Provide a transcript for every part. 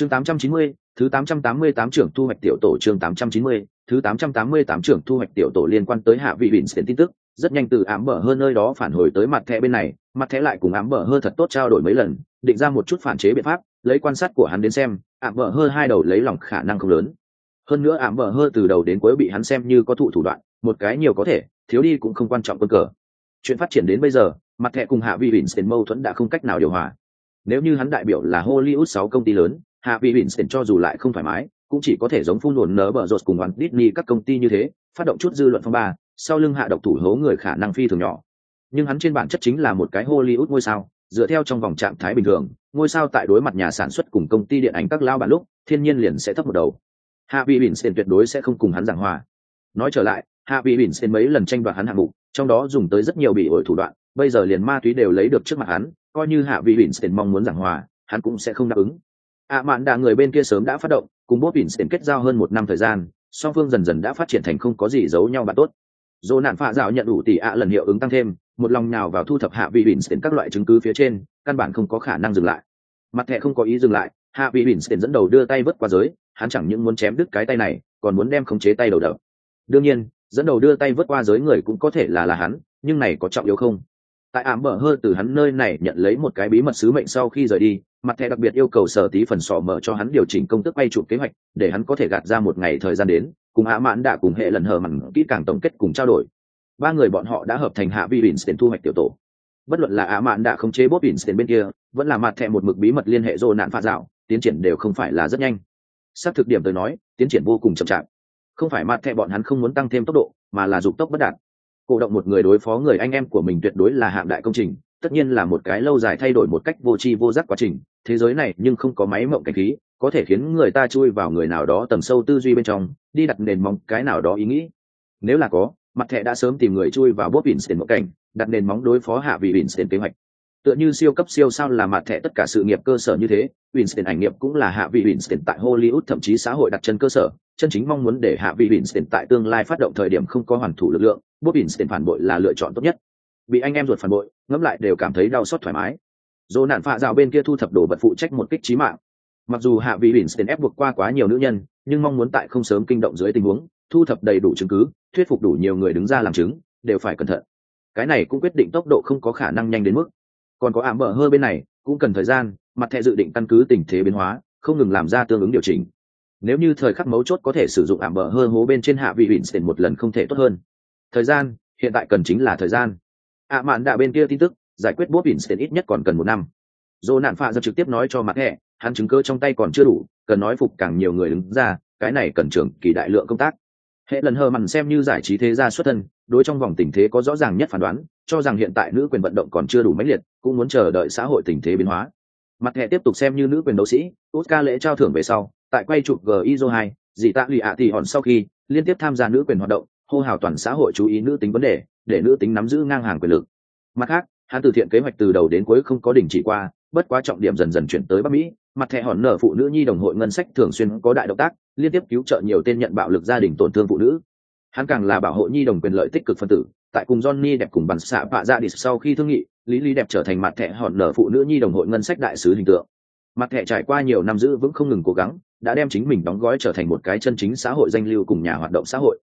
chương 890, thứ 888 trưởng thu hoạch tiểu tổ chương 890, thứ 888 trưởng thu hoạch tiểu tổ liên quan tới hạ vị Winston tin tức, rất nhanh từ ám bờ hơn nơi đó phản hồi tới mặt thẻ bên này, mặt thẻ lại cùng ám bờ hơn thật tốt trao đổi mấy lần, định ra một chút phản chế biện pháp, lấy quan sát của hắn đến xem, ám bờ hơn hai đầu lấy lòng khả năng không lớn. Hơn nữa ám bờ hơn từ đầu đến cuối bị hắn xem như có thụ thủ đoạn, một cái nhiều có thể, thiếu đi cũng không quan trọng quân cờ. Chuyện phát triển đến bây giờ, mặt thẻ cùng hạ vị Winston mâu thuẫn đã không cách nào điều hòa. Nếu như hắn đại biểu là Hollywood 6 công ty lớn, hạ vị Sển cho dù lại không thoải mái, cũng chỉ có thể giống phun luồn nở bờ rột cùng hắn Disney các công ty như thế, phát động chút dư luận phong ba, sau lưng hạ độc thủ hố người khả năng phi thường nhỏ. Nhưng hắn trên bản chất chính là một cái Hollywood ngôi sao, dựa theo trong vòng trạng thái bình thường, ngôi sao tại đối mặt nhà sản xuất cùng công ty điện ảnh các lao bản lúc, thiên nhiên liền sẽ thấp một đầu. Hạ vị Sển tuyệt đối sẽ không cùng hắn giảng hòa. Nói trở lại, Hạ vị Sển mấy lần tranh đoạt hắn hạng mục, trong đó dùng tới rất nhiều bị ổi thủ đoạn, bây giờ liền ma túy đều lấy được trước mặt hắn, coi như Hạ vị Sển mong muốn giảng hòa, hắn cũng sẽ không đáp ứng ạ mạn đà người bên kia sớm đã phát động, cùng bố bỉn kết giao hơn một năm thời gian, song phương dần dần đã phát triển thành không có gì giấu nhau bạn tốt. Dồ nạn phạ dạo nhận đủ tỷ ạ lần hiệu ứng tăng thêm, một lòng nào vào thu thập hạ vị bỉn các loại chứng cứ phía trên, căn bản không có khả năng dừng lại. Mặt thẻ không có ý dừng lại, hạ vị bỉn dẫn đầu đưa tay vớt qua giới, hắn chẳng những muốn chém đứt cái tay này, còn muốn đem khống chế tay đầu đập. Đương nhiên, dẫn đầu đưa tay vớt qua giới người cũng có thể là là hắn, nhưng này có trọng yếu không? Tại ảm bở hơn từ hắn nơi này nhận lấy một cái bí mật sứ mệnh sau khi rời đi mặt thẻ đặc biệt yêu cầu sở tí phần sọ mở cho hắn điều chỉnh công tức bay chụp kế hoạch, để hắn có thể gạt ra một ngày thời gian đến, cùng hạ mãn đã cùng hệ lần hờ mặn kỹ càng tổng kết cùng trao đổi. Ba người bọn họ đã hợp thành hạ vi tiền thu hoạch tiểu tổ. Bất luận là hạ mạn đã không chế bốt tiền bên kia, vẫn là mặt thẻ một mực bí mật liên hệ rô nạn pha dạo, tiến triển đều không phải là rất nhanh. Xác thực điểm tới nói, tiến triển vô cùng chậm chạp. Không phải mặt thẻ bọn hắn không muốn tăng thêm tốc độ, mà là dục tốc bất đạt. Cổ động một người đối phó người anh em của mình tuyệt đối là hạng đại công trình, tất nhiên là một cái lâu dài thay đổi một cách vô tri vô giác quá trình thế giới này nhưng không có máy mộng cảnh khí, có thể khiến người ta chui vào người nào đó tầm sâu tư duy bên trong, đi đặt nền móng cái nào đó ý nghĩ. Nếu là có, mặt thẻ đã sớm tìm người chui vào bốt tiền mộng cảnh, đặt nền móng đối phó hạ vị tiền kế hoạch. Tựa như siêu cấp siêu sao là mặt thẻ tất cả sự nghiệp cơ sở như thế Winston ảnh nghiệp cũng là hạ vị Winston tại Hollywood, thậm chí xã hội đặt chân cơ sở. Chân chính mong muốn để hạ vị Winston tại tương lai phát động thời điểm không có hoàn thủ lực lượng Bob Winston phản bội là lựa chọn tốt nhất. Bị anh em ruột phản bội, ngẫm lại đều cảm thấy đau xót thoải mái dỗ nạn phạ dạo bên kia thu thập đồ vật phụ trách một kích trí mạng. Mặc dù hạ vị Winston ép buộc qua quá nhiều nữ nhân, nhưng mong muốn tại không sớm kinh động dưới tình huống, thu thập đầy đủ chứng cứ, thuyết phục đủ nhiều người đứng ra làm chứng, đều phải cẩn thận. Cái này cũng quyết định tốc độ không có khả năng nhanh đến mức. Còn có ảm bở hơ bên này, cũng cần thời gian, mặt thẻ dự định căn cứ tình thế biến hóa, không ngừng làm ra tương ứng điều chỉnh. Nếu như thời khắc mấu chốt có thể sử dụng ảm bở hơ hố bên trên hạ vị Winston một lần không thể tốt hơn. Thời gian, hiện tại cần chính là thời gian. Ạ mạn đạ bên kia tin tức giải quyết bốt Winston ít nhất còn cần một năm. Dồ nạn phạ dập trực tiếp nói cho mặt hẹ, hắn chứng cơ trong tay còn chưa đủ cần nói phục càng nhiều người đứng ra cái này cần trưởng kỳ đại lượng công tác. Hệ lần hờ mặn xem như giải trí thế gia xuất thân đối trong vòng tình thế có rõ ràng nhất phán đoán cho rằng hiện tại nữ quyền vận động còn chưa đủ mãnh liệt cũng muốn chờ đợi xã hội tình thế biến hóa. Mặt hệ tiếp tục xem như nữ quyền đấu sĩ oscar lễ trao thưởng về sau tại quay chụp g iso hai dì tạ lụy ạ thì hòn sau khi liên tiếp tham gia nữ quyền hoạt động hô hào toàn xã hội chú ý nữ tính vấn đề để nữ tính nắm giữ ngang hàng quyền lực. Mặt khác hắn từ thiện kế hoạch từ đầu đến cuối không có đình chỉ qua, bất quá trọng điểm dần dần chuyển tới bắc mỹ. Mặt thẻ hòn nở phụ nữ nhi đồng hội ngân sách thường xuyên có đại động tác, liên tiếp cứu trợ nhiều tên nhận bạo lực gia đình tổn thương phụ nữ. Hắn càng là bảo hộ nhi đồng quyền lợi tích cực phân tử, tại cùng johnny đẹp cùng bàn xạ vạ ra đi sau khi thương nghị, lý lý đẹp trở thành mặt thẻ hòn nở phụ nữ nhi đồng hội ngân sách đại sứ hình tượng. Mặt thẻ trải qua nhiều năm giữ vững không ngừng cố gắng, đã đem chính mình đóng gói trở thành một cái chân chính xã hội danh lưu cùng nhà hoạt động xã hội.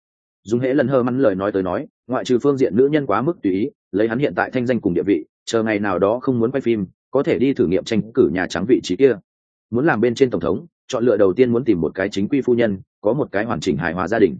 Dùng hễ lần hơ mắn lời nói tới nói ngoại trừ phương diện nữ nhân quá mức tùy ý, lấy hắn hiện tại thanh danh cùng địa vị, chờ ngày nào đó không muốn quay phim, có thể đi thử nghiệm tranh cử nhà trắng vị trí kia. Muốn làm bên trên tổng thống, chọn lựa đầu tiên muốn tìm một cái chính quy phu nhân, có một cái hoàn chỉnh hài hòa gia đình.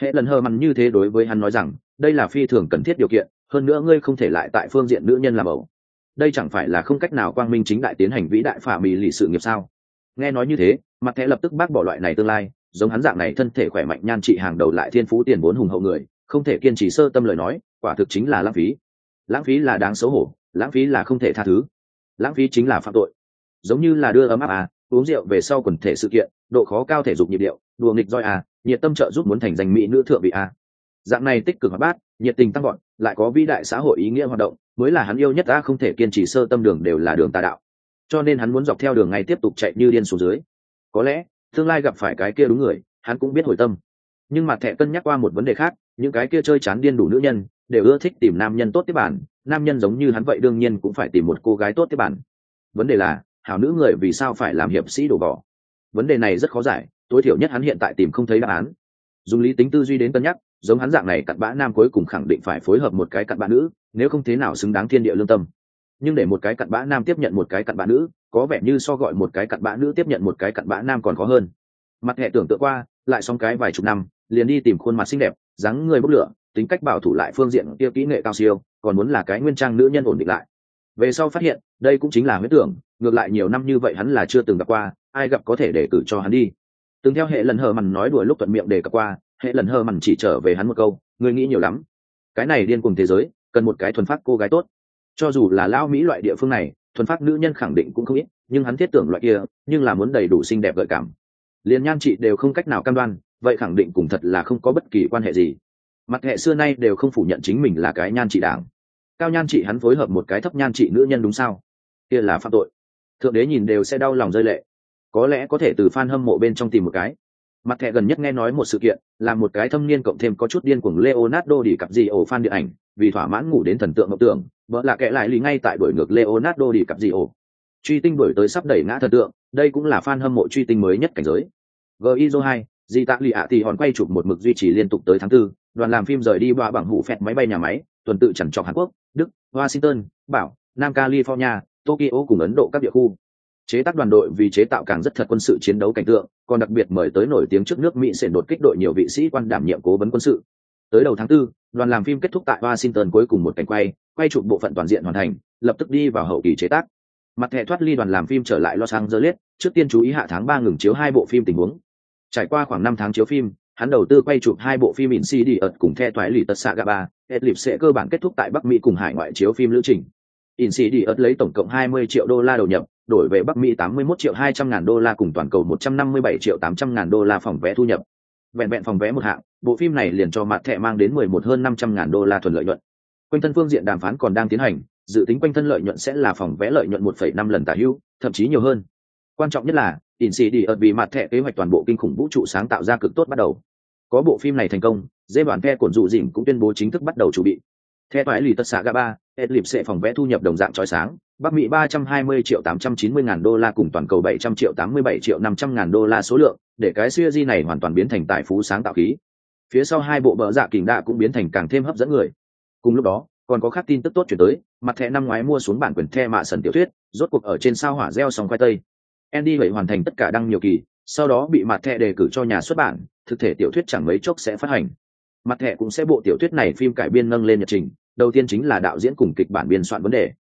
Hệ lần hờ mặn như thế đối với hắn nói rằng, đây là phi thường cần thiết điều kiện, hơn nữa ngươi không thể lại tại phương diện nữ nhân làm ẩu. Đây chẳng phải là không cách nào quang minh chính đại tiến hành vĩ đại phả mì lì sự nghiệp sao? Nghe nói như thế, mặt thẻ lập tức bác bỏ loại này tương lai, giống hắn dạng này thân thể khỏe mạnh nhan trị hàng đầu lại thiên phú tiền vốn hùng hậu người không thể kiên trì sơ tâm lời nói, quả thực chính là lãng phí. Lãng phí là đáng xấu hổ, lãng phí là không thể tha thứ. Lãng phí chính là phạm tội. Giống như là đưa ấm áp à uống rượu về sau quần thể sự kiện, độ khó cao thể dục nhịp điệu, đùa nghịch roi à nhiệt tâm trợ giúp muốn thành danh mỹ nữ thượng vị à. Dạng này tích cực hoạt bát, nhiệt tình tăng gọn lại có vĩ đại xã hội ý nghĩa hoạt động, mới là hắn yêu nhất ta không thể kiên trì sơ tâm đường đều là đường tà đạo. Cho nên hắn muốn dọc theo đường ngay tiếp tục chạy như điên xuống dưới. Có lẽ, tương lai gặp phải cái kia đúng người, hắn cũng biết hồi tâm. Nhưng mà thẻ cân nhắc qua một vấn đề khác những cái kia chơi chán điên đủ nữ nhân, đều ưa thích tìm nam nhân tốt tiếp bản, nam nhân giống như hắn vậy đương nhiên cũng phải tìm một cô gái tốt tiếp bản. Vấn đề là, hảo nữ người vì sao phải làm hiệp sĩ đổ vỏ vấn đề này rất khó giải, tối thiểu nhất hắn hiện tại tìm không thấy đáp án. Dùng lý tính tư duy đến cân nhắc, giống hắn dạng này cặn bã nam cuối cùng khẳng định phải phối hợp một cái cặn bã nữ, nếu không thế nào xứng đáng thiên địa lương tâm. Nhưng để một cái cặn bã nam tiếp nhận một cái cặn bã nữ, có vẻ như so gọi một cái cặn bã nữ tiếp nhận một cái cặn bã nam còn khó hơn. Mặt hệ tưởng tượng qua, lại xong cái vài chục năm, liền đi tìm khuôn mặt xinh đẹp dáng người bốc lửa, tính cách bảo thủ lại phương diện tiêu kỹ nghệ cao siêu, còn muốn là cái nguyên trang nữ nhân ổn định lại. Về sau phát hiện, đây cũng chính là huyết tưởng, ngược lại nhiều năm như vậy hắn là chưa từng gặp qua, ai gặp có thể để cử cho hắn đi. Từng theo hệ lần hờ mằn nói đùa lúc thuận miệng để cặp qua, hệ lần hờ mằn chỉ trở về hắn một câu người nghĩ nhiều lắm. Cái này điên cùng thế giới, cần một cái thuần phát cô gái tốt. Cho dù là lao mỹ loại địa phương này, thuần phát nữ nhân khẳng định cũng không ít, nhưng hắn thiết tưởng loại kia, nhưng là muốn đầy đủ xinh đẹp gợi cảm. Liền nhan chị đều không cách nào cam đoan vậy khẳng định cùng thật là không có bất kỳ quan hệ gì. Mặt hệ xưa nay đều không phủ nhận chính mình là cái nhan chị đảng. Cao nhan chị hắn phối hợp một cái thấp nhan chị nữ nhân đúng sao? Kia là phạm tội. Thượng đế nhìn đều sẽ đau lòng rơi lệ. Có lẽ có thể từ f a n hâm mộ bên trong tìm một cái. Mặt thẻ gần nhất nghe nói một sự kiện, là một cái thâm niên cộng thêm có chút điên cuồng leonardo đi cặp gì ổ fan điện ảnh, vì thỏa mãn ngủ đến thần tượng ngọc tưởng, vợ là kẻ lại lì ngay tại đổi ngược leonardo đi cặp gì ổ truy tinh đổi tới sắp đẩy ngã thần tượng, đây cũng là fan hâm mộ truy tinh mới nhất cảnh giới. Gizo hai di tạ lì ạ thì hòn quay chụp một mực duy trì liên tục tới tháng 4, đoàn làm phim rời đi ba bằng hụ phẹt máy bay nhà máy tuần tự chẳng trọc hàn quốc đức washington bảo nam california tokyo cùng ấn độ các địa khu. Chế tác đoàn đội vì chế tạo càng rất thật quân sự chiến đấu cảnh tượng còn đặc biệt mời tới nổi tiếng trước nước mỹ sẽ đột kích đội nhiều vị sĩ quan đảm nhiệm cố vấn quân sự. Tới đầu tháng 4, đoàn làm phim kết thúc tại washington cuối cùng một cảnh quay quay chụp bộ phận toàn diện hoàn thành lập tức đi vào hậu kỳ chế tác. Mặt thẻ thoát ly đoàn làm phim trở lại los angeles trước tiên chú ý hạ tháng ba ngừng chiếu hai bộ phim tình huống trải qua khoảng năm tháng chiếu phim hắn đầu tư quay chụp hai bộ phim in cd ợt cùng the thoái lì tật xạ gà ba edlip sẽ cơ bản kết thúc tại bắc mỹ cùng hải ngoại chiếu phim lữ trình. In cd ợt lấy tổng cộng 20 triệu đô la đầu nhập đổi về bắc mỹ 81 triệu 200 ngàn đô la cùng toàn cầu 157 triệu 800 ngàn đô la phòng vé thu nhập. Vẹn vẹn phòng vé một hạng bộ phim này liền cho mặt thẻ mang đến 11 hơn 500 ngàn đô la thuần lợi nhuận. Quanh thân phương diện đàm phán còn đang tiến hành dự tính quanh thân lợi nhuận sẽ là phòng vé lợi nhuận 1,5 lần tả hữu thậm chí nhiều hơn. Quan trọng nhất là in đi ợt vì mặt thẻ kế hoạch toàn bộ kinh khủng vũ trụ sáng tạo ra cực tốt bắt đầu. Có bộ phim này thành công, dê bản phe cổn dụ dìm cũng tuyên bố chính thức bắt đầu chuẩn bị. Theo toại lì tất xạ gà ba edlip sẽ phòng vẽ thu nhập đồng dạng trói sáng. Bắc mỹ ba trăm hai mươi triệu tám trăm chín mươi ngàn đô la cùng toàn cầu bảy trăm triệu tám mươi bảy triệu năm trăm ngàn đô la số lượng, để cái siêu di này hoàn toàn biến thành tài phú sáng tạo khí. Phía sau hai bộ bờ dạ kình đạ cũng biến thành càng thêm hấp dẫn người. Cùng lúc đó, còn có khác tin tức tốt chuyển tới, mặt thẻ năm ngoái mua xuống bản quyền the mạ sần tiểu thuyết, rốt cuộc ở trên sao hỏa gieo sòng khoai tây andy vậy hoàn thành tất cả đăng nhiều kỳ sau đó bị mặt thẻ đề cử cho nhà xuất bản thực thể tiểu thuyết chẳng mấy chốc sẽ phát hành. Mặt thẻ cũng sẽ bộ tiểu thuyết này phim cải biên nâng lên nhật trình đầu tiên chính là đạo diễn cùng kịch bản biên soạn vấn đề.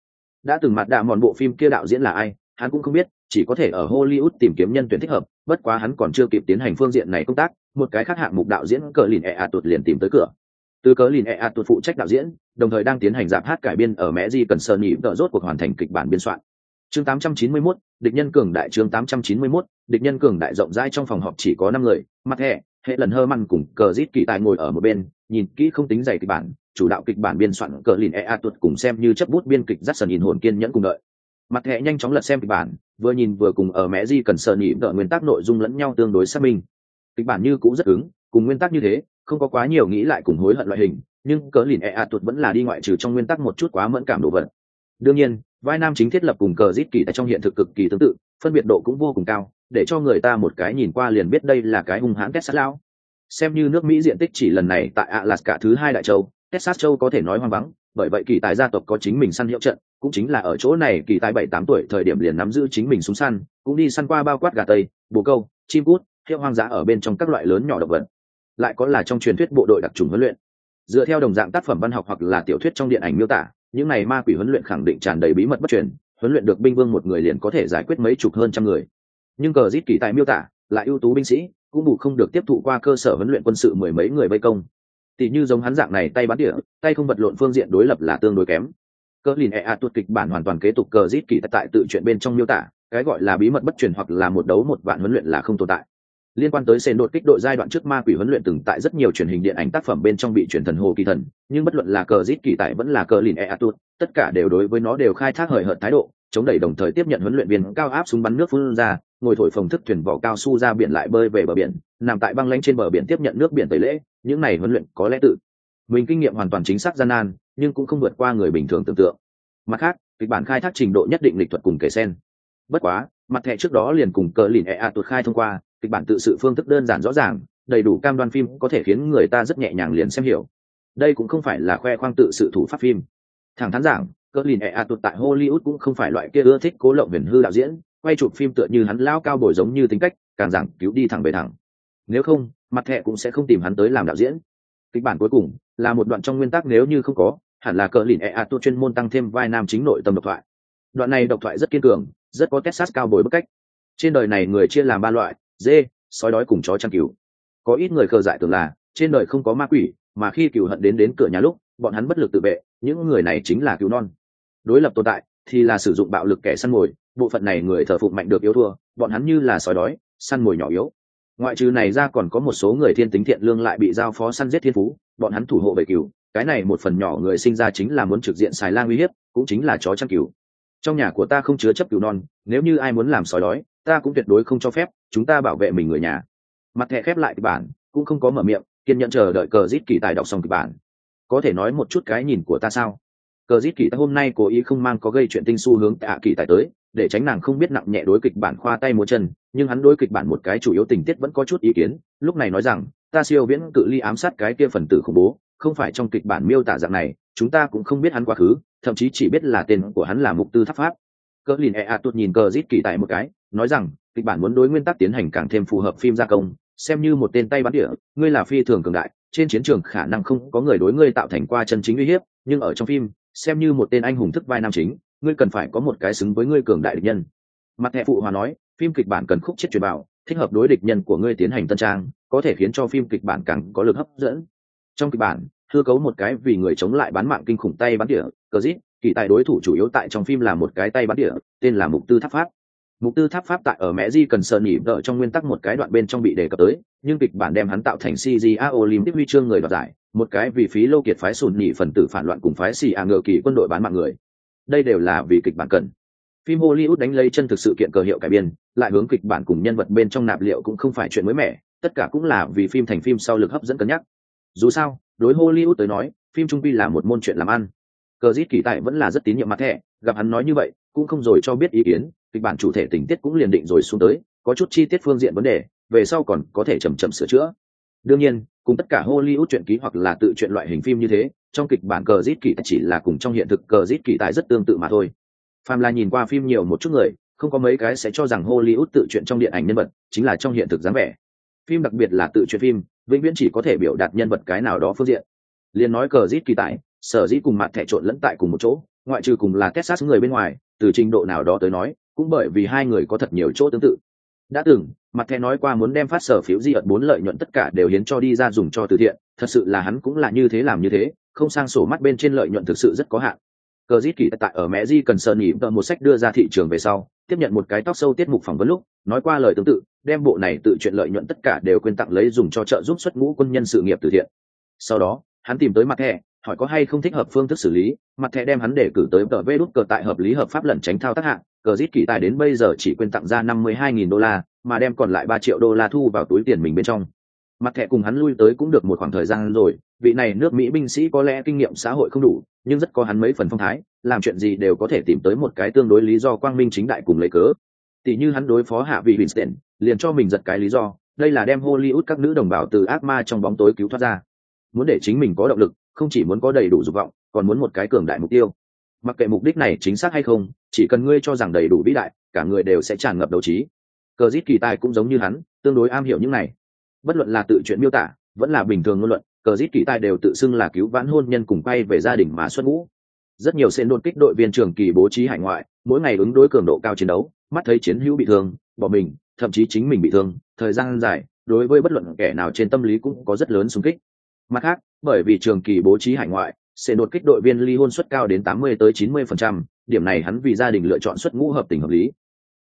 Đã từng mặt đạ mòn bộ phim kia đạo diễn là ai hắn cũng không biết chỉ có thể ở hollywood tìm kiếm nhân tuyển thích hợp bất quá hắn còn chưa kịp tiến hành phương diện này công tác một cái khác hạng mục đạo diễn cờ lìn e a tuột liền tìm tới cửa. Từ cờ lìn e a tuột phụ trách đạo diễn đồng thời đang tiến hành giảm hát cải biên ở mẹ di cần sơn nhị vợ rốt cuộc hoàn thành kịch bản biên soạn. Chương 891, địch nhân cường đại chương 891, địch nhân cường đại rộng rãi trong phòng họp chỉ có năm người mặt hệ hệ lần hơ măn cùng cờ rít kỳ tài ngồi ở một bên nhìn kỹ không tính dày kịch bản chủ đạo kịch bản biên soạn cờ lìn e a tuột cùng xem như chấp bút biên kịch dắt sần nhìn hồn kiên nhẫn cùng đợi. Mặt hệ nhanh chóng lật xem kịch bản vừa nhìn vừa cùng ở mẹ di cần sờ nhị đợi nguyên tắc nội dung lẫn nhau tương đối xác minh. Kịch bản như cũng rất ứng cùng nguyên tắc như thế không có quá nhiều nghĩ lại cùng hối hận loại hình nhưng cờ lìn e a tuột vẫn là đi ngoại trừ trong nguyên tắc một chút quá mẫn cảm đồ vật. Đương nhiên vai nam chính thiết lập cùng cờ rít kỳ tại trong hiện thực cực kỳ tương tự phân biệt độ cũng vô cùng cao để cho người ta một cái nhìn qua liền biết đây là cái hung hãn Texas lao. Xem như nước Mỹ diện tích chỉ lần này tại Alaska thứ hai đại châu, Texas châu có thể nói hoang vắng, bởi vậy kỳ tài gia tộc có chính mình săn hiệu trận, cũng chính là ở chỗ này kỳ tài bảy tám tuổi thời điểm liền nắm giữ chính mình súng săn, cũng đi săn qua bao quát gà tây, bồ câu, chim cút, hiệu hoang dã ở bên trong các loại lớn nhỏ động vật. Lại có là trong truyền thuyết bộ đội đặc trùng huấn luyện. Dựa theo đồng dạng tác phẩm văn học hoặc là tiểu thuyết trong điện ảnh miêu tả, những này ma quỷ huấn luyện khẳng định tràn đầy bí mật bất truyền, huấn luyện được binh vương một người liền có thể giải quyết mấy chục hơn trăm người. Nhưng cờ giết kỳ tài miêu tả lại ưu tú binh sĩ cũng bù không được tiếp thụ qua cơ sở huấn luyện quân sự mười mấy người vây công. Tỷ như giống hắn dạng này tay bắn địa tay không vật lộn phương diện đối lập là tương đối kém. Cờ lìn e a tuột kịch bản hoàn toàn kế tục cờ giết kỳ tại tự chuyện bên trong miêu tả cái gọi là bí mật bất truyền hoặc là một đấu một vạn huấn luyện là không tồn tại liên quan tới sền đột kích đội giai đoạn trước ma quỷ huấn luyện từng tại rất nhiều truyền hình điện ảnh tác phẩm bên trong bị truyền thần hồ kỳ thần, nhưng bất luận là cờ rít kỳ tại vẫn là cờ lìn e atut tất cả đều đối với nó đều khai thác hời hợt thái độ, chống đẩy đồng thời tiếp nhận huấn luyện viên cao áp súng bắn nước phun ra, ngồi thổi phồng thức thuyền vỏ cao su ra biển lại bơi về bờ biển, nằm tại băng lanh trên bờ biển tiếp nhận nước biển tẩy lễ, những này huấn luyện có lẽ tự mình kinh nghiệm hoàn toàn chính xác gian nan, nhưng cũng không vượt qua người bình thường tưởng tượng. Mặt khác, kịch bản khai thác trình độ nhất định lịch thuật cùng kể sen. Bất quá, mặt thẻ trước đó liền cùng cờ lìn e a tuột khai thông qua kịch bản tự sự phương thức đơn giản rõ ràng, đầy đủ cam đoan phim có thể khiến người ta rất nhẹ nhàng liền xem hiểu. Đây cũng không phải là khoe khoang tự sự thủ pháp phim. Thẳng thắn giảng cỡ lìn e. A tuột tại hollywood cũng không phải loại kia ưa thích cố lộng huyền hư đạo diễn, quay chụp phim tựa như hắn lao cao bồi giống như tính cách, càng giảng cứu đi thẳng về thẳng. Nếu không, mặt thẹ cũng sẽ không tìm hắn tới làm đạo diễn. Kịch bản cuối cùng là một đoạn trong nguyên tắc nếu như không có, hẳn là cỡ lìn e. A tu chuyên môn tăng thêm vai nam chính nội tâm độc thoại. Đoạn này độc thoại rất kiên cường, rất có texas cao bồi bức cách. Trên đời này người chia làm ba loại dê, sói đói cùng chó chăn cừu. Có ít người khờ dại tưởng là, trên đời không có ma quỷ, mà khi cừu hận đến đến cửa nhà lúc, bọn hắn bất lực tự vệ, những người này chính là cứu non. Đối lập tồn tại, thì là sử dụng bạo lực kẻ săn mồi, bộ phận này người thờ phụng mạnh được yếu thua, bọn hắn như là sói đói, săn mồi nhỏ yếu. Ngoại trừ này ra còn có một số người thiên tính thiện lương lại bị giao phó săn giết thiên phú, bọn hắn thủ hộ bầy cừu. Cái này một phần nhỏ người sinh ra chính là muốn trực diện xài lang uy hiếp, cũng chính là chó chăn cừu. Trong nhà của ta không chứa chấp cừu non, nếu như ai muốn làm sói đói ta cũng tuyệt đối không cho phép chúng ta bảo vệ mình người nhà. Mặt thẻ khép lại kịch bản, cũng không có mở miệng, kiên nhận chờ đợi cờ rít kỳ tài đọc xong kịch bản. Có thể nói một chút cái nhìn của ta sao? Cờ rít kỳ tài hôm nay cố ý không mang có gây chuyện tinh xu hướng tạ kỳ tài tới, để tránh nàng không biết nặng nhẹ đối kịch bản khoa tay múa chân, nhưng hắn đối kịch bản một cái chủ yếu tình tiết vẫn có chút ý kiến, lúc này nói rằng, ta siêu viễn cự ly ám sát cái kia phần tử khủng bố, không phải trong kịch bản miêu tả dạng này, chúng ta cũng không biết hắn quá khứ, thậm chí chỉ biết là tên của hắn là mục tư tháp pháp. Cỡ lìn e a tuột nhìn cờ rít kỳ tài một cái nói rằng, kịch bản muốn đối nguyên tắc tiến hành càng thêm phù hợp phim gia công, xem như một tên tay bắn địa ngươi là phi thường cường đại, trên chiến trường khả năng không có người đối ngươi tạo thành qua chân chính uy hiếp, nhưng ở trong phim, xem như một tên anh hùng thức vai nam chính, ngươi cần phải có một cái xứng với ngươi cường đại địch nhân mặt thẹ phụ hòa nói, phim kịch bản cần khúc chết truyền bảo thích hợp đối địch nhân của ngươi tiến hành tân trang, có thể khiến cho phim kịch bản càng có lực hấp dẫn trong kịch bản hư cấu một cái vì người chống lại bán mạng kinh khủng tay bắn địa cờ dít, kỳ tài đối thủ chủ yếu tại trong phim là một cái tay bắn địa tên là mục tư tháp phát mục tư tháp pháp tại ở mẹ di cần sợ nỉ vợ trong nguyên tắc một cái đoạn bên trong bị đề cập tới, nhưng kịch bản đem hắn tạo thành cga olympic huy chương người đoạt giải, một cái vì phí lô kiệt phái sùn nỉ phần tử phản loạn cùng phái xì a ngựa kỳ quân đội bán mạng người. Đây đều là vì kịch bản cần. Phim hollywood đánh lấy chân thực sự kiện cờ hiệu cải biên, lại hướng kịch bản cùng nhân vật bên trong nạp liệu cũng không phải chuyện mới mẻ, tất cả cũng là vì phim thành phim sau lực hấp dẫn cân nhắc. Dù sao, đối hollywood tới nói, phim trung pi là một môn chuyện làm ăn. Cờ dít kỳ tại vẫn là rất tín nhiệm mặt thẻ, gặp hắn nói như vậy, cũng không rồi cho biết ý kiến kịch bản chủ thể tình tiết cũng liền định rồi xuống tới có chút chi tiết phương diện vấn đề về sau còn có thể chầm chậm sửa chữa. Đương nhiên cùng tất cả hollywood truyện ký hoặc là tự truyện loại hình phim như thế trong kịch bản cờ rít kỳ chỉ là cùng trong hiện thực cờ rít kỳ tài rất tương tự mà thôi. Phàm là nhìn qua phim nhiều một chút người không có mấy cái sẽ cho rằng hollywood tự truyện trong điện ảnh nhân vật chính là trong hiện thực dáng vẻ. Phim đặc biệt là tự truyện phim vĩnh viễn chỉ có thể biểu đạt nhân vật cái nào đó phương diện. Liền nói cờ rít kỳ tài, sở dĩ cùng mặt thẻ trộn lẫn tại cùng một chỗ ngoại trừ cùng là texas người bên ngoài từ trình độ nào đó tới nói cũng bởi vì hai người có thật nhiều chỗ tương tự. Đã từng, mặt thẻ nói qua muốn đem phát sở phiếu di ợt bốn lợi nhuận tất cả đều hiến cho đi ra dùng cho từ thiện, thật sự là hắn cũng là như thế làm như thế, không sang sổ mắt bên trên lợi nhuận thực sự rất có hạn. Cờ dít kỳ tại ở mẹ di cần sơn nhỉ tờ một sách đưa ra thị trường về sau, tiếp nhận một cái tóc sâu tiết mục phỏng vấn lúc, nói qua lời tương tự, đem bộ này tự chuyện lợi nhuận tất cả đều quyên tặng lấy dùng cho trợ giúp xuất ngũ quân nhân sự nghiệp từ thiện. Sau đó, hắn tìm tới mặt thẻ, hỏi có hay không thích hợp phương thức xử lý, mặt thẻ đem hắn để cử tới tờ vê đút cờ tại hợp lý hợp pháp lẩn tránh thao tác hạng cờ rít kỳ tài đến bây giờ chỉ quên tặng ra năm mươi hai nghìn đô la, mà đem còn lại ba triệu đô la thu vào túi tiền mình bên trong. Mặt thẻ cùng hắn lui tới cũng được một khoảng thời gian rồi, vị này nước mỹ binh sĩ có lẽ kinh nghiệm xã hội không đủ, nhưng rất có hắn mấy phần phong thái, làm chuyện gì đều có thể tìm tới một cái tương đối lý do quang minh chính đại cùng lấy cớ. Tỷ như hắn đối phó hạ vị winston, liền cho mình giật cái lý do, đây là đem hollywood các nữ đồng bào từ ác ma trong bóng tối cứu thoát ra. Muốn để chính mình có động lực, không chỉ muốn có đầy đủ dục vọng, còn muốn một cái cường đại mục tiêu mặc kệ mục đích này chính xác hay không, chỉ cần ngươi cho rằng đầy đủ vĩ đại, cả người đều sẽ tràn ngập đấu trí. Cờ dít kỳ tài cũng giống như hắn, tương đối am hiểu những này. Bất luận là tự chuyện miêu tả, vẫn là bình thường ngôn luận, cờ dít kỳ tài đều tự xưng là cứu vãn hôn nhân cùng quay về gia đình mà xuất ngũ. Rất nhiều xen đột kích đội viên trường kỳ bố trí hải ngoại, mỗi ngày ứng đối cường độ cao chiến đấu, mắt thấy chiến hữu bị thương, bỏ mình, thậm chí chính mình bị thương, thời gian dài, đối với bất luận kẻ nào trên tâm lý cũng có rất lớn xung kích. Mặt khác, bởi vì trường kỳ bố trí hải ngoại sẽ đột kích đội viên ly hôn suất cao đến 80 tới 90%, điểm này hắn vì gia đình lựa chọn suất ngũ hợp tình hợp lý.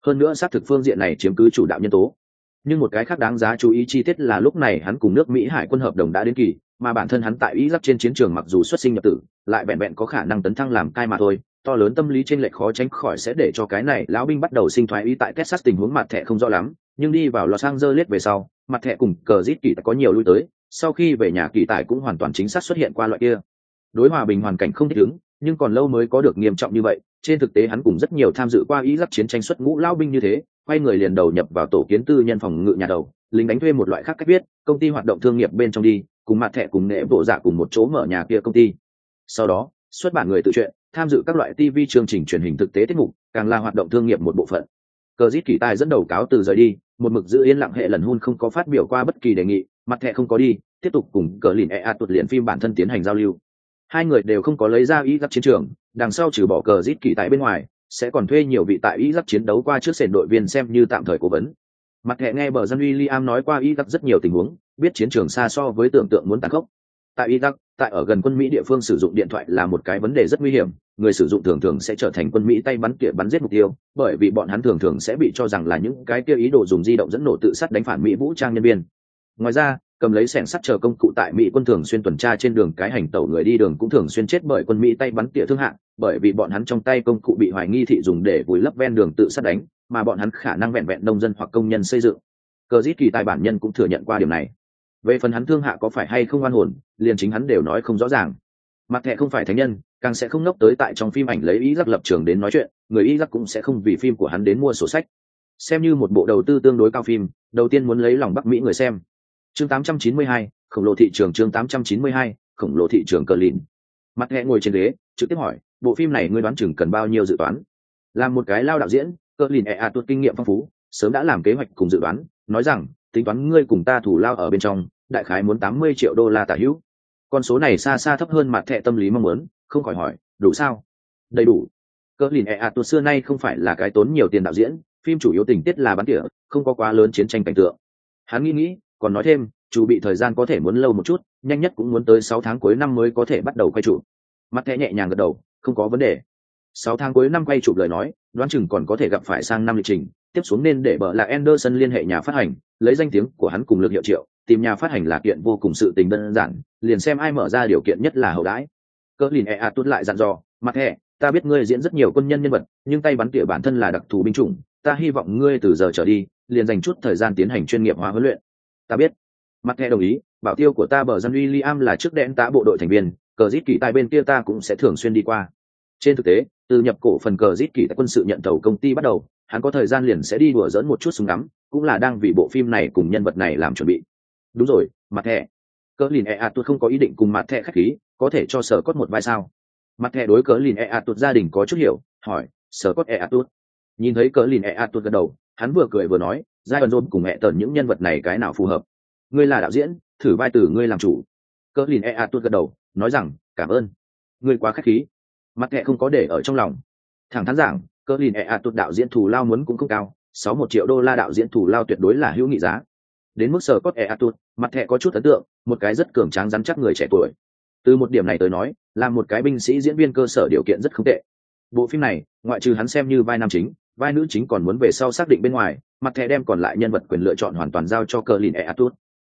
Hơn nữa xác thực phương diện này chiếm cứ chủ đạo nhân tố. Nhưng một cái khác đáng giá chú ý chi tiết là lúc này hắn cùng nước mỹ hải quân hợp đồng đã đến kỳ mà bản thân hắn tại Ý giáp trên chiến trường mặc dù xuất sinh nhập tử lại bèn bèn có khả năng tấn thăng làm cai mà thôi. To lớn tâm lý trên lệch khó tránh khỏi sẽ để cho cái này lão binh bắt đầu sinh thoái ý tại texas tình huống mặt thẻ không rõ lắm nhưng đi vào los angeles về sau mặt thẻ cùng cờ rít kỳ có nhiều lui tới sau khi về nhà kỳ tài cũng hoàn toàn chính xác xuất hiện qua loại kia đối hòa bình hoàn cảnh không thích ứng, nhưng còn lâu mới có được nghiêm trọng như vậy, trên thực tế hắn cùng rất nhiều tham dự qua ý giáp chiến tranh xuất ngũ lao binh như thế, quay người liền đầu nhập vào tổ kiến tư nhân phòng ngự nhà đầu, lính đánh thuê một loại khác cách viết công ty hoạt động thương nghiệp bên trong đi, cùng mặt thẻ cùng nệ bộ giả cùng một chỗ mở nhà kia công ty. Sau đó, xuất bản người tự truyện, tham dự các loại tv chương trình truyền hình thực tế tiết mục, càng là hoạt động thương nghiệp một bộ phận. Cờ dít kỳ tài dẫn đầu cáo từ rời đi, một mực giữ yên lặng hệ lần hun không có phát biểu qua bất kỳ đề nghị, mặt thẻ không có đi, tiếp tục cùng cờ lìn e a tuột liền phim bản thân tiến hành giao lưu hai người đều không có lấy ra ý giáp chiến trường, đằng sau trừ bỏ cờ rít kỳ tại bên ngoài, sẽ còn thuê nhiều vị tại ý giáp chiến đấu qua trước sền đội viên xem như tạm thời cố vấn. Mặt hệ nghe bờ dân William nói qua ý giáp rất nhiều tình huống, biết chiến trường xa so với tưởng tượng muốn tàn khốc. Tại iraq, tại ở gần quân mỹ địa phương sử dụng điện thoại là một cái vấn đề rất nguy hiểm, người sử dụng thường thường sẽ trở thành quân mỹ tay bắn tỉa bắn giết mục tiêu, bởi vì bọn hắn thường thường sẽ bị cho rằng là những cái kia ý đồ dùng di động dẫn nổ tự sát đánh phản mỹ vũ trang nhân viên. Ngoài ra cầm lấy sẻng sắt chờ công cụ tại mỹ quân thường xuyên tuần tra trên đường, cái hành tẩu người đi đường cũng thường xuyên chết bởi quân mỹ tay bắn tỉa thương hạng, bởi vì bọn hắn trong tay công cụ bị hoài nghi thị dùng để vùi lấp ven đường tự sát đánh, mà bọn hắn khả năng vẹn vẹn nông dân hoặc công nhân xây dựng. Cờ dít kỳ tài bản nhân cũng thừa nhận qua điểm này. Về phần hắn thương hạ có phải hay không oan hồn, liền chính hắn đều nói không rõ ràng. Mặt thẹ không phải thánh nhân, càng sẽ không nốc tới tại trong phim ảnh lấy ý giác lập trường đến nói chuyện, người ý giác cũng sẽ không vì phim của hắn đến mua sổ sách. Xem như một bộ đầu tư tương đối cao phim, đầu tiên muốn lấy lòng bắc mỹ người xem chương 892, khổng lồ thị trường chương 892, khổng lồ thị trường cờ lìn. Mặt hẹ ngồi trên ghế trực tiếp hỏi bộ phim này ngươi đoán chừng cần bao nhiêu dự toán? Làm một cái lao đạo diễn cờ lìn ẹ e tuột kinh nghiệm phong phú sớm đã làm kế hoạch cùng dự đoán nói rằng tính toán ngươi cùng ta thủ lao ở bên trong đại khái muốn tám mươi triệu đô la tả hữu. Con số này xa xa thấp hơn mặt thẹ tâm lý mong muốn không khỏi hỏi đủ sao? Đầy đủ. Cỡ lìn ẹ ạt tuột xưa nay không phải là cái tốn nhiều tiền đạo diễn phim chủ yếu tình tiết là bắn tỉa không có quá lớn chiến tranh cảnh tượng. Hắn nghĩ nghĩ còn nói thêm, chủ bị thời gian có thể muốn lâu một chút, nhanh nhất cũng muốn tới sáu tháng cuối năm mới có thể bắt đầu quay trụ mặt thẻ nhẹ nhàng gật đầu, không có vấn đề. Sáu tháng cuối năm quay chụp lời nói, đoán chừng còn có thể gặp phải sang năm lịch trình, tiếp xuống nên để bờ là Anderson liên hệ nhà phát hành, lấy danh tiếng của hắn cùng lực hiệu triệu, tìm nhà phát hành là kiện vô cùng sự tình đơn giản, liền xem ai mở ra điều kiện nhất là hậu đãi. Cỡ lìn ea tuốt lại dặn dò, mặt hẹ ta biết ngươi diễn rất nhiều quân nhân nhân vật, nhưng tay bắn tỉa bản thân là đặc thù binh chủng, ta hy vọng ngươi từ giờ trở đi, liền dành chút thời gian tiến hành chuyên nghiệp hóa huấn luyện ta biết. Mặt thẻ đồng ý, bảo tiêu của ta bờ dân William là trước đẽn tá bộ đội thành viên, cờ giết kỳ tại bên kia ta cũng sẽ thường xuyên đi qua. Trên thực tế, từ nhập cổ phần cờ giết kỳ tại quân sự nhận tàu công ty bắt đầu, hắn có thời gian liền sẽ đi đùa dỡn một chút súng ngắm, cũng là đang vì bộ phim này cùng nhân vật này làm chuẩn bị. Đúng rồi, mặt thẻ. Cỡ lìn e a tuột không có ý định cùng mặt thẻ khách khí, có thể cho sở cốt một vai sao? Mặt thẻ đối cỡ lìn e a tuột gia đình có chút hiểu, hỏi, sở cốt e a tuột. Nhìn thấy cỡ lìn e a tuột gật đầu, hắn vừa cười vừa nói giai đoạn rôn cùng mẹ tần những nhân vật này cái nào phù hợp? Ngươi là đạo diễn, thử vai từ ngươi làm chủ. Cỡ lìn e a tuột gật đầu, nói rằng, cảm ơn. Ngươi quá khách khí. Mặt hẹ không có để ở trong lòng. Thẳng thắn giảng cỡ lìn e a tuột đạo diễn thù lao muốn cũng không cao, sáu một triệu đô la đạo diễn thù lao tuyệt đối là hữu nghị giá. Đến mức sở cốt e a tuột, mặt thẹ có chút ấn tượng, một cái rất cường tráng rắn chắc người trẻ tuổi. Từ một điểm này tới nói, là một cái binh sĩ diễn viên cơ sở điều kiện rất không tệ. Bộ phim này, ngoại trừ hắn xem như vai nam chính vai nữ chính còn muốn về sau xác định bên ngoài mặt thẻ đem còn lại nhân vật quyền lựa chọn hoàn toàn giao cho cờ lìn e a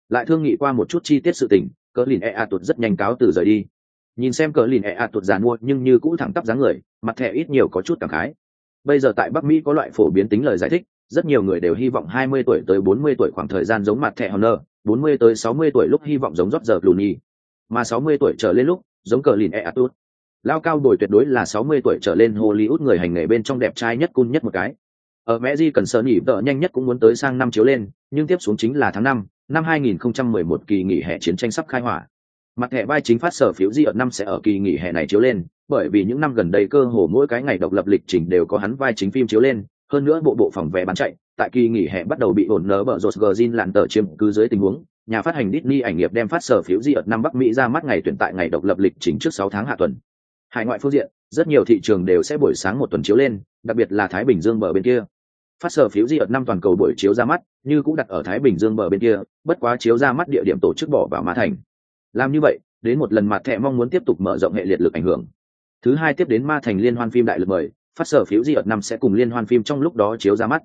lại thương nghị qua một chút chi tiết sự tình cờ lìn e a rất nhanh cáo từ rời đi. Nhìn xem cờ lìn e a giàn mua nhưng như cũ thẳng tắp dáng người mặt thẻ ít nhiều có chút cảm khái. Bây giờ tại bắc mỹ có loại phổ biến tính lời giải thích rất nhiều người đều hy vọng 20 tuổi tới 40 tuổi khoảng thời gian giống mặt thẻ Honor, 40 tới 60 tuổi lúc hy vọng giống Roger Clooney, mà 60 tuổi trở lên lúc giống cờ lìn Eastwood. Lao cao đổi tuyệt đối là 60 tuổi trở lên Hollywood người hành nghề bên trong đẹp trai nhất cun nhất một cái. Ở Mẹ Di cần sơ nghỉ vợ nhanh nhất cũng muốn tới sang năm chiếu lên, nhưng tiếp xuống chính là tháng 5, năm 2011 kỳ nghỉ hè chiến tranh sắp khai hỏa. Mặt thẻ vai chính phát sở phiếu di ở năm sẽ ở kỳ nghỉ hè này chiếu lên, bởi vì những năm gần đây cơ hồ mỗi cái ngày độc lập lịch trình đều có hắn vai chính phim chiếu lên, hơn nữa bộ bộ phòng vé bán chạy tại kỳ nghỉ hè bắt đầu bị ổn nớ bở rột gờ zin lặn tờ chiếm cứ dưới tình huống nhà phát hành Disney ảnh nghiệp đem phát sở phiếu di ở năm Bắc Mỹ ra mắt ngày tuyển tại ngày độc lập lịch trình trước 6 tháng hạ tuần. Hải ngoại phương diện, rất nhiều thị trường đều sẽ buổi sáng một tuần chiếu lên, đặc biệt là Thái Bình Dương bờ bên kia. Phát sở phiếu di ở năm toàn cầu buổi chiếu ra mắt, như cũng đặt ở Thái Bình Dương bờ bên kia, bất quá chiếu ra mắt địa điểm tổ chức bỏ vào Mã Thành. Làm như vậy, đến một lần mặt thẹ mong muốn tiếp tục mở rộng hệ liệt lực ảnh hưởng. Thứ hai tiếp đến Ma Thành liên hoan phim đại lực mời, phát sở phiếu di ợt năm sẽ cùng liên hoan phim trong lúc đó chiếu ra mắt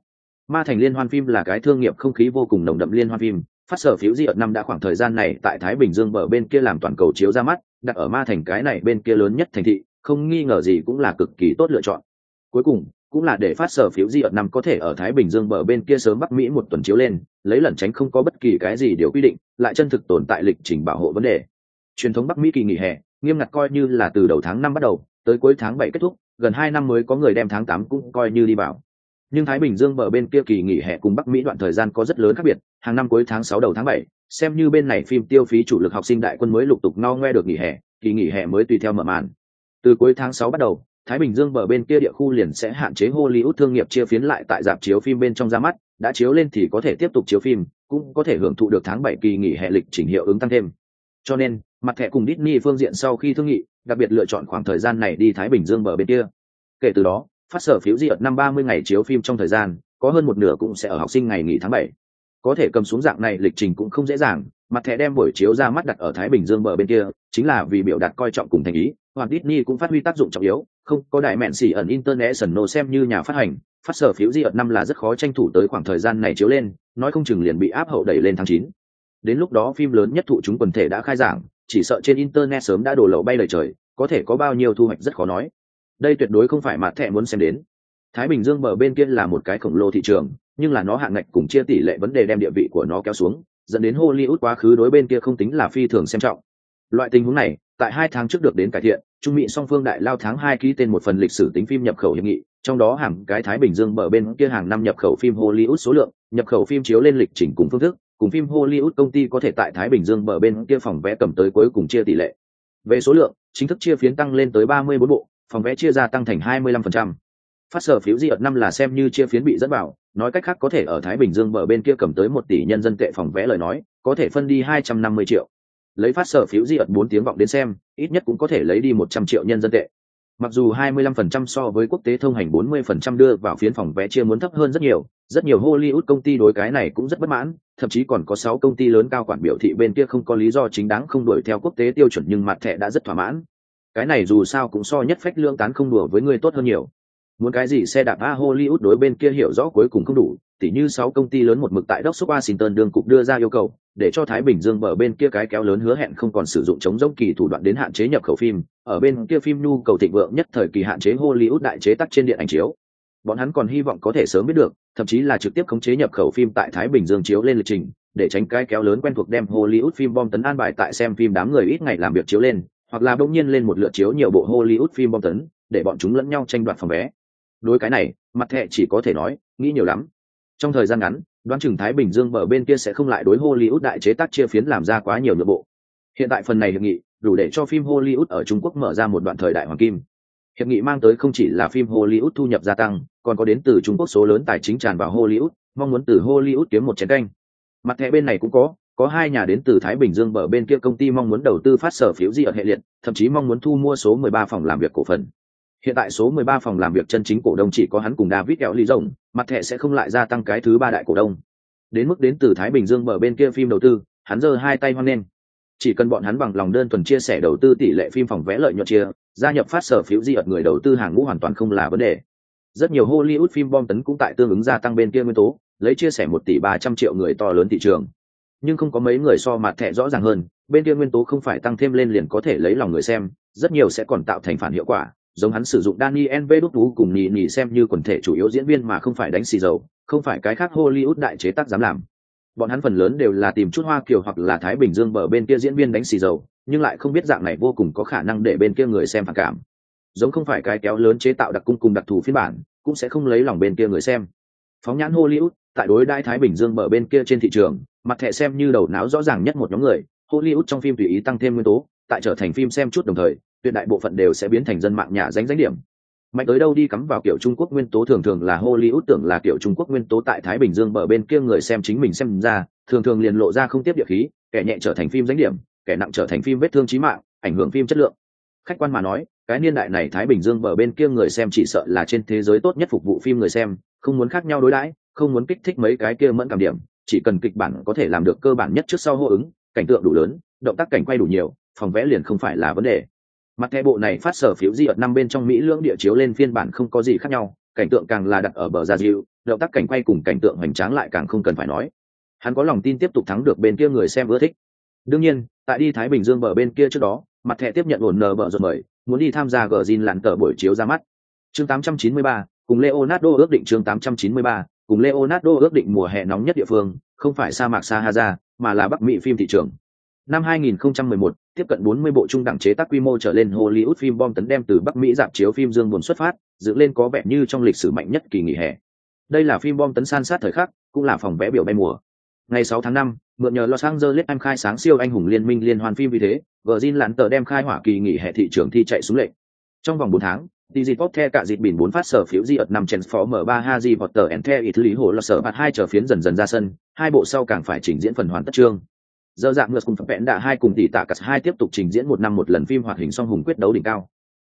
ma thành liên hoan phim là cái thương nghiệp không khí vô cùng nồng đậm liên hoan phim phát sở phiếu di ợt năm đã khoảng thời gian này tại thái bình dương bờ bên kia làm toàn cầu chiếu ra mắt, đặt ở ma thành cái này bên kia lớn nhất thành thị, không nghi ngờ gì cũng là cực kỳ tốt lựa chọn. Cuối cùng, cũng là để phát sở phiếu di ợt năm có thể ở thái bình dương bờ bên kia sớm bắc mỹ một tuần chiếu lên, lấy lẩn tránh không có bất kỳ cái gì điều quy định, lại chân thực tồn tại lịch trình bảo hộ vấn đề. Truyền thống bắc mỹ kỳ nghỉ hè, nghiêm ngặt coi như là từ đầu tháng năm bắt đầu, tới cuối tháng bảy kết thúc, gần hai năm mới có người đem tháng tám cũng coi như đi vào nhưng thái bình dương bờ bên kia kỳ nghỉ hè cùng bắc mỹ đoạn thời gian có rất lớn khác biệt, hàng năm cuối tháng sáu đầu tháng bảy, xem như bên này phim tiêu phí chủ lực học sinh đại quân mới lục tục no ngoe được nghỉ hè, kỳ nghỉ hè mới tùy theo mở màn. Từ cuối tháng sáu bắt đầu, thái bình dương bờ bên kia địa khu liền sẽ hạn chế hollywood thương nghiệp chia phiến lại tại dạp chiếu phim bên trong ra mắt, đã chiếu lên thì có thể tiếp tục chiếu phim, cũng có thể hưởng thụ được tháng bảy kỳ nghỉ hè lịch trình hiệu ứng tăng thêm. Cho nên, mặt thẻ cùng Disney phương diện sau khi thương nghị, đặc biệt lựa chọn khoảng thời gian này đi thái bình dương bờ bên kia. Kể từ đó phát sở phiếu di ợt năm ba mươi ngày chiếu phim trong thời gian, có hơn một nửa cũng sẽ ở học sinh ngày nghỉ tháng bảy. Có thể cầm xuống dạng này, lịch trình cũng không dễ dàng, mặt thẻ đem buổi chiếu ra mắt đặt ở thái bình dương bờ bên kia, chính là vì biểu đạt coi trọng cùng thành ý. Hoặc Disney cũng phát huy tác dụng trọng yếu, không có đại mẹn xỉ ẩn international xem như nhà phát hành, phát sở phiếu di ợt năm là rất khó tranh thủ tới khoảng thời gian này chiếu lên, nói không chừng liền bị áp hậu đẩy lên tháng chín. Đến lúc đó phim lớn nhất thụ chúng quần thể đã khai giảng, chỉ sợ trên internet sớm đã đổ lậu bay lời trời, có thể có bao nhiêu thu hoạch rất khó nói đây tuyệt đối không phải mặt thẻ muốn xem đến. Thái bình dương bờ bên kia là một cái khổng lồ thị trường, nhưng là nó hạn ngạch cùng chia tỷ lệ vấn đề đem địa vị của nó kéo xuống, dẫn đến hollywood quá khứ đối bên kia không tính là phi thường xem trọng. Loại tình huống này, tại hai tháng trước được đến cải thiện, trung mỹ song phương đại lao tháng hai ký tên một phần lịch sử tính phim nhập khẩu hiệp nghị, trong đó hàng cái thái bình dương bờ bên kia hàng năm nhập khẩu phim hollywood số lượng, nhập khẩu phim chiếu lên lịch trình cùng phương thức, cùng phim hollywood công ty có thể tại thái bình dương bờ bên kia phòng vé cầm tới cuối cùng chia tỷ lệ. Về số lượng, chính thức chia phiến tăng lên tới ba mươi bốn bộ phòng vé chia ra tăng thành hai mươi lăm phần trăm. Phát sở phiếu di ợt năm là xem như chia phiến bị dẫn vào, nói cách khác có thể ở thái bình dương bờ bên kia cầm tới một tỷ nhân dân tệ phòng vé lời nói, có thể phân đi hai trăm năm mươi triệu. Lấy phát sở phiếu di ợt bốn tiếng vọng đến xem, ít nhất cũng có thể lấy đi một trăm triệu nhân dân tệ. Mặc dù 25% so với quốc tế thông hành 40% đưa vào phiến phòng vé chia muốn thấp hơn rất nhiều rất nhiều hollywood công ty đối cái này cũng rất bất mãn, thậm chí còn có 6 công ty lớn cao quản biểu thị bên kia không có lý do chính đáng không đuổi theo quốc tế tiêu chuẩn nhưng mặt thẻ đã rất thỏa mãn cái này dù sao cũng so nhất phách lương tán không đùa với ngươi tốt hơn nhiều. Muốn cái gì xe đạp a hollywood đối bên kia hiểu rõ cuối cùng không đủ, tỉ như sáu công ty lớn một mực tại đốc xúc washington đương cục đưa ra yêu cầu, để cho thái bình dương bờ bên kia cái kéo lớn hứa hẹn không còn sử dụng chống giống kỳ thủ đoạn đến hạn chế nhập khẩu phim, ở bên kia phim nhu cầu thịnh vượng nhất thời kỳ hạn chế hollywood đại chế tắc trên điện ảnh chiếu. Bọn hắn còn hy vọng có thể sớm biết được, thậm chí là trực tiếp khống chế nhập khẩu phim tại thái bình dương chiếu lên lịch trình, để tránh cái kéo lớn quen thuộc đem hollywood phim bom tấn an bài tại xem phim đám người ít ngày làm việc chiếu lên hoặc là bỗng nhiên lên một lượt chiếu nhiều bộ hollywood phim bom tấn, để bọn chúng lẫn nhau tranh đoạt phòng vé. Đối cái này, mặt thẹ chỉ có thể nói, nghĩ nhiều lắm. Trong thời gian ngắn, đoán chừng thái bình dương bờ bên kia sẽ không lại đối hollywood đại chế tác chia phiến làm ra quá nhiều nội bộ. Hiện tại phần này hiệp nghị, đủ để cho phim hollywood ở trung quốc mở ra một đoạn thời đại hoàng kim. Hiệp nghị mang tới không chỉ là phim hollywood thu nhập gia tăng, còn có đến từ trung quốc số lớn tài chính tràn vào hollywood, mong muốn từ hollywood kiếm một chén canh. Mặt thẻ bên này cũng có có hai nhà đến từ thái bình dương bờ bên kia công ty mong muốn đầu tư phát sở phiếu gì ở hệ liệt, thậm chí mong muốn thu mua số 13 phòng làm việc cổ phần. Hiện tại số 13 phòng làm việc chân chính cổ đông chỉ có hắn cùng david kẹo ly rồng, mặt thẻ sẽ không lại gia tăng cái thứ ba đại cổ đông. Đến mức đến từ thái bình dương bờ bên kia phim đầu tư, hắn giơ hai tay hoan nghênh. Chỉ cần bọn hắn bằng lòng đơn thuần chia sẻ đầu tư tỷ lệ phim phòng vẽ lợi nhuận chia, gia nhập phát sở phiếu di ợt người đầu tư hàng ngũ hoàn toàn không là vấn đề. Rất nhiều hollywood phim bom tấn cũng tại tương ứng gia tăng bên kia nguyên tố, lấy chia sẻ một tỷ ba trăm triệu người to lớn thị trường nhưng không có mấy người so mặt thẻ rõ ràng hơn bên kia nguyên tố không phải tăng thêm lên liền có thể lấy lòng người xem rất nhiều sẽ còn tạo thành phản hiệu quả giống hắn sử dụng Daniel V đút tú cùng nhì nhì xem như quần thể chủ yếu diễn viên mà không phải đánh xì dầu, không phải cái khác Hollywood đại chế tác dám làm. Bọn hắn phần lớn đều là tìm chút Hoa Kiều hoặc là Thái Bình Dương bờ bên kia diễn viên đánh xì dầu, nhưng lại không biết dạng này vô cùng có khả năng để bên kia người xem phản cảm. Giống không phải cái kéo lớn chế tạo đặc cung cùng đặc thù phiên bản, cũng sẽ không lấy lòng bên kia người xem. Phóng nhãn Hollywood, tại đối đại Thái Bình Dương bờ bên kia trên thị trường, mặt thẻ xem như đầu não rõ ràng nhất một nhóm người, Hollywood trong phim tùy ý tăng thêm nguyên tố, tại trở thành phim xem chút đồng thời, tuyệt đại bộ phận đều sẽ biến thành dân mạng nhà danh danh điểm. Mạnh tới đâu đi cắm vào kiểu trung quốc nguyên tố thường thường là hollywood tưởng là kiểu trung quốc nguyên tố tại thái bình dương bờ bên kia người xem chính mình xem ra thường thường liền lộ ra không tiếp địa khí kẻ nhẹ trở thành phim danh điểm kẻ nặng trở thành phim vết thương chí mạng ảnh hưởng phim chất lượng. Khách quan mà nói cái niên đại này thái bình dương bờ bên kia người xem chỉ sợ là trên thế giới tốt nhất phục vụ phim người xem không muốn khác nhau đối đãi không muốn kích thích mấy cái kia mẫn cảm điểm chỉ cần kịch bản có thể làm được cơ bản nhất trước sau hô ứng cảnh tượng đủ lớn động tác cảnh quay đủ nhiều phòng vẽ liền không phải là vấn đề. Mặt thẻ bộ này phát sở phiếu di ở năm bên trong mỹ lưỡng địa chiếu lên phiên bản không có gì khác nhau cảnh tượng càng là đặt ở bờ gia diệu động tác cảnh quay cùng cảnh tượng hoành tráng lại càng không cần phải nói. Hắn có lòng tin tiếp tục thắng được bên kia người xem ưa thích. Đương nhiên tại đi thái bình dương bờ bên kia trước đó mặt thẻ tiếp nhận ổn nờ bờ rồi mời muốn đi tham gia gờ zin lặn tờ buổi chiếu ra mắt. Chương 893, cùng leonardo ước định chương 893, cùng leonardo ước định mùa hè nóng nhất địa phương không phải sa mạc sahara mà là bắc mỹ phim thị trường năm 2011, tiếp cận 40 bộ trung đẳng chế tác quy mô trở lên Hollywood phim bom tấn đem từ Bắc Mỹ dạp chiếu phim dương buồn xuất phát, dựng lên có vẻ như trong lịch sử mạnh nhất kỳ nghỉ hè. Đây là phim bom tấn san sát thời khắc, cũng là phòng vé biểu bay mùa. Ngày 6 tháng 5, mượn nhờ Los Angeles em khai sáng siêu anh hùng liên minh liên hoàn phim vì thế, Virgin lặn tờ đem khai hỏa kỳ nghỉ hè thị trường thi chạy xuống lệnh. Trong vòng 4 tháng, Digipop The cả dịp biển 4 phát sở phiếu di ợt 5 Transformer 3 Harry Potter and The lý Hồ là sở bạt hai trở phiến dần dần ra sân, hai bộ sau càng phải trình diễn phần hoàn tất trương. Giờ dạng ngược cùng phật vẹn đã hai cùng tỷ tạ cắt hai tiếp tục trình diễn một năm một lần phim hoạt hình song hùng quyết đấu đỉnh cao.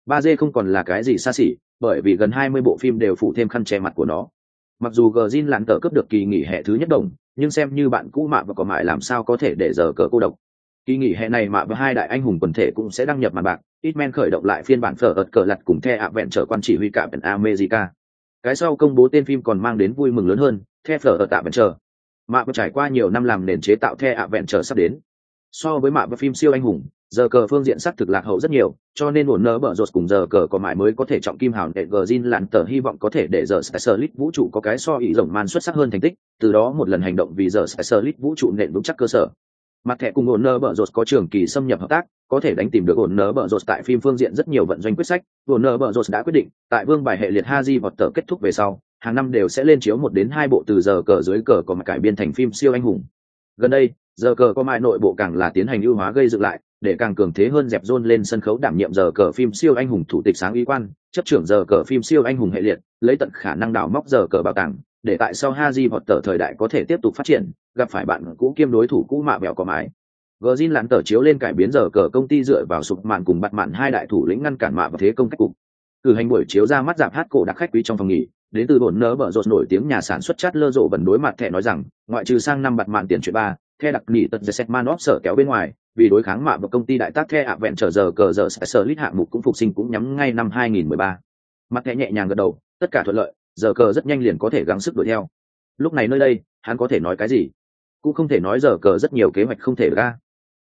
3D không còn là cái gì xa xỉ, bởi vì gần 20 bộ phim đều phụ thêm khăn che mặt của nó. Mặc dù Gjin lãng tờ cấp được kỳ nghỉ hè thứ nhất đồng, nhưng xem như bạn cũ mạ và có mại làm sao có thể để giờ cờ cô độc. Kỳ nghỉ hè này mà và hai đại anh hùng quần thể cũng sẽ đăng nhập màn bạc, Hitman khởi động lại phiên bản phở ợt cờ lặt cùng The ạ vẹn trở quan chỉ huy cả bên America. Cái sau công bố tên phim còn mang đến vui mừng lớn hơn, The phở ợt tạ vẹn trở. Mạ vừa trải qua nhiều năm làm nền chế tạo The ạ vẹn trở sắp đến. So với mạ và phim siêu anh hùng, giờ cờ phương diện sắc thực lạc hậu rất nhiều, cho nên ổn nỡ bở rột cùng giờ cờ có mãi mới có thể trọng kim hào để Gjin lặn tờ hy vọng có thể để giờ Specialist vũ trụ có cái so ý rộng man xuất sắc hơn thành tích, từ đó một lần hành động vì giờ Specialist vũ trụ nền vững chắc cơ sở mặt thẻ cùng ổn nơ bở rột có trường kỳ xâm nhập hợp tác, có thể đánh tìm được ổn nơ bở rột tại phim phương diện rất nhiều vận doanh quyết sách. Ổn nơ bở rột đã quyết định, tại vương bài hệ liệt ha di vọt tờ kết thúc về sau, hàng năm đều sẽ lên chiếu một đến hai bộ từ giờ cờ dưới cờ có mặt cải biên thành phim siêu anh hùng. Gần đây, giờ cờ có mại nội bộ càng là tiến hành ưu hóa gây dựng lại, để càng cường thế hơn dẹp rôn lên sân khấu đảm nhiệm giờ cờ phim siêu anh hùng thủ tịch sáng y quan, chấp trưởng giờ cờ phim siêu anh hùng hệ liệt, lấy tận khả năng đào móc giờ cờ bảo tàng để tại sau Haji hoặc tờ thời đại có thể tiếp tục phát triển, gặp phải bạn cũ kiêm đối thủ cũ mạ bèo có mái. Gjin lặn tờ chiếu lên cải biến giờ cờ công ty dựa vào sụp mạn cùng bắt mạn hai đại thủ lĩnh ngăn cản mạ và thế công cách cục. Cử hành buổi chiếu ra mắt giảm hát cổ đặc khách quý trong phòng nghỉ, đến từ bổn nỡ bở rột nổi tiếng nhà sản xuất chát lơ rộ vẫn đối mặt thẻ nói rằng, ngoại trừ sang năm bạt mạn tiền chuyện ba, the đặc nghỉ tật dệt Man sở kéo bên ngoài, vì đối kháng mạ và công ty đại tác the ạ vẹn trở giờ cờ giờ sẽ sở lít hạng mục cũng phục sinh cũng nhắm ngay năm 2013. Mặt thẻ nhẹ nhàng gật đầu, tất cả thuận lợi, giờ cờ rất nhanh liền có thể gắng sức đuổi theo. Lúc này nơi đây, hắn có thể nói cái gì? Cũng không thể nói giờ cờ rất nhiều kế hoạch không thể ra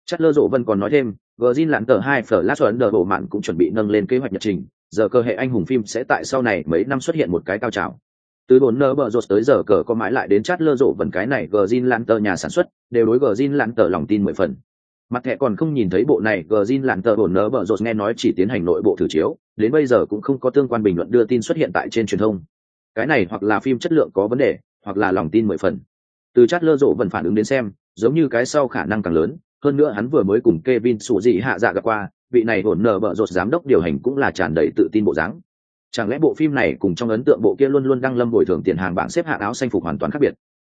chất lơ rộ vân còn nói thêm, Virgin lặn tờ hai phở lát ấn đờ bộ mạn cũng chuẩn bị nâng lên kế hoạch nhật trình. Giờ cờ hệ anh hùng phim sẽ tại sau này mấy năm xuất hiện một cái cao trào. Từ bốn nơ bờ rột tới giờ cờ có mãi lại đến chát lơ rộ vần cái này Virgin lặn tờ nhà sản xuất, đều đối Virgin lặn tờ lòng tin mười phần. Mặt thẻ còn không nhìn thấy bộ này, Virgin lặn tờ bốn nơ bờ rột nghe nói chỉ tiến hành nội bộ thử chiếu, đến bây giờ cũng không có tương quan bình luận đưa tin xuất hiện tại trên truyền thông cái này hoặc là phim chất lượng có vấn đề, hoặc là lòng tin mười phần. Từ chát lơ rộ vẫn phản ứng đến xem, giống như cái sau khả năng càng lớn, hơn nữa hắn vừa mới cùng Kevin sủ dị hạ dạ gặp qua, vị này hồn nở bợ rột giám đốc điều hành cũng là tràn đầy tự tin bộ dáng. Chẳng lẽ bộ phim này cùng trong ấn tượng bộ kia luôn luôn đăng lâm bồi thường tiền hàng bảng xếp hạng áo xanh phục hoàn toàn khác biệt?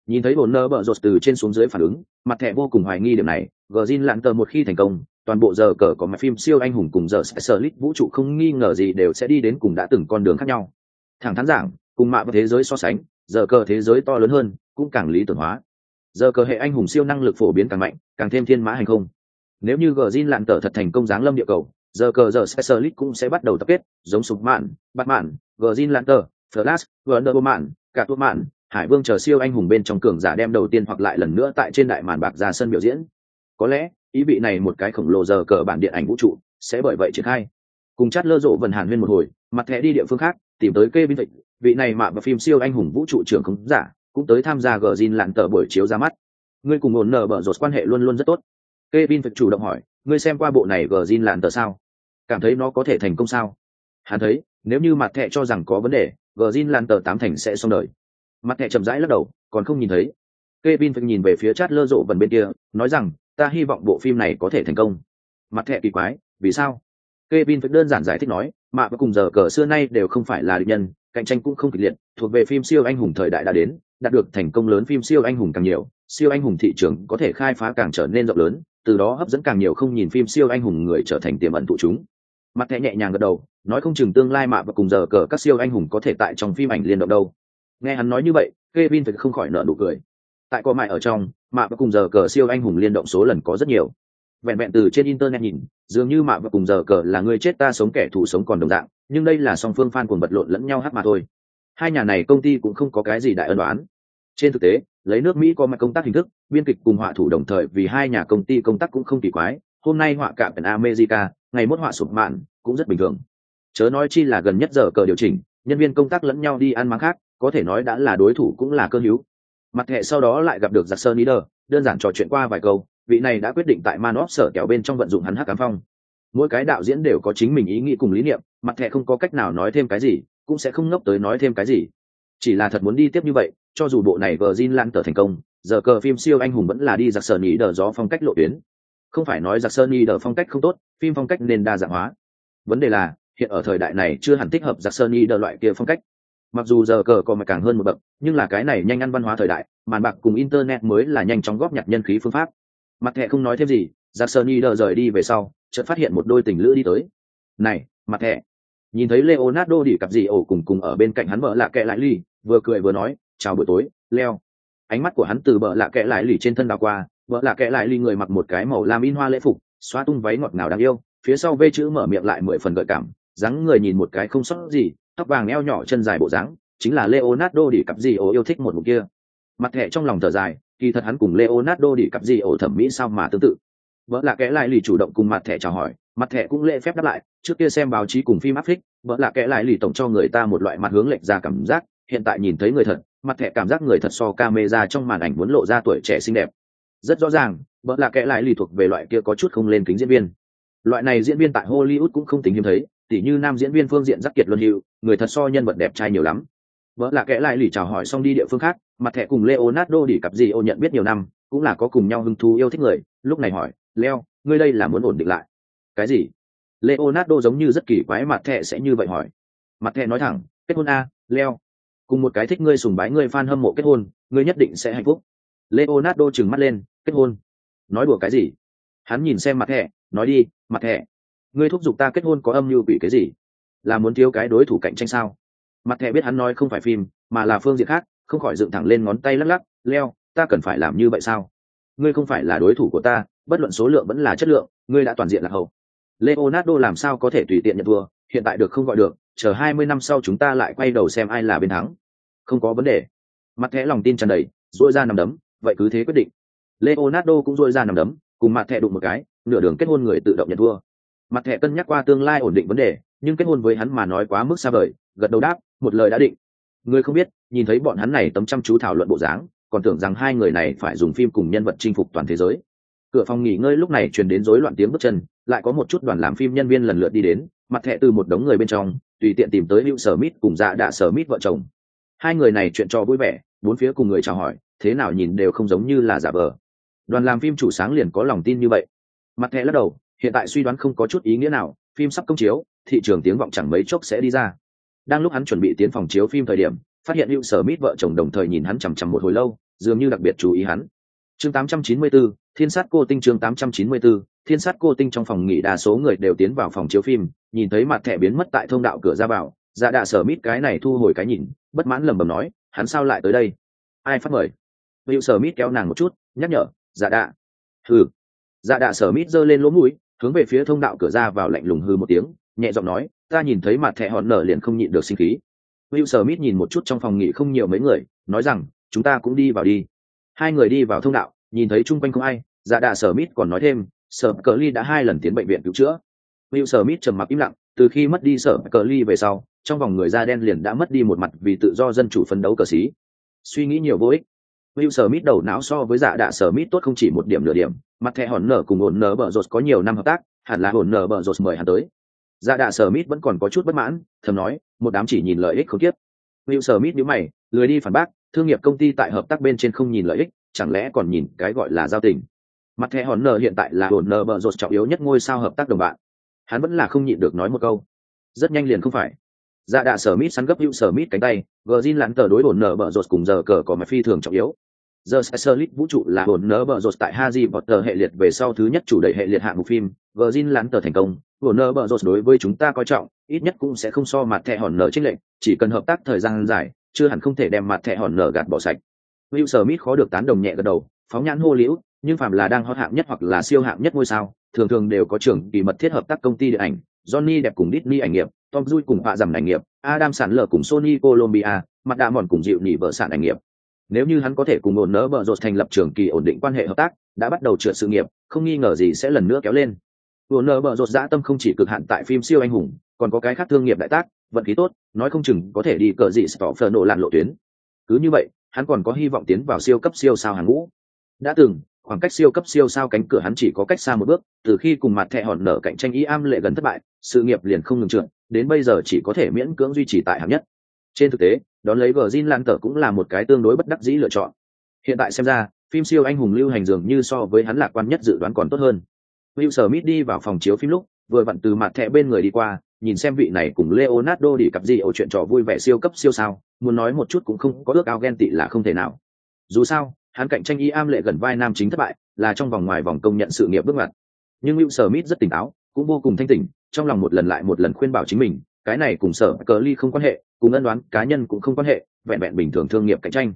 Nhìn thấy hồn nở bợ rột từ trên xuống dưới phản ứng, mặt thẻ vô cùng hoài nghi điểm này Gjin lặn tờ một khi thành công, toàn bộ giờ cờ có mặt phim siêu anh hùng cùng giờ Specialist vũ trụ không nghi ngờ gì đều sẽ đi đến cùng đã từng con đường khác nhau. Thẳng thắn giảng cùng mạ và thế giới so sánh, giờ cờ thế giới to lớn hơn, cũng càng lý tưởng hóa. Giờ cờ hệ anh hùng siêu năng lực phổ biến càng mạnh, càng thêm thiên mã hành không. Nếu như gờ zin lạn tở thật thành công giáng lâm địa cầu, giờ cờ giờ specialist cũng sẽ bắt đầu tập kết, giống sụp mạn bắt mạn gờ zin lạn tở, flash, wonder mạn cả tuột mạn, hải vương chờ siêu anh hùng bên trong cường giả đem đầu tiên hoặc lại lần nữa tại trên đại màn bạc ra sân biểu diễn. Có lẽ, ý vị này một cái khổng lồ giờ cờ bản điện ảnh vũ trụ sẽ bởi vậy triển khai. Cùng chát lơ rộ vần hàn huyên một hồi, mặt thẻ đi địa phương khác tìm tới kê binh vịnh vị này mạ và phim siêu anh hùng vũ trụ trưởng không giả cũng tới tham gia gờ zin lặn tờ buổi chiếu ra mắt ngươi cùng ổn nở bở rột quan hệ luôn luôn rất tốt Kevin vịnh chủ động hỏi, ngươi xem qua bộ này gờ zin lặn tờ sao? Cảm thấy nó có thể thành công sao? Hắn thấy, nếu như mặt thẻ cho rằng có vấn đề, gờ zin lặn tờ tám thành sẽ xong đời. Mặt thẻ chậm rãi lắc đầu, còn không nhìn thấy. Kevin vịnh nhìn về phía chat lơ rộ vần bên kia, nói rằng, ta hy vọng bộ phim này có thể thành công. Mặt thẻ kỳ quái, vì sao? Kevin phải đơn giản giải thích nói, mạ và cùng giờ cờ xưa nay đều không phải là địch nhân, cạnh tranh cũng không kịch liệt, thuộc về phim siêu anh hùng thời đại đã đến, đạt được thành công lớn phim siêu anh hùng càng nhiều, siêu anh hùng thị trường có thể khai phá càng trở nên rộng lớn, từ đó hấp dẫn càng nhiều không nhìn phim siêu anh hùng người trở thành tiềm ẩn tụ chúng. Mặt thẻ nhẹ nhàng gật đầu, nói không chừng tương lai mạ và cùng giờ cờ các siêu anh hùng có thể tại trong phim ảnh liên động đâu. Nghe hắn nói như vậy, Kevin phải không khỏi nở nụ cười. Tại có mại ở trong, mạ và cùng giờ cờ siêu anh hùng liên động số lần có rất nhiều vẹn vẹn từ trên internet nhìn dường như mạ và cùng giờ cờ là người chết ta sống kẻ thù sống còn đồng dạng, nhưng đây là song phương phan cuồng vật lộn lẫn nhau hát mà thôi. Hai nhà này công ty cũng không có cái gì đại ân đoán trên thực tế, lấy nước mỹ có mặt công tác hình thức, biên kịch cùng họa thủ đồng thời vì hai nhà công ty công tác cũng không kỳ quái. Hôm nay họa cạm ở america, ngày mốt họa sụp mạn, cũng rất bình thường. Chớ nói chi là gần nhất giờ cờ điều chỉnh, nhân viên công tác lẫn nhau đi ăn máng khác, có thể nói đã là đối thủ cũng là cơ hữu. Mặt hệ sau đó lại gặp được giặc sơn ý đơn giản trò chuyện qua vài câu vị này đã quyết định tại manop sở kéo bên trong vận dụng hắn hắc cám phong. Mỗi cái đạo diễn đều có chính mình ý nghĩ cùng lý niệm, mặt thẻ không có cách nào nói thêm cái gì, cũng sẽ không ngốc tới nói thêm cái gì. Chỉ là thật muốn đi tiếp như vậy, cho dù bộ này vờ Jin lan tờ thành công, giờ cờ phim siêu anh hùng vẫn là đi giặc sơn ý đờ gió phong cách lộ tuyến. Không phải nói giặc sơn ý đờ phong cách không tốt, phim phong cách nên đa dạng hóa. Vấn đề là, hiện ở thời đại này chưa hẳn thích hợp giặc sơn ý đờ loại kia phong cách. Mặc dù giờ cờ còn mà càng hơn một bậc, nhưng là cái này nhanh ăn văn hóa thời đại, màn bạc cùng internet mới là nhanh chóng góp nhặt nhân khí phương pháp mặt thẻ không nói thêm gì, giặc sơn y đờ rời đi về sau, chợt phát hiện một đôi tình lữ đi tới. Này mặt thẻ nhìn thấy leonardo đi cặp gì ổ cùng cùng ở bên cạnh hắn vợ lạ kệ lại ly vừa cười vừa nói, chào buổi tối, leo. Ánh mắt của hắn từ vợ lạ kệ lại lì trên thân đào qua vợ lạ kệ lại ly người mặc một cái màu lam in hoa lễ phục, xóa tung váy ngọt ngào đáng yêu, phía sau vê chữ mở miệng lại mười phần gợi cảm, dáng người nhìn một cái không sót gì, tóc vàng eo nhỏ chân dài bộ dáng, chính là leonardo đi cặp gì ổ yêu thích một mục kia. Mặt thẻ trong lòng thở dài kỳ thật hắn cùng leonardo đi cặp gì ổ thẩm mỹ sao mà tương tự. Vợ là kẻ lại lì chủ động cùng mặt thẻ chào hỏi, mặt thẻ cũng lễ phép đáp lại, trước kia xem báo chí cùng phim áp phích vợ kẻ lại lì tổng cho người ta một loại mặt hướng lệch ra cảm giác, hiện tại nhìn thấy người thật, mặt thẻ cảm giác người thật so ca mê ra trong màn ảnh muốn lộ ra tuổi trẻ xinh đẹp. Rất rõ ràng vợ là kẻ lại lì thuộc về loại kia có chút không lên kính diễn viên. Loại này diễn viên tại hollywood cũng không tính hiếm thấy, tỉ như nam diễn viên phương diện giác kiệt luân hiệu người thật so nhân vật đẹp trai nhiều lắm vợ là kẽ lại lì chào hỏi xong đi địa phương khác, mặt thẻ cùng leonardo đi cặp gì ô nhận biết nhiều năm, cũng là có cùng nhau hứng thú yêu thích người. Lúc này hỏi, leo, ngươi đây là muốn ổn định lại? Cái gì? Leonardo giống như rất kỳ quái, mặt thẻ sẽ như vậy hỏi. Mặt thẻ nói thẳng, kết hôn a, leo. Cùng một cái thích ngươi sùng bái ngươi fan hâm mộ kết hôn, ngươi nhất định sẽ hạnh phúc. Leonardo trừng mắt lên, kết hôn? Nói đùa cái gì? Hắn nhìn xem mặt thẻ, nói đi, mặt thẻ, ngươi thúc giục ta kết hôn có âm mưu quỷ cái gì? Là muốn thiếu cái đối thủ cạnh tranh sao? Mặt thẻ biết hắn nói không phải phim, mà là phương diện khác, không khỏi dựng thẳng lên ngón tay lắc lắc, leo, ta cần phải làm như vậy sao? Ngươi không phải là đối thủ của ta, bất luận số lượng vẫn là chất lượng, ngươi đã toàn diện là hậu. Leonardo làm sao có thể tùy tiện nhận thua, hiện tại được không gọi được, chờ hai mươi năm sau chúng ta lại quay đầu xem ai là bên thắng. Không có vấn đề. Mặt thẻ lòng tin tràn đầy dỗi ra nằm đấm, vậy cứ thế quyết định. Leonardo cũng dỗi ra nằm đấm, cùng mặt thẻ đụng một cái, nửa đường kết hôn người tự động nhận thua. Mặt thẻ cân nhắc qua tương lai ổn định vấn đề, nhưng kết hôn với hắn mà nói quá mức xa vời, gật đầu đáp một lời đã định. Người không biết, nhìn thấy bọn hắn này tấm chăm chú thảo luận bộ dáng, còn tưởng rằng hai người này phải dùng phim cùng nhân vật chinh phục toàn thế giới. Cửa phòng nghỉ ngơi lúc này truyền đến rối loạn tiếng bước chân, lại có một chút đoàn làm phim nhân viên lần lượt đi đến, mặt thẻ từ một đống người bên trong, tùy tiện tìm tới hữu sở mít cùng dạ đạ sở mít vợ chồng. Hai người này chuyện trò vui vẻ, bốn phía cùng người chào hỏi, thế nào nhìn đều không giống như là giả vờ. Đoàn làm phim chủ sáng liền có lòng tin như vậy. Mặt thẻ lắc đầu, hiện tại suy đoán không có chút ý nghĩa nào, phim sắp công chiếu, thị trường tiếng vọng chẳng mấy chốc sẽ đi ra đang lúc hắn chuẩn bị tiến phòng chiếu phim thời điểm phát hiện hữu sở mít vợ chồng đồng thời nhìn hắn chằm chằm một hồi lâu dường như đặc biệt chú ý hắn. Chương 894, thiên sát cô tinh chương 894, thiên sát cô tinh trong phòng nghỉ đa số người đều tiến vào phòng chiếu phim nhìn thấy mặt thẻ biến mất tại thông đạo cửa ra vào dạ đạ sở mít cái này thu hồi cái nhìn bất mãn lẩm bẩm nói hắn sao lại tới đây? Ai phát mời? Hữu sở mít kéo nàng một chút nhắc nhở dạ đạ. Hừ. Dạ đạ sở mít giơ lên lỗ mũi hướng về phía thông đạo cửa ra vào lạnh lùng hư một tiếng nhẹ giọng nói ta nhìn thấy mặt thẻ hòn nở liền không nhịn được sinh khí Will Smith nhìn một chút trong phòng nghỉ không nhiều mấy người, nói rằng, chúng ta cũng đi vào đi. Hai người đi vào thông đạo, nhìn thấy chung quanh không ai, dạ đà sở Smith còn nói thêm, sở cờ ly đã hai lần tiến bệnh viện cứu chữa. Will Smith trầm mặc im lặng, từ khi mất đi sở cờ ly về sau, trong vòng người da đen liền đã mất đi một mặt vì tự do dân chủ phấn đấu cờ sĩ. Suy nghĩ nhiều vô ích. Will Smith đầu não so với dạ đạ sở Smith tốt không chỉ một điểm nửa điểm, mặt thẻ hòn nở cùng ổn nở bờ rột có nhiều năm hợp tác, hẳn là ổn nở bờ rột mời hắn tới dạ đạ sở mít vẫn còn có chút bất mãn thầm nói một đám chỉ nhìn lợi ích không tiếp hữu sở mít nhíu mày lười đi phản bác thương nghiệp công ty tại hợp tác bên trên không nhìn lợi ích chẳng lẽ còn nhìn cái gọi là giao tình? Mặt thẻ hòn nờ hiện tại là hồn nờ bợ rột trọng yếu nhất ngôi sao hợp tác đồng bạn. Hắn vẫn là không nhịn được nói một câu. Rất nhanh liền không phải. Dạ đạ sở mít săn gấp hữu sở mít cánh tay gờ zin lặn tờ đối hồn nờ bợ rột cùng giờ cờ có mặt phi thường trọng yếu. The Specialist vũ trụ là hồn nở bờ rột tại Harry Potter hệ liệt về sau thứ nhất chủ đẩy hệ liệt hạng mục phim, Virgin lán tờ thành công, hồn nợ bờ rột đối với chúng ta coi trọng, ít nhất cũng sẽ không so mặt thẻ hòn nở trích lệnh, chỉ cần hợp tác thời gian dài, chưa hẳn không thể đem mặt thẻ hòn nở gạt bỏ sạch. Will Smith khó được tán đồng nhẹ gật đầu, phóng nhãn hô liễu, nhưng phàm là đang hot hạng nhất hoặc là siêu hạng nhất ngôi sao, thường thường đều có trưởng kỳ mật thiết hợp tác công ty điện ảnh, Johnny đẹp cùng Disney ảnh nghiệp, Tom Cruise cùng họa giảm ảnh nghiệp, Adam Sandler cùng Sony Columbia, mặt đạ mòn cùng dịu nỉ vợ sản ảnh nghiệp nếu như hắn có thể cùng ổn nỡ bờ rột thành lập trường kỳ ổn định quan hệ hợp tác đã bắt đầu trượt sự nghiệp không nghi ngờ gì sẽ lần nữa kéo lên vừa nở bờ rột dã tâm không chỉ cực hạn tại phim siêu anh hùng, còn có cái khác thương nghiệp đại tác, vận khí tốt, nói không chừng có thể đi cờ dị stop nổ lạn lộ tuyến. Cứ như vậy, hắn còn có hy vọng tiến vào siêu cấp siêu sao hàng ngũ. Đã từng, khoảng cách siêu cấp siêu sao cánh cửa hắn chỉ có cách xa một bước, từ khi cùng mặt thẹ hòn nở cạnh tranh y am lệ gần thất bại, sự nghiệp liền không ngừng trượt, đến bây giờ chỉ có thể miễn cưỡng duy trì tại hạng nhất. Trên thực tế, đón lấy vờ zin Lan tở cũng là một cái tương đối bất đắc dĩ lựa chọn. Hiện tại xem ra, phim siêu anh hùng lưu hành dường như so với hắn lạc quan nhất dự đoán còn tốt hơn. Will Smith đi vào phòng chiếu phim lúc, vừa vặn từ mặt thẻ bên người đi qua, nhìn xem vị này cùng Leonardo đi cặp gì ổ chuyện trò vui vẻ siêu cấp siêu sao, muốn nói một chút cũng không có ước ao ghen tị là không thể nào. Dù sao, hắn cạnh tranh y am lệ gần vai nam chính thất bại, là trong vòng ngoài vòng công nhận sự nghiệp bước ngoặt. Nhưng Will Smith rất tỉnh táo, cũng vô cùng thanh tỉnh, trong lòng một lần lại một lần khuyên bảo chính mình, cái này cùng sở cờ ly không quan hệ, cùng ân đoán cá nhân cũng không quan hệ, vẹn vẹn bình thường thương nghiệp cạnh tranh.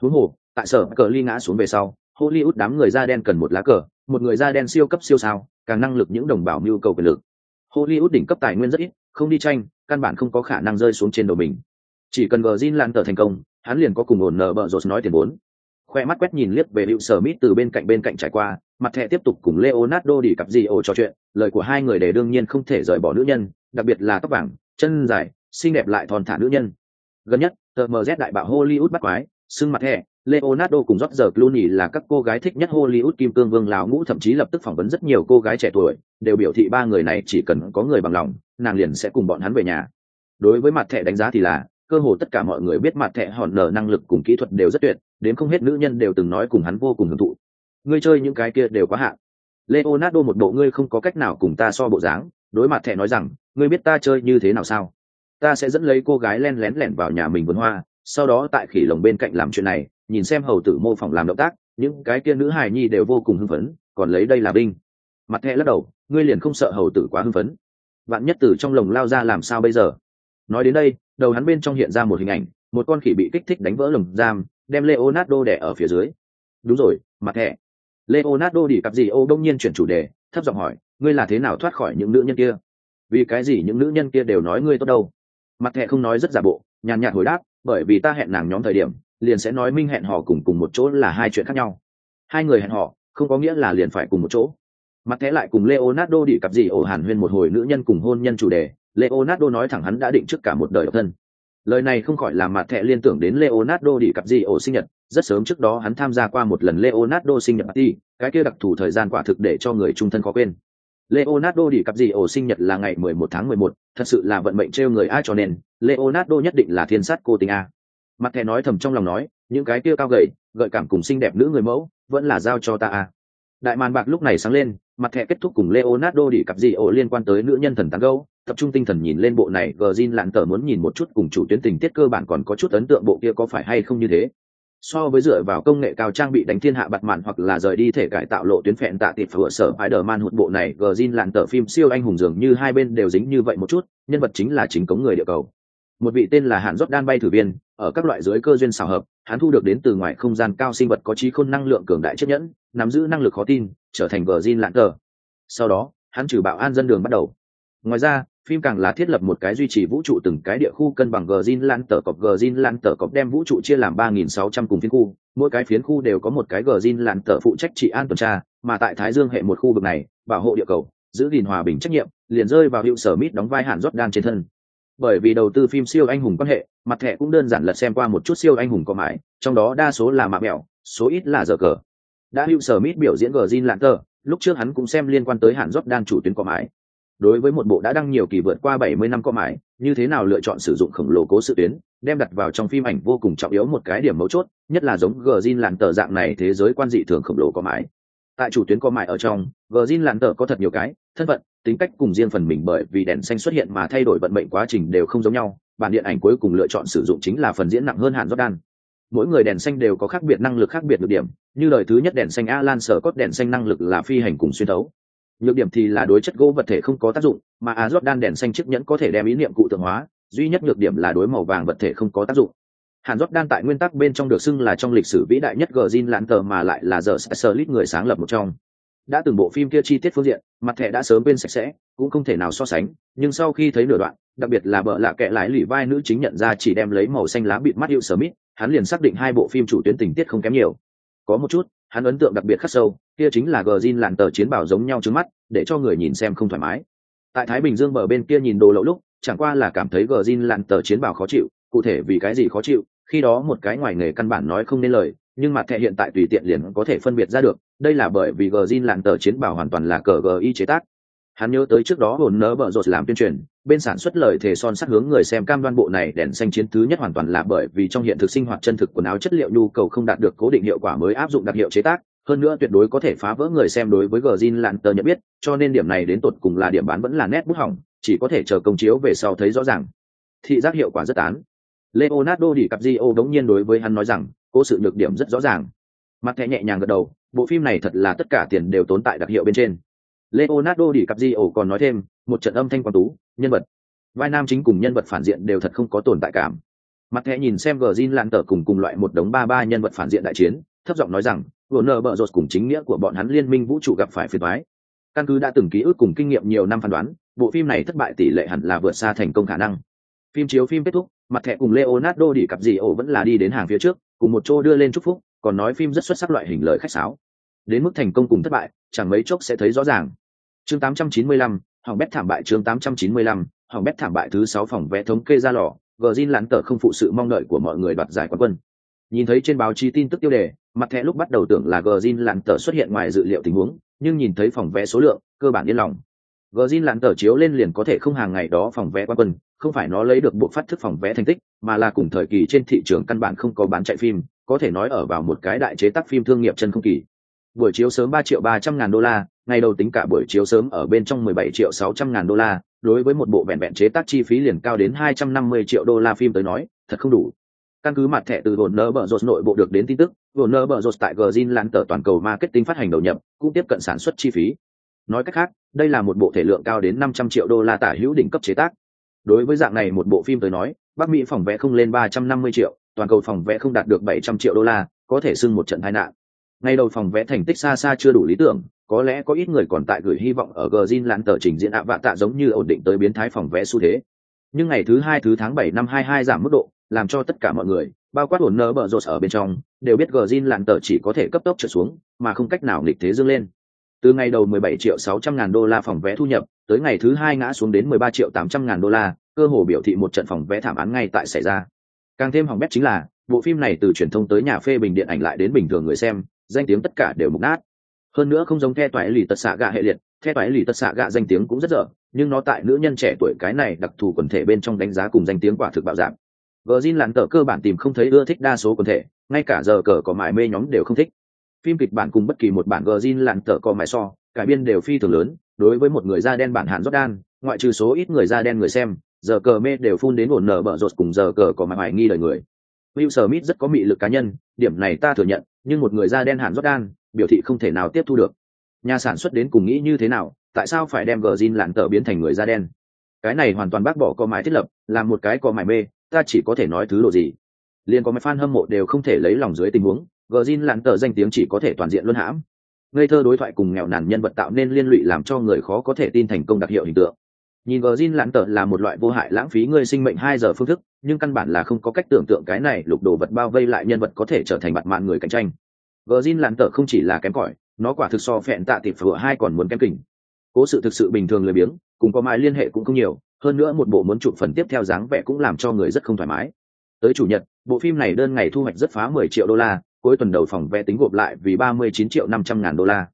Huống hồ, tại sở cờ ly ngã xuống về sau hollywood đám người da đen cần một lá cờ, một người da đen siêu cấp siêu sao, càng năng lực những đồng bào mưu cầu quyền lực. Hollywood đỉnh cấp tài nguyên rất ít, không đi tranh, căn bản không có khả năng rơi xuống trên đầu mình. Chỉ cần vờ Jin lan tờ thành công, hắn liền có cùng ổn nở bợ rột nói tiền vốn. Khoe mắt quét nhìn liếc về hiệu sở mít từ bên cạnh bên cạnh trải qua, mặt thẻ tiếp tục cùng leonardo đi cặp gì ổ trò chuyện, lời của hai người để đương nhiên không thể rời bỏ nữ nhân, đặc biệt là tóc vàng, chân dài, xinh đẹp lại thon thả nữ nhân. Gần nhất, tờ mz đại bạo hollywood bắt quái, xưng mặt thẻ leonardo cùng rót clooney là các cô gái thích nhất hollywood kim cương vương lào ngũ, thậm chí lập tức phỏng vấn rất nhiều cô gái trẻ tuổi, đều biểu thị ba người này chỉ cần có người bằng lòng, nàng liền sẽ cùng bọn hắn về nhà. Đối với mặt thẻ đánh giá thì là, cơ hồ tất cả mọi người biết mặt thẻ hòn nở năng lực cùng kỹ thuật đều rất tuyệt, đến không hết nữ nhân đều từng nói cùng hắn vô cùng hưởng thụ. Ngươi chơi những cái kia đều quá hạn leonardo một bộ ngươi không có cách nào cùng ta so bộ dáng, đối mặt thẻ nói rằng, ngươi biết ta chơi như thế nào sao? Ta sẽ dẫn lấy cô gái len lén lẻn vào nhà mình vườn hoa, sau đó tại khỉ lồng bên cạnh làm chuyện này nhìn xem hầu tử mô phỏng làm động tác, những cái kia nữ hài nhi đều vô cùng hưng phấn, còn lấy đây là binh. Mặt thẻ lắc đầu, ngươi liền không sợ hầu tử quá hưng phấn. Bạn nhất tử trong lồng lao ra làm sao bây giờ? Nói đến đây, đầu hắn bên trong hiện ra một hình ảnh, một con khỉ bị kích thích đánh vỡ lồng giam, đem leonardo đẻ ở phía dưới. Đúng rồi, mặt thẻ. Leonardo đi cặp gì ô đông nhiên chuyển chủ đề, thấp giọng hỏi, ngươi là thế nào thoát khỏi những nữ nhân kia? Vì cái gì những nữ nhân kia đều nói ngươi tốt đâu? Mặt thẻ không nói rất giả bộ, nhàn nhạt hồi đáp, bởi vì ta hẹn nàng nhóm thời điểm liền sẽ nói minh hẹn hò cùng cùng một chỗ là hai chuyện khác nhau. Hai người hẹn hò không có nghĩa là liền phải cùng một chỗ. Mặt thế lại cùng leonardo đi cặp gì ổ hàn huyên một hồi nữ nhân cùng hôn nhân chủ đề leonardo nói thẳng hắn đã định trước cả một đời độc thân. Lời này không khỏi làm mặt thẻ liên tưởng đến leonardo đi cặp gì ổ sinh nhật rất sớm trước đó hắn tham gia qua một lần leonardo sinh nhật party cái kia đặc thù thời gian quả thực để cho người trung thân khó quên. Leonardo đi cặp gì ổ sinh nhật là ngày 11 tháng 11, thật sự là vận mệnh trêu người ai cho nên leonardo nhất định là thiên sát cô tình a mặt thẻ nói thầm trong lòng nói, những cái kia cao gầy, gợi cảm cùng xinh đẹp nữ người mẫu, vẫn là giao cho ta à? đại màn bạc lúc này sáng lên, mặt thẻ kết thúc cùng leonardo đi cặp gì ổ liên quan tới nữ nhân thần tán gâu tập trung tinh thần nhìn lên bộ này gờ zin lặn tờ muốn nhìn một chút cùng chủ tuyến tình tiết cơ bản còn có chút ấn tượng bộ kia có phải hay không như thế so với dựa vào công nghệ cao trang bị đánh thiên hạ bặt mạn hoặc là rời đi thể cải tạo lộ tuyến phẹn tạ tịp vừa sở spider man hụt bộ này gờ zin lạn tờ phim siêu anh hùng dường như hai bên đều dính như vậy một chút, nhân vật chính là chính cống người địa cầu một vị tên là hạn rót đan bay thử viên ở các loại dưới cơ duyên xào hợp hắn thu được đến từ ngoài không gian cao sinh vật có trí khôn năng lượng cường đại chiếc nhẫn nắm giữ năng lực khó tin trở thành vờ gin lạn cờ sau đó hắn trừ bạo an dân đường bắt đầu. Ngoài ra phim càng là thiết lập một cái duy trì vũ trụ từng cái địa khu cân bằng Gjin Lan tờ cọc Gjin Lan tờ cọc đem vũ trụ chia làm 3.600 cùng phiến khu, mỗi cái phiến khu đều có một cái Gjin Lan tờ phụ trách trị an tuần tra, mà tại Thái Dương hệ một khu vực này, bảo hộ địa cầu, giữ gìn hòa bình trách nhiệm, liền rơi vào hiệu sở Mít đóng vai hẳn Jordan trên thân. Bởi vì đầu tư phim siêu anh hùng quan hệ, mặt thẻ cũng đơn giản lật xem qua một chút siêu anh hùng có mãi, trong đó đa số là mạ mẹo, số ít là giờ cờ. Đã hữu sở Mít biểu diễn Gjin Lan tờ, lúc trước hắn cũng xem liên quan tới hàn dốc đang chủ tuyến có mãi đối với một bộ đã đăng nhiều kỳ vượt qua 70 năm có mãi như thế nào lựa chọn sử dụng khổng lồ cố sự tuyến đem đặt vào trong phim ảnh vô cùng trọng yếu một cái điểm mấu chốt nhất là giống gờ zin làn tờ dạng này thế giới quan dị thường khổng lồ có mãi tại chủ tuyến có mãi ở trong gờ zin làn tờ có thật nhiều cái thân phận tính cách cùng riêng phần mình bởi vì đèn xanh xuất hiện mà thay đổi vận mệnh quá trình đều không giống nhau, bản điện ảnh cuối cùng lựa chọn sử dụng chính là phần diễn nặng hơn hạn jordan. Mỗi người đèn xanh đều có khác biệt năng lực khác biệt được điểm, như lời thứ nhất đèn xanh alan sở cốt đèn xanh năng lực là phi hành cùng xuyên thấu. Nhược điểm thì là đối chất gỗ vật thể không có tác dụng, mà a jordan đèn xanh chiếc nhẫn có thể đem ý niệm cụ tượng hóa, duy nhất nhược điểm là đối màu vàng vật thể không có tác dụng. Hàn jordan tại nguyên tắc bên trong được xưng là trong lịch sử vĩ đại nhất gờ zin lãn tờ mà lại là giờ sơ lít người sáng lập một trong đã từng bộ phim kia chi tiết phương diện mặt thẻ đã sớm bên sạch sẽ cũng không thể nào so sánh nhưng sau khi thấy nửa đoạn đặc biệt là bợ lạ kệ lái lì vai nữ chính nhận ra chỉ đem lấy màu xanh lá bịt mắt hiệu mít, hắn liền xác định hai bộ phim chủ tuyến tình tiết không kém nhiều. Có một chút hắn ấn tượng đặc biệt khắc sâu kia chính là gờ zin làn tờ chiến bảo giống nhau trước mắt để cho người nhìn xem không thoải mái. Tại thái bình dương bờ bên kia nhìn đồ lậu lúc chẳng qua là cảm thấy gờ zin làn tờ chiến bảo khó chịu cụ thể vì cái gì khó chịu khi đó một cái ngoài nghề căn bản nói không nên lời nhưng mặt thẻ hiện tại tùy tiện liền có thể phân biệt ra được, đây là bởi vì gờ zin làn tờ chiến bảo hoàn toàn là cờ gi chế tác. Hắn nhớ tới trước đó hồn nỡ bợ rột làm tuyên truyền, bên sản xuất lời thề son sắc hướng người xem cam đoan bộ này đèn xanh chiến thứ nhất hoàn toàn là bởi vì trong hiện thực sinh hoạt chân thực quần áo chất liệu nhu cầu không đạt được cố định hiệu quả mới áp dụng đặc hiệu chế tác, hơn nữa tuyệt đối có thể phá vỡ người xem đối với gờ zin tờ nhận biết, cho nên điểm này đến tột cùng là điểm bán vẫn là nét bút hỏng, chỉ có thể chờ công chiếu về sau thấy rõ ràng. Thị giác hiệu quả rất tán. Leonardo đi cặp di ô đống nhiên đối với hắn nói rằng cố sự nhược điểm rất rõ ràng. Mặt thẻ nhẹ nhàng gật đầu, bộ phim này thật là tất cả tiền đều tốn tại đặc hiệu bên trên. Leonardo đi cặp di ổ còn nói thêm, một trận âm thanh quang tú, nhân vật. Vai nam chính cùng nhân vật phản diện đều thật không có tồn tại cảm. Mặt thẻ nhìn xem gờ zin lan tờ cùng cùng loại một đống ba ba nhân vật phản diện đại chiến, thấp giọng nói rằng, vừa nờ bợ rột cùng chính nghĩa của bọn hắn liên minh vũ trụ gặp phải phiền thoái căn cứ đã từng ký ức cùng kinh nghiệm nhiều năm phán đoán, bộ phim này thất bại tỷ lệ hẳn là vượt xa thành công khả năng. Phim chiếu phim kết thúc, mặt thẻ cùng leonardo đi cặp gì ổ vẫn là đi đến hàng phía trước cùng một chỗ đưa lên chúc phúc còn nói phim rất xuất sắc loại hình lời khách sáo. Đến mức thành công cùng thất bại chẳng mấy chốc sẽ thấy rõ ràng. Chương 895, hỏng bét thảm bại chương 895, hỏng bét thảm bại thứ sáu phòng vé thống kê ra lò gờ zin lán tờ không phụ sự mong đợi của mọi người đoạt giải quán quân. Nhìn thấy trên báo chí tin tức tiêu đề mặt thẻ lúc bắt đầu tưởng là gờ zin lán tờ xuất hiện ngoài dự liệu tình huống nhưng nhìn thấy phòng vé số lượng cơ bản yên lòng. Gờ zin lán tờ chiếu lên liền có thể không hàng ngày đó phòng vé quán quân không phải nó lấy được bộ phát thức phòng vé thành tích, mà là cùng thời kỳ trên thị trường căn bản không có bán chạy phim, có thể nói ở vào một cái đại chế tác phim thương nghiệp chân không kỳ. Buổi chiếu sớm ba triệu ba trăm ngàn đô la, ngày đầu tính cả buổi chiếu sớm ở bên trong mười bảy triệu sáu trăm ngàn đô la, đối với một bộ vẹn vẹn chế tác chi phí liền cao đến hai trăm năm mươi triệu đô la phim tới nói, thật không đủ. Căn cứ mặt thẻ từ hồn nơ bờ rột nội bộ được đến tin tức hồn nơ bờ rột tại gzin lan tờ toàn cầu marketing phát hành đầu nhập, cũng tiếp cận sản xuất chi phí. Nói cách khác, đây là một bộ thể lượng cao đến năm trăm triệu đô la tả hữu đỉnh cấp chế tác đối với dạng này một bộ phim tới nói, bắc mỹ phòng vé không lên ba trăm năm mươi triệu, toàn cầu phòng vé không đạt được bảy trăm triệu đô la, có thể xưng một trận tai nạn. Ngay đầu phòng vé thành tích xa xa chưa đủ lý tưởng, có lẽ có ít người còn tại gửi hy vọng ở gzin lãn tờ trình diễn ạ vạ tạ giống như ổn định tới biến thái phòng vé xu thế. Nhưng ngày thứ hai thứ tháng bảy năm hai hai giảm mức độ, làm cho tất cả mọi người, bao quát ổn nơ bờ rột ở bên trong, đều biết gzin lãn tờ chỉ có thể cấp tốc trở xuống, mà không cách nào nghịch thế dương lên từ ngày đầu 17 triệu 600 ngàn đô la phòng vé thu nhập, tới ngày thứ hai ngã xuống đến 13 triệu 800 ngàn đô la, cơ hồ biểu thị một trận phòng vé thảm án ngay tại xảy ra. Càng thêm hỏng bét chính là, bộ phim này từ truyền thông tới nhà phê bình điện ảnh lại đến bình thường người xem, danh tiếng tất cả đều mục nát. Hơn nữa không giống the toái lì tật xạ gạ hệ liệt, the toái lì tật xạ gạ danh tiếng cũng rất dở, nhưng nó tại nữ nhân trẻ tuổi cái này đặc thù quần thể bên trong đánh giá cùng danh tiếng quả thực bạo giảm vợ Jin lặn tờ cơ bản tìm không thấy ưa thích đa số quần thể, ngay cả giờ cờ có mải mê nhóm đều không thích phim kịch bản cùng bất kỳ một bản gờ zin lặn tờ co mải so cải biên đều phi thường lớn đối với một người da đen bản hạn Jordan, ngoại trừ số ít người da đen người xem giờ cờ mê đều phun đến ổn nở bở rột cùng giờ cờ có mải hoài nghi lời người Will Smith rất có mị lực cá nhân, điểm này ta thừa nhận, nhưng một người da đen hẳn Jordan, biểu thị không thể nào tiếp thu được. Nhà sản xuất đến cùng nghĩ như thế nào, tại sao phải đem gờ zin lạn tờ biến thành người da đen? Cái này hoàn toàn bác bỏ co mãi thiết lập, làm một cái co mải mê, ta chỉ có thể nói thứ độ gì. Liên có mấy fan hâm mộ đều không thể lấy lòng dưới tình huống, Gjin lạn tờ danh tiếng chỉ có thể toàn diện luân hãm. Ngây thơ đối thoại cùng nghèo nàn nhân vật tạo nên liên lụy làm cho người khó có thể tin thành công đặc hiệu hình tượng. Nhìn gờ zin lãn tờ là một loại vô hại lãng phí người sinh mệnh hai giờ phương thức, nhưng căn bản là không có cách tưởng tượng cái này lục đồ vật bao vây lại nhân vật có thể trở thành mặt mạng người cạnh tranh. Gờ zin lãn tờ không chỉ là kém cỏi, nó quả thực so phẹn tạ tịp vừa hai còn muốn kém kỉnh cố sự thực sự bình thường lười biếng, cùng có mãi liên hệ cũng không nhiều, hơn nữa một bộ muốn chụp phần tiếp theo dáng vẻ cũng làm cho người rất không thoải mái. Tới chủ nhật, bộ phim này đơn ngày thu hoạch rất phá 10 triệu đô la cuối tuần đầu phòng vé tính gộp lại vì 39 triệu 500 ngàn đô la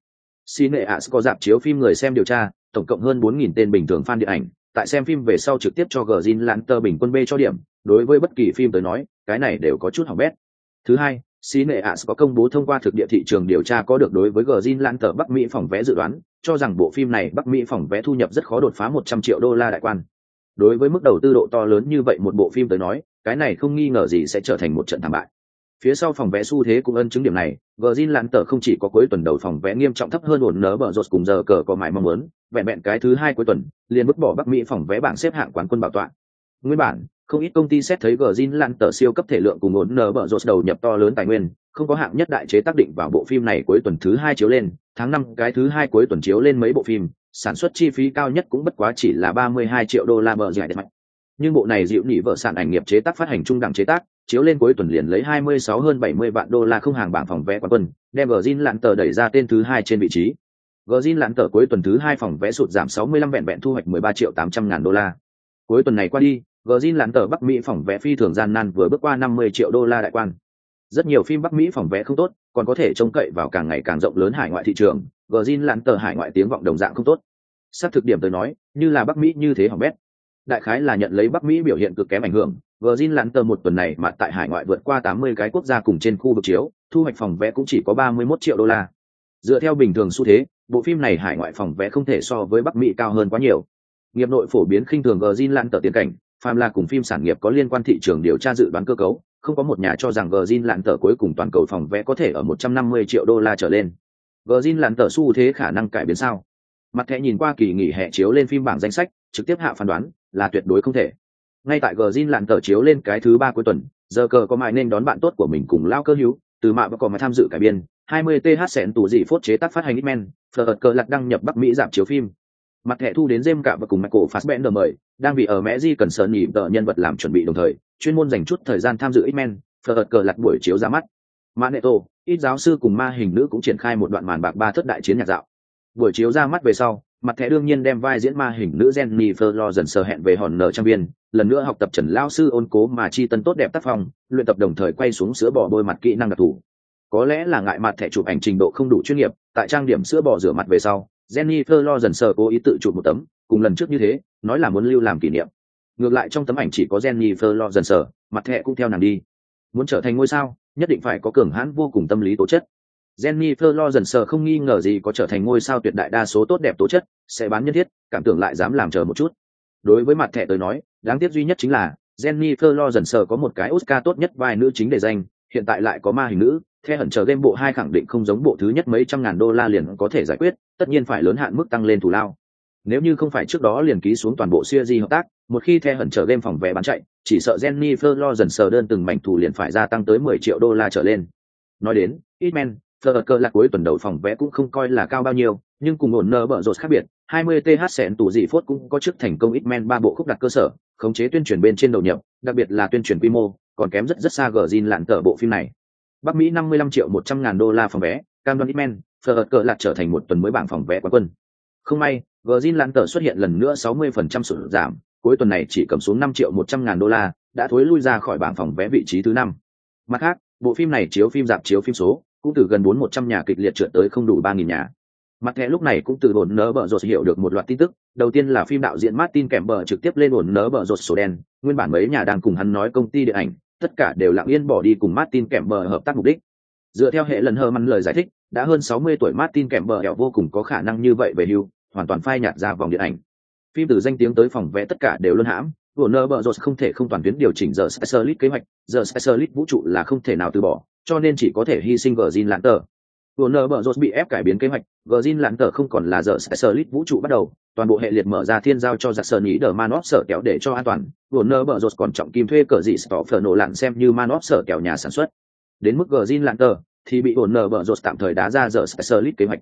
Cine As có dạp chiếu phim người xem điều tra, tổng cộng hơn 4.000 tên bình thường fan điện ảnh, tại xem phim về sau trực tiếp cho Green Lantern bình quân B cho điểm, đối với bất kỳ phim tới nói, cái này đều có chút hỏng bét. Thứ hai, Cineas có công bố thông qua thực địa thị trường điều tra có được đối với Green Lantern Bắc Mỹ phòng vé dự đoán, cho rằng bộ phim này Bắc Mỹ phòng vé thu nhập rất khó đột phá 100 triệu đô la đại quan. Đối với mức đầu tư độ to lớn như vậy một bộ phim tới nói, cái này không nghi ngờ gì sẽ trở thành một trận thảm bại. Phía sau phòng vé xu thế cũng ân chứng điểm này, Virgin Lãn tờ không chỉ có cuối tuần đầu phòng vé nghiêm trọng thấp hơn ổn nớ bờ rột cùng giờ cờ có mãi mong muốn, vẹn vẹn cái thứ hai cuối tuần, liền bứt bỏ Bắc Mỹ phòng vé bảng xếp hạng quán quân bảo tọa. Nguyên bản, không ít công ty xét thấy Virgin Lãn tờ siêu cấp thể lượng cùng ổn nớ bờ rột đầu nhập to lớn tài nguyên, không có hạng nhất đại chế tác định vào bộ phim này cuối tuần thứ hai chiếu lên, tháng năm cái thứ hai cuối tuần chiếu lên mấy bộ phim, sản xuất chi phí cao nhất cũng bất quá chỉ là 32 triệu đô la bờ giải đẹp mạnh. Nhưng bộ này dịu nỉ vợ sản ảnh nghiệp chế tác phát hành trung đẳng chế tác, chiếu lên cuối tuần liền lấy 26 hơn 70 vạn đô la không hàng bảng phòng vé quán quân, đem Virgin lạn tờ đẩy ra tên thứ hai trên vị trí. Virgin lạn tờ cuối tuần thứ hai phòng vé sụt giảm 65 vẹn vẹn thu hoạch 13 triệu 800 ngàn đô la. Cuối tuần này qua đi, Virgin lạn tờ Bắc Mỹ phòng vé phi thường gian nan vừa bước qua 50 triệu đô la đại quan. rất nhiều phim bắc mỹ phòng vé không tốt còn có thể trông cậy vào càng ngày càng rộng lớn hải ngoại thị trường Virgin zin lặn tờ hải ngoại tiếng vọng đồng dạng không tốt Sắp thực điểm tới nói như là bắc mỹ như thế hỏng bét đại khái là nhận lấy bắc mỹ biểu hiện cực kém ảnh hưởng Virgin lặn tờ một tuần này mà tại hải ngoại vượt qua tám mươi cái quốc gia cùng trên khu vực chiếu thu hoạch phòng vé cũng chỉ có 31 triệu đô la dựa theo bình thường xu thế bộ phim này hải ngoại phòng vé không thể so với bắc mỹ cao hơn quá nhiều nghiệp nội phổ biến khinh thường Virgin lặn tờ tiến cảnh phàm là cùng phim sản nghiệp có liên quan thị trường điều tra dự đoán cơ cấu không có một nhà cho rằng Virgin lặn tờ cuối cùng toàn cầu phòng vé có thể ở 150 triệu đô la trở lên. Virgin lặn tờ xu thế khả năng cải biến sao? Mặt thẻ nhìn qua kỳ nghỉ hè chiếu lên phim bảng danh sách, trực tiếp hạ phán đoán là tuyệt đối không thể. Ngay tại Virgin lạn tờ chiếu lên cái thứ ba cuối tuần, giờ cờ có mại nên đón bạn tốt của mình cùng lao cơ hữu, từ mạ và còn mà tham dự cải biên, 20 th sẹn tủ dị phốt chế tác phát hành Hitman, Fleur cờ lật đăng nhập Bắc Mỹ giảm chiếu phim. Mặt thẻ thu đến James cả và cùng Michael Fassbender mời, đang vì ở mẹ di cần sớm nhịp tờ nhân vật làm chuẩn bị đồng thời, chuyên môn dành chút thời gian tham dự Hitman, Fleur cờ lặt buổi chiếu ra mắt Magneto, ít giáo sư cùng ma hình nữ cũng triển khai một đoạn màn bạc ba thất đại chiến nhạc dạo buổi chiếu ra mắt về sau mặt thẻ đương nhiên đem vai diễn ma hình nữ Jennifer Lawrence dần hẹn về hòn nở trang viên lần nữa học tập trần lao sư ôn cố mà chi tân tốt đẹp tác phong, luyện tập đồng thời quay xuống sữa bò bôi mặt kỹ năng đặc thù. Có lẽ là ngại mặt thẻ chụp ảnh trình độ không đủ chuyên nghiệp, tại trang điểm sữa bò rửa mặt về sau, Jennifer lo dần sờ cố ý tự chụp một tấm, cùng lần trước như thế, nói là muốn lưu làm kỷ niệm. Ngược lại trong tấm ảnh chỉ có Jennifer lo dần sờ mặt thẻ cũng theo nàng đi. Muốn trở thành ngôi sao, nhất định phải có cường hãn vô cùng tâm lý tố chất. Jennifer lo dần sờ không nghi ngờ gì có trở thành ngôi sao tuyệt đại đa số tốt đẹp tố chất, sẽ bán nhân thiết, cảm tưởng lại dám làm chờ một chút. Đối với mặt thẻ tới nói đáng tiếc duy nhất chính là, Jennifer lo dần sờ có một cái Oscar tốt nhất vai nữ chính để danh, hiện tại lại có ma hình nữ theo hận chờ game bộ hai khẳng định không giống bộ thứ nhất mấy trăm ngàn đô la liền có thể giải quyết, tất nhiên phải lớn hạn mức tăng lên thủ lao. Nếu như không phải trước đó liền ký xuống toàn bộ series hợp tác, một khi theo hận Chờ game phòng vé bán chạy, chỉ sợ Jennifer lo dần sờ đơn từng mảnh thù liền phải gia tăng tới 10 triệu đô la trở lên. Nói đến, Hitman cơ là cuối tuần đầu phòng vé cũng không coi là cao bao nhiêu nhưng cùng ổn nơ bở rột khác biệt 20 th sẹn tủ dị phốt cũng có chức thành công Hitman ba bộ khúc đặt cơ sở khống chế tuyên truyền bên trên đầu nhập đặc biệt là tuyên truyền quy mô còn kém rất rất xa gờ zin lạn tờ bộ phim này bắc mỹ 55 triệu 100 ngàn đô la phòng vé cam đoan Hitman cơ lạc trở thành một tuần mới bảng phòng vé quán quân không may Virgin lạn tờ xuất hiện lần nữa 60% sụt giảm, cuối tuần này chỉ cầm xuống 5 triệu 100 ngàn đô la, đã thối lui ra khỏi bảng phòng vé vị trí thứ năm. Mặt khác, bộ phim này chiếu phim dạp chiếu phim số, cũng từ gần 4100 nhà kịch liệt trượt tới không đủ 3000 nhà. Mặt thẻ lúc này cũng từ ổn nớ bờ rột hiểu được một loạt tin tức, đầu tiên là phim đạo diễn Martin kèm bờ trực tiếp lên ổn nớ bờ rột sổ đen, nguyên bản mấy nhà đang cùng hắn nói công ty điện ảnh, tất cả đều lặng yên bỏ đi cùng Martin kèm bờ hợp tác mục đích. Dựa theo hệ lần hờ măn lời giải thích, đã hơn 60 tuổi Martin kèm bờ vô cùng có khả năng như vậy về hưu, hoàn toàn phai nhạt ra vòng điện ảnh. Phim từ danh tiếng tới phòng vẽ tất cả đều luân hãm. Warner Bros không thể không toàn tuyến điều chỉnh giờ Specialist kế hoạch, giờ Specialist vũ trụ là không thể nào từ bỏ, cho nên chỉ có thể hy sinh Virgin Lantern. Warner Bros bị ép cải biến kế hoạch, Virgin tờ không còn là giờ Specialist vũ trụ bắt đầu, toàn bộ hệ liệt mở ra thiên giao cho giặc sở nhĩ đờ Manos sở kéo để cho an toàn. Warner Bros còn trọng kim thuê cờ dị phở nổ lặn xem như Manos sở kéo nhà sản xuất. Đến mức Virgin tờ thì bị Warner Bros tạm thời đá ra giờ Specialist kế hoạch.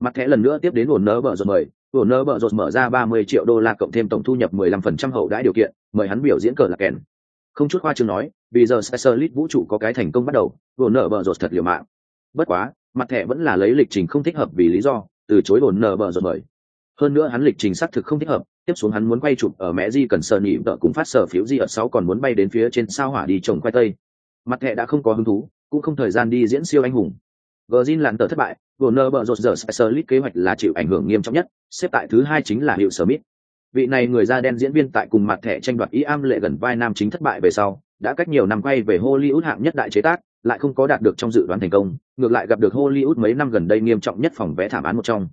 Mặt thẻ lần nữa tiếp đến Warner Bros mời, Warner nơ rột mở ra 30 triệu đô la cộng thêm tổng thu nhập 15% hậu đãi điều kiện, mời hắn biểu diễn cờ là kèn. Không chút khoa trương nói, vì giờ Specialist vũ trụ có cái thành công bắt đầu, Warner nở bợ rột thật liều mạng. Bất quá, mặt thẻ vẫn là lấy lịch trình không thích hợp vì lý do, từ chối Warner nở bợ rột mời. Hơn nữa hắn lịch trình xác thực không thích hợp, tiếp xuống hắn muốn quay chụp ở mẹ di cần sơ nhị vợ cùng phát sở phiếu di ở 6 còn muốn bay đến phía trên sao hỏa đi trồng khoai tây. Mặt thẻ đã không có hứng thú, cũng không thời gian đi diễn siêu anh hùng. Virgin lặn tờ thất bại, Warner bợ rột giờ Specialist kế hoạch là chịu ảnh hưởng nghiêm trọng nhất, xếp tại thứ hai chính là Hiệu Smith. Vị này người da đen diễn viên tại cùng mặt thẻ tranh đoạt ý am lệ gần vai nam chính thất bại về sau, đã cách nhiều năm quay về Hollywood hạng nhất đại chế tác, lại không có đạt được trong dự đoán thành công, ngược lại gặp được Hollywood mấy năm gần đây nghiêm trọng nhất phòng vé thảm án một trong.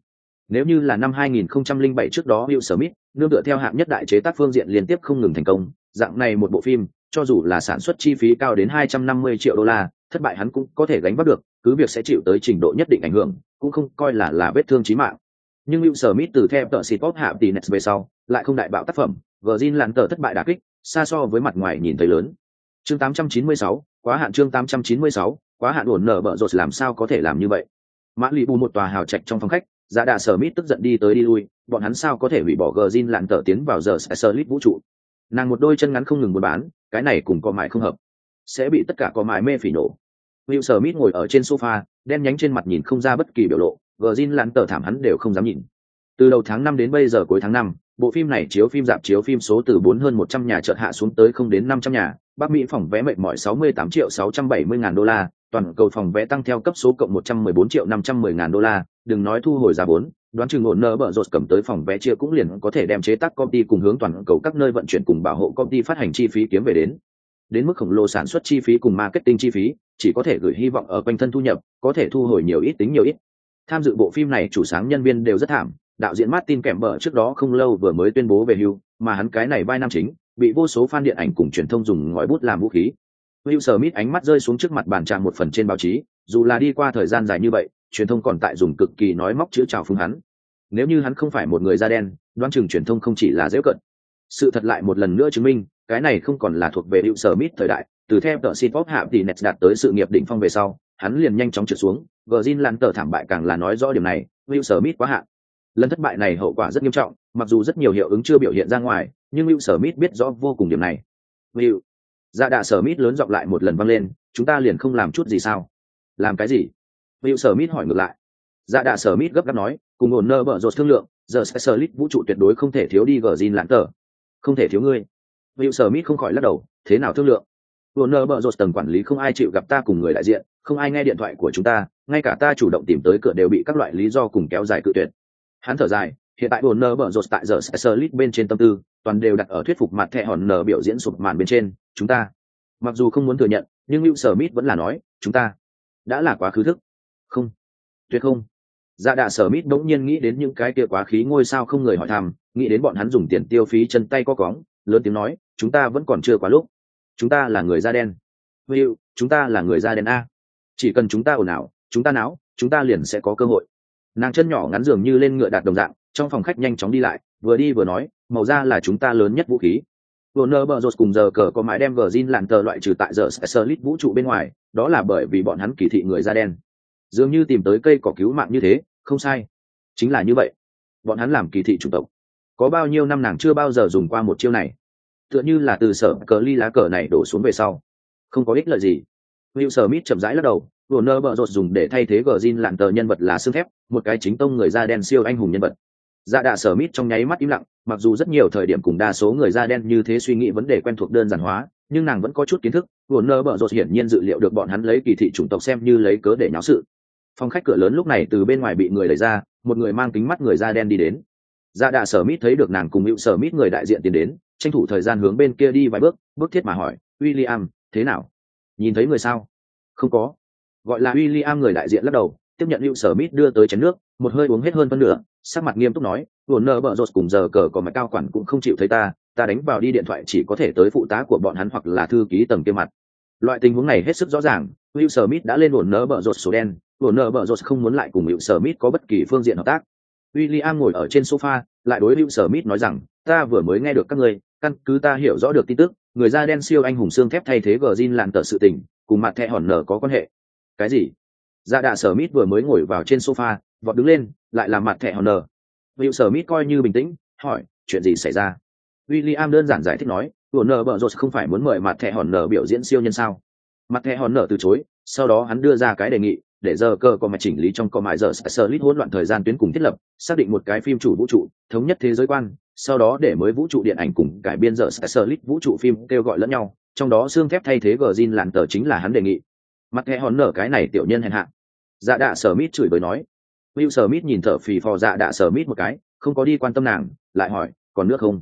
Nếu như là năm 2007 trước đó Will Smith, nương tựa theo hạng nhất đại chế tác phương diện liên tiếp không ngừng thành công, dạng này một bộ phim, cho dù là sản xuất chi phí cao đến 250 triệu đô la, thất bại hắn cũng có thể gánh vác được, cứ việc sẽ chịu tới trình độ nhất định ảnh hưởng, cũng không coi là là vết thương chí mạng. Nhưng Will Smith từ theo tợ Sport hạ tỷ về sau, lại không đại bạo tác phẩm, Virgin lặn tờ thất bại đả kích, xa so với mặt ngoài nhìn thấy lớn. Chương 896, quá hạn chương 896, quá hạn ổn nở bợ rột làm sao có thể làm như vậy. Mã Lị bù một tòa hào trạch trong phòng khách, Giá Đạ Sở Mít tức giận đi tới đi lui, bọn hắn sao có thể hủy bỏ Virgin lặn tờ tiến vào giờ Specialist vũ trụ. Nàng một đôi chân ngắn không ngừng buôn bán, cái này cùng có mại không hợp, sẽ bị tất cả có mại mê phỉ nổ. Will Smith ngồi ở trên sofa, đen nhánh trên mặt nhìn không ra bất kỳ biểu lộ, Virgin lặn tờ thảm hắn đều không dám nhìn. Từ đầu tháng năm đến bây giờ cuối tháng năm, bộ phim này chiếu phim dạp chiếu phim số từ bốn hơn một trăm nhà chợt hạ xuống tới không đến năm trăm nhà, Bắc Mỹ phòng vé mệt mỏi 68 triệu 670 ngàn đô la, toàn cầu phòng vé tăng theo cấp số cộng 114 triệu 510 ngàn đô la, đừng nói thu hồi giá vốn, đoán chừng ổn nợ bở rột cầm tới phòng vé chia cũng liền có thể đem chế tác công ty cùng hướng toàn cầu các nơi vận chuyển cùng bảo hộ công ty phát hành chi phí kiếm về đến. Đến mức khổng lồ sản xuất chi phí cùng marketing chi phí, chỉ có thể gửi hy vọng ở quanh thân thu nhập, có thể thu hồi nhiều ít tính nhiều ít. Tham dự bộ phim này chủ sáng nhân viên đều rất thảm, đạo diễn Martin kèm bờ trước đó không lâu vừa mới tuyên bố về hưu, mà hắn cái này vai nam chính, bị vô số fan điện ảnh cùng truyền thông dùng ngòi bút làm vũ khí. Will Smith ánh mắt rơi xuống trước mặt bàn trang một phần trên báo chí, dù là đi qua thời gian dài như vậy, truyền thông còn tại dùng cực kỳ nói móc chữ chào phúng hắn. Nếu như hắn không phải một người da đen, đoán chừng truyền thông không chỉ là dễ cận. Sự thật lại một lần nữa chứng minh, cái này không còn là thuộc về Will Smith thời đại, từ theo tờ xin pop hạ thì net đạt tới sự nghiệp đỉnh phong về sau, hắn liền nhanh chóng trượt xuống, Virgin lan tờ thảm bại càng là nói rõ điểm này, Will Smith quá hạn. Lần thất bại này hậu quả rất nghiêm trọng, mặc dù rất nhiều hiệu ứng chưa biểu hiện ra ngoài, nhưng Will Smith biết rõ vô cùng điểm này. lưu dạ đạ Smith lớn giọng lại một lần vang lên, chúng ta liền không làm chút gì sao? Làm cái gì? Will Smith hỏi ngược lại. Dạ đạ Smith gấp gáp nói, cùng ổn nơ bở rột thương lượng, giờ sẽ solid vũ trụ tuyệt đối không thể thiếu đi Virgin lãng tờ. Không thể thiếu ngươi. Will Smith không khỏi lắc đầu, thế nào thương lượng? Warner Bros tầng quản lý không ai chịu gặp ta cùng người đại diện, không ai nghe điện thoại của chúng ta, ngay cả ta chủ động tìm tới cửa đều bị các loại lý do cùng kéo dài cự tuyệt. Hắn thở dài, hiện tại Warner Bros tại giờ sơ lít bên trên tâm tư, toàn đều đặt ở thuyết phục mặt thẻ hòn nở biểu diễn sụp màn bên trên, chúng ta. Mặc dù không muốn thừa nhận, nhưng hữu sở mít vẫn là nói, chúng ta đã là quá khứ thức. Không, tuyệt không. Dạ đạ sở mít bỗng nhiên nghĩ đến những cái kia quá khí ngôi sao không người hỏi thăm, nghĩ đến bọn hắn dùng tiền tiêu phí chân tay có cóng, lớn tiếng nói, chúng ta vẫn còn chưa quá lúc chúng ta là người da đen hữu chúng ta là người da đen a chỉ cần chúng ta ồn ào chúng ta náo chúng ta liền sẽ có cơ hội nàng chân nhỏ ngắn dường như lên ngựa đạt đồng dạng trong phòng khách nhanh chóng đi lại vừa đi vừa nói màu da là chúng ta lớn nhất vũ khí bùn nơ bờ rột cùng giờ cờ có mãi đem Virgin làn tờ loại trừ tại giờ Specialist vũ trụ bên ngoài, đó là bởi vì bọn hắn kỳ thị người da đen. Dường như tìm tới cây cỏ cứu mạng như thế, không sai. Chính là như vậy. Bọn hắn làm kỳ thị chủng tộc. Có bao nhiêu năm nàng chưa bao giờ dùng qua một chiêu này tựa như là từ sở cờ ly lá cờ này đổ xuống về sau không có ích lợi gì Will Smith chậm rãi lắc đầu, Warner bợ rột dùng để thay thế Gjin lạn tờ nhân vật là xương thép, một cái chính tông người da đen siêu anh hùng nhân vật. Dạ đạ sở Mít trong nháy mắt im lặng, mặc dù rất nhiều thời điểm cùng đa số người da đen như thế suy nghĩ vấn đề quen thuộc đơn giản hóa, nhưng nàng vẫn có chút kiến thức, Warner bợ rột hiển nhiên dự liệu được bọn hắn lấy kỳ thị chủng tộc xem như lấy cớ để nháo sự. Phòng khách cửa lớn lúc này từ bên ngoài bị người đẩy ra, một người mang kính mắt người da đen đi đến. Dạ đạ sở Mít thấy được nàng cùng Yêu Sở Mít người đại diện tiến đến, tranh thủ thời gian hướng bên kia đi vài bước bước thiết mà hỏi William, thế nào nhìn thấy người sao không có gọi là William người đại diện lắc đầu, tiếp nhận hữu sở mít đưa tới chén nước, một hơi uống hết hơn phân nửa, sắc mặt nghiêm túc nói, buồn nợ bợ rột cùng giờ cờ có mặt cao quản cũng không chịu thấy ta ta đánh vào đi điện thoại chỉ có thể tới phụ tá của bọn hắn hoặc là thư ký tầng kia mặt. Loại tình huống này hết sức rõ ràng Will Smith đã lên buồn nợ bợ rột số đen, buồn nợ bợ rột không muốn lại cùng Will Smith có bất kỳ phương diện hợp tác. William ngồi ở trên sofa, lại đối Will Smith nói rằng, ta vừa mới nghe được các ngươi, căn cứ ta hiểu rõ được tin tức, người da đen siêu anh hùng xương thép thay thế gờ zin lạn tờ sự tình, cùng mặt thẹ hòn nở có quan hệ cái gì? Dạ đạ sở mít vừa mới ngồi vào trên sofa vọt đứng lên lại làm mặt thẻ hòn nở hữu sở mít coi như bình tĩnh hỏi chuyện gì xảy ra? W i l l i am đơn giản giải thích nói hồn nờ bợ rột không phải muốn mời mặt thẻ hòn nở biểu diễn siêu nhân sao? Mặt thẻ hòn nở từ chối sau đó hắn đưa ra cái đề nghị để giờ cơ có mặt chỉnh lý trong có mại giờ sở lít hỗn loạn thời gian tuyến cùng thiết lập xác định một cái phim chủ vũ trụ thống nhất thế giới quan sau đó để mới vũ trụ điện ảnh cùng cải biên giờ Starlit vũ trụ phim kêu gọi lẫn nhau, trong đó xương thép thay thế Gjin làn tờ chính là hắn đề nghị. Mặt nghe hòn nở cái này tiểu nhân hèn hạ. Dạ đạ sở mít chửi bới nói. Will mít nhìn thở phì phò dạ đạ sở mít một cái, không có đi quan tâm nàng, lại hỏi, còn nước không?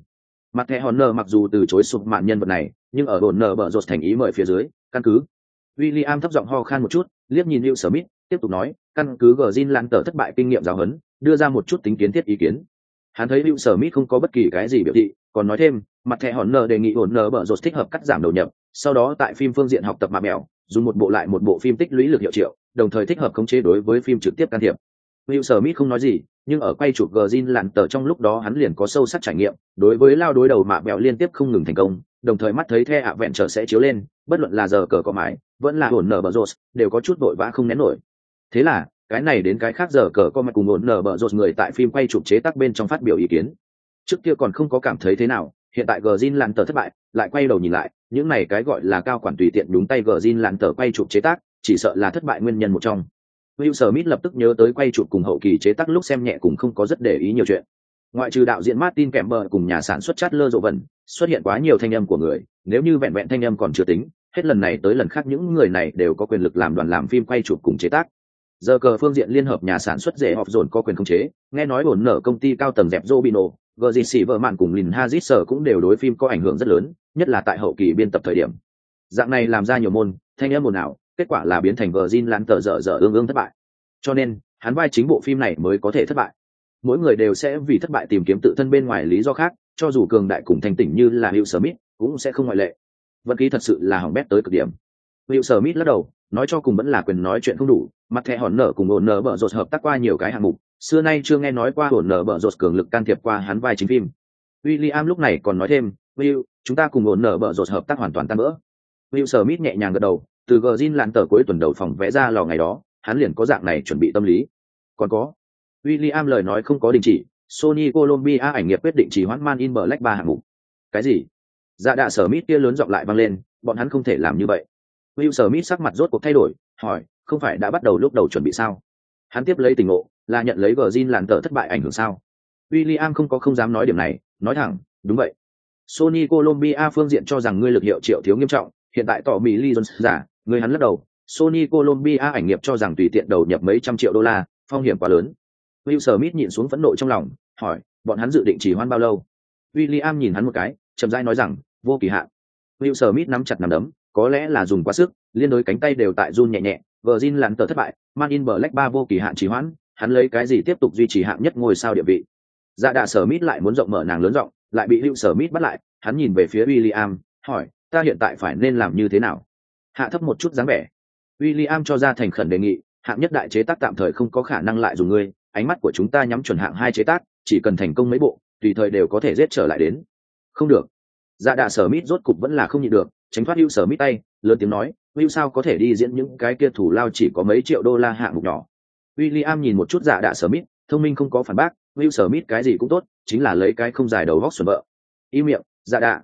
Mặt nghe hòn nở mặc dù từ chối sụp mạn nhân vật này, nhưng ở bồn nở bở rột thành ý mời phía dưới, căn cứ. William thấp giọng ho khan một chút, liếc nhìn Will Smith, tiếp tục nói, căn cứ Gjin lan tờ thất bại kinh nghiệm giáo huấn, đưa ra một chút tính kiến thiết ý kiến hắn thấy hữu sở mít không có bất kỳ cái gì biểu thị còn nói thêm mặt thẻ hòn nờ đề nghị hồn nờ bở rột thích hợp cắt giảm đầu nhập sau đó tại phim phương diện học tập mà mèo dùng một bộ lại một bộ phim tích lũy lực hiệu triệu, đồng thời thích hợp khống chế đối với phim trực tiếp can thiệp. Hữu sở mỹ không nói gì, nhưng ở quay chụp gờ zin lặn tờ trong lúc đó hắn liền có sâu sắc trải nghiệm, đối với lao đối đầu mạ bẹo liên tiếp không ngừng thành công, đồng thời mắt thấy the ạ vẹn trở sẽ chiếu lên, bất luận là giờ cờ có mái vẫn là hồn nở bờ rột, đều có chút vội vã không nén nổi. Thế là, cái này đến cái khác giờ cờ có mặt cùng hồn nở bờ rột người tại phim quay chụp chế tác bên trong phát biểu ý kiến. Trước kia còn không có cảm thấy thế nào hiện tại gờ zin làn tờ thất bại lại quay đầu nhìn lại những này cái gọi là cao quản tùy tiện đúng tay gờ zin làn tờ quay chụp chế tác chỉ sợ là thất bại nguyên nhân một trong Will Smith lập tức nhớ tới quay chụp cùng hậu kỳ chế tác lúc xem nhẹ cùng không có rất để ý nhiều chuyện. Ngoại trừ đạo diễn Martin Kemper cùng nhà sản xuất Chatler Rộ Vân, xuất hiện quá nhiều thanh âm của người nếu như vẹn vẹn thanh âm còn chưa tính hết lần này tới lần khác những người này đều có quyền lực làm đoàn làm phim quay chụp cùng chế tác giờ cờ phương diện liên hợp nhà sản xuất dễ họp dồn có quyền khống chế nghe nói bổn nở công ty cao tầng dẹp Robino, vợ gì xỉ vợ mạn cùng Lin Hazit sở cũng đều đối phim có ảnh hưởng rất lớn, nhất là tại hậu kỳ biên tập thời điểm. Dạng này làm ra nhiều môn, thanh em ồn ào, kết quả là biến thành vợ Jin lán tờ dở dở ương ương thất bại. Cho nên, hắn vai chính bộ phim này mới có thể thất bại. Mỗi người đều sẽ vì thất bại tìm kiếm tự thân bên ngoài lý do khác, cho dù cường đại cùng thành tỉnh như là liệu sở mít, cũng sẽ không ngoại lệ. Vận khí thật sự là hỏng bét tới cực điểm. Liệu sở mít lắc đầu, nói cho cùng vẫn là quyền nói chuyện không đủ, mặt thẻ hòn nở cùng ổn nở bở rột hợp tác qua nhiều cái hạng mục, xưa nay chưa nghe nói qua ổn nở bợ rột cường lực can thiệp qua hắn vai chính phim. William lúc này còn nói thêm, Will, chúng ta cùng ổn nở bợ rột hợp tác hoàn toàn tan vỡ. Will Smith nhẹ nhàng gật đầu, từ Gjin lặn tờ cuối tuần đầu phòng vẽ ra lò ngày đó, hắn liền có dạng này chuẩn bị tâm lý. Còn có, William lời nói không có đình chỉ, Sony Colombia ảnh nghiệp quyết định chỉ hoãn Man in Black ba hạng mục. Cái gì? Dạ đạ sở Smith kia lớn giọng lại vang lên, bọn hắn không thể làm như vậy. Will Smith sắc mặt rốt cuộc thay đổi, hỏi, không phải đã bắt đầu lúc đầu chuẩn bị sao? Hắn tiếp lấy tình ngộ, là nhận lấy Gjin lạn tờ thất bại ảnh hưởng sao? William không có không dám nói điểm này, nói thẳng, đúng vậy. Sony Colombia phương diện cho rằng ngươi lực hiệu triệu thiếu nghiêm trọng, hiện tại tỏ mỹ Lee jones giả người hắn lắc đầu sony colombia ảnh nghiệp cho rằng tùy tiện đầu nhập mấy trăm triệu đô la phong hiểm quá lớn will smith nhìn xuống phẫn nộ trong lòng hỏi bọn hắn dự định chỉ hoan bao lâu William nhìn hắn một cái chậm rãi nói rằng vô kỳ hạn will smith nắm chặt nắm đấm có lẽ là dùng quá sức liên đối cánh tay đều tại run nhẹ nhẹ Virgin lặn tờ thất bại, Man in Black ba vô kỳ hạn trì hoãn, hắn lấy cái gì tiếp tục duy trì hạng nhất ngôi sao địa vị. Dạ đạ sở Mít lại muốn rộng mở nàng lớn rộng, lại bị Hữu sở Mít bắt lại, hắn nhìn về phía William, hỏi, ta hiện tại phải nên làm như thế nào? Hạ thấp một chút dáng vẻ. William cho ra thành khẩn đề nghị hạng nhất đại chế tác tạm thời không có khả năng lại dùng ngươi ánh mắt của chúng ta nhắm chuẩn hạng hai chế tác chỉ cần thành công mấy bộ tùy thời đều có thể giết trở lại đến. Không được. Dạ đạ sở mít rốt cục vẫn là không nhịn được tránh thoát hữu sở mít tay lớn tiếng nói hữu sao có thể đi diễn những cái kia thủ lao chỉ có mấy triệu đô la hạng mục nhỏ William nhìn một chút dạ đạ sở mít thông minh không có phản bác hữu sở mít cái gì cũng tốt chính là lấy cái không dài đầu góc xuẩn vợ y miệng dạ đạ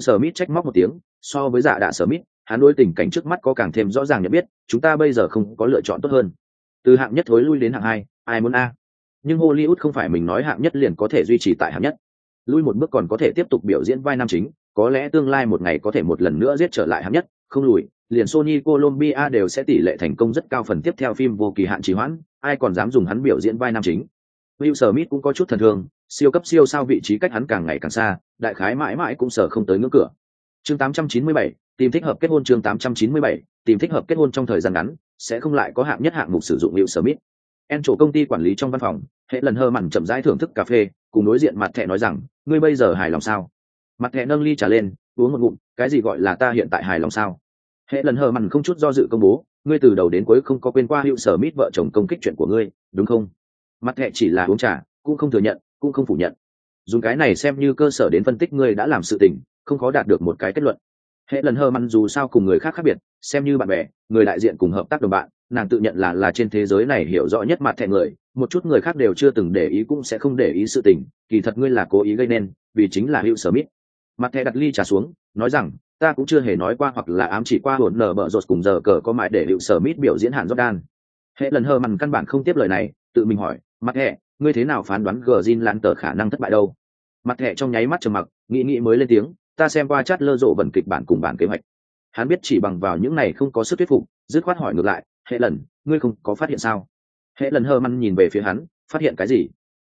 sở mit trách móc một tiếng, so với dạ đạ Smith, hắn đối tình cảnh trước mắt có càng thêm rõ ràng nhận biết, chúng ta bây giờ không có lựa chọn tốt hơn. Từ hạng nhất thối lui đến hạng hai, ai muốn a? Nhưng Hollywood không phải mình nói hạng nhất liền có thể duy trì tại hạng nhất. Lui một bước còn có thể tiếp tục biểu diễn vai nam chính, có lẽ tương lai một ngày có thể một lần nữa giết trở lại hạng nhất, không lùi, liền Sony Colombia đều sẽ tỷ lệ thành công rất cao phần tiếp theo phim vô kỳ hạn trì hoãn, ai còn dám dùng hắn biểu diễn vai nam chính. Will Smith cũng có chút thần thường, siêu cấp siêu sao vị trí cách hắn càng ngày càng xa, đại khái mãi mãi cũng sở không tới ngưỡng cửa. Chương 897, tìm thích hợp kết hôn chương 897, tìm thích hợp kết hôn trong thời gian ngắn, sẽ không lại có hạng nhất hạng mục sử dụng Will Smith. En chủ công ty quản lý trong văn phòng, hệ lần hơ mặn chậm rãi thưởng thức cà phê, cùng đối diện mặt thẻ nói rằng, ngươi bây giờ hài lòng sao? Mặt hệ nâng ly trà lên, uống một ngụm, cái gì gọi là ta hiện tại hài lòng sao? Hệ lần hờ mặn không chút do dự công bố, ngươi từ đầu đến cuối không có quên qua hiệu sở mít vợ chồng công kích chuyện của ngươi, đúng không? Mặt hệ chỉ là uống trà, cũng không thừa nhận, cũng không phủ nhận dùng cái này xem như cơ sở đến phân tích ngươi đã làm sự tình không có đạt được một cái kết luận hệ lần hơ măn dù sao cùng người khác khác biệt xem như bạn bè người đại diện cùng hợp tác đồng bạn nàng tự nhận là là trên thế giới này hiểu rõ nhất mặt thẹn người một chút người khác đều chưa từng để ý cũng sẽ không để ý sự tình kỳ thật ngươi là cố ý gây nên vì chính là hữu sở mít mặt thẻ đặt ly trà xuống, nói rằng, ta cũng chưa hề nói qua hoặc là ám chỉ qua hồn nở bợ rột cùng giờ cờ có mãi để liệu sở mít biểu diễn hạn jordan. Hệ lần hơ măn căn bản không tiếp lời này, tự mình hỏi, mặt thẻ, ngươi thế nào phán đoán gờ zin lan tờ khả năng thất bại đâu? Mặt thẻ trong nháy mắt trầm mặc, nghĩ nghĩ mới lên tiếng, ta xem qua chát lơ rộ bẩn kịch bản cùng bản kế hoạch. Hắn biết chỉ bằng vào những này không có sức thuyết phục, dứt khoát hỏi ngược lại, hệ lần, ngươi không có phát hiện sao? Hệ lần hơ măn nhìn về phía hắn, phát hiện cái gì?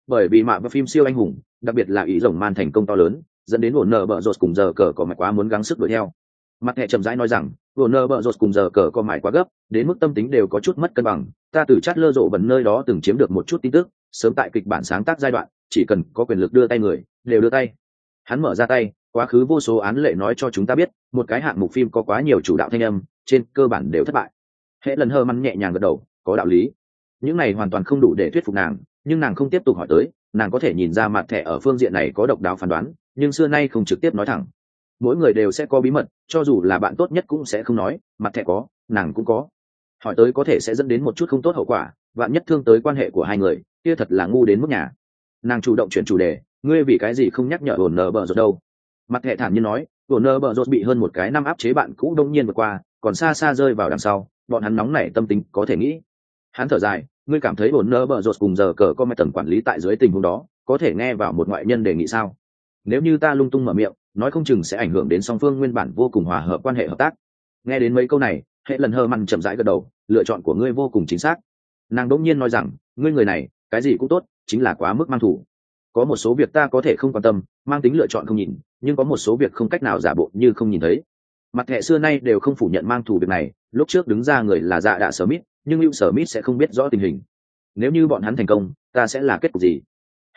Bởi vì mạ và phim siêu anh hùng, đặc biệt là ý rồng man thành công to lớn dẫn đến ổn nợ bợ rột cùng giờ cờ có mạch quá muốn gắng sức đuổi theo. Mặt hệ chậm rãi nói rằng ổn nợ bợ rột cùng giờ cờ có mạch quá gấp, đến mức tâm tính đều có chút mất cân bằng. Ta từ chát lơ rộ vẫn nơi đó từng chiếm được một chút tin tức, sớm tại kịch bản sáng tác giai đoạn, chỉ cần có quyền lực đưa tay người, đều đưa tay. Hắn mở ra tay, quá khứ vô số án lệ nói cho chúng ta biết, một cái hạng mục phim có quá nhiều chủ đạo thanh âm, trên cơ bản đều thất bại. Hệ lần hơ măn nhẹ nhàng gật đầu, có đạo lý. Những này hoàn toàn không đủ để thuyết phục nàng, nhưng nàng không tiếp tục hỏi tới, nàng có thể nhìn ra mặt thẻ ở phương diện này có độc đáo phán đoán nhưng xưa nay không trực tiếp nói thẳng. Mỗi người đều sẽ có bí mật, cho dù là bạn tốt nhất cũng sẽ không nói, mặt thẻ có, nàng cũng có. Hỏi tới có thể sẽ dẫn đến một chút không tốt hậu quả vạn nhất thương tới quan hệ của hai người, kia thật là ngu đến mức nhà. Nàng chủ động chuyển chủ đề, ngươi vì cái gì không nhắc nhở ổn nờ bờ rột đâu? Mặt hệ thản nhiên nói, ổn nờ bờ rột bị hơn một cái năm áp chế bạn cũ đông nhiên vượt qua, còn xa xa rơi vào đằng sau, bọn hắn nóng nảy tâm tính, có thể nghĩ. Hắn thở dài, ngươi cảm thấy ổn nơ bờ rột cùng giờ cờ có mẹ tầng quản lý tại dưới tình huống đó, có thể nghe vào một ngoại nhân đề nghị sao? Nếu như ta lung tung mở miệng, nói không chừng sẽ ảnh hưởng đến song phương nguyên bản vô cùng hòa hợp quan hệ hợp tác. Nghe đến mấy câu này, hệ lần hờ mặn chậm rãi gật đầu, lựa chọn của ngươi vô cùng chính xác. Nàng đỗng nhiên nói rằng, ngươi người này, cái gì cũng tốt, chính là quá mức mang thủ. Có một số việc ta có thể không quan tâm, mang tính lựa chọn không nhìn, nhưng có một số việc không cách nào giả bộ như không nhìn thấy. Mặt hệ xưa nay đều không phủ nhận mang thủ việc này, lúc trước đứng ra người là dạ đạ sở mít, nhưng hữu sở mít sẽ không biết rõ tình hình. Nếu như bọn hắn thành công, ta sẽ là kết cục gì?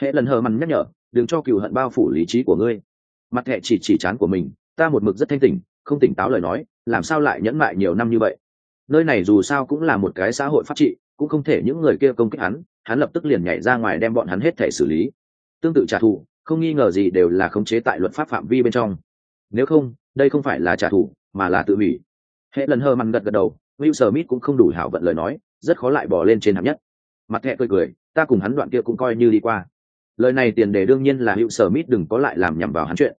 Hệ lần hờ mặn nhắc nhở đừng cho cựu hận bao phủ lý trí của ngươi. Mặt thẹ chỉ chỉ chán của mình, ta một mực rất thanh tỉnh, không tỉnh táo lời nói, làm sao lại nhẫn mại nhiều năm như vậy? Nơi này dù sao cũng là một cái xã hội pháp trị, cũng không thể những người kia công kích hắn hắn lập tức liền nhảy ra ngoài đem bọn hắn hết thể xử lý. Tương tự trả thù, không nghi ngờ gì đều là khống chế tại luật pháp phạm vi bên trong. Nếu không, đây không phải là trả thù, mà là tự hủy. Hệ lần hơ mặn gật gật đầu, will smith cũng không đủ hảo vận lời nói, rất khó lại bỏ lên trên hạng nhất. Mặt thẹ cười cười, ta cùng hắn đoạn kia cũng coi như đi qua lời này tiền đề đương nhiên là hữu sở mít đừng có lại làm nhằm vào hắn chuyện.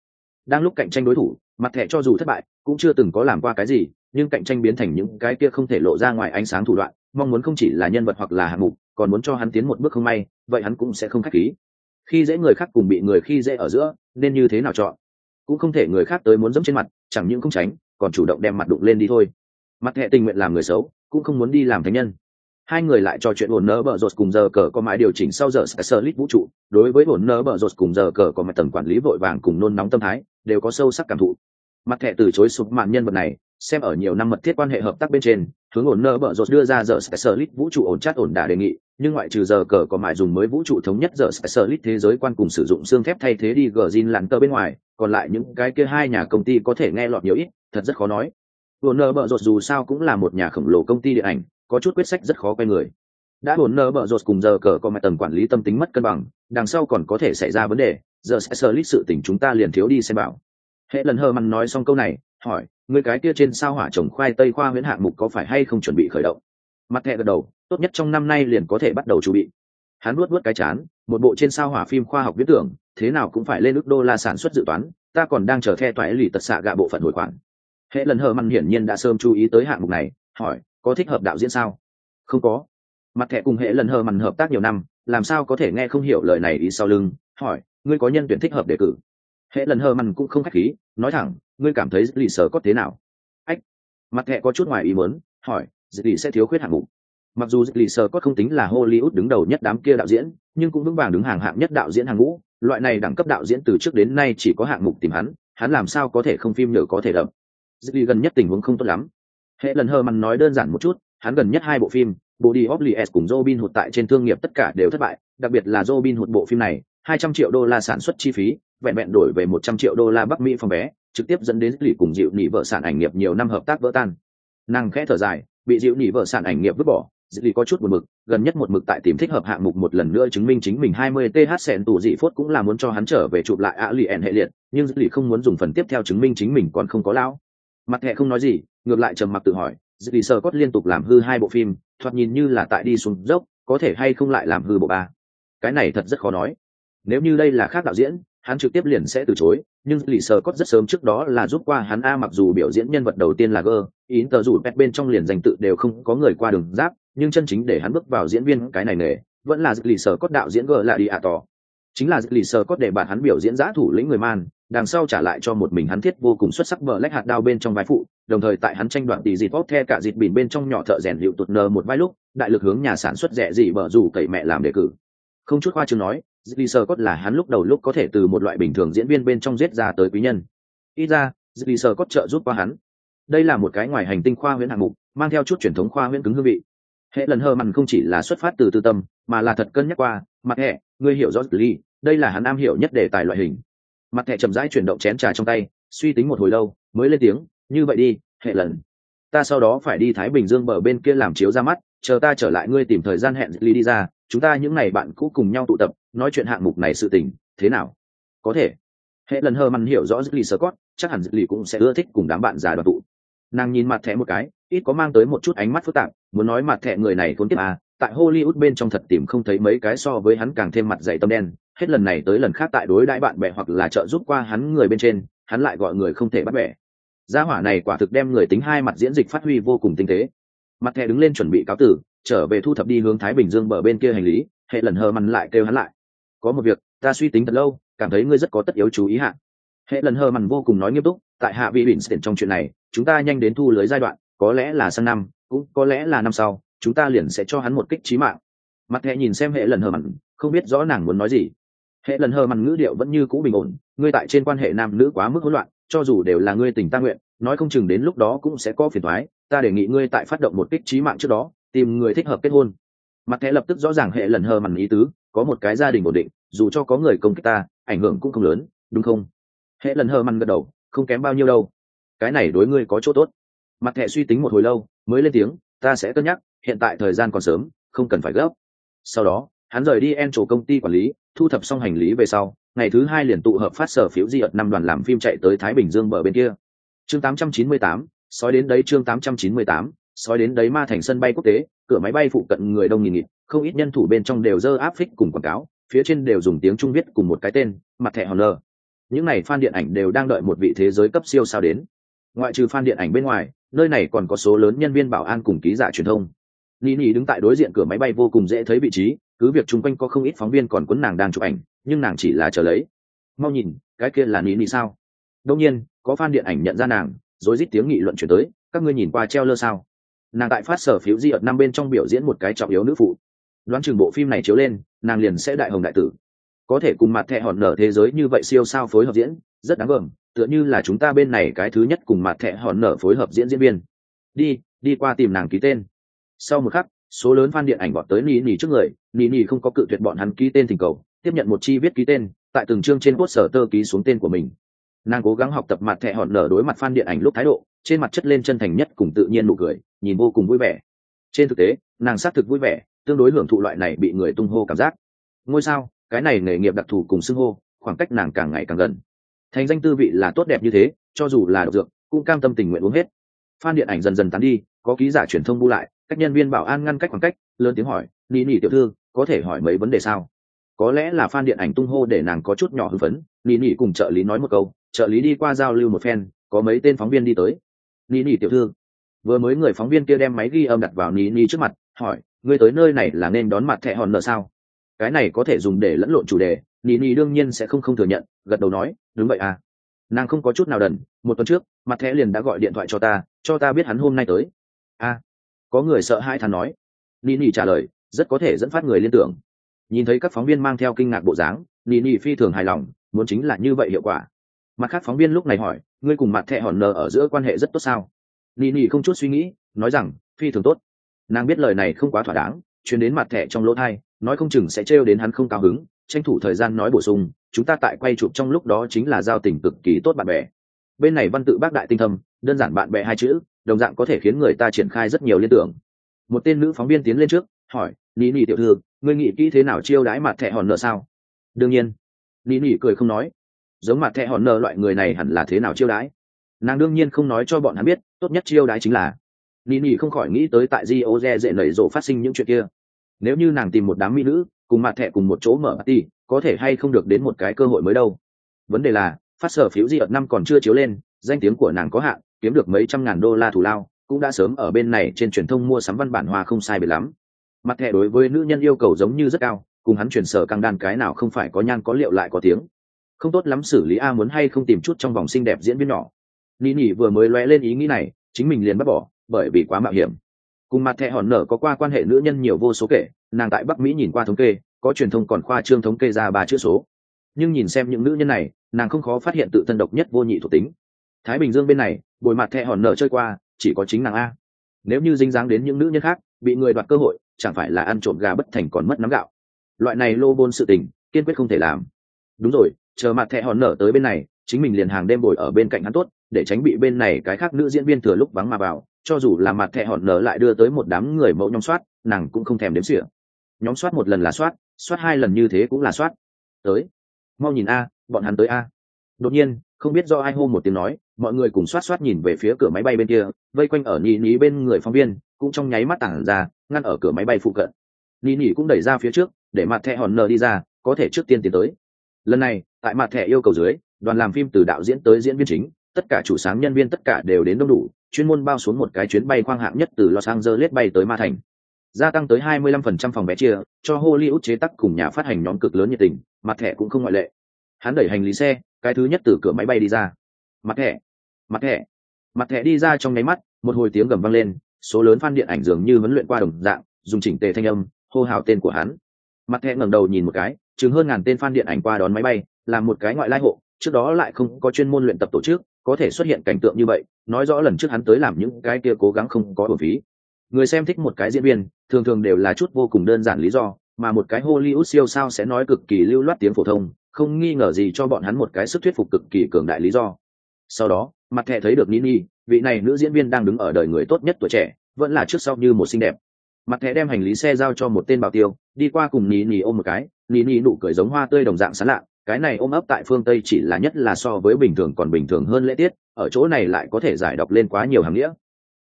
Đang lúc cạnh tranh đối thủ, mặt thẻ cho dù thất bại, cũng chưa từng có làm qua cái gì, nhưng cạnh tranh biến thành những cái kia không thể lộ ra ngoài ánh sáng thủ đoạn, mong muốn không chỉ là nhân vật hoặc là hạng mục, còn muốn cho hắn tiến một bước không may, vậy hắn cũng sẽ không khách khí. Khi dễ người khác cùng bị người khi dễ ở giữa, nên như thế nào chọn? Cũng không thể người khác tới muốn dẫm trên mặt, chẳng những không tránh, còn chủ động đem mặt đụng lên đi thôi. Mặt thẹ tình nguyện làm người xấu, cũng không muốn đi làm thánh nhân hai người lại trò chuyện ổn nơ bờ rột cùng giờ cờ có mãi điều chỉnh sau giờ sơ lít vũ trụ. Đối với ổn nơ bờ rột cùng giờ cờ có mãi tầng quản lý vội vàng cùng nôn nóng tâm thái, đều có sâu sắc cảm thụ. Mặt thẻ từ chối sụp mạng nhân vật này, xem ở nhiều năm mật thiết quan hệ hợp tác bên trên, hướng ổn nơ bờ rột đưa ra giờ sơ lít vũ trụ ổn chát ổn đả đề nghị, nhưng ngoại trừ giờ cờ có mãi dùng mới vũ trụ thống nhất giờ sơ lít thế giới quan cùng sử dụng xương thép thay thế đi gờ zin lặn tơ bên ngoài, còn lại những cái kia hai nhà công ty có thể nghe lọt nhiều ít, thật rất khó nói. Ổn nơ bờ rột dù sao cũng là một nhà khổng lồ công ty điện ảnh có chút quyết sách rất khó quay người. Đã hồn nơ bợ rột cùng giờ cờ có mặt tầng quản lý tâm tính mất cân bằng, đằng sau còn có thể xảy ra vấn đề, giờ sẽ sơ lít sự tình chúng ta liền thiếu đi xem bảo. Hệ lần hơ mặn nói xong câu này, hỏi, người cái kia trên sao hỏa trồng khoai tây khoa huyễn hạng mục có phải hay không chuẩn bị khởi động? Mặt thẹ gật đầu, tốt nhất trong năm nay liền có thể bắt đầu chuẩn bị. Hắn nuốt nuốt cái chán, một bộ trên sao hỏa phim khoa học viễn tưởng, thế nào cũng phải lên ước đô la sản xuất dự toán, ta còn đang chờ the toại lì tật xạ gạ bộ phận hồi khoản. Hệ lần hờ mặn hiển nhiên đã sớm chú ý tới hạng mục này, hỏi có thích hợp đạo diễn sao? Không có. Mặt thẻ cùng hệ lần hờ mằn hợp tác nhiều năm, làm sao có thể nghe không hiểu lời này ý sau lưng? Hỏi, ngươi có nhân tuyển thích hợp đề cử? Hệ lần hờ mằn cũng không khách khí, nói thẳng, ngươi cảm thấy lì sở có thế nào? Ách, mặt thẻ có chút ngoài ý muốn, hỏi lì sẽ thiếu khuyết hạng mục. Mặc dù lì sờ có không tính là hollywood đứng đầu nhất đám kia đạo diễn, nhưng cũng vững vàng đứng hàng hạng nhất đạo diễn hàng ngũ, loại này đẳng cấp đạo diễn từ trước đến nay chỉ có hạng mục tìm hắn hắn làm sao có thể không phim nhờ có thể đậm lì gần nhất tình huống không tốt lắm hệ lần hờ mặn nói đơn giản một chút hắn gần nhất hai bộ phim Body of Lies cùng Robin Hood tại trên thương nghiệp tất cả đều thất bại, đặc biệt là Robin Hood bộ phim này, 200 triệu đô la sản xuất chi phí, vẹn vẹn đổi về 100 triệu đô la Bắc Mỹ phòng vé, trực tiếp dẫn đến lì cùng dịu nỉ vợ sản ảnh nghiệp nhiều năm hợp tác vỡ tan. Nàng khẽ thở dài, bị dịu nỉ vợ sản ảnh nghiệp vứt bỏ, dịu có chút buồn mực, gần nhất một mực tại tìm thích hợp hạng mục một lần nữa chứng minh chính mình 20 th sẹn tủ dị phốt cũng là muốn cho hắn trở về chụp lại ạ lì hệ liệt, nhưng dịu không muốn dùng phần tiếp theo chứng minh chính mình còn không có lão. Mặt hệ không nói gì, ngược lại trầm mặc tự hỏi, dịu sơ cốt liên tục làm hư hai bộ phim, thoạt nhìn như là tại đi xuống dốc có thể hay không lại làm hư bộ ba? Cái này thật rất khó nói. Nếu như đây là khác đạo diễn hắn trực tiếp liền sẽ từ chối nhưng lì sờ cốt rất sớm trước đó là giúp qua hắn a mặc dù biểu diễn nhân vật đầu tiên là gơ ý tờ rủ pet bên trong liền danh tự đều không có người qua đường giáp nhưng chân chính để hắn bước vào diễn viên cái này nghề vẫn là lì sờ cốt đạo diễn gơ là đi ạ tỏ chính là lì sờ cốt để bản hắn biểu diễn giã thủ lĩnh người man, đằng sau trả lại cho một mình hắn thiết vô cùng xuất sắc vợ lách hạt đao bên trong vai phụ, đồng thời tại hắn tranh đoạn tỷ dịt bóp the cả dịt bỉn bên trong nhỏ thợ rèn hiệu tụt nờ một vai lúc, đại lực hướng nhà sản xuất rẻ gì bở rủ cậy mẹ làm đề cử. Không chút khoa chương nói dì sơ cốt là hắn lúc đầu lúc có thể từ một loại bình thường diễn viên bên trong giết ra tới quý nhân. Ít ra dì sơ cốt trợ giúp qua hắn. Đây là một cái ngoài hành tinh khoa huyễn hạng mục, mang theo chút truyền thống khoa huyễn cứng hương vị hệ lần hơ mặn không chỉ là xuất phát từ tư tâm, mà là thật cân nhắc qua mặt hệ, ngươi hiểu rõ ly đây là hắn am hiểu nhất để tài loại hình. Mặt thẻ chậm rãi chuyển động chén trà trong tay, suy tính một hồi lâu, mới lên tiếng, như vậy đi, hệ lần. Ta sau đó phải đi thái bình dương bờ bên kia làm chiếu ra mắt, chờ ta trở lại ngươi tìm thời gian hẹn ly đi ra, chúng ta những ngày bạn cũ cùng nhau tụ tập, nói chuyện hạng mục này sự tình, thế nào? Có thể. Hệ lần hơ mặn hiểu rõ ly sơ cót chắc hẳn ly cũng sẽ ưa thích cùng đám bạn già đoàn tụ. Nàng nhìn mặt thẻ một cái ít có mang tới một chút ánh mắt phức tạp, muốn nói mặt thẹ người này thốn tiếp à tại hollywood bên trong thật tìm không thấy mấy cái so với hắn càng thêm mặt dày tâm đen, hết lần này tới lần khác tại đối đãi bạn bè hoặc là trợ giúp qua hắn người bên trên, hắn lại gọi người không thể bắt bẻ. Gia hỏa này quả thực đem người tính hai mặt diễn dịch phát huy vô cùng tinh tế. Mặt thẹ đứng lên chuẩn bị cáo tử, trở về thu thập đi hướng thái bình dương bờ bên kia hành lý, hệ lần hờ mằn lại kêu hắn lại. Có một việc, ta suy tính thật lâu, cảm thấy ngươi rất có tất yếu chú ý hạn hệ lần hờ mằn vô cùng nói nghiêm túc, tại hạ vị bỉn trong chuyện này, chúng ta nhanh đến thu lưới giai đoạn có lẽ là sang năm, cũng có lẽ là năm sau, chúng ta liền sẽ cho hắn một kích trí mạng. Mặt hệ nhìn xem hệ lần hờ mằn không biết rõ nàng muốn nói gì. Hệ lần hờ mằn ngữ điệu vẫn như cũ bình ổn, ngươi tại trên quan hệ nam nữ quá mức hỗn loạn, cho dù đều là ngươi tình ta nguyện, nói không chừng đến lúc đó cũng sẽ có phiền thoái ta đề nghị ngươi tại phát động một kích trí mạng trước đó, tìm người thích hợp kết hôn. Mặt thẻ lập tức rõ ràng hệ lần hờ mằn ý tứ, có một cái gia đình ổn định, dù cho có người công kích ta, ảnh hưởng cũng không lớn, đúng không? Hệ lần hờ mằn gật đầu, không kém bao nhiêu đâu. Cái này đối ngươi có chỗ tốt mặt thẻ suy tính một hồi lâu mới lên tiếng ta sẽ cân nhắc hiện tại thời gian còn sớm không cần phải gấp. Sau đó hắn rời đi en chỗ công ty quản lý thu thập xong hành lý về sau ngày thứ hai liền tụ hợp phát sở phiếu di ợt năm đoàn làm phim chạy tới thái bình dương bờ bên kia. Chương 898, sói đến đấy chương 898, sói đến đấy ma thành sân bay quốc tế cửa máy bay phụ cận người đông nghìn nghịt không ít nhân thủ bên trong đều dơ áp phích cùng quảng cáo phía trên đều dùng tiếng trung viết cùng một cái tên mặt thẻ hòn lờ những này fan điện ảnh đều đang đợi một vị thế giới cấp siêu sao đến. Ngoại trừ fan điện ảnh bên ngoài nơi này còn có số lớn nhân viên bảo an cùng ký giả truyền thông Nị Nị đứng tại đối diện cửa máy bay vô cùng dễ thấy vị trí, cứ việc chung quanh có không ít phóng viên còn cuốn nàng đang chụp ảnh, nhưng nàng chỉ là chờ lấy. Mau nhìn, cái kia là Nị Nị sao? Đương nhiên, có fan điện ảnh nhận ra nàng, rồi rít tiếng nghị luận chuyển tới, các ngươi nhìn qua treo lơ sao? Nàng tại phát sở phiếu di năm bên trong biểu diễn một cái trọng yếu nữ phụ. Đoán chừng bộ phim này chiếu lên, nàng liền sẽ đại hồng đại tử. Có thể cùng mặt thẻ hòn nở thế giới như vậy siêu sao phối hợp diễn, rất đáng gờm, tựa như là chúng ta bên này cái thứ nhất cùng mặt thẻ hòn nở phối hợp diễn diễn viên. Đi, đi qua tìm nàng ký tên. Sau một khắc số lớn fan điện ảnh bọn tới nỉ nỉ trước người nỉ nỉ không có cự tuyệt bọn hắn ký tên thỉnh cầu tiếp nhận một chi viết ký tên tại từng chương trên quốc sở tơ ký xuống tên của mình. Nàng cố gắng học tập mặt thẻ hòn nở đối mặt fan điện ảnh lúc thái độ trên mặt chất lên chân thành nhất cùng tự nhiên nụ cười nhìn vô cùng vui vẻ. Trên thực tế nàng xác thực vui vẻ tương đối hưởng thụ loại này bị người tung hô cảm giác. Ngôi sao cái này nghề nghiệp đặc thù cùng xưng hô khoảng cách nàng càng ngày càng gần thành danh tư vị là tốt đẹp như thế, cho dù là độc dược, cũng cam tâm tình nguyện uống hết. Phan điện ảnh dần dần tán đi, có ký giả truyền thông bu lại, các nhân viên bảo an ngăn cách khoảng cách, lớn tiếng hỏi, nỉ nỉ tiểu thư, có thể hỏi mấy vấn đề sao? Có lẽ là Phan điện ảnh tung hô để nàng có chút nhỏ hưng phấn, nỉ nỉ cùng trợ lý nói một câu, trợ lý đi qua giao lưu một phen, có mấy tên phóng viên đi tới. Nỉ nỉ tiểu thư. Vừa mới người phóng viên kia đem máy ghi âm đặt vào nỉ nỉ trước mặt, hỏi, ngươi tới nơi này là nên đón mặt thẻ hòn nợ sao? Cái này có thể dùng để lẫn lộn chủ đề nỉ nỉ đương nhiên sẽ không không thừa nhận gật đầu nói đúng vậy à. Nàng không có chút nào đần một tuần trước mặt thẻ liền đã gọi điện thoại cho ta cho ta biết hắn hôm nay tới. A. À, có người sợ hai thằng nói. Nini trả lời rất có thể dẫn phát người liên tưởng. Nhìn thấy các phóng viên mang theo kinh ngạc bộ dáng nini phi thường hài lòng muốn chính là như vậy hiệu quả. Mặt khác phóng viên lúc này hỏi ngươi cùng mặt thẻ hòn nờ ở giữa quan hệ rất tốt sao? Nini không chút suy nghĩ nói rằng phi thường tốt. Nàng biết lời này không quá thỏa đáng chuyến đến mặt thẻ trong lỗ thai nói không chừng sẽ trêu đến hắn không cao hứng tranh thủ thời gian nói bổ sung, chúng ta tại quay chụp trong lúc đó chính là giao tình cực kỳ tốt bạn bè. Bên này văn tự bác đại tinh thâm, đơn giản bạn bè hai chữ, đồng dạng có thể khiến người ta triển khai rất nhiều liên tưởng. Một tên nữ phóng viên tiến lên trước, hỏi nỉ nỉ tiểu thư, ngươi nghĩ kỹ thế nào chiêu đãi mặt thẹ hòn nợ sao? Đương nhiên. Nỉ nỉ cười không nói. Giống mặt thẹ hòn nợ loại người này hẳn là thế nào chiêu đãi? Nàng đương nhiên không nói cho bọn hắn biết, tốt nhất chiêu đãi chính là nỉ nỉ không khỏi nghĩ tới tại di ô dê dễ nảy rộ phát sinh những chuyện kia. Nếu như nàng tìm một đám mỹ nữ cùng mặt thẻ cùng một chỗ mở party, có thể hay không được đến một cái cơ hội mới đâu. Vấn đề là, phát sở phiếu di ợt năm còn chưa chiếu lên, danh tiếng của nàng có hạn, kiếm được mấy trăm ngàn đô la thù lao, cũng đã sớm ở bên này trên truyền thông mua sắm văn bản hoa không sai biệt lắm. Mặt thẻ đối với nữ nhân yêu cầu giống như rất cao, cùng hắn chuyển sở căng đan cái nào không phải có nhan có liệu lại có tiếng. Không tốt lắm xử lý a muốn hay không tìm chút trong vòng xinh đẹp diễn viên nhỏ. Lý nỉ vừa mới lóe lên ý nghĩ này, chính mình liền bắt bỏ, bởi vì quá mạo hiểm cùng mặt thẻ hòn nở có qua quan hệ nữ nhân nhiều vô số kể, nàng tại bắc mỹ nhìn qua thống kê, có truyền thông còn khoa trương thống kê ra ba chữ số. Nhưng nhìn xem những nữ nhân này, nàng không khó phát hiện tự thân độc nhất vô nhị thuộc tính. Thái bình dương bên này bồi mặt thẹ hòn nở chơi qua, chỉ có chính nàng a. Nếu như dính dáng đến những nữ nhân khác, bị người đoạt cơ hội, chẳng phải là ăn trộm gà bất thành còn mất nắm gạo. Loại này lô bôn sự tình, kiên quyết không thể làm. Đúng rồi, chờ mặt thẹ hòn nở tới bên này, chính mình liền hàng đêm bồi ở bên cạnh hắn tốt, để tránh bị bên này cái khác nữ diễn viên thừa lúc vắng mà vào cho dù là mặt thẹ hòn nở lại đưa tới một đám người mẫu nhóm soát, nàng cũng không thèm đếm xỉa. Nhóm soát một lần là soát soát hai lần như thế cũng là soát. Tới. Mau nhìn a, bọn hắn tới a. Đột nhiên, không biết do ai hô một tiếng nói, mọi người cùng xoát xoát nhìn về phía cửa máy bay bên kia, vây quanh ở nhì nhí bên người phóng viên, cũng trong nháy mắt tảng ra, ngăn ở cửa máy bay phụ cận. Nhì nhì cũng đẩy ra phía trước, để mặt thẻ hòn nở đi ra, có thể trước tiên tiến tới. Lần này, tại mặt thẻ yêu cầu dưới, đoàn làm phim từ đạo diễn tới diễn viên chính tất cả chủ sáng nhân viên tất cả đều đến đông đủ, chuyên môn bao xuống một cái chuyến bay khoang hạng nhất từ los angeles bay tới ma thành. Gia tăng tới 25% phòng vé chia, cho hollywood chế tác cùng nhà phát hành nhóm cực lớn nhiệt tình, mặt thẻ cũng không ngoại lệ. Hắn đẩy hành lý xe, cái thứ nhất từ cửa máy bay đi ra. Mặt thẻ mặt thẻ mặt thẻ đi ra trong nháy mắt, một hồi tiếng gầm vang lên, số lớn fan điện ảnh dường như huấn luyện qua đồng dạng, dùng chỉnh tề thanh âm, hô hào tên của hắn. Mặt thẻ ngẩng đầu nhìn một cái, chừng hơn ngàn tên fan điện ảnh qua đón máy bay làm một cái ngoại lai hộ, trước đó lại không có chuyên môn luyện tập tổ chức có thể xuất hiện cảnh tượng như vậy, nói rõ lần trước hắn tới làm những cái kia cố gắng không có bổn phí. Người xem thích một cái diễn viên, thường thường đều là chút vô cùng đơn giản lý do, mà một cái hollywood siêu sao sẽ nói cực kỳ lưu loát tiếng phổ thông, không nghi ngờ gì cho bọn hắn một cái sức thuyết phục cực kỳ cường đại lý do. Sau đó, mặt thẻ thấy được nini, vị này nữ diễn viên đang đứng ở đời người tốt nhất tuổi trẻ, vẫn là trước sau như một xinh đẹp. Mặt thẻ đem hành lý xe giao cho một tên bảo tiêu, đi qua cùng nini ôm một cái, nini nụ cười giống hoa tươi đồng dạng sán lạ cái này ôm ấp tại phương tây chỉ là nhất là so với bình thường còn bình thường hơn lễ tiết, ở chỗ này lại có thể giải đọc lên quá nhiều hàng nghĩa.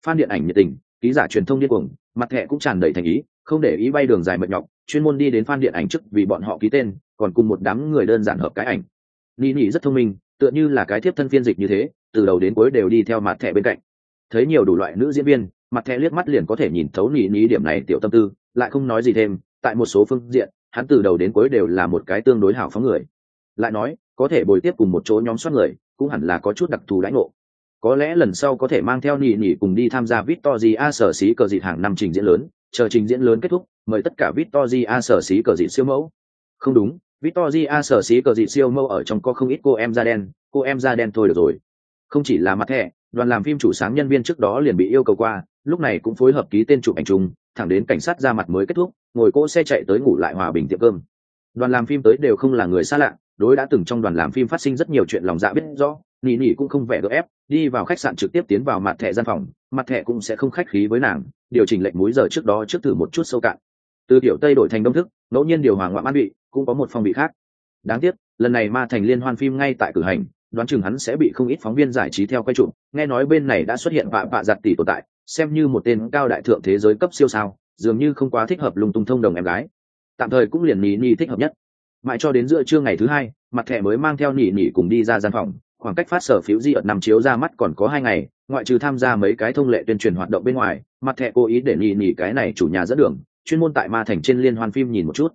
Phan điện ảnh nhiệt tình, ký giả truyền thông điên cuồng, mặt thẻ cũng tràn đầy thành ý, không để ý bay đường dài mệt nhọc, chuyên môn đi đến phan điện ảnh trước vì bọn họ ký tên, còn cùng một đám người đơn giản hợp cái ảnh. Ni nỉ rất thông minh, tựa như là cái thiếp thân phiên dịch như thế, từ đầu đến cuối đều đi theo mặt thẻ bên cạnh. Thấy nhiều đủ loại nữ diễn viên, mặt thẻ liếc mắt liền có thể nhìn thấu nỉ nỉ điểm này tiểu tâm tư, lại không nói gì thêm, tại một số phương diện, hắn từ đầu đến cuối đều là một cái tương đối hảo phóng người lại nói có thể bồi tiếp cùng một chỗ nhóm soát người cũng hẳn là có chút đặc thù đãi ngộ có lẽ lần sau có thể mang theo nỉ nỉ cùng đi tham gia Victory A sở xí cờ dịt hàng năm trình diễn lớn, chờ trình diễn lớn kết thúc, mời tất cả Victory A sở xí cờ dịt siêu mẫu. Không đúng, Victory A sở xí cờ dịt siêu mẫu ở trong có không ít cô em da đen, cô em da đen thôi được rồi. Không chỉ là mặt thẻ, đoàn làm phim chủ sáng nhân viên trước đó liền bị yêu cầu qua, lúc này cũng phối hợp ký tên chụp ảnh chung, thẳng đến cảnh sát ra mặt mới kết thúc, ngồi cỗ xe chạy tới ngủ lại hòa bình tiệm cơm. Đoàn làm phim tới đều không là người xa lạ, đối đã từng trong đoàn làm phim phát sinh rất nhiều chuyện lòng dạ biết rõ, nỉ nỉ cũng không vẻ gỡ ép đi vào khách sạn trực tiếp tiến vào mặt thẻ gian phòng mặt thẻ cũng sẽ không khách khí với nàng điều chỉnh lệnh múi giờ trước đó trước thử một chút sâu cạn. Từ tiểu tây đổi thành đông thức ngẫu nhiên điều hòa ngoại an bị cũng có một phong vị khác. Đáng tiếc lần này ma thành liên hoan phim ngay tại cử hành đoán chừng hắn sẽ bị không ít phóng viên giải trí theo quay chụp nghe nói bên này đã xuất hiện vạ vạ giặt tỷ tồn tại xem như một tên cao đại thượng thế giới cấp siêu sao dường như không quá thích hợp lung tung thông đồng em gái. Tạm thời cũng liền nỉ nỉ thích hợp nhất mãi cho đến giữa trưa ngày thứ hai, mặt thẻ mới mang theo nỉ nỉ cùng đi ra gian phòng. Khoảng cách phát sở phiếu di ợt năm chiếu ra mắt còn có hai ngày, ngoại trừ tham gia mấy cái thông lệ tuyên truyền hoạt động bên ngoài, mặt thẻ cố ý để nỉ nỉ cái này chủ nhà dẫn đường. Chuyên môn tại ma thành trên liên hoan phim nhìn một chút.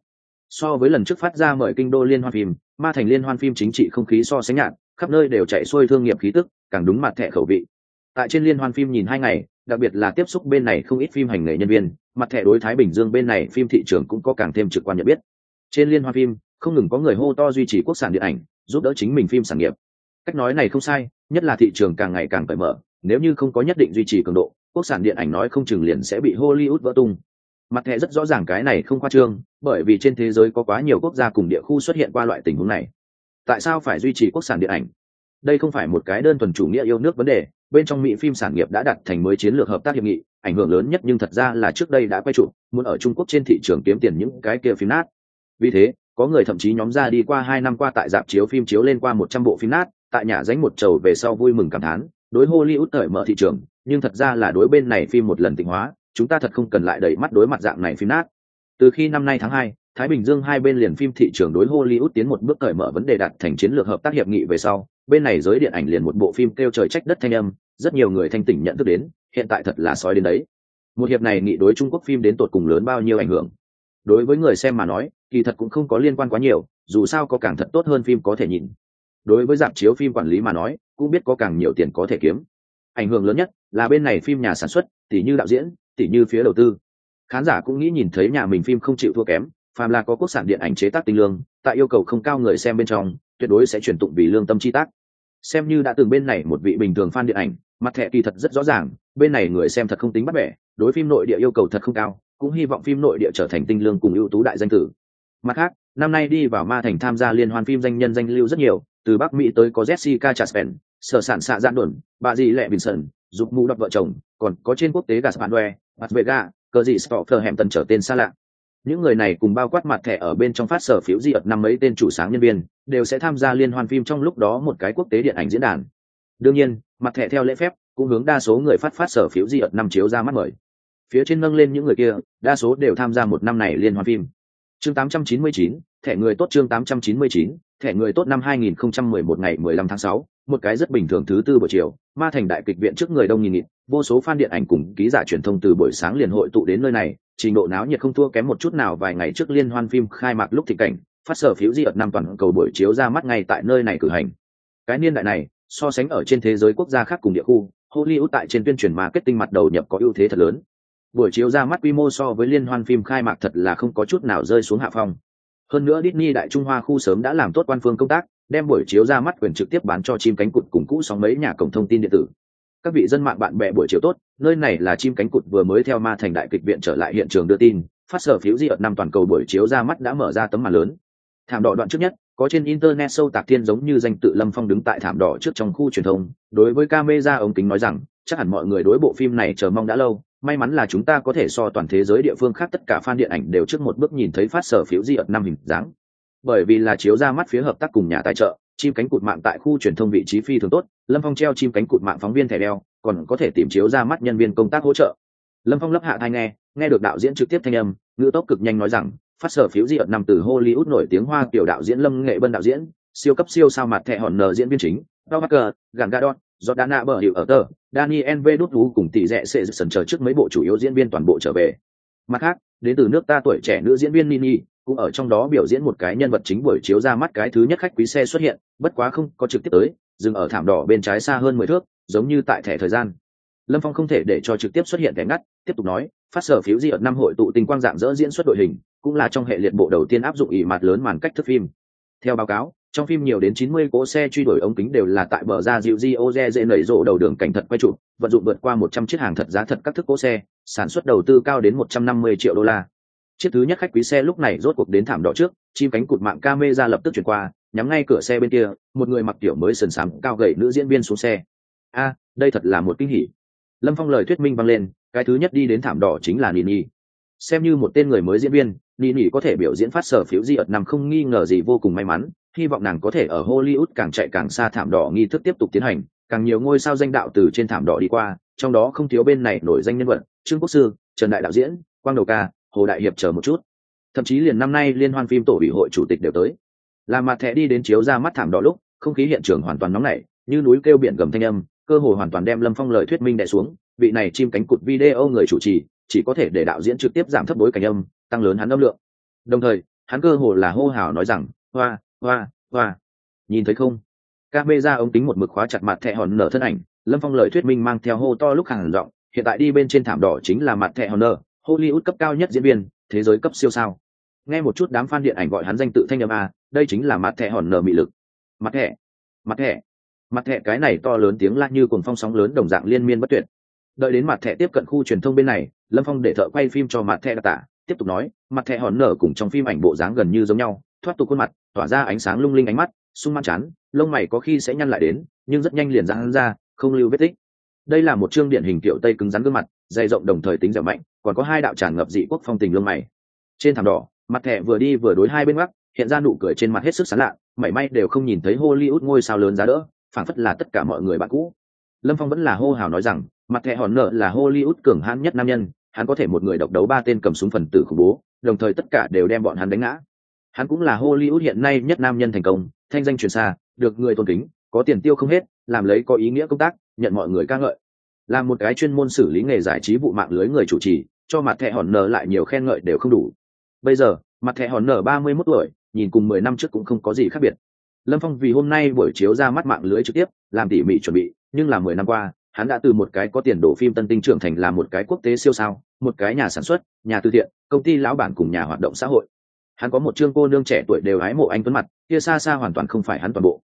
So với lần trước phát ra mời kinh đô liên hoan phim, ma thành liên hoan phim chính trị không khí so sánh nhạt, khắp nơi đều chạy xuôi thương nghiệp khí tức, càng đúng mặt thẻ khẩu vị. Tại trên liên hoan phim nhìn hai ngày, đặc biệt là tiếp xúc bên này không ít phim hành nghề nhân viên, mặt thẻ đối thái bình dương bên này phim thị trường cũng có càng thêm trực quan nhận biết. Trên liên hoan phim không ngừng có người hô to duy trì quốc sản điện ảnh, giúp đỡ chính mình phim sản nghiệp. Cách nói này không sai, nhất là thị trường càng ngày càng cởi mở, nếu như không có nhất định duy trì cường độ, quốc sản điện ảnh nói không chừng liền sẽ bị hollywood vỡ tung. Mặt thẻ rất rõ ràng cái này không khoa trương, bởi vì trên thế giới có quá nhiều quốc gia cùng địa khu xuất hiện qua loại tình huống này. Tại sao phải duy trì quốc sản điện ảnh? Đây không phải một cái đơn thuần chủ nghĩa yêu nước vấn đề, bên trong mỹ phim sản nghiệp đã đặt thành mới chiến lược hợp tác hiệp nghị, ảnh hưởng lớn nhất nhưng thật ra là trước đây đã quay trụ, muốn ở trung quốc trên thị trường kiếm tiền những cái kia phim nát. Vì thế có người thậm chí nhóm ra đi qua hai năm qua tại dạp chiếu phim chiếu lên qua một trăm bộ phim nát, tại nhà dánh một trầu về sau vui mừng cảm thán, đối hollywood cởi mở thị trường, nhưng thật ra là đối bên này phim một lần tịnh hóa, chúng ta thật không cần lại đẩy mắt đối mặt dạng này phim nát. Từ khi năm nay tháng hai, thái bình dương hai bên liền phim thị trường đối hollywood tiến một bước cởi mở vấn đề đặt thành chiến lược hợp tác hiệp nghị về sau, bên này giới điện ảnh liền một bộ phim kêu trời trách đất thanh âm, rất nhiều người thanh tỉnh nhận thức đến, hiện tại thật là sói đến đấy. Một hiệp này nghị đối trung quốc phim đến tột cùng lớn bao nhiêu ảnh hưởng? Đối với người xem mà nói, kỳ thật cũng không có liên quan quá nhiều, dù sao có càng thật tốt hơn phim có thể nhìn. Đối với dạp chiếu phim quản lý mà nói, cũng biết có càng nhiều tiền có thể kiếm. Ảnh hưởng lớn nhất là bên này phim nhà sản xuất, tỷ như đạo diễn, tỷ như phía đầu tư. Khán giả cũng nghĩ nhìn thấy nhà mình phim không chịu thua kém, phàm là có quốc sản điện ảnh chế tác tinh lương, tại yêu cầu không cao người xem bên trong, tuyệt đối sẽ chuyển tụng vì lương tâm chi tác. Xem như đã từng bên này một vị bình thường fan điện ảnh, mặt thẻ kỳ thật rất rõ ràng, bên này người xem thật không tính bắt bẻ, đối phim nội địa yêu cầu thật không cao cũng hy vọng phim nội địa trở thành tinh lương cùng ưu tú đại danh tử. Mặt khác, năm nay đi vào ma thành tham gia liên hoan phim danh nhân danh lưu rất nhiều, từ bắc mỹ tới có jessica chaspen sở sản xạ giãn đồn, bà dì lệ vincent giúp mũ đọc vợ chồng, còn có trên quốc tế cả banwe mặt vega cờ gì stopper hẻm tần trở tên xa lạ. Những người này cùng bao quát mặt thẻ ở bên trong phát sở phiếu di ật năm mấy tên chủ sáng nhân viên, đều sẽ tham gia liên hoan phim trong lúc đó một cái quốc tế điện ảnh diễn đàn. Đương nhiên, mặt thẻ theo lễ phép, cũng hướng đa số người phát phát sở phiếu di ật năm chiếu ra mắt mời phía trên nâng lên những người kia đa số đều tham gia một năm này liên hoan phim. Chương 899, thẻ người tốt chương 899, thẻ người tốt năm 2011 ngày 15 tháng 6, một cái rất bình thường thứ tư buổi chiều, Ma Thành đại kịch viện trước người đông nghìn nghịt, vô số fan điện ảnh cùng ký giả truyền thông từ buổi sáng liền hội tụ đến nơi này, trình độ náo nhiệt không thua kém một chút nào vài ngày trước liên hoan phim khai mạc lúc thị cảnh, phát sở phiếu di ợt năm toàn cầu buổi chiếu ra mắt ngay tại nơi này cử hành, cái niên đại này so sánh ở trên thế giới quốc gia khác cùng địa khu hollywood tại trên tuyên truyền marketing mặt đầu nhập có ưu thế thật lớn buổi chiếu ra mắt quy mô so với liên hoan phim khai mạc thật là không có chút nào rơi xuống hạ phong. Hơn nữa Disney đại trung hoa khu sớm đã làm tốt quan phương công tác, đem buổi chiếu ra mắt quyền trực tiếp bán cho chim cánh cụt cùng cũ sóng mấy nhà cổng thông tin điện tử. Các vị dân mạng bạn bè buổi chiều tốt, nơi này là chim cánh cụt vừa mới theo ma thành đại kịch viện trở lại hiện trường đưa tin, phát sở phiếu di ở năm toàn cầu buổi chiếu ra mắt đã mở ra tấm màn lớn. Thảm đỏ đoạn trước nhất, có trên internet sâu tạc thiên giống như danh tự lâm phong đứng tại thảm đỏ trước trong khu truyền thông, đối với camera ống kính nói rằng, chắc hẳn mọi người đối bộ phim này chờ mong đã lâu may mắn là chúng ta có thể so toàn thế giới địa phương khác tất cả fan điện ảnh đều trước một bước nhìn thấy phát sở phiếu di ợt năm hình dáng. Bởi vì là chiếu ra mắt phía hợp tác cùng nhà tài trợ chim cánh cụt mạng tại khu truyền thông vị trí phi thường tốt lâm phong treo chim cánh cụt mạng phóng viên thẻ đeo còn có thể tìm chiếu ra mắt nhân viên công tác hỗ trợ. Lâm phong lấp hạ thai nghe nghe được đạo diễn trực tiếp thanh âm ngữ tốc cực nhanh nói rằng phát sở phiếu di ợt năm từ hollywood nổi tiếng hoa kiểu đạo diễn lâm nghệ bân đạo diễn siêu cấp siêu sao mặt thẻ hòn nờ diễn viên chính Paul Walker, Gàn Gadot, Jordana bờ hiệu ở tờ, Daniel V đút thú cùng tỷ rẽ sẽ sần chờ trước mấy bộ chủ yếu diễn viên toàn bộ trở về. Mặt khác, đến từ nước ta tuổi trẻ nữ diễn viên Nini cũng ở trong đó biểu diễn một cái nhân vật chính buổi chiếu ra mắt cái thứ nhất khách quý xe xuất hiện, bất quá không có trực tiếp tới, dừng ở thảm đỏ bên trái xa hơn mười thước, giống như tại thẻ thời gian. Lâm Phong không thể để cho trực tiếp xuất hiện thẻ ngắt, tiếp tục nói, phát sở phiếu di ở năm hội tụ tình quang dạng dỡ diễn xuất đội hình, cũng là trong hệ liệt bộ đầu tiên áp dụng ỷ mặt lớn màn cách thức phim. Theo báo cáo, trong phim nhiều đến 90 cỗ xe truy đuổi ống kính đều là tại bờ ra dịu di oze dễ nảy rộ đầu đường cảnh thật quay trụ vận dụng vượt qua 100 chiếc hàng thật giá thật các thức cỗ xe, sản xuất đầu tư cao đến 150 triệu đô la. Chiếc thứ nhất khách quý xe lúc này rốt cuộc đến thảm đỏ trước, chim cánh cụt mạng camera lập tức chuyển qua, nhắm ngay cửa xe bên kia, một người mặc tiểu mới sần sám cao gầy nữ diễn viên xuống xe. A, đây thật là một kinh hỉ. Lâm phong lời thuyết minh vang lên, cái thứ nhất đi đến thảm đỏ chính là nini. Xem như một tên người mới diễn viên, nini có thể biểu diễn phát sở phiếu di ợt nằm không nghi ngờ gì vô cùng may mắn hy vọng nàng có thể ở Hollywood càng chạy càng xa thảm đỏ nghi thức tiếp tục tiến hành, càng nhiều ngôi sao danh đạo từ trên thảm đỏ đi qua, trong đó không thiếu bên này nổi danh nhân vật, Trương Quốc Sư, Trần Đại đạo diễn, Quang Đầu Ca, Hồ Đại Hiệp chờ một chút. Thậm chí liền năm nay liên hoan phim tổ ủy hội chủ tịch đều tới. Làm mặt thẻ đi đến chiếu ra mắt thảm đỏ lúc, không khí hiện trường hoàn toàn nóng nảy, như núi kêu biển gầm thanh âm, cơ hội hoàn toàn đem Lâm Phong lời thuyết minh đè xuống, vị này chim cánh cụt video người chủ trì, chỉ có thể để đạo diễn trực tiếp giảm thấp bối cảnh âm, tăng lớn hắn âm lượng. Đồng thời, hắn cơ hồ là hô hào nói rằng, hoa, hoa, hoa. Nhìn thấy không? Ca mê ra ống kính một mực khóa chặt mặt thẹ hòn nở thân ảnh. Lâm phong lời thuyết minh mang theo hô to lúc hàng giọng hiện tại đi bên trên thảm đỏ chính là mặt thẹ hòn nở hollywood cấp cao nhất diễn viên thế giới cấp siêu sao. Nghe một chút đám fan điện ảnh gọi hắn danh tự thanh âm a đây chính là mặt thẹ hòn nở mị lực. Mặt thẹ mặt thẹ mặt thẹ cái này to lớn tiếng la như cùng phong sóng lớn đồng dạng liên miên bất tuyệt. Đợi đến mặt thẹ tiếp cận khu truyền thông bên này lâm phong để thợ quay phim cho mặt thẹ đặc tả tiếp tục nói mặt thẹ hòn nở cùng trong phim ảnh bộ dáng gần như giống nhau thoát tục khuôn mặt tỏa ra ánh sáng lung linh ánh mắt sung man chán lông mày có khi sẽ nhăn lại đến nhưng rất nhanh liền ra ra không lưu vết tích. Đây là một chương điển hình kiểu tây cứng rắn gương mặt dày rộng đồng thời tính dẻo mạnh còn có hai đạo tràn ngập dị quốc phong tình lông mày. Trên thảm đỏ mặt thẻ vừa đi vừa đối hai bên góc, hiện ra nụ cười trên mặt hết sức sán lạ mảy may đều không nhìn thấy hollywood ngôi sao lớn giá đỡ phản phất là tất cả mọi người bạn cũ. Lâm phong vẫn là hô hào nói rằng mặt thẻ hòn nợ là hollywood cường hãn nhất nam nhân hắn có thể một người độc đấu ba tên cầm súng phần tử khủng bố đồng thời tất cả đều đem bọn hắn đánh ngã hắn cũng là hollywood hiện nay nhất nam nhân thành công, thanh danh truyền xa, được người tôn kính, có tiền tiêu không hết, làm lấy có ý nghĩa công tác, nhận mọi người ca ngợi. Là một cái chuyên môn xử lý nghề giải trí vụ mạng lưới người chủ trì, cho mặt thẻ hòn nở lại nhiều khen ngợi đều không đủ. Bây giờ, mặt thẻ hòn nở ba mươi mốt tuổi, nhìn cùng mười năm trước cũng không có gì khác biệt. Lâm phong vì hôm nay buổi chiếu ra mắt mạng lưới trực tiếp, làm tỉ mỉ chuẩn bị, nhưng là mười năm qua, hắn đã từ một cái có tiền đổ phim tân tinh trưởng thành là một cái quốc tế siêu sao, một cái nhà sản xuất, nhà từ thiện, công ty lão bản cùng nhà hoạt động xã hội hắn có một chương cô nương trẻ tuổi đều hái mộ anh tuấn mặt, kia xa xa hoàn toàn không phải hắn toàn bộ.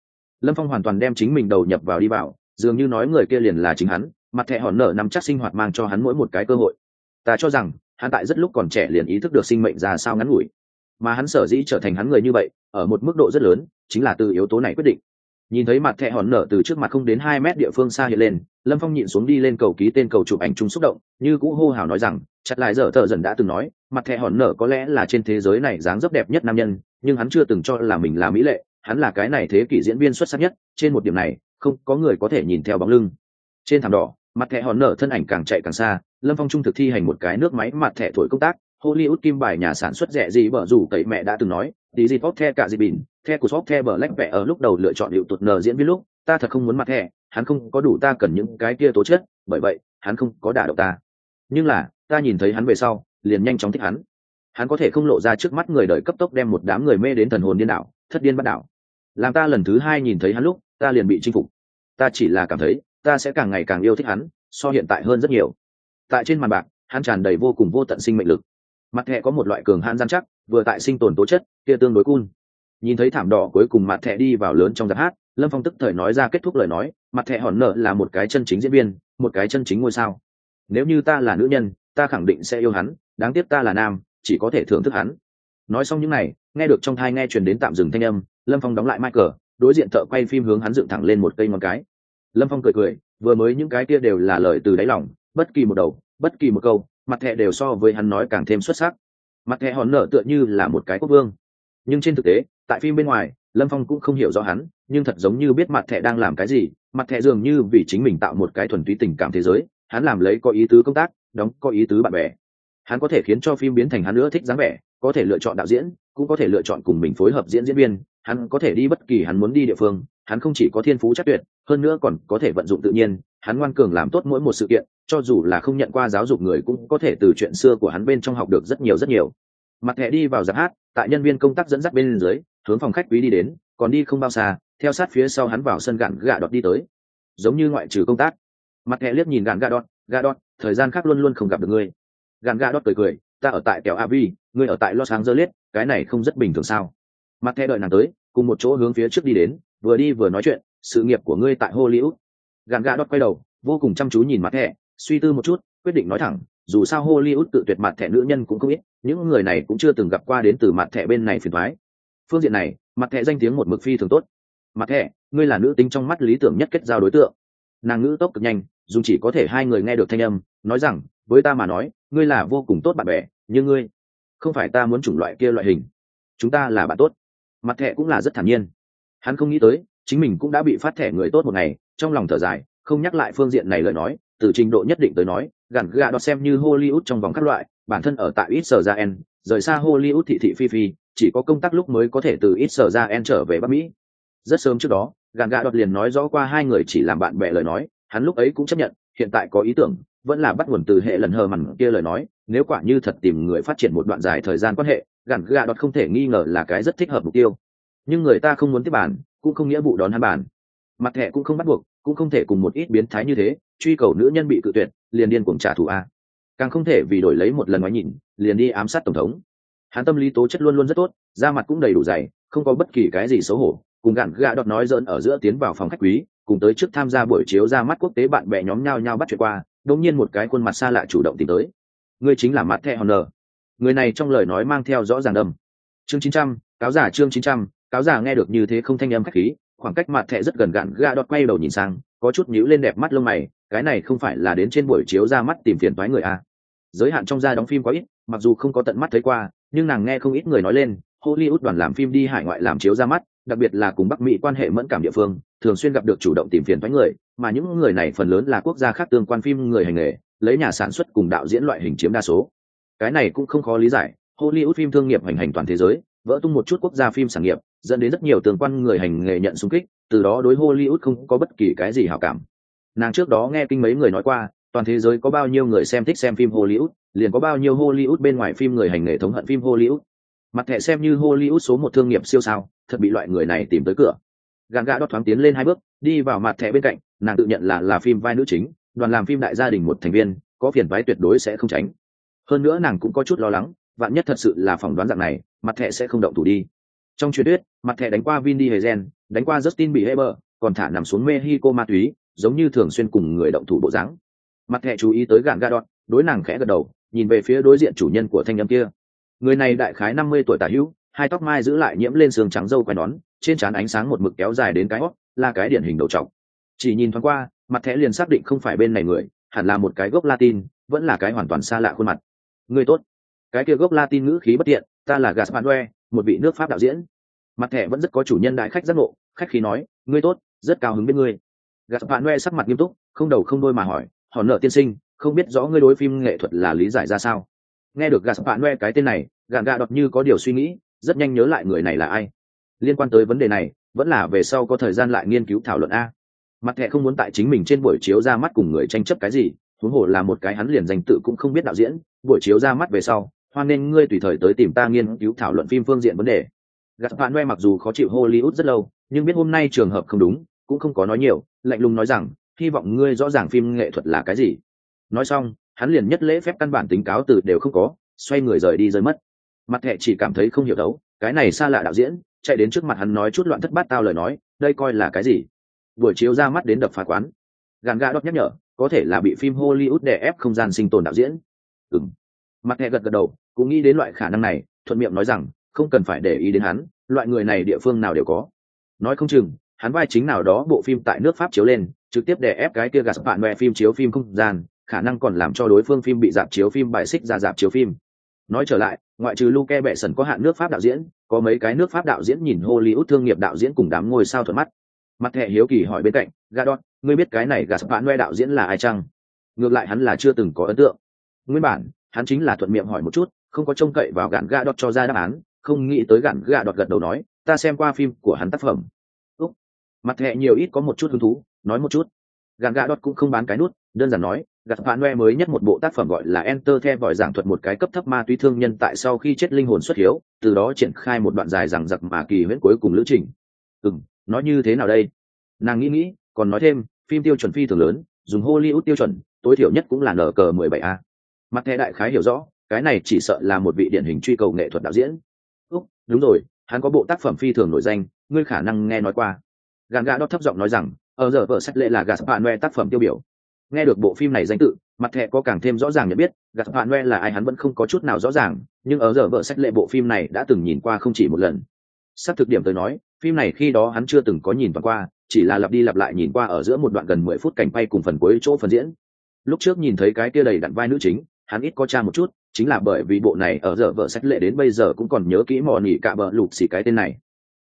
Lâm phong hoàn toàn đem chính mình đầu nhập vào đi vào, dường như nói người kia liền là chính hắn, mặt thẹ hòn nở nằm chắc sinh hoạt mang cho hắn mỗi một cái cơ hội. Ta cho rằng, hắn tại rất lúc còn trẻ liền ý thức được sinh mệnh ra sao ngắn ngủi. Mà hắn sở dĩ trở thành hắn người như vậy, ở một mức độ rất lớn, chính là từ yếu tố này quyết định nhìn thấy mặt thẹ hòn nở từ trước mặt không đến hai mét địa phương xa hiện lên, lâm phong nhịn xuống đi lên cầu ký tên cầu chụp ảnh chung xúc động, như cũ hô hào nói rằng, chặt lại dở thợ dần đã từng nói, mặt thẹ hòn nở có lẽ là trên thế giới này dáng dấp đẹp nhất nam nhân, nhưng hắn chưa từng cho là mình là mỹ lệ, hắn là cái này thế kỷ diễn viên xuất sắc nhất, trên một điểm này, không có người có thể nhìn theo bóng lưng. Trên thảm đỏ, mặt thẹ hòn nở thân ảnh càng chạy càng xa, lâm phong trung thực thi hành một cái nước máy mặt thẹ thổi công tác hollywood kim bài nhà sản xuất rẻ gì bở rủ tẩy mẹ đã từng nói tí gì tốt the cả gì bình, the của shop the bờ lách vẻ ở lúc đầu lựa chọn hiệu tụt nờ diễn viên lúc ta thật không muốn mặt thẻ hắn không có đủ ta cần những cái kia tố chất bởi vậy hắn không có đả động ta. Nhưng là ta nhìn thấy hắn về sau liền nhanh chóng thích hắn. Hắn có thể không lộ ra trước mắt người đời cấp tốc đem một đám người mê đến thần hồn điên đảo thất điên bắt đảo. Làm ta lần thứ hai nhìn thấy hắn lúc ta liền bị chinh phục. Ta chỉ là cảm thấy ta sẽ càng ngày càng yêu thích hắn so hiện tại hơn rất nhiều. Tại trên màn bạc hắn tràn đầy vô cùng vô tận sinh mệnh lực mặt thẻ có một loại cường hãn gian chắc, vừa tại sinh tồn tố chất, kia tương đối cun nhìn thấy thảm đỏ cuối cùng mặt thẻ đi vào lớn trong giáp hát, lâm phong tức thời nói ra kết thúc lời nói, mặt thẻ hòn nợ là một cái chân chính diễn viên, một cái chân chính ngôi sao. Nếu như ta là nữ nhân, ta khẳng định sẽ yêu hắn, đáng tiếc ta là nam, chỉ có thể thưởng thức hắn. Nói xong những n à y nghe được trong thai nghe truyền đến tạm dừng thanh âm, lâm phong đóng lại michael đối diện thợ quay phim hướng hắn dựng thẳng lên một cây ngón cái. Lâm phong cười cười, vừa mới những cái kia đều là lời từ đáy lòng, bất kỳ một đầu, bất kỳ một câu mặt thẻ đều so với hắn nói càng thêm xuất sắc. Mặt thẻ hòn nở tựa như là một cái quốc vương. Nhưng trên thực tế, tại phim bên ngoài, lâm phong cũng không hiểu rõ hắn, nhưng thật giống như biết mặt thẻ đang làm cái gì, mặt thẻ dường như vì chính mình tạo một cái thuần túy tình cảm thế giới, hắn làm lấy có ý tứ công tác, đóng có ý tứ bạn bè. Hắn có thể khiến cho phim biến thành hắn nữa thích dáng vẻ, có thể lựa chọn đạo diễn cũng có thể lựa chọn cùng mình phối hợp diễn diễn viên, hắn có thể đi bất kỳ hắn muốn đi địa phương, hắn không chỉ có thiên phú chắc tuyệt, hơn nữa còn có thể vận dụng tự nhiên, hắn ngoan cường làm tốt mỗi một sự kiện, cho dù là không nhận qua giáo dục người cũng có thể từ chuyện xưa của hắn bên trong học được rất nhiều rất nhiều. Mặt thẻ đi vào giáp hát, tại nhân viên công tác dẫn dắt bên dưới, hướng phòng khách quý đi đến, còn đi không bao xa, theo sát phía sau hắn vào sân gạn gà đọt đi tới. Giống như ngoại trừ công tác. Mặt thẻ liếc nhìn gạn gà đọt gà đọt, thời gian khác luôn luôn không gặp được ngươi. Gạn gà đọt cười cười ta ở tại kẹo avi ngươi ở tại los angeles, cái này không rất bình thường sao? Mặt thẻ đợi nàng tới, cùng một chỗ hướng phía trước đi đến, vừa đi vừa nói chuyện, sự nghiệp của ngươi tại hollywood. Gạn gà đót quay đầu, vô cùng chăm chú nhìn mặt thẻ, suy tư một chút, quyết định nói thẳng, dù sao hollywood tự tuyệt mặt thẻ nữ nhân cũng không ít, những người này cũng chưa từng gặp qua đến từ mặt thẻ bên này phiền thoái phương diện này, mặt thẻ danh tiếng một mực phi thường tốt. Mặt thẻ, ngươi là nữ tính trong mắt lý tưởng nhất kết giao đối tượng. Nàng ngữ tốc cực nhanh dùng chỉ có thể hai người nghe được thanh âm, nói rằng, với ta mà nói ngươi là vô cùng tốt bạn bè, nhưng ngươi không phải ta muốn chủng loại kia loại hình. Chúng ta là bạn tốt. Mặt thẹ cũng là rất thản nhiên. Hắn không nghĩ tới, chính mình cũng đã bị phát thẻ người tốt một ngày, trong lòng thở dài, không nhắc lại phương diện này lời nói, từ trình độ nhất định tới nói gàn gà đọt xem như hollywood trong vòng các loại, bản thân ở tại ít sở ra en rời xa hollywood thị thị phi phi, chỉ có công tác lúc mới có thể từ ít sở ra en trở về bắc mỹ. Rất sớm trước đó gàn gà đọt liền nói rõ qua hai người chỉ làm bạn bè lời nói, hắn lúc ấy cũng chấp nhận, hiện tại có ý tưởng vẫn là bắt nguồn từ hệ lần hờ mằn kia lời nói, nếu quả như thật tìm người phát triển một đoạn dài thời gian quan hệ gàn gà đọt không thể nghi ngờ là cái rất thích hợp mục tiêu. Nhưng người ta không muốn tiếp bản cũng không nghĩa vụ đón hắn bản mặt thẻ cũng không bắt buộc, cũng không thể cùng một ít biến thái như thế, truy cầu nữ nhân bị cự tuyệt, liền điên cuồng trả thù a. Càng không thể vì đổi lấy một lần ngoái nhìn, liền đi ám sát tổng thống. Hắn tâm lý tố chất luôn luôn rất tốt, da mặt cũng đầy đủ dày, không có bất kỳ cái gì xấu hổ. Cùng gạn gà đọt nói dỡn ở giữa tiến vào phòng khách quý, cùng tới trước tham gia buổi chiếu ra mắt quốc tế bạn bè nhóm nhau nhau bắt chuyện qua đột nhiên một cái khuôn mặt xa lạ chủ động tìm tới ngươi chính là Matt thẻ honor người này trong lời nói mang theo rõ ràng đầm. chương chín trăm, cáo giả chương chín trăm, cáo giả nghe được như thế không thanh âm khách khí, khoảng cách mặt thẻ rất gần gạn gạ đọt quay đầu nhìn sang, có chút nhíu lên đẹp mắt lông mày, cái này không phải là đến trên buổi chiếu ra mắt tìm phiền toái người à. giới hạn trong gia đóng phim quá ít, mặc dù không có tận mắt thấy qua, nhưng nàng nghe không ít người nói lên, hollywood đoàn làm phim đi hải ngoại làm chiếu ra mắt, đặc biệt là cùng bắc mỹ quan hệ mẫn cảm địa phương, thường xuyên gặp được chủ động tìm phiền toái người mà những người này phần lớn là quốc gia khác tương quan phim người hành nghề, lấy nhà sản xuất cùng đạo diễn loại hình chiếm đa số. Cái này cũng không khó lý giải, hollywood phim thương nghiệp hành hành toàn thế giới, vỡ tung một chút quốc gia phim sản nghiệp, dẫn đến rất nhiều tương quan người hành nghề nhận xung kích, từ đó đối hollywood không có bất kỳ cái gì hảo cảm. Nàng trước đó nghe kinh mấy người nói qua, toàn thế giới có bao nhiêu người xem thích xem phim hollywood, liền có bao nhiêu hollywood bên ngoài phim người hành nghề thống hận phim hollywood. Mặt thẻ xem như hollywood số một thương nghiệp siêu sao, thật bị loại người này tìm tới cửa. Gàn gà đót thoáng tiến lên hai bước, đi vào mặt thẻ bên cạnh nàng tự nhận là là phim vai nữ chính, đoàn làm phim đại gia đình một thành viên, có phiền vái tuyệt đối sẽ không tránh. Hơn nữa nàng cũng có chút lo lắng, vạn nhất thật sự là phỏng đoán dạng này, mặt thẻ sẽ không động thủ đi. Trong truyền thuyết, mặt thẻ đánh qua vin đi hezen đánh qua justin bị heber còn thả nằm xuống mexico ma túy, giống như thường xuyên cùng người động thủ bộ dáng. Mặt thẻ chú ý tới gạn ga đọt, đối nàng khẽ gật đầu, nhìn về phía đối diện chủ nhân của thanh âm kia. Người này đại khái năm mươi tuổi tả hữu, hai tóc mai giữ lại nhiễm lên xương trắng dâu quai nón, trên trán ánh sáng một mực kéo dài đến cái hót là cái điển hình đầu trọc chỉ nhìn thoáng qua, mặt thẻ liền xác định không phải bên này người, hẳn là một cái gốc latin, vẫn là cái hoàn toàn xa lạ khuôn mặt. Người tốt. Cái kia gốc latin ngữ khí bất tiện, ta là gaspanwe một vị nước pháp đạo diễn. Mặt thẻ vẫn rất có chủ nhân đại khách giác ngộ, khách khí nói, ngươi tốt, rất cao hứng bên ngươi. Gaspanwe sắc mặt nghiêm túc, không đầu không đôi mà hỏi, họ nợ tiên sinh, không biết rõ ngươi đối phim nghệ thuật là lý giải ra sao? Nghe được gaspanwe cái tên này, gạn gạ đọc như có điều suy nghĩ, rất nhanh nhớ lại người này là ai. Liên quan tới vấn đề này, vẫn là về sau có thời gian lại nghiên cứu thảo luận a mặt thẻ không muốn tại chính mình trên buổi chiếu ra mắt cùng người tranh chấp cái gì, huống hồ là một cái hắn liền danh tự cũng không biết đạo diễn. Buổi chiếu ra mắt về sau, hoan nên ngươi tùy thời tới tìm ta nghiên cứu thảo luận phim phương diện vấn đề. Gạt bạn noe mặc dù khó chịu hollywood rất lâu, nhưng biết hôm nay trường hợp không đúng, cũng không có nói nhiều, lạnh lùng nói rằng, hy vọng ngươi rõ ràng phim nghệ thuật là cái gì. Nói xong, hắn liền nhất lễ phép căn bản tính cáo từ đều không có, xoay người rời đi rơi mất. Mặt thẹ chỉ cảm thấy không hiểu đấu, cái này xa lạ đạo diễn, chạy đến trước mặt hắn nói chút loạn thất bát tao lời nói, đây coi là cái gì? Buổi chiếu ra mắt đến đập phá quán. Gàn gà đót nhắc nhở, có thể là bị phim hollywood đè ép không gian sinh tồn đạo diễn. Ừ mặt nghe gật gật đầu, cũng nghĩ đến loại khả năng này, thuận miệng nói rằng, không cần phải để ý đến hắn, loại người này địa phương nào đều có. Nói không chừng, hắn vai chính nào đó bộ phim tại nước pháp chiếu lên, trực tiếp đè ép cái kia gạt bạn mẹ phim chiếu phim không gian, khả năng còn làm cho đối phương phim bị dạp chiếu phim bài xích ra dạp chiếu phim. Nói trở lại, ngoại trừ luke bệ sần có hạn nước pháp đạo diễn, có mấy cái nước pháp đạo diễn nhìn hollywood thương nghiệp đạo diễn cùng đám ngôi sao thuận mắt mặt thẻ hiếu kỳ hỏi bên cạnh gadot ngươi biết cái này gã sắp bán bè đạo diễn là ai chăng? Ngược lại hắn là chưa từng có ấn tượng. Nguyên bản, hắn chính là thuận miệng hỏi một chút, không có trông cậy vào gạn gadot cho ra đáp án, không nghĩ tới gạn gadot gật đầu nói, ta xem qua phim của hắn tác phẩm. Úc. mặt thẻ nhiều ít có một chút hứng thú, nói một chút. Gạn gadot cũng không bán cái nút, đơn giản nói gạt phản noe mới nhất một bộ tác phẩm gọi là enter the vòi giảng thuật một cái cấp thấp ma túy thương nhân tại sau khi chết linh hồn xuất hiếu, từ đó triển khai một đoạn dài rằng giặc mà kỳ huyễn cuối cùng lữ trình. Ừ nói như thế nào đây? Nàng nghĩ nghĩ, còn nói thêm, phim tiêu chuẩn phi thường lớn, dùng hollywood tiêu chuẩn, tối thiểu nhất cũng là nở cờ 17 a. Mặt thẻ đại khái hiểu rõ, cái này chỉ sợ là một vị điển hình truy cầu nghệ thuật đạo diễn. Úc, đúng rồi, hắn có bộ tác phẩm phi thường nổi danh, ngươi khả năng nghe nói qua. Gàn gà đót thấp giọng nói rằng ở giờ vợ sách lệ là gà bạn noe tác phẩm tiêu biểu. Nghe được bộ phim này danh tự, mặt thẻ có càng thêm rõ ràng nhận biết, gạt bạn noe là ai hắn vẫn không có chút nào rõ ràng, nhưng ở giờ vợ sách lệ bộ phim này đã từng nhìn qua không chỉ một lần sắp thực điểm tới nói, phim này khi đó hắn chưa từng có nhìn toàn qua, chỉ là lặp đi lặp lại nhìn qua ở giữa một đoạn gần mười phút cảnh bay cùng phần cuối chỗ phần diễn. Lúc trước nhìn thấy cái kia đầy đặn vai nữ chính, hắn ít có cha một chút, chính là bởi vì bộ này ở giờ vợ sách lệ đến bây giờ cũng còn nhớ kỹ mò nỉ cả bờ lụt xì cái tên này.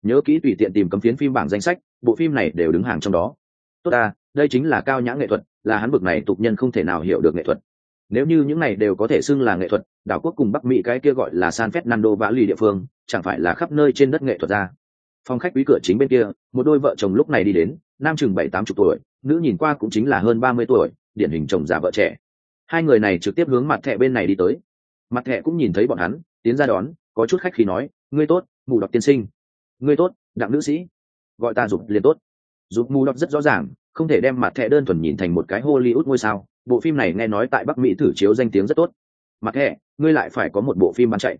Nhớ kỹ tùy tiện tìm cấm phiến phim bảng danh sách, bộ phim này đều đứng hàng trong đó. Tốt ta, đây chính là cao nhã nghệ thuật, là hắn bực này tục nhân không thể nào hiểu được nghệ thuật nếu như những này đều có thể xưng là nghệ thuật, đảo quốc cùng bắc mỹ cái kia gọi là san fernando vã lì địa phương, chẳng phải là khắp nơi trên đất nghệ thuật ra. Phòng khách quý cửa chính bên kia, một đôi vợ chồng lúc này đi đến, nam chừng bảy tám chục tuổi, nữ nhìn qua cũng chính là hơn ba mươi tuổi, điển hình chồng già vợ trẻ. Hai người này trực tiếp hướng mặt thẹ bên này đi tới. Mặt thẹ cũng nhìn thấy bọn hắn, tiến ra đón, có chút khách khi nói, ngươi tốt, mù đọc tiên sinh. Ngươi tốt, đặng nữ sĩ. Gọi ta dục liền tốt. Dục mù đọc rất rõ ràng, không thể đem mặt thẹ đơn thuần nhìn thành một cái hollywood ngôi sao bộ phim này nghe nói tại bắc mỹ thử chiếu danh tiếng rất tốt. Mặt thẻ ngươi lại phải có một bộ phim bán chạy.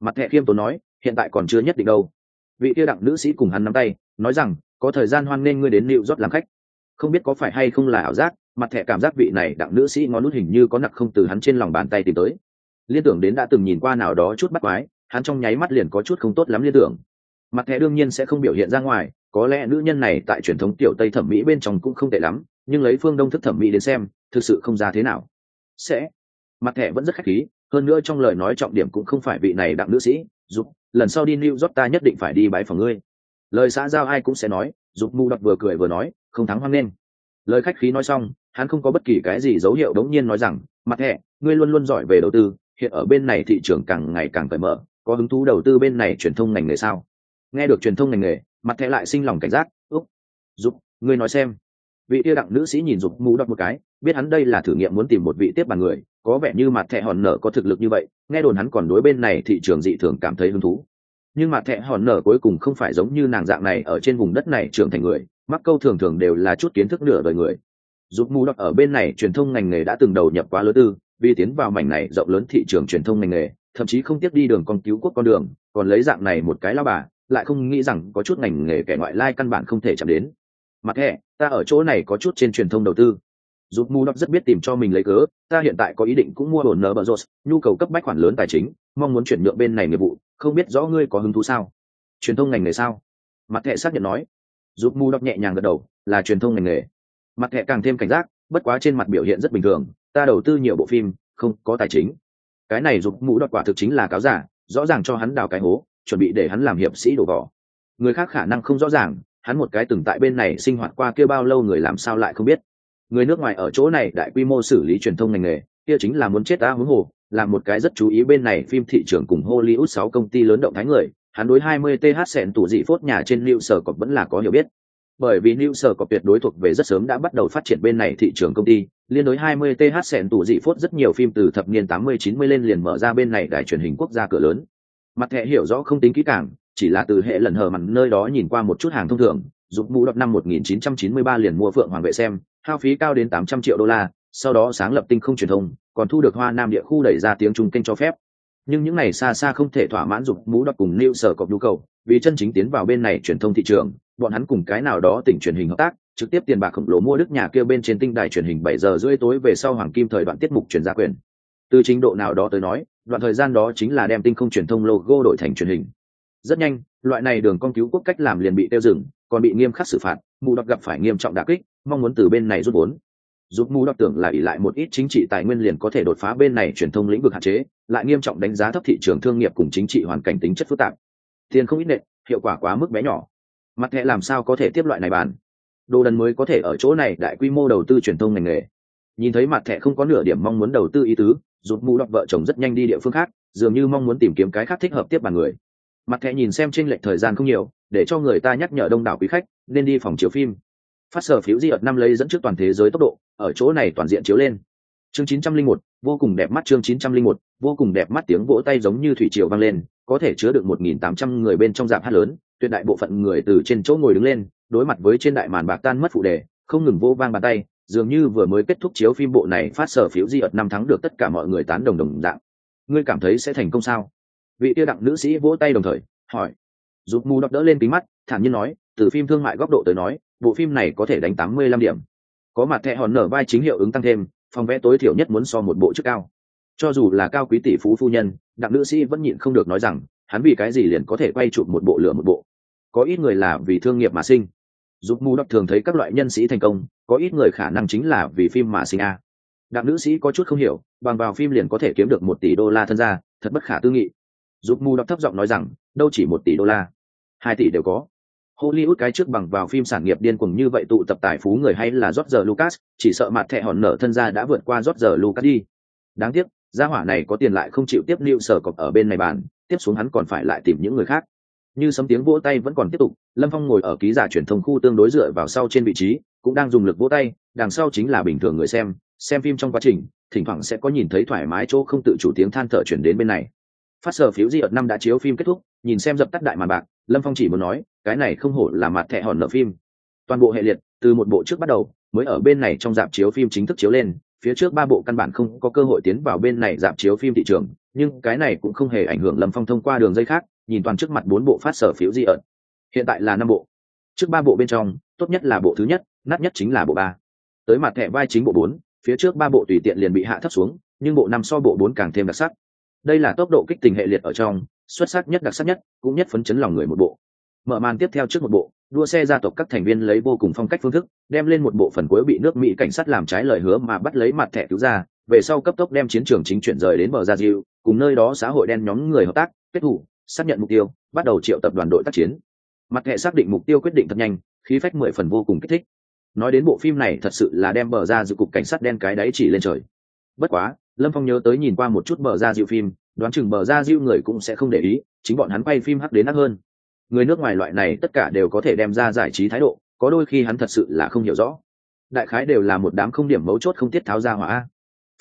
Mặt thẻ khiêm tốn nói, hiện tại còn chưa nhất định đâu. Vị tiêu đặng nữ sĩ cùng hắn nắm tay, nói rằng, có thời gian hoan nên ngươi đến liệu rót làm khách. Không biết có phải hay không là ảo giác, mặt thẻ cảm giác vị này đặng nữ sĩ ngón nút hình như có nặc không từ hắn trên lòng bàn tay tìm tới. Liên tưởng đến đã từng nhìn qua nào đó chút bắt quái, hắn trong nháy mắt liền có chút không tốt lắm liên tưởng. Mặt thẻ đương nhiên sẽ không biểu hiện ra ngoài, có lẽ nữ nhân này tại truyền thống tiểu tây thẩm mỹ bên trong cũng không tệ lắm, nhưng lấy phương đông thức thẩm mỹ đến xem thực sự không ra thế nào. Sẽ. Mặt thẻ vẫn rất khách khí, hơn nữa trong lời nói trọng điểm cũng không phải vị này đặng nữ sĩ giúp lần sau đi new york ta nhất định phải đi bái phòng ngươi. Lời xã giao ai cũng sẽ nói giúp mu đọc vừa cười vừa nói, không thắng hoang nên. Lời khách khí nói xong, hắn không có bất kỳ cái gì dấu hiệu đống nhiên nói rằng, mặt thẻ, ngươi luôn luôn giỏi về đầu tư, hiện ở bên này thị trường càng ngày càng cởi mở, có hứng thú đầu tư bên này truyền thông ngành nghề sao? Nghe được truyền thông ngành nghề, mặt thẻ lại sinh lòng cảnh giác, úc giúp ngươi nói xem vị kia đặng nữ sĩ nhìn dục mũ đọc một cái, biết hắn đây là thử nghiệm muốn tìm một vị tiếp bàn người, có vẻ như mặt thẹ hòn nở có thực lực như vậy, nghe đồn hắn còn đối bên này thị trường dị thường cảm thấy hứng thú. Nhưng mặt thẹ hòn nở cuối cùng không phải giống như nàng dạng này ở trên vùng đất này trưởng thành người, mắc câu thường thường đều là chút kiến thức nửa đời người. Giúp mù đọc ở bên này truyền thông ngành nghề đã từng đầu nhập quá lớn tư, vì tiến vào mảnh này rộng lớn thị trường truyền thông ngành nghề, thậm chí không tiếp đi đường con cứu quốc con đường, còn lấy dạng này một cái lao bà, lại không nghĩ rằng có chút ngành nghề kẻ ngoại lai căn bản không thể chạm đến mặt hệ ta ở chỗ này có chút trên truyền thông đầu tư. Giúp mu đọc rất biết tìm cho mình lấy cớ, ta hiện tại có ý định cũng mua ổn nở bờ rột, nhu cầu cấp bách khoản lớn tài chính, mong muốn chuyển nhượng bên này nghiệp vụ, không biết rõ ngươi có hứng thú sao? Truyền thông ngành nghề sao? Mặt hệ xác nhận nói. Giúp mu đọc nhẹ nhàng gật đầu, là truyền thông ngành nghề. Mặt hệ càng thêm cảnh giác, bất quá trên mặt biểu hiện rất bình thường, ta đầu tư nhiều bộ phim, không có tài chính. Cái này giúp mu đọc quả thực chính là cáo giả, rõ ràng cho hắn đào cái hố, chuẩn bị để hắn làm hiệp sĩ đổ vỏ. Người khác khả năng không rõ ràng hắn một cái từng tại bên này sinh hoạt qua kia bao lâu người làm sao lại không biết người nước ngoài ở chỗ này đại quy mô xử lý truyền thông ngành nghề kia chính là muốn chết ta huống hồ là một cái rất chú ý bên này phim thị trường cùng Hollywood 6 công ty lớn động thái người, hắn đối 20 TH sẹn tủ dị phốt nhà trên New Sở còn vẫn là có hiểu biết. Bởi vì New Sở có tuyệt đối thuộc về rất sớm đã bắt đầu phát triển bên này thị trường công ty, liên đối 20 TH sẹn tủ dị phốt rất nhiều phim từ thập niên 80-90 lên liền mở ra bên này đài truyền hình quốc gia cửa lớn mặt thẻ hiểu rõ không tính kỹ càng chỉ là từ hệ lần hờ mặn nơi đó nhìn qua một chút hàng thông thường giúp mũ đọc năm 1993 liền mua phượng hoàng vệ xem, hao phí cao đến 800 triệu đô la, sau đó sáng lập tinh không truyền thông, còn thu được hoa nam địa khu đẩy ra tiếng trung kênh cho phép. Nhưng những này xa xa không thể thỏa mãn dục mũ đọc cùng lưu sở cọc nhu cầu, vì chân chính tiến vào bên này truyền thông thị trường, bọn hắn cùng cái nào đó tỉnh truyền hình hợp tác, trực tiếp tiền bạc khổng lồ mua đức nhà kia bên trên tinh đài truyền hình bảy giờ rưỡi tối về sau hoàng kim thời đoạn tiết mục truyền gia quyền. Từ trình độ nào đó tới nói, đoạn thời gian đó chính là đem tinh không truyền thông logo đổi thành truyền hình rất nhanh, loại này đường con cứu quốc cách làm liền bị tiêu dừng, còn bị nghiêm khắc xử phạt, mù đọc gặp phải nghiêm trọng đà kích, mong muốn từ bên này rút vốn. Giúp mù đọc tưởng là ỉ lại một ít chính trị tài nguyên liền có thể đột phá bên này truyền thông lĩnh vực hạn chế, lại nghiêm trọng đánh giá thấp thị trường thương nghiệp cùng chính trị hoàn cảnh tính chất phức tạp. Tiền không ít nệ, hiệu quả quá mức bé nhỏ. Mặt thẻ làm sao có thể tiếp loại này bàn? Đồ đần mới có thể ở chỗ này đại quy mô đầu tư truyền thông ngành nghề. Nhìn thấy mặt thẻ không có nửa điểm mong muốn đầu tư ý tứ, giúp mù đọc vợ chồng rất nhanh đi địa phương khác, dường như mong muốn tìm kiếm cái khác thích hợp tiếp bàn người mặt thẻ nhìn xem trên lệch thời gian không nhiều để cho người ta nhắc nhở đông đảo quý khách nên đi phòng chiếu phim. Phát sở phiếu di ợt năm lấy dẫn trước toàn thế giới tốc độ ở chỗ này toàn diện chiếu lên. Chương 901, vô cùng đẹp mắt chương 901, vô cùng đẹp mắt tiếng vỗ tay giống như thủy triều vang lên có thể chứa được 1.800 người bên trong dạp hát lớn tuyệt đại bộ phận người từ trên chỗ ngồi đứng lên đối mặt với trên đại màn bạc tan mất phụ đề không ngừng vô vang bàn tay dường như vừa mới kết thúc chiếu phim bộ này phát sở phiếu di ợt năm thắng được tất cả mọi người tán đồng đồng dạng. Ngươi cảm thấy sẽ thành công sao? Vị tiêu đặng nữ sĩ vỗ tay đồng thời, hỏi. Giúp mù đọc đỡ lên kính mắt, thản nhiên nói, từ phim thương mại góc độ tới nói, bộ phim này có thể đánh tám mươi lăm điểm. Có mặt thẹ hòn nở vai chính hiệu ứng tăng thêm, phòng vẽ tối thiểu nhất muốn so một bộ chức cao. Cho dù là cao quý tỷ phú phu nhân, đặng nữ sĩ vẫn nhịn không được nói rằng, hắn vì cái gì liền có thể quay chụp một bộ lửa một bộ? Có ít người là vì thương nghiệp mà sinh. Giúp mù đọc thường thấy các loại nhân sĩ thành công, có ít người khả năng chính là vì phim mà sinh a. Đặng nữ sĩ có chút không hiểu, bằng vào phim liền có thể kiếm được một tỷ đô la thân ra thật bất khả tư nghị giúp mù đọc thấp giọng nói rằng đâu chỉ một tỷ đô la hai tỷ đều có hollywood cái trước bằng vào phim sản nghiệp điên cuồng như vậy tụ tập tài phú người hay là George Lucas, chỉ sợ mặt thẹ hòn nở thân ra đã vượt qua George Lucas đi. Đáng tiếc, gia hỏa này có tiền lại không chịu tiếp lưu sở cọc ở bên này bàn, tiếp xuống hắn còn phải lại tìm những người khác. Như sấm tiếng vỗ tay vẫn còn tiếp tục, Lâm Phong ngồi ở ký giả truyền thông khu tương đối dựa vào sau trên vị trí, cũng đang dùng lực vỗ tay, đằng sau chính là bình thường người xem, xem phim trong quá trình, thỉnh thoảng sẽ có nhìn thấy thoải mái chỗ không tự chủ tiếng than thở chuyển đến bên này. Phát sở phiếu di ở năm đã chiếu phim kết thúc, nhìn xem dập tắt đại màn bạc, Lâm Phong chỉ muốn nói, cái này không hổ là mặt thẻ hòn nợ phim. Toàn bộ hệ liệt từ một bộ trước bắt đầu mới ở bên này trong dạp chiếu phim chính thức chiếu lên phía trước ba bộ căn bản không có cơ hội tiến vào bên này dạp chiếu phim thị trường nhưng cái này cũng không hề ảnh hưởng lâm phong thông qua đường dây khác nhìn toàn trước mặt bốn bộ phát sở phiếu di ẩn. Hiện tại là năm bộ. Trước ba bộ bên trong tốt nhất là bộ thứ nhất nát nhất chính là bộ ba. Tới mặt thẻ vai chính bộ bốn phía trước ba bộ tùy tiện liền bị hạ thấp xuống nhưng bộ năm so bộ bốn càng thêm đặc sắc đây là tốc độ kích tình hệ liệt ở trong, xuất sắc nhất, đặc sắc nhất, cũng nhất phấn chấn lòng người một bộ. Mở màn tiếp theo trước một bộ, đua xe gia tộc các thành viên lấy vô cùng phong cách phương thức, đem lên một bộ phần cuối bị nước mỹ cảnh sát làm trái lời hứa mà bắt lấy mặt thẻ cứu ra, về sau cấp tốc đem chiến trường chính chuyển rời đến bờ gia diệu cùng nơi đó xã hội đen nhóm người hợp tác, kết thủ, xác nhận mục tiêu, bắt đầu triệu tập đoàn đội tác chiến. Mặt thẻ xác định mục tiêu quyết định thật nhanh, khí phách mười phần vô cùng kích thích. Nói đến bộ phim này thật sự là đem bờ ra dự cục cảnh sát đen cái đáy chỉ lên trời. Bất quá lâm phong nhớ tới nhìn qua một chút bờ ra diệu phim, đoán chừng bờ ra diệu người cũng sẽ không để ý, chính bọn hắn quay phim hắc đến hắc hơn. Người nước ngoài loại này tất cả đều có thể đem ra giải trí thái độ, có đôi khi hắn thật sự là không hiểu rõ. Đại khái đều là một đám không điểm mấu chốt không tiết tháo ra hỏa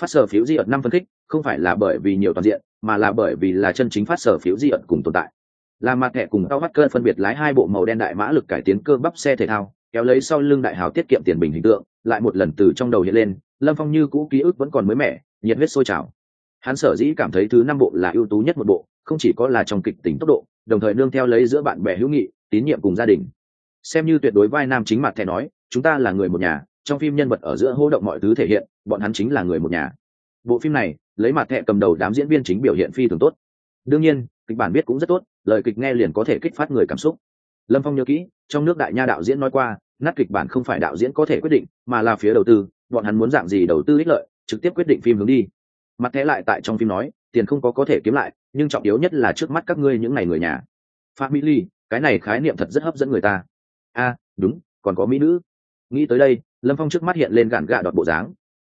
phát sở phiếu di ợt năm phân khích, không phải là bởi vì nhiều toàn diện, mà là bởi vì là chân chính phát sở phiếu di ợt cùng tồn tại. Là mặt thẻ cùng tao mắt cơn phân biệt lái hai bộ màu đen đại mã lực cải tiến cơ bắp xe thể thao, kéo lấy sau lưng đại hào tiết kiệm tiền bình hình tượng, lại một lần từ trong đầu hiện lên lâm phong như cũ ký ức vẫn còn mới mẻ, nhiệt huyết sôi trào. Hắn sở dĩ cảm thấy thứ năm bộ là ưu tú nhất một bộ, không chỉ có là trong kịch tính tốc độ, đồng thời nương theo lấy giữa bạn bè hữu nghị, tín nhiệm cùng gia đình. Xem như tuyệt đối vai nam chính mặt thẻ nói, chúng ta là người một nhà, trong phim nhân vật ở giữa hô động mọi thứ thể hiện, bọn hắn chính là người một nhà. Bộ phim này, lấy mặt thẻ cầm đầu đám diễn viên chính biểu hiện phi thường tốt. Đương nhiên, kịch bản biết cũng rất tốt, lời kịch nghe liền có thể kích phát người cảm xúc. Lâm phong nhớ kỹ, trong nước đại nha đạo diễn nói qua, nát kịch bản không phải đạo diễn có thể quyết định, mà là phía đầu tư bọn hắn muốn dạng gì đầu tư ích lợi, trực tiếp quyết định phim hướng đi. Mặt thẻ lại tại trong phim nói, tiền không có có thể kiếm lại, nhưng trọng yếu nhất là trước mắt các ngươi những ngày người nhà. Family cái này khái niệm thật rất hấp dẫn người ta. A, đúng, còn có mỹ nữ. Nghĩ tới đây, lâm phong trước mắt hiện lên gạn gạ đọt bộ dáng.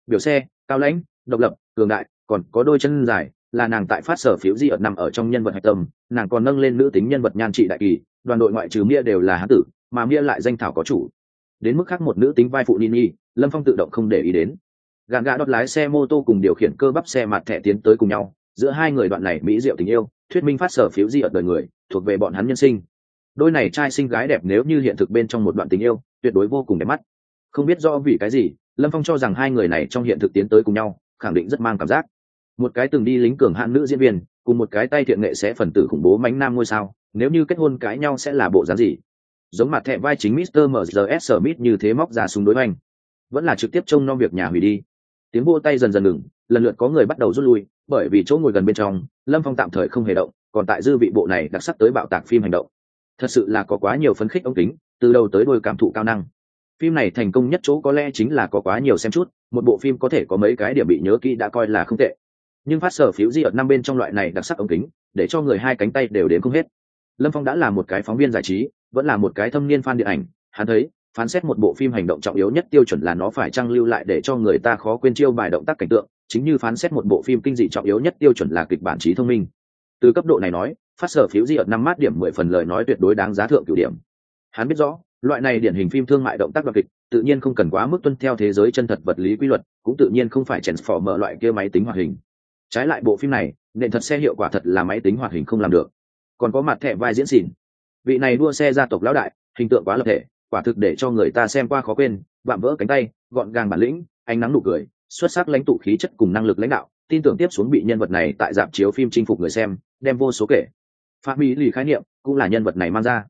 Biểu xe, cao lãnh, độc lập, cường đại, còn có đôi chân dài, là nàng tại phát sở phiếu di ợt nằm ở trong nhân vật hạch tâm, nàng còn nâng lên nữ tính nhân vật nhan trị đại kỳ, đoàn đội ngoại trừ mia đều là hán tử, mà mia lại danh thảo có chủ. Đến mức khác một nữ tính vai phụ nini lâm phong tự động không để ý đến. Gạn gà đọt lái xe mô tô cùng điều khiển cơ bắp xe mặt thẻ tiến tới cùng nhau. Giữa hai người đoạn này mỹ diệu tình yêu, thuyết minh phát sở phiếu di ở đời người, thuộc về bọn hắn nhân sinh. Đôi này trai sinh gái đẹp nếu như hiện thực bên trong một đoạn tình yêu, tuyệt đối vô cùng đẹp mắt. Không biết do vì cái gì, lâm phong cho rằng hai người này trong hiện thực tiến tới cùng nhau, khẳng định rất mang cảm giác. Một cái từng đi lính cường hạn nữ diễn viên, cùng một cái tay thiện nghệ sẽ phần tử khủng bố mánh nam ngôi sao, nếu như kết hôn cãi nhau sẽ là bộ dáng gì? Giống mặt thẹ vai chính Mr. MZS Smith như thế móc ra súng đối hoành vẫn là trực tiếp trông nom việc nhà hủy đi. Tiếng vô tay dần dần ngừng, lần lượt có người bắt đầu rút lui, bởi vì chỗ ngồi gần bên trong, lâm phong tạm thời không hề động, còn tại dư vị bộ này đặc sắc tới bạo tạc phim hành động. Thật sự là có quá nhiều phấn khích ống kính, từ đầu tới đôi cảm thụ cao năng. Phim này thành công nhất chỗ có lẽ chính là có quá nhiều xem chút, một bộ phim có thể có mấy cái điểm bị nhớ kỹ đã coi là không tệ. Nhưng phát sở phiếu di ở năm bên trong loại này đặc sắc ống kính, để cho người hai cánh tay đều đến không hết. Lâm phong đã là một cái phóng viên giải trí, vẫn là một cái thâm niên fan điện ảnh, hắn thấy phán xét một bộ phim hành động trọng yếu nhất tiêu chuẩn là nó phải trang lưu lại để cho người ta khó quên chiêu bài động tác cảnh tượng, chính như phán xét một bộ phim kinh dị trọng yếu nhất tiêu chuẩn là kịch bản trí thông minh. Từ cấp độ này nói, phát sở phiếu di ở năm mát điểm mười phần lời nói tuyệt đối đáng giá thượng cửu điểm. Hắn biết rõ, loại này điển hình phim thương mại động tác đặc kịch, tự nhiên không cần quá mức tuân theo thế giới chân thật vật lý quy luật, cũng tự nhiên không phải chèn phỏ mở loại kia máy tính hoạt hình. Trái lại bộ phim này, nền thật xe hiệu quả thật là máy tính hoạt hình không làm được. Còn có mặt thẻ vai diễn xỉn. Vị này đua xe gia tộc lão đại, hình tượng quá lập thể quả thực để cho người ta xem qua khó quên, vạm vỡ cánh tay, gọn gàng bản lĩnh, ánh nắng nụ cười, xuất sắc lãnh tụ khí chất cùng năng lực lãnh đạo, tin tưởng tiếp xuống bị nhân vật này tại dạp chiếu phim chinh phục người xem, đem vô số kể. Phạm mỹ lì khái niệm cũng là nhân vật này mang ra.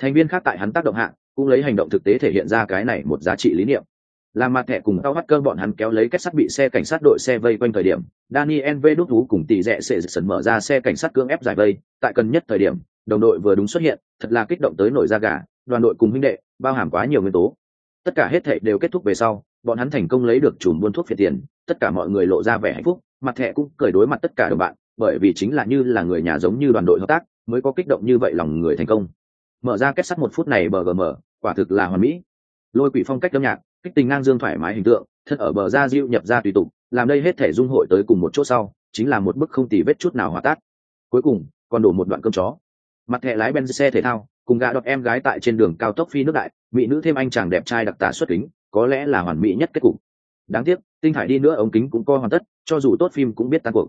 Thành viên khác tại hắn tác động hạng cũng lấy hành động thực tế thể hiện ra cái này một giá trị lý niệm. Làm mặt thẻ cùng tao hắt cơ bọn hắn kéo lấy kết sắt bị xe cảnh sát đội xe vây quanh thời điểm, daniel v đốt thú cùng tỷ rẽ sẽ sần mở ra xe cảnh sát cưỡng ép giải vây. Tại cần nhất thời điểm, đồng đội vừa đúng xuất hiện, thật là kích động tới nổi da gà, đoàn đội cùng huynh đệ bao hàm quá nhiều nguyên tố. Tất cả hết thệ đều kết thúc về sau, bọn hắn thành công lấy được chùm buôn thuốc phiệt tiền, tất cả mọi người lộ ra vẻ hạnh phúc, mặt thẻ cũng cười đối mặt tất cả đồng bạn, bởi vì chính là như là người nhà giống như đoàn đội hợp tác, mới có kích động như vậy lòng người thành công. Mở ra kết sắt một phút này bờ gm quả thực là hoàn mỹ. Lôi quỷ phong cách âm nhạc, kích tình ngang dương thoải mái hình tượng, thân ở bờ ra diệu nhập ra tùy tục, làm đây hết thể dung hội tới cùng một chỗ sau, chính là một bức không tì vết chút nào hòa tát. cuối cùng, còn đổ một đoạn cơm chó. Mặt thẻ lái ben xe thể thao cùng gã đọt em gái tại trên đường cao tốc phi nước đại, mỹ nữ thêm anh chàng đẹp trai đặc tả xuất kính, có lẽ là hoàn mỹ nhất kết cục. Đáng tiếc, tinh thải đi nữa ống kính cũng co hoàn tất, cho dù tốt phim cũng biết tan cuộc.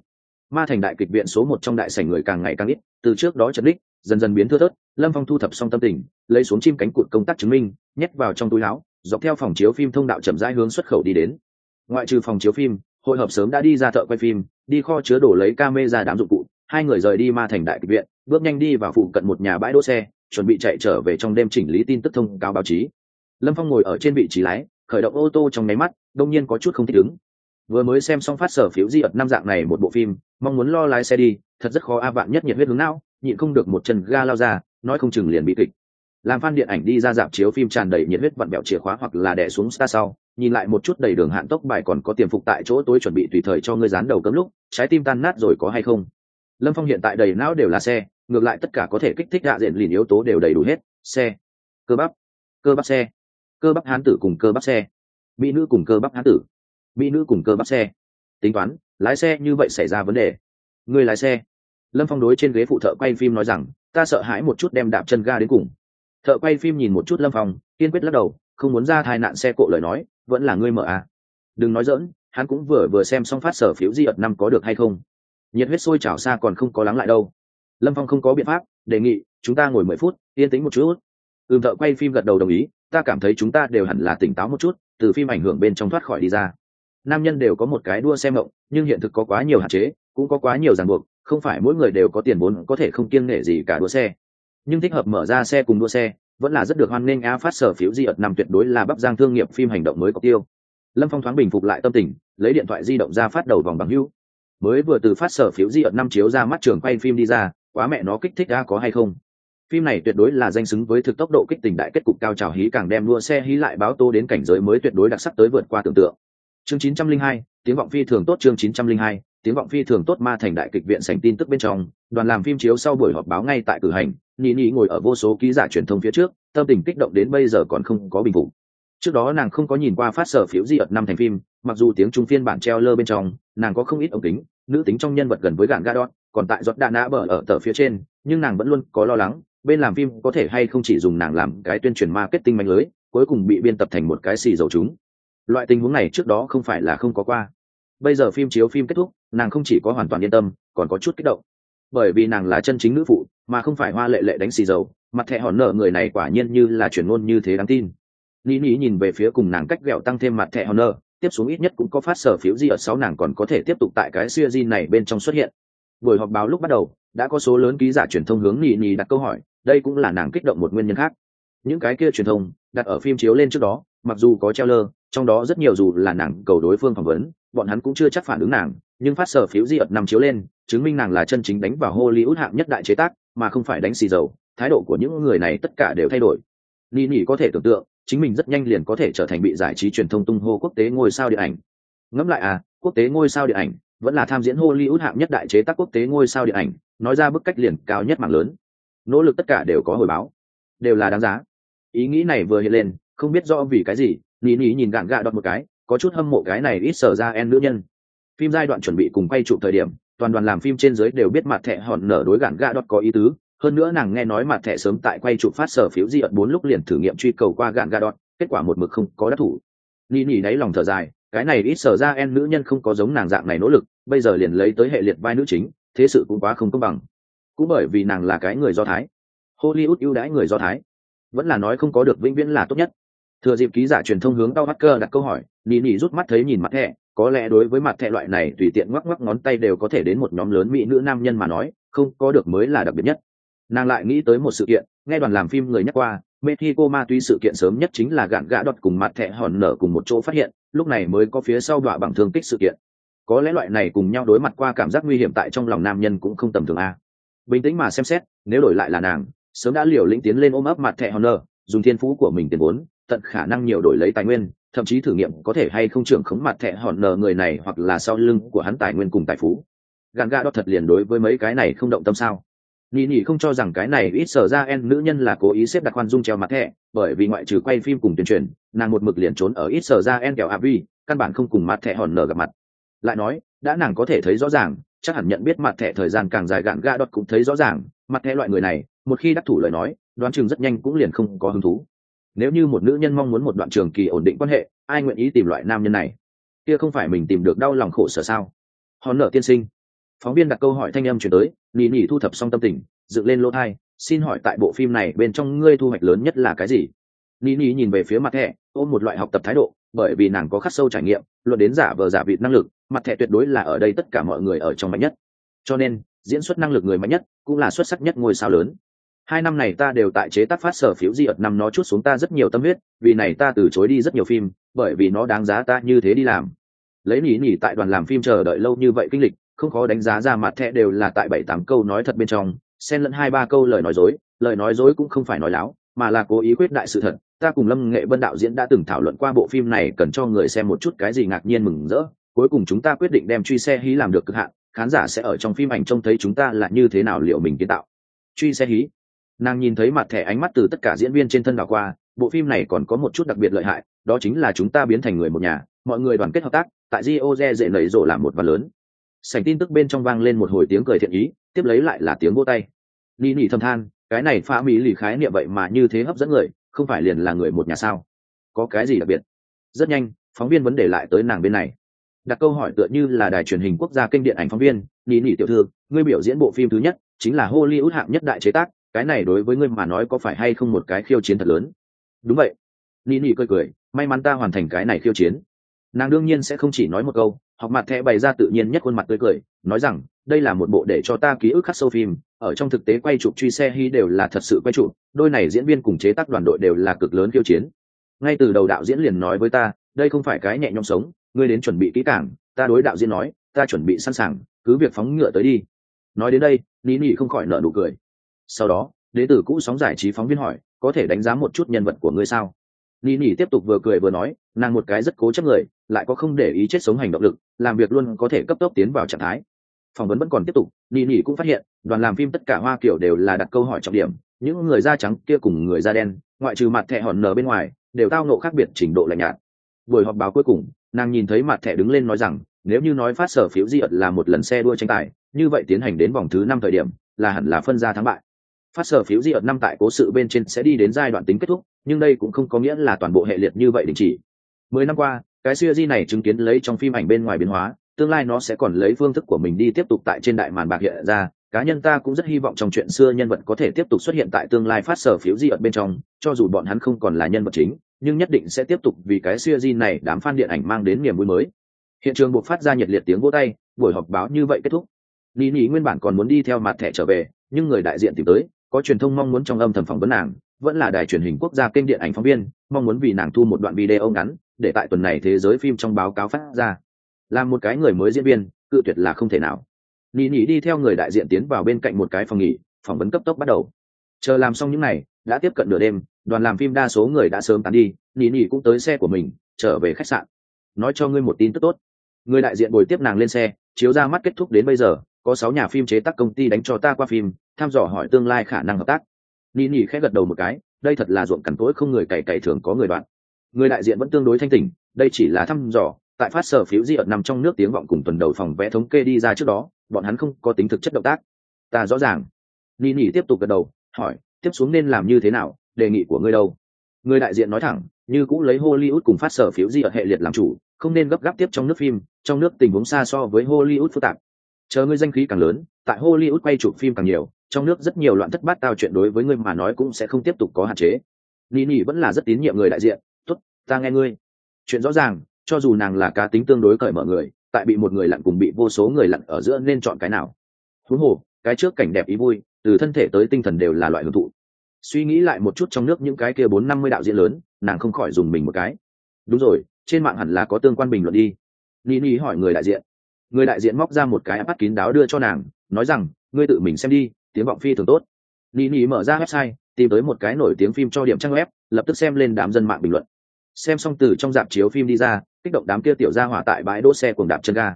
Ma thành đại kịch viện số một trong đại sảnh người càng ngày càng ít, từ trước đó trần đích, dần dần biến thưa thớt, lâm phong thu thập xong tâm tình, lấy xuống chim cánh cụt công tác chứng minh, nhét vào trong túi áo, dọc theo phòng chiếu phim thông đạo chậm rãi hướng xuất khẩu đi đến. Ngoại trừ phòng chiếu phim, hội hợp sớm đã đi ra thợ quay phim, đi kho chứa đổ lấy ca mê ra đám dụng cụ, hai người rời đi ma thành đại kịch viện, bước nhanh đi vào phụ cận một nhà bãi đỗ xe chuẩn bị chạy trở về trong đêm chỉnh lý tin tức thông cáo báo chí. Lâm phong ngồi ở trên vị trí lái, khởi động ô tô trong nháy mắt, đông nhiên có chút không thích ứng. Vừa mới xem xong phát sở phiếu di ật năm dạng này một bộ phim, mong muốn lo lái xe đi, thật rất khó a, vạn nhất nhiệt huyết hướng não, nhịn không được một chân ga lao ra, nói không chừng liền bị kịch. Làm phan điện ảnh đi ra dạp chiếu phim tràn đầy nhiệt huyết vặn bẹo chìa khóa hoặc là đè xuống xa sau, nhìn lại một chút đầy đường hạn tốc bài còn có tiềm phục tại chỗ tối chuẩn bị tùy thời cho ngươi dán đầu cấm lúc, trái tim tan nát rồi có hay không? Lâm phong hiện tại đầy não đều là xe ngược lại tất cả có thể kích thích hạ diện lìn yếu tố đều đầy đủ hết. Xe. Cơ bắp. Cơ bắp xe. Cơ bắp hán tử cùng cơ bắp xe. Mỹ nữ cùng cơ bắp hán tử. Mỹ nữ cùng cơ bắp xe. Tính toán, lái xe như vậy xảy ra vấn đề. Người lái xe. Lâm phong đối trên ghế phụ thợ quay phim nói rằng, ta sợ hãi một chút đem đạp chân ga đến cùng. Thợ quay phim nhìn một chút lâm phong, kiên quyết lắc đầu, không muốn ra tai nạn xe cộ lời nói, vẫn là ngươi mở à. đừng nói dỡn hắn cũng vừa vừa xem xong phát sở phiếu di ợt năm có được hay không? Nhiệt huyết sôi trào xa còn không có lắng lại đâu lâm phong không có biện pháp, đề nghị, chúng ta ngồi mười phút, yên tĩnh một chút. Ừm thợ quay phim gật đầu đồng ý, ta cảm thấy chúng ta đều hẳn là tỉnh táo một chút, từ phim ảnh hưởng bên trong thoát khỏi đi ra. Nam nhân đều có một cái đua xem mộng nhưng hiện thực có quá nhiều hạn chế, cũng có quá nhiều ràng buộc, không phải mỗi người đều có tiền vốn có thể không kiêng nể gì cả đua xe. Nhưng thích hợp mở ra xe cùng đua xe, vẫn là rất được hoan nghênh a phát sở phiếu di ợt năm tuyệt đối là bắp giang thương nghiệp phim hành động mới có tiêu. Lâm phong thoáng bình phục lại tâm tình, lấy điện thoại di động ra phát đầu vòng bằng hưu. Mới vừa từ phát sở phiếu di ợt năm chiếu ra mắt trường quay phim đi ra quá mẹ nó kích thích a có hay không? Phim này tuyệt đối là danh xứng với thực tốc độ kích tình đại kết cục cao trào hí càng đem đua xe hí lại báo tô đến cảnh giới mới tuyệt đối đặc sắc tới vượt qua tưởng tượng. Chương 902, tiếng vọng phi thường tốt chương 902, tiếng vọng phi thường tốt ma thành đại kịch viện sảnh tin tức bên trong đoàn làm phim chiếu sau buổi họp báo ngay tại cử hành nhị nhị ngồi ở vô số ký giả truyền thông phía trước tâm tình kích động đến bây giờ còn không có bình phục. Trước đó nàng không có nhìn qua phát sở phiếu di ợt năm thành phim mặc dù tiếng trung phiên bản treo lơ bên trong nàng có không ít ống kính nữ tính trong nhân vật gần với gạn gadot còn tại giọt đạn nã bờ ở tờ phía trên, nhưng nàng vẫn luôn có lo lắng, bên làm phim có thể hay không chỉ dùng nàng làm cái tuyên truyền marketing mạnh lưới, cuối cùng bị biên tập thành một cái xì dầu chúng. Loại tình huống này trước đó không phải là không có qua. Bây giờ phim chiếu phim kết thúc, nàng không chỉ có hoàn toàn yên tâm, còn có chút kích động. Bởi vì nàng là chân chính nữ phụ, mà không phải hoa lệ lệ đánh xì dầu, mặt thẻ hòn nợ người này quả nhiên như là chuyển ngôn như thế đáng tin. Lý ni nhìn về phía cùng nàng cách ghẹo tăng thêm mặt thẻ hòn nợ, tiếp xuống ít nhất cũng có phát sở phiếu gì ở sáu nàng còn có thể tiếp tục tại cái siêu di này bên trong xuất hiện buổi họp báo lúc bắt đầu, đã có số lớn ký giả truyền thông hướng nỉ nỉ đặt câu hỏi, đây cũng là nàng kích động một nguyên nhân khác. Những cái kia truyền thông đặt ở phim chiếu lên trước đó, mặc dù có treo lơ, trong đó rất nhiều dù là nàng cầu đối phương phỏng vấn, bọn hắn cũng chưa chắc phản ứng nàng, nhưng phát sở phiếu di ợt nằm chiếu lên, chứng minh nàng là chân chính đánh vào hollywood hạng nhất đại chế tác, mà không phải đánh xì dầu. Thái độ của những người này tất cả đều thay đổi. Ni nỉ có thể tưởng tượng, chính mình rất nhanh liền có thể trở thành bị giải trí truyền thông tung hô quốc tế ngôi sao điện ảnh. Ngẫm lại à quốc tế ngôi sao điện ảnh vẫn là tham diễn hollywood hạng nhất đại chế tác quốc tế ngôi sao điện ảnh, nói ra bức cách liền cao nhất mạng lớn. Nỗ lực tất cả đều có hồi báo. Đều là đáng giá. Ý nghĩ này vừa hiện lên, không biết rõ vì cái gì ní ní nhìn gạn gạ đọt một cái, có chút hâm mộ cái này ít sở ra en nữ nhân. Phim giai đoạn chuẩn bị cùng quay chụp thời điểm, toàn đoàn làm phim trên dưới đều biết mặt thẻ hòn nở đối gạn gạ đọt có ý tứ. Hơn nữa nàng nghe nói mặt thẻ sớm tại quay chụp phát sở phiếu di ợt bốn lúc liền thử nghiệm truy cầu qua gạn gạ đọt, kết quả một mực không có đắc thủ. Ni nỉ đáy lòng thở dài cái này ít sở ra en nữ nhân không có giống nàng dạng này nỗ lực, bây giờ liền lấy tới hệ liệt vai nữ chính, thế sự cũng quá không công bằng. Cũng bởi vì nàng là cái người do thái. Hollywood ưu đãi người do thái. Vẫn là nói không có được vĩnh viễn là tốt nhất. Thừa dịp ký giả truyền thông hướng đau hacker đặt câu hỏi, nỉ nỉ rút mắt thấy nhìn mặt thẹ có lẽ đối với mặt thẹ loại này tùy tiện ngoắc ngoắc ngón tay đều có thể đến một nhóm lớn mỹ nữ nam nhân mà nói, không có được mới là đặc biệt nhất. Nàng lại nghĩ tới một sự kiện, nghe đoàn làm phim người nhắc qua, mexico ma túy sự kiện sớm nhất chính là gạn gã đọt cùng mặt thẹ hòn nở cùng một chỗ phát hiện lúc này mới có phía sau đọa bằng thương tích sự kiện. Có lẽ loại này cùng nhau đối mặt qua cảm giác nguy hiểm tại trong lòng nam nhân cũng không tầm thường a. Bình tĩnh mà xem xét, nếu đổi lại là nàng, sớm đã liều lĩnh tiến lên ôm ấp mặt thẻ honor, dùng thiên phú của mình tiền vốn, tận khả năng nhiều đổi lấy tài nguyên, thậm chí thử nghiệm có thể hay không trưởng khống mặt thẻ hòn nờ người này hoặc là sau lưng của hắn tài nguyên cùng tài phú. Gàn gà đó thật liền đối với mấy cái này không động tâm sao? Nỉ nỉ không cho rằng cái này ít sở ra en nữ nhân là cố ý xếp đặt khoan dung treo mặt thẻ, bởi vì ngoại trừ quay phim cùng tuyên truyền, nàng một mực liền trốn ở ít sở ra en kẹo avi, căn bản không cùng mặt thẻ hòn nở gặp mặt. Lại nói, đã nàng có thể thấy rõ ràng, chắc hẳn nhận biết mặt thẻ thời gian càng dài gạn ga đọt cũng thấy rõ ràng, mặt thẻ loại người này, một khi đắc thủ lời nói, đoán chừng rất nhanh cũng liền không có hứng thú. Nếu như một nữ nhân mong muốn một đoạn trường kỳ ổn định quan hệ, ai nguyện ý tìm loại nam nhân này? Kia không phải mình tìm được đau lòng khổ sở sao? Hòn nở tiên sinh phóng viên đặt câu hỏi thanh âm chuyển tới, nỉ nỉ thu thập xong tâm tình, dựng lên lỗ thai, xin hỏi tại bộ phim này bên trong ngươi thu hoạch lớn nhất là cái gì? Nỉ nỉ nhìn về phía mặt thẻ, ôm một loại học tập thái độ, bởi vì nàng có khắc sâu trải nghiệm, luận đến giả vờ giả vịt năng lực, mặt thẻ tuyệt đối là ở đây tất cả mọi người ở trong mạnh nhất. Cho nên, diễn xuất năng lực người mạnh nhất cũng là xuất sắc nhất ngôi sao lớn. Hai năm này ta đều tại chế tác phát sở phiếu di ợt năm nó chút xuống ta rất nhiều tâm huyết, vì này ta từ chối đi rất nhiều phim, bởi vì nó đáng giá ta như thế đi làm. Lấy nỉ nỉ tại đoàn làm phim chờ đợi lâu như vậy kinh lịch không khó đánh giá ra mặt thẻ đều là tại bảy tám câu nói thật bên trong, xen lẫn hai ba câu lời nói dối, lời nói dối cũng không phải nói láo, mà là cố ý quyết đại sự thật. Ta cùng lâm nghệ vân đạo diễn đã từng thảo luận qua bộ phim này, cần cho người xem một chút cái gì ngạc nhiên mừng rỡ. Cuối cùng chúng ta quyết định đem truy xe hí làm được cực hạn, khán giả sẽ ở trong phim ảnh trông thấy chúng ta là như thế nào liệu mình kiến tạo. Truy xe hí. Nàng nhìn thấy mặt thẻ ánh mắt từ tất cả diễn viên trên thân đảo qua, bộ phim này còn có một chút đặc biệt lợi hại, đó chính là chúng ta biến thành người một nhà, mọi người đoàn kết hợp tác, tại rio re dễ nảy rộ làm một và lớn sảnh tin tức bên trong vang lên một hồi tiếng cười thiện ý, tiếp lấy lại là tiếng vô tay. Ni nỉ thầm than, cái này pha mỹ lì khái niệm vậy mà như thế hấp dẫn người, không phải liền là người một nhà sao? Có cái gì đặc biệt? Rất nhanh, phóng viên vấn đề lại tới nàng bên này. Đặt câu hỏi tựa như là đài truyền hình quốc gia kênh điện ảnh phóng viên nỉ nỉ tiểu thư, ngươi biểu diễn bộ phim thứ nhất chính là hollywood hạng nhất đại chế tác, cái này đối với ngươi mà nói có phải hay không một cái khiêu chiến thật lớn? Đúng vậy. Nỉ nỉ cười cười, may mắn ta hoàn thành cái này khiêu chiến. Nàng đương nhiên sẽ không chỉ nói một câu học mặt thẻ bày ra tự nhiên nhất khuôn mặt tươi cười, nói rằng, đây là một bộ để cho ta ký ức khắc sâu phim, ở trong thực tế quay chụp truy xe hy đều là thật sự quay chụp, đôi này diễn viên cùng chế tác đoàn đội đều là cực lớn khiêu chiến. Ngay từ đầu đạo diễn liền nói với ta, đây không phải cái nhẹ nhõm sống, ngươi đến chuẩn bị kỹ càng, ta đối đạo diễn nói, ta chuẩn bị sẵn sàng, cứ việc phóng ngựa tới đi. Nói đến đây, ní nỉ không khỏi nợ nụ cười. Sau đó, đế tử cũ sóng giải trí phóng viên hỏi, có thể đánh giá một chút nhân vật của ngươi sao? Ní nỉ tiếp tục vừa cười vừa nói, nàng một cái rất cố chấp người lại có không để ý chết sống hành động lực, làm việc luôn có thể cấp tốc tiến vào trạng thái. Phỏng vấn vẫn còn tiếp tục nỉ nỉ cũng phát hiện, đoàn làm phim tất cả hoa kiểu đều là đặt câu hỏi trọng điểm, những người da trắng kia cùng người da đen, ngoại trừ mặt thẻ hòn nở bên ngoài, đều tao nộ khác biệt trình độ lạnh nhạt. Buổi họp báo cuối cùng, nàng nhìn thấy mặt thẻ đứng lên nói rằng, nếu như nói phát sở phiếu di ật là một lần xe đua tranh tài, như vậy tiến hành đến vòng thứ năm thời điểm, là hẳn là phân ra thắng bại. Phát sở phiếu di ật năm tại cố sự bên trên sẽ đi đến giai đoạn tính kết thúc, nhưng đây cũng không có nghĩa là toàn bộ hệ liệt như vậy đình chỉ. Mười năm qua cái siêu di này chứng kiến lấy trong phim ảnh bên ngoài biến hóa tương lai nó sẽ còn lấy phương thức của mình đi tiếp tục tại trên đại màn bạc hiện ra. Cá nhân ta cũng rất hy vọng trong chuyện xưa nhân vật có thể tiếp tục xuất hiện tại tương lai phát sở phiếu di ở bên trong cho dù bọn hắn không còn là nhân vật chính nhưng nhất định sẽ tiếp tục vì cái siêu di này đám fan điện ảnh mang đến niềm vui mới. Hiện trường buộc phát ra nhiệt liệt tiếng vỗ tay buổi họp báo như vậy kết thúc. Lý Nỉ nguyên bản còn muốn đi theo mặt thẻ trở về, nhưng người đại diện tìm tới, có truyền thông mong muốn trong âm thầm phỏng vấn nàng, vẫn là đài truyền hình quốc gia kênh điện ảnh phóng viên, mong muốn vì nàng thu một đoạn video ngắn, để tại tuần này thế giới phim trong báo cáo phát ra. Làm một cái người mới diễn viên, cự tuyệt là không thể nào. Nỉ Nỉ đi theo người đại diện tiến vào bên cạnh một cái phòng nghỉ, phỏng vấn cấp tốc bắt đầu. Chờ làm xong những này, đã tiếp cận nửa đêm, đoàn làm phim đa số người đã sớm tán đi, Nỉ Nỉ cũng tới xe của mình, trở về khách sạn. Nói cho ngươi một tin tức tốt. Người đại diện bồi tiếp nàng lên xe, chiếu ra mắt kết thúc đến bây giờ, có sáu nhà phim chế tác công ty đánh cho ta qua phim thăm dò hỏi tương lai khả năng hợp tác nỉ nỉ khẽ gật đầu một cái đây thật là ruộng cằn cỗi không người cày cày thường có người đoạn người đại diện vẫn tương đối thanh tỉnh, đây chỉ là thăm dò, tại phát sở phiếu di ợt nằm trong nước tiếng vọng cùng tuần đầu phòng vẽ thống kê đi ra trước đó, bọn hắn không có tính thực chất động tác. Ta rõ ràng. Ni ni tiếp tục gật đầu, hỏi, tiếp xuống nên làm như thế nào, đề nghị của ngươi đâu? Người đại diện nói thẳng, như cũng lấy hollywood cùng phát sở phiếu di ợt hệ liệt làm chủ, không nên gấp gáp tiếp trong nước phim, trong nước tình huống xa so với hollywood phức tạp. Chờ ngươi danh khí càng lớn, tại hollywood quay chụp phim càng nhiều, trong nước rất nhiều loạn thất bát tao chuyện đối với ngươi mà nói cũng sẽ không tiếp tục có hạn chế. Ni nỉ vẫn là rất tín nhiệm người đại diện ta nghe ngươi. Chuyện rõ ràng, cho dù nàng là cá tính tương đối cởi mở người, tại bị một người lặn cùng bị vô số người lặn ở giữa nên chọn cái nào? Huống hồ, cái trước cảnh đẹp ý vui, từ thân thể tới tinh thần đều là loại hưởng thụ. Suy nghĩ lại một chút trong nước những cái kia bốn năm mươi đạo diễn lớn, nàng không khỏi dùng mình một cái. Đúng rồi, trên mạng hẳn là có tương quan bình luận đi. Ni ni hỏi người đại diện. Người đại diện móc ra một cái áp kín đáo đưa cho nàng, nói rằng, ngươi tự mình xem đi, tiếng vọng phi thường tốt. Ni ni mở ra website, tìm tới một cái nổi tiếng phim cho điểm trang web, lập tức xem lên đám dân mạng bình luận xem xong từ trong dạp chiếu phim đi ra, kích động đám kia tiểu ra hỏa tại bãi đỗ xe cuồng đạp chân ga.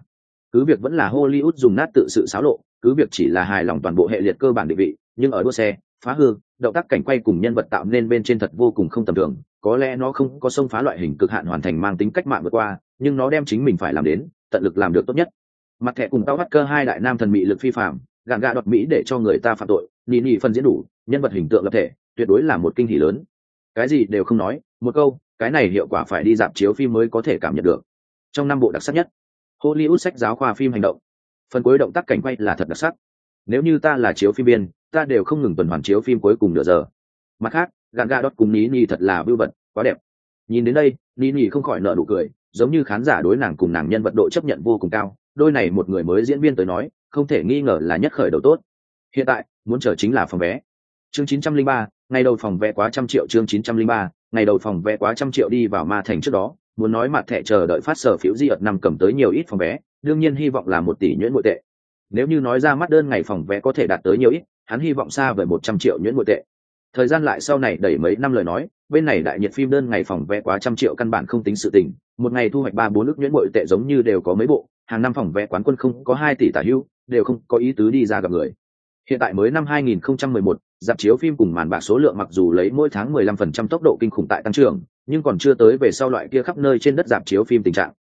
Cứ việc vẫn là hollywood dùng nát tự sự xáo lộ, cứ việc chỉ là hài lòng toàn bộ hệ liệt cơ bản định vị, nhưng ở đua xe, phá hư, động tác cảnh quay cùng nhân vật tạo nên bên trên thật vô cùng không tầm thường. Có lẽ nó không có xông phá loại hình cực hạn hoàn thành mang tính cách mạng vượt qua, nhưng nó đem chính mình phải làm đến, tận lực làm được tốt nhất. Mặt thẻ cùng tao bắt cơ hai đại nam thần mỹ lực phi phạm, gạn gạ đoạt mỹ để cho người ta phạm tội nỉ nỉ phần diễn đủ, nhân vật hình tượng lập thể, tuyệt đối là một kinh hỉ lớn. Cái gì đều không nói, một câu cái này hiệu quả phải đi dạp chiếu phim mới có thể cảm nhận được. Trong năm bộ đặc sắc nhất hollywood sách giáo khoa phim hành động. Phần cuối động tác cảnh quay là thật đặc sắc. Nếu như ta là chiếu phim biên ta đều không ngừng tuần hoàn chiếu phim cuối cùng nửa giờ. Mặt khác gạn gạ đốt cùng ní ni thật là vưu vật quá đẹp. Nhìn đến đây ní ni không khỏi nợ nụ cười giống như khán giả đối nàng cùng nàng nhân vật độ chấp nhận vô cùng cao. Đôi này một người mới diễn viên tới nói không thể nghi ngờ là nhất khởi đầu tốt. Hiện tại muốn chờ chính là phòng vé. Chương 903, ngày đầu phòng vé quá trăm triệu chương 903, ngày đầu phòng vé quá trăm triệu đi vào ma thành trước đó muốn nói mặt thẻ chờ đợi phát sở phiếu di ợt năm cầm tới nhiều ít phòng vé đương nhiên hy vọng là một tỷ nhuyễn nội tệ. Nếu như nói ra mắt đơn ngày phòng vé có thể đạt tới nhiều ít hắn hy vọng xa về một trăm triệu nhuyễn nội tệ. Thời gian lại sau này đẩy mấy năm lời nói bên này đại nhiệt phim đơn ngày phòng vé quá trăm triệu căn bản không tính sự tình một ngày thu hoạch ba bốn lức nhuyễn nội tệ giống như đều có mấy bộ hàng năm phòng vé quán quân không có hai tỷ tả hưu đều không có ý tứ đi ra gặp người hiện tại mới năm 2011, dạp chiếu phim cùng màn bạc số lượng mặc dù lấy mỗi tháng 15% tốc độ kinh khủng tại tăng trưởng nhưng còn chưa tới về sau loại kia khắp nơi trên đất dạp chiếu phim tình trạng.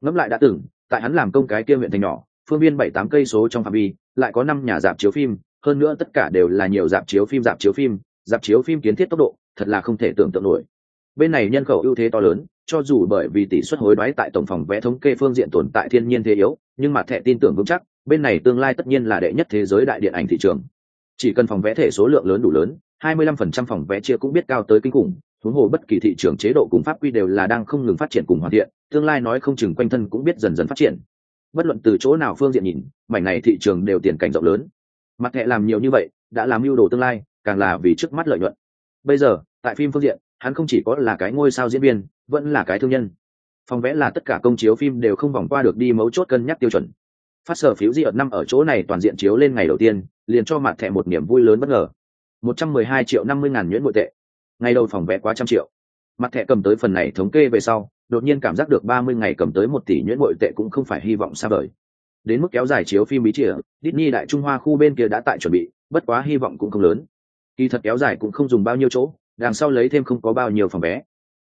Ngẫm lại đã từng tại hắn làm công cái kia huyện thành nhỏ phương viên bảy tám cây số trong phạm vi lại có năm nhà dạp chiếu phim hơn nữa tất cả đều là nhiều dạp chiếu phim dạp chiếu phim dạp chiếu phim kiến thiết tốc độ thật là không thể tưởng tượng nổi. Bên này nhân khẩu ưu thế to lớn cho dù bởi vì tỷ suất hối đoái tại tổng phòng vẽ thống kê phương diện tồn tại thiên nhiên thế yếu nhưng mặt thẻ tin tưởng vững chắc bên này tương lai tất nhiên là đệ nhất thế giới đại điện ảnh thị trường. Chỉ cần phòng vẽ thể số lượng lớn đủ lớn 25% phòng vẽ chia cũng biết cao tới kinh khủng, huống hồ bất kỳ thị trường chế độ cùng pháp quy đều là đang không ngừng phát triển cùng hoàn thiện, tương lai nói không chừng quanh thân cũng biết dần dần phát triển. Bất luận từ chỗ nào phương diện nhìn, mảnh này thị trường đều tiền cảnh rộng lớn. Mặt thẻ làm nhiều như vậy, đã làm mưu đồ tương lai, càng là vì trước mắt lợi nhuận. Bây giờ, tại phim phương diện, hắn không chỉ có là cái ngôi sao diễn viên, vẫn là cái thương nhân. Phòng vẽ là tất cả công chiếu phim đều không vòng qua được đi mấu chốt cân nhắc tiêu chuẩn phát sở phiếu di ợt năm ở chỗ này toàn diện chiếu lên ngày đầu tiên, liền cho mặt thẻ một niềm vui lớn bất ngờ. Một trăm mười hai triệu năm mươi ngàn nhuyễn nội tệ. Ngày đầu phòng vẽ quá trăm triệu. Mặt thẻ cầm tới phần này thống kê về sau, đột nhiên cảm giác được ba mươi ngày cầm tới một tỷ nhuyễn nội tệ cũng không phải hy vọng xa vời. Đến mức kéo dài chiếu phim bí chìa Disney đại trung hoa khu bên kia đã tại chuẩn bị, bất quá hy vọng cũng không lớn. Kỳ thật kéo dài cũng không dùng bao nhiêu chỗ, đằng sau lấy thêm không có bao nhiêu phòng vé.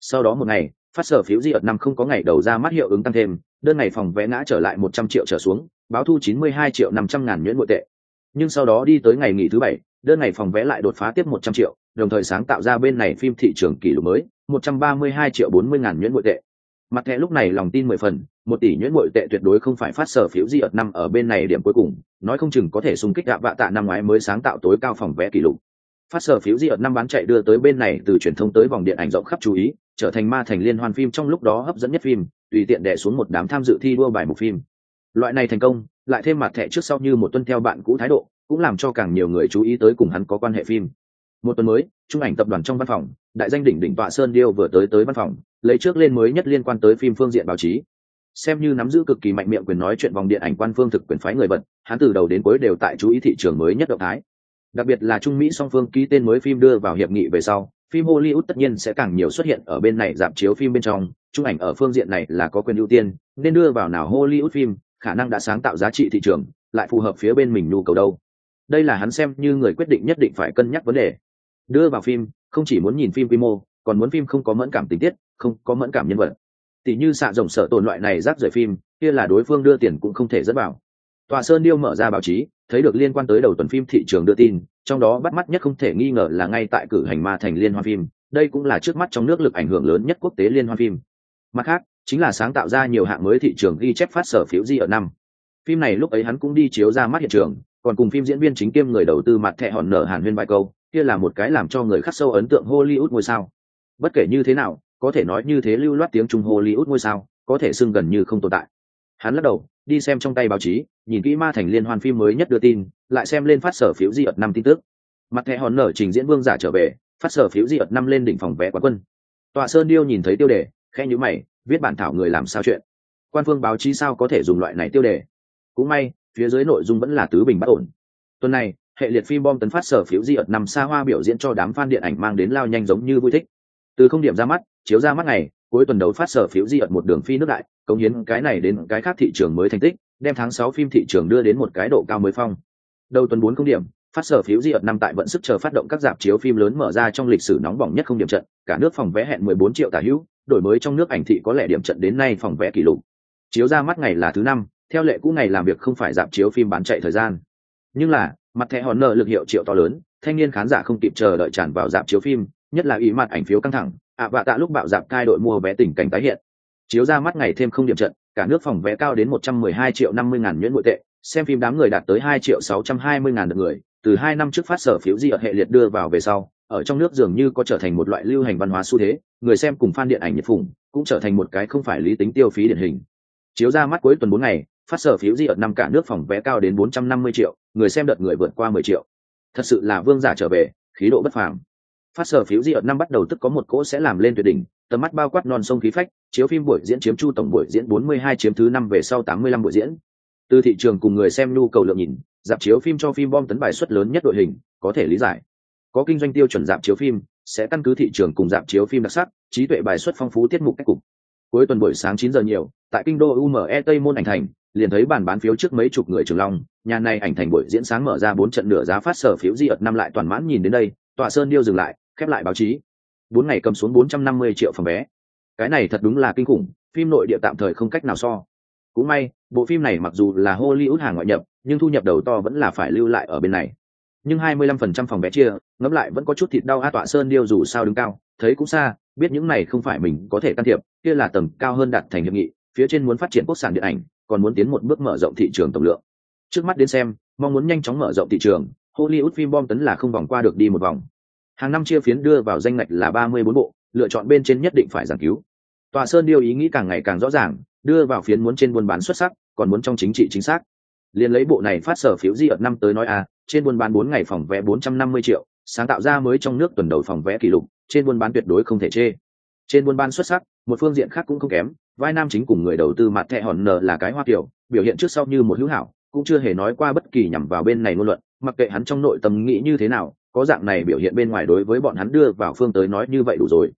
Sau đó một ngày, phát sở phiếu di ợt năm không có ngày đầu ra mắt hiệu ứng tăng thêm đơn ngày phòng vé ngã trở lại một trăm triệu trở xuống, báo thu chín mươi hai triệu năm trăm ngàn nhuyễn nội tệ. Nhưng sau đó đi tới ngày nghỉ thứ bảy, đơn ngày phòng vé lại đột phá tiếp một trăm triệu, đồng thời sáng tạo ra bên này phim thị trường kỷ lục mới, một trăm ba mươi hai triệu bốn mươi ngàn nhuyễn nội tệ. Mặt thẻ lúc này lòng tin mười phần, một tỷ nhuyễn bội tệ tuyệt đối không phải phát sở phiếu di ợt năm ở bên này điểm cuối cùng, nói không chừng có thể xung kích gạ vạ tạ năm ngoái mới sáng tạo tối cao phòng vé kỷ lục. Phát sở phiếu di ợt năm bán chạy đưa tới bên này từ truyền thông tới vòng điện ảnh rộng khắp chú ý trở thành ma thành liên hoan phim trong lúc đó hấp dẫn nhất phim, tùy tiện đẻ xuống một đám tham dự thi đua bài một phim. Loại này thành công, lại thêm mặt thẻ trước sau như một tuân theo bạn cũ thái độ, cũng làm cho càng nhiều người chú ý tới cùng hắn có quan hệ phim. Một tuần mới, trung ảnh tập đoàn trong văn phòng, đại danh đỉnh đỉnh tọa sơn điêu vừa tới tới văn phòng, lấy trước lên mới nhất liên quan tới phim phương diện báo chí. Xem như nắm giữ cực kỳ mạnh miệng quyền nói chuyện vòng điện ảnh quan phương thực quyền phái người bật, hắn từ đầu đến cuối đều tại chú ý thị trường mới nhất động thái. Đặc biệt là trung mỹ song phương ký tên mới phim đưa vào hiệp nghị về sau phim hollywood tất nhiên sẽ càng nhiều xuất hiện ở bên này giảm chiếu phim bên trong. Chụp ảnh ở phương diện này là có quyền ưu tiên, nên đưa vào nào hollywood phim, khả năng đã sáng tạo giá trị thị trường, lại phù hợp phía bên mình nhu cầu đâu. Đây là hắn xem như người quyết định nhất định phải cân nhắc vấn đề. Đưa vào phim, không chỉ muốn nhìn phim quy mô, còn muốn phim không có mẫn cảm tình tiết, không có mẫn cảm nhân vật. Tỷ như xạ rồng sở tồn loại này rác rời phim, kia là đối phương đưa tiền cũng không thể dẫn vào. Tòa sơn điêu mở ra báo chí thấy được liên quan tới đầu tuần phim thị trường đưa tin, trong đó bắt mắt nhất không thể nghi ngờ là ngay tại cử hành ma thành liên hoan phim, đây cũng là trước mắt trong nước lực ảnh hưởng lớn nhất quốc tế liên hoan phim. Mặt khác, chính là sáng tạo ra nhiều hạng mới thị trường ghi chép phát sở phiếu di ở năm. Phim này lúc ấy hắn cũng đi chiếu ra mắt hiện trường, còn cùng phim diễn viên chính kiêm người đầu tư mặt thẹ hòn nở hàn huyên bài câu, kia là một cái làm cho người khắc sâu ấn tượng hollywood ngôi sao. Bất kể như thế nào, có thể nói như thế lưu loát tiếng trung hollywood ngôi sao, có thể xưng gần như không tồn tại. Hắn lắc đầu đi xem trong tay báo chí, nhìn kỹ ma thành liên hoan phim mới nhất đưa tin, lại xem lên phát sở phiếu di ợt năm tin tức. Mặt thẻ hòn nở trình diễn vương giả trở về, phát sở phiếu di ợt năm lên đỉnh phòng vé quán quân. Tọa sơn điêu nhìn thấy tiêu đề khe nhữ mày, viết bản thảo người làm sao chuyện. Quan phương báo chí sao có thể dùng loại này tiêu đề? Cũng may, phía dưới nội dung vẫn là tứ bình bất ổn. Tuần này, hệ liệt phim bom tấn phát sở phiếu di ợt năm xa hoa biểu diễn cho đám fan điện ảnh mang đến lao nhanh giống như vui thích. Từ không điểm ra mắt, chiếu ra mắt ngày, cuối tuần đấu phát sở phiếu di ợt một đường phi nước đại cống hiến cái này đến cái khác thị trường mới thành tích, đem tháng sáu phim thị trường đưa đến một cái độ cao mới phong. Đầu tuần bốn không điểm, phát sở phiếu di ợt năm tại vận sức chờ phát động các dạp chiếu phim lớn mở ra trong lịch sử nóng bỏng nhất không điểm trận, cả nước phòng vé hẹn mười bốn triệu tả hữu, đổi mới trong nước ảnh thị có lẽ điểm trận đến nay phòng vé kỷ lục. Chiếu ra mắt ngày là thứ năm, theo lệ cũ ngày làm việc không phải dạp chiếu phim bán chạy thời gian. Nhưng là, mặt thẻ hòn nợ lực hiệu triệu to lớn, thanh niên khán giả không kịp chờ đợi tràn vào dạp chiếu phim, nhất là ý mặt ảnh phiếu căng thẳng, ạ vạ tạ lúc bạo dạp cai đội mua vé tình cảnh tái hiện chiếu ra mắt ngày thêm không điểm trận, cả nước phòng vé cao đến một trăm mười hai triệu năm mươi ngàn nhuyễn nội tệ, xem phim đám người đạt tới hai triệu sáu trăm hai mươi ngàn lượt người, từ hai năm trước phát sở phiếu di ở hệ liệt đưa vào về sau, ở trong nước dường như có trở thành một loại lưu hành văn hóa xu thế, người xem cùng fan điện ảnh nhật phủng cũng trở thành một cái không phải lý tính tiêu phí điển hình. Chiếu ra mắt cuối tuần bốn ngày, phát sở phiếu di ở năm cả nước phòng vé cao đến bốn trăm năm mươi triệu, người xem đợt người vượt qua mười triệu. Thật sự là vương giả trở về, khí độ bất phàm. Phát sở phiếu di ở năm bắt đầu tức có một cỗ sẽ làm lên tuyệt đỉnh tầm mắt bao quát non sông khí phách, chiếu phim buổi diễn chiếm chu tổng buổi diễn 42 chiếm thứ năm về sau 85 buổi diễn. Từ thị trường cùng người xem nhu cầu lượng nhìn, dạp chiếu phim cho phim bom tấn bài suất lớn nhất đội hình, có thể lý giải. Có kinh doanh tiêu chuẩn dạp chiếu phim, sẽ căn cứ thị trường cùng dạp chiếu phim đặc sắc, trí tuệ bài suất phong phú tiết mục cách cục. Cuối tuần buổi sáng 9 giờ nhiều, tại kinh đô ume tây môn ảnh thành, liền thấy bàn bán phiếu trước mấy chục người trường long, nhà này ảnh thành buổi diễn sáng mở ra bốn trận nửa giá phát sở phiếu di ợt năm lại toàn mãn nhìn đến đây, tọa sơn điêu dừng lại, khép lại báo chí bốn ngày cầm xuống 450 triệu phòng vé. Cái này thật đúng là kinh khủng, phim nội địa tạm thời không cách nào so. Cũng may, bộ phim này mặc dù là hollywood hàng ngoại nhập, nhưng thu nhập đầu to vẫn là phải lưu lại ở bên này. Nhưng 25% phòng vé chia, ngẫm lại vẫn có chút thịt đau a tọa sơn điêu dù sao đứng cao, thấy cũng xa, biết những này không phải mình có thể can thiệp, kia là tầng cao hơn đạt thành hiệp nghị, phía trên muốn phát triển quốc sản điện ảnh, còn muốn tiến một bước mở rộng thị trường tổng lượng. Trước mắt đến xem, mong muốn nhanh chóng mở rộng thị trường, hollywood phim bom tấn là không vòng qua được đi một vòng hàng năm chia phiến đưa vào danh ngạch là ba mươi bốn bộ, lựa chọn bên trên nhất định phải giảng cứu. Tòa sơn điêu ý nghĩ càng ngày càng rõ ràng, đưa vào phiến muốn trên buôn bán xuất sắc, còn muốn trong chính trị chính xác. Liền lấy bộ này phát sở phiếu di ợt năm tới nói à trên buôn bán bốn ngày phòng vé bốn trăm năm mươi triệu, sáng tạo ra mới trong nước tuần đầu phòng vé kỷ lục, trên buôn bán tuyệt đối không thể chê. Trên buôn bán xuất sắc, một phương diện khác cũng không kém, vai nam chính cùng người đầu tư mặt thẹ hòn nờ là cái hoa kiểu, biểu hiện trước sau như một hữu hảo, cũng chưa hề nói qua bất kỳ nhằm vào bên này ngôn luận, mặc kệ hắn trong nội tâm nghĩ như thế nào có dạng này biểu hiện bên ngoài đối với bọn hắn đưa vào phương tới nói như vậy đủ rồi.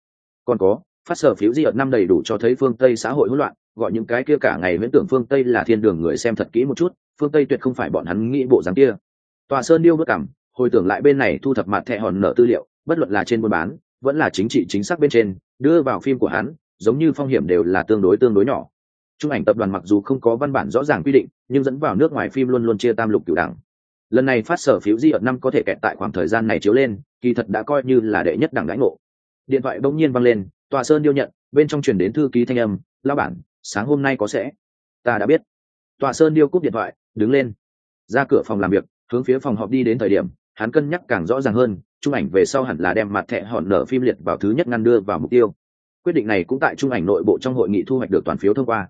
Còn có, phát sở phiếu di ở năm đầy đủ cho thấy phương tây xã hội hỗn loạn, gọi những cái kia cả ngày viễn tưởng phương tây là thiên đường người xem thật kỹ một chút, phương tây tuyệt không phải bọn hắn nghĩ bộ dáng kia. Tòa sơn điêu bất cảm hồi tưởng lại bên này thu thập mặt thẹ hòn nợ tư liệu, bất luận là trên buôn bán, vẫn là chính trị chính xác bên trên, đưa vào phim của hắn, giống như phong hiểm đều là tương đối tương đối nhỏ. Trung ảnh tập đoàn mặc dù không có văn bản rõ ràng quy định, nhưng dẫn vào nước ngoài phim luôn luôn chia tam lục cửu đẳng lần này phát sở phiếu di ở năm có thể kẹt tại khoảng thời gian này chiếu lên, kỳ thật đã coi như là đệ nhất đẳng đãi ngộ. Điện thoại bỗng nhiên văng lên, tòa sơn điêu nhận, bên trong truyền đến thư ký thanh âm lao bản, sáng hôm nay có sẽ. Ta đã biết. Tòa sơn điêu cúp điện thoại, đứng lên. Ra cửa phòng làm việc, hướng phía phòng họp đi đến thời điểm, hắn cân nhắc càng rõ ràng hơn, trung ảnh về sau hẳn là đem mặt thẻ hòn nở phim liệt vào thứ nhất ngăn đưa vào mục tiêu. Quyết định này cũng tại trung ảnh nội bộ trong hội nghị thu hoạch được toàn phiếu thông qua.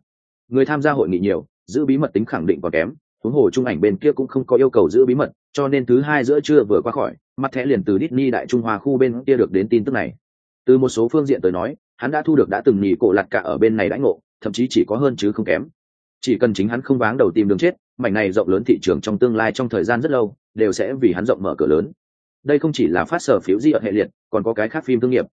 Người tham gia hội nghị nhiều, giữ bí mật tính khẳng định còn kém huống hồ trung ảnh bên kia cũng không có yêu cầu giữ bí mật, cho nên thứ hai giữa trưa vừa qua khỏi, mặt thẻ liền từ Disney đại trung hoa khu bên kia được đến tin tức này. Từ một số phương diện tới nói, hắn đã thu được đã từng nhì cổ lặt cả ở bên này đãi ngộ, thậm chí chỉ có hơn chứ không kém. Chỉ cần chính hắn không váng đầu tìm đường chết, mảnh này rộng lớn thị trường trong tương lai trong thời gian rất lâu, đều sẽ vì hắn rộng mở cửa lớn. Đây không chỉ là phát sở phiếu di ở hệ liệt, còn có cái khác phim thương nghiệp.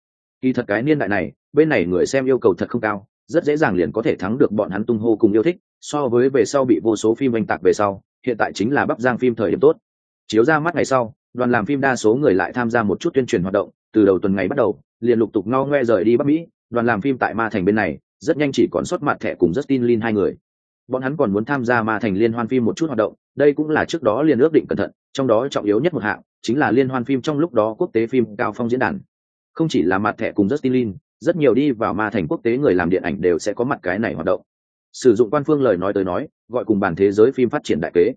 Kỳ thật cái niên đại này, bên này người xem yêu cầu thật không cao rất dễ dàng liền có thể thắng được bọn hắn tung hô cùng yêu thích, so với về sau bị vô số phim oanh tạc về sau, hiện tại chính là bắp giang phim thời điểm tốt. Chiếu ra mắt ngày sau, đoàn làm phim đa số người lại tham gia một chút tuyên truyền hoạt động, từ đầu tuần ngày bắt đầu, liền lục tục ngao ngoe rời đi bắc mỹ, đoàn làm phim tại ma thành bên này, rất nhanh chỉ còn xuất mặt thẻ cùng justin lin hai người. Bọn hắn còn muốn tham gia ma thành liên hoan phim một chút hoạt động, đây cũng là trước đó liền ước định cẩn thận, trong đó trọng yếu nhất một hạng, chính là liên hoan phim trong lúc đó quốc tế phim cao phong diễn đàn. Không chỉ là mặt thẻ cùng justin lin rất nhiều đi vào ma thành quốc tế người làm điện ảnh đều sẽ có mặt cái này hoạt động. Sử dụng quan phương lời nói tới nói gọi cùng bản thế giới phim phát triển đại kế.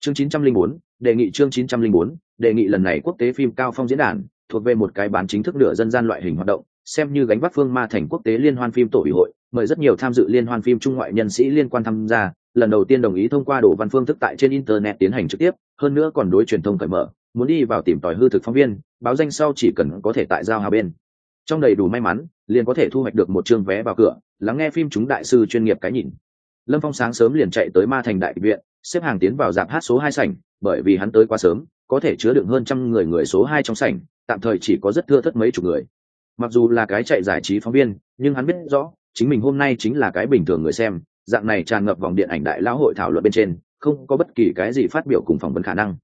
Chương 904, đề nghị chương 904, đề nghị lần này quốc tế phim cao phong diễn đàn thuộc về một cái bán chính thức nửa dân gian loại hình hoạt động xem như gánh vác phương ma thành quốc tế liên hoan phim tổ ủy hội mời rất nhiều tham dự liên hoan phim trung ngoại nhân sĩ liên quan tham gia lần đầu tiên đồng ý thông qua đồ văn phương thức tại trên internet tiến hành trực tiếp hơn nữa còn đối truyền thông cởi mở muốn đi vào tìm tòi hư thực phóng viên báo danh sau chỉ cần có thể tại giao hà bên. Trong đầy đủ may mắn liền có thể thu hoạch được một chương vé vào cửa, lắng nghe phim chúng đại sư chuyên nghiệp cái nhìn. Lâm phong sáng sớm liền chạy tới ma thành đại viện, xếp hàng tiến vào dạp hát số hai sảnh, bởi vì hắn tới quá sớm, có thể chứa đựng hơn trăm người người số hai trong sảnh, tạm thời chỉ có rất thưa thất mấy chục người. Mặc dù là cái chạy giải trí phóng viên, nhưng hắn biết rõ, chính mình hôm nay chính là cái bình thường người xem, dạng này tràn ngập vòng điện ảnh đại lão hội thảo luận bên trên, không có bất kỳ cái gì phát biểu cùng phỏng vấn khả năng.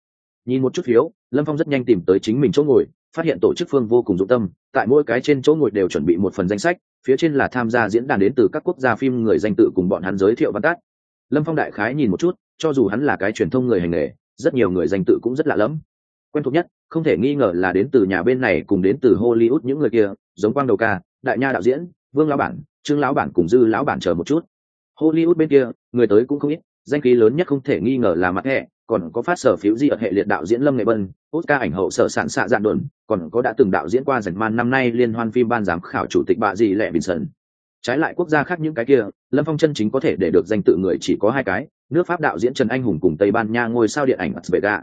Nhìn một chút phiếu, lâm phong rất nhanh tìm tới chính mình chỗ ngồi phát hiện tổ chức phương vô cùng dụng tâm, tại mỗi cái trên chỗ ngồi đều chuẩn bị một phần danh sách, phía trên là tham gia diễn đàn đến từ các quốc gia phim người danh tự cùng bọn hắn giới thiệu văn tát lâm phong đại khái nhìn một chút, cho dù hắn là cái truyền thông người hành nghề, rất nhiều người danh tự cũng rất lạ lẫm. Quen thuộc nhất, không thể nghi ngờ là đến từ nhà bên này cùng đến từ hollywood những người kia, giống quang đầu ca, đại nha đạo diễn, vương lão bản, trương lão bản cùng dư lão bản chờ một chút. Hollywood bên kia, người tới cũng không ít, danh khí lớn nhất không thể nghi ngờ là mặt hệ còn có phát sở phiếu di ở hệ liệt đạo diễn lâm nghệ bân, oscar ảnh hậu sở sản xạ dạn đồn, còn có đã từng đạo diễn qua dành man năm nay liên hoan phim ban giám khảo chủ tịch bạ gì lệ bình sơn. Trái lại quốc gia khác những cái kia, lâm phong chân chính có thể để được danh tự người chỉ có hai cái, nước pháp đạo diễn trần anh hùng cùng tây ban nha ngôi sao điện ảnh vega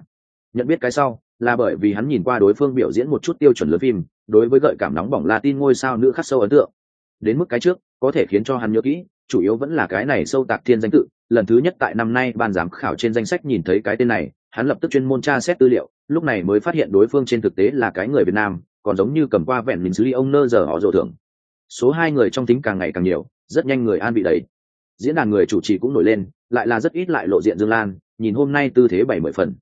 nhận biết cái sau, là bởi vì hắn nhìn qua đối phương biểu diễn một chút tiêu chuẩn lớn phim, đối với gợi cảm nóng bỏng latin ngôi sao nữ khắc sâu ấn tượng. Đến mức cái trước, có thể khiến cho hắn nhớ kỹ, chủ yếu vẫn là cái này sâu tạc thiên danh tự lần thứ nhất tại năm nay ban giám khảo trên danh sách nhìn thấy cái tên này, hắn lập tức chuyên môn tra xét tư liệu, lúc này mới phát hiện đối phương trên thực tế là cái người việt nam, còn giống như cầm qua vẹn mình xử lý ông nơ giờ họ rộ thưởng. Số hai người trong tính càng ngày càng nhiều, rất nhanh người an bị đấy diễn đàn người chủ trì cũng nổi lên, lại là rất ít lại lộ diện dương lan, nhìn hôm nay tư thế bảy mươi phần.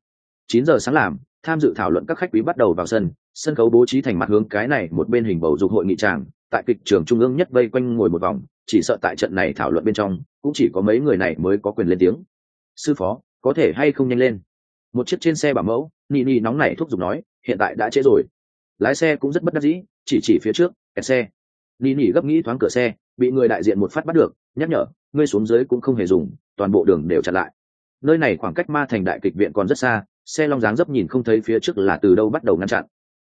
Chín giờ sáng làm, tham dự thảo luận các khách quý bắt đầu vào sân sân khấu bố trí thành mặt hướng cái này một bên hình bầu dục hội nghị tràng, tại kịch trường trung ương nhất vây quanh ngồi một vòng, chỉ sợ tại trận này thảo luận bên trong cũng chỉ có mấy người này mới có quyền lên tiếng. Sư phó, có thể hay không nhanh lên? Một chiếc trên xe bảo mẫu, nị nị nóng nảy thúc giục nói, hiện tại đã trễ rồi. Lái xe cũng rất bất đắc dĩ, chỉ chỉ phía trước, kẹt xe. Nị nị gấp nghĩ thoáng cửa xe, bị người đại diện một phát bắt được, nhắc nhở, ngươi xuống dưới cũng không hề dùng, toàn bộ đường đều chặn lại. Nơi này khoảng cách ma thành đại kịch viện còn rất xa, xe long dáng dấp nhìn không thấy phía trước là từ đâu bắt đầu ngăn chặn.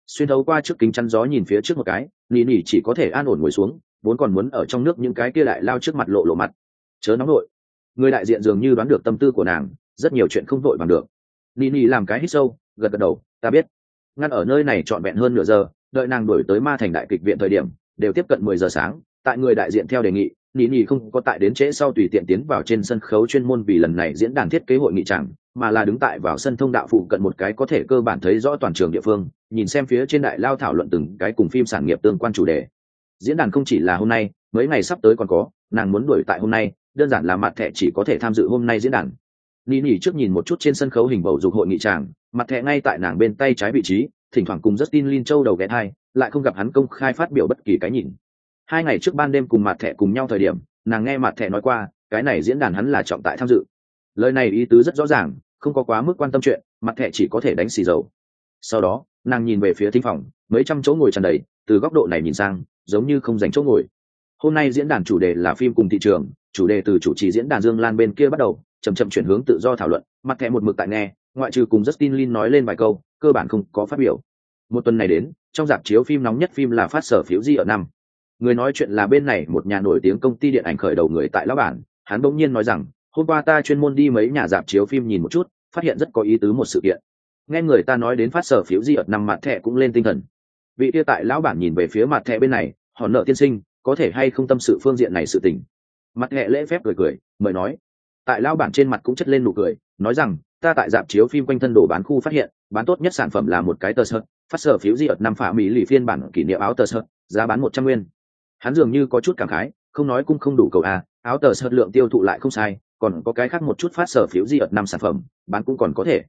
Xuyên thấu qua trước kính chắn gió nhìn phía trước một cái nỉ nỉ chỉ có thể an ổn ngồi xuống, vốn còn muốn ở trong nước những cái kia lại lao trước mặt lộ lộ mặt chớ nóng nội người đại diện dường như đoán được tâm tư của nàng, rất nhiều chuyện không vội bằng được. Nỉ nỉ làm cái hít sâu, gật gật đầu, ta biết. Ngăn ở nơi này trọn vẹn hơn nửa giờ, đợi nàng đuổi tới ma thành đại kịch viện thời điểm, đều tiếp cận mười giờ sáng, tại người đại diện theo đề nghị nỉ nỉ không có tại đến trễ sau tùy tiện tiến vào trên sân khấu chuyên môn vì lần này diễn đàn thiết kế hội nghị chẳng, mà là đứng tại vào sân thông đạo phụ cận một cái có thể cơ bản thấy rõ toàn trường địa phương, nhìn xem phía trên đại lao thảo luận từng cái cùng phim sản nghiệp tương quan chủ đề. Diễn đàn không chỉ là hôm nay, mấy ngày sắp tới còn có, nàng muốn đuổi tại hôm nay đơn giản là mặt thẻ chỉ có thể tham dự hôm nay diễn đàn. Ni nỉ trước nhìn một chút trên sân khấu hình bầu dục hội nghị tràng mặt thẻ ngay tại nàng bên tay trái vị trí, thỉnh thoảng cùng justin lin châu đầu ghé hai lại không gặp hắn công khai phát biểu bất kỳ cái nhìn. Hai ngày trước ban đêm cùng mặt thẻ cùng nhau thời điểm, nàng nghe mặt thẻ nói qua, cái này diễn đàn hắn là trọng tại tham dự. Lời này ý tứ rất rõ ràng, không có quá mức quan tâm chuyện, mặt thẻ chỉ có thể đánh xì dầu. Sau đó, nàng nhìn về phía thính phòng, mấy trăm chỗ ngồi tràn đầy, từ góc độ này nhìn sang, giống như không dành chỗ ngồi. Hôm nay diễn đàn chủ đề là phim cùng thị trường chủ đề từ chủ trì diễn đàn dương lan bên kia bắt đầu, chậm chậm chuyển hướng tự do thảo luận. Mặt thẻ một mực tại nghe, ngoại trừ cùng justin lin nói lên vài câu, cơ bản không có phát biểu. Một tuần này đến, trong dạp chiếu phim nóng nhất phim là phát sở phiếu di ở năm. Người nói chuyện là bên này một nhà nổi tiếng công ty điện ảnh khởi đầu người tại lão bản. Hắn bỗng nhiên nói rằng, hôm qua ta chuyên môn đi mấy nhà dạp chiếu phim nhìn một chút, phát hiện rất có ý tứ một sự kiện. Nghe người ta nói đến phát sở phiếu di ở năm, mặt thẻ cũng lên tinh thần. Vị kia tại lão bản nhìn về phía mặt thẻ bên này họ nợ tiên sinh, có thể hay không tâm sự phương diện này sự tình? Mặt hệ lễ phép cười cười, mời nói. Tại lão bản trên mặt cũng chất lên nụ cười, nói rằng, ta tại dạp chiếu phim quanh thân đồ bán khu phát hiện, bán tốt nhất sản phẩm là một cái tờ sơ, phát sở phiếu di ợt năm phả mỹ lì phiên bản kỷ niệm áo tờ sơ, giá bán một trăm nguyên. Hắn dường như có chút cảm khái, không nói cũng không đủ cầu a áo tờ sơ lượng tiêu thụ lại không sai, còn có cái khác một chút phát sở phiếu di ợt năm sản phẩm, bán cũng còn có thể.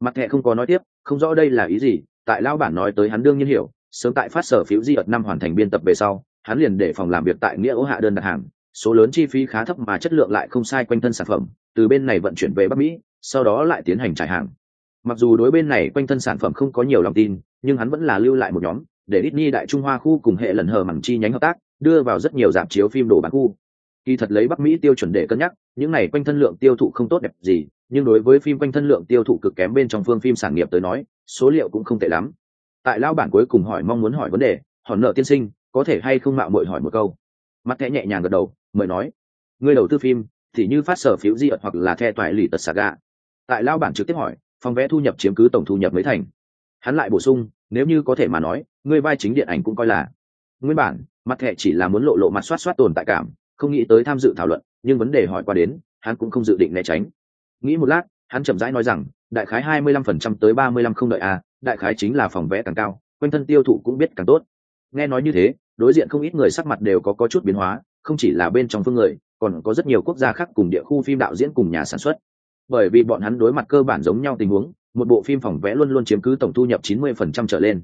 Mặt thẻ không có nói tiếp, không rõ đây là ý gì, tại lao bản nói tới hắn đương nhiên hiểu, sớm tại phát sở phiếu di ợt năm hoàn thành biên tập về sau, hắn liền để phòng làm việc tại nghĩa ố hạ đơn đặt hàng số lớn chi phí khá thấp mà chất lượng lại không sai quanh thân sản phẩm, từ bên này vận chuyển về bắc mỹ, sau đó lại tiến hành trải hàng. Mặc dù đối bên này quanh thân sản phẩm không có nhiều lòng tin, nhưng hắn vẫn là lưu lại một nhóm để Disney đại trung hoa khu cùng hệ lần hờ mẳng chi nhánh hợp tác, đưa vào rất nhiều dạp chiếu phim đồ bán khu. Kỳ thật lấy bắc mỹ tiêu chuẩn để cân nhắc, những này quanh thân lượng tiêu thụ không tốt đẹp gì, nhưng đối với phim quanh thân lượng tiêu thụ cực kém bên trong phương phim sản nghiệp tới nói, số liệu cũng không tệ lắm. Tại lao bản cuối cùng hỏi mong muốn hỏi vấn đề, hòn nợ tiên sinh, có thể hay không mạo mội hỏi một câu? Mắt thẻ nhẹ nhàng gật đầu mời nói. Người đầu tư phim, thì như phát sở phiếu di ợt hoặc là the toại lì tật saga tại lao bản trực tiếp hỏi, phòng vé thu nhập chiếm cứ tổng thu nhập mới thành? Hắn lại bổ sung, nếu như có thể mà nói người vai chính điện ảnh cũng coi là. Nguyên bản, mặt thẻ chỉ là muốn lộ lộ mặt soát soát tồn tại cảm, không nghĩ tới tham dự thảo luận, nhưng vấn đề hỏi qua đến, hắn cũng không dự định né tránh. Nghĩ một lát, hắn chậm rãi nói rằng, đại khái hai mươi lăm phần trăm tới ba mươi lăm không đợi a đại khái chính là phòng vé càng cao, quanh thân tiêu thụ cũng biết càng tốt. Nghe nói như thế, đối diện không ít người sắc mặt đều có có chút biến hóa không chỉ là bên trong phương người, còn có rất nhiều quốc gia khác cùng địa khu phim đạo diễn cùng nhà sản xuất. Bởi vì bọn hắn đối mặt cơ bản giống nhau tình huống, một bộ phim phòng vẽ luôn luôn chiếm cứ tổng thu nhập 90% trở lên.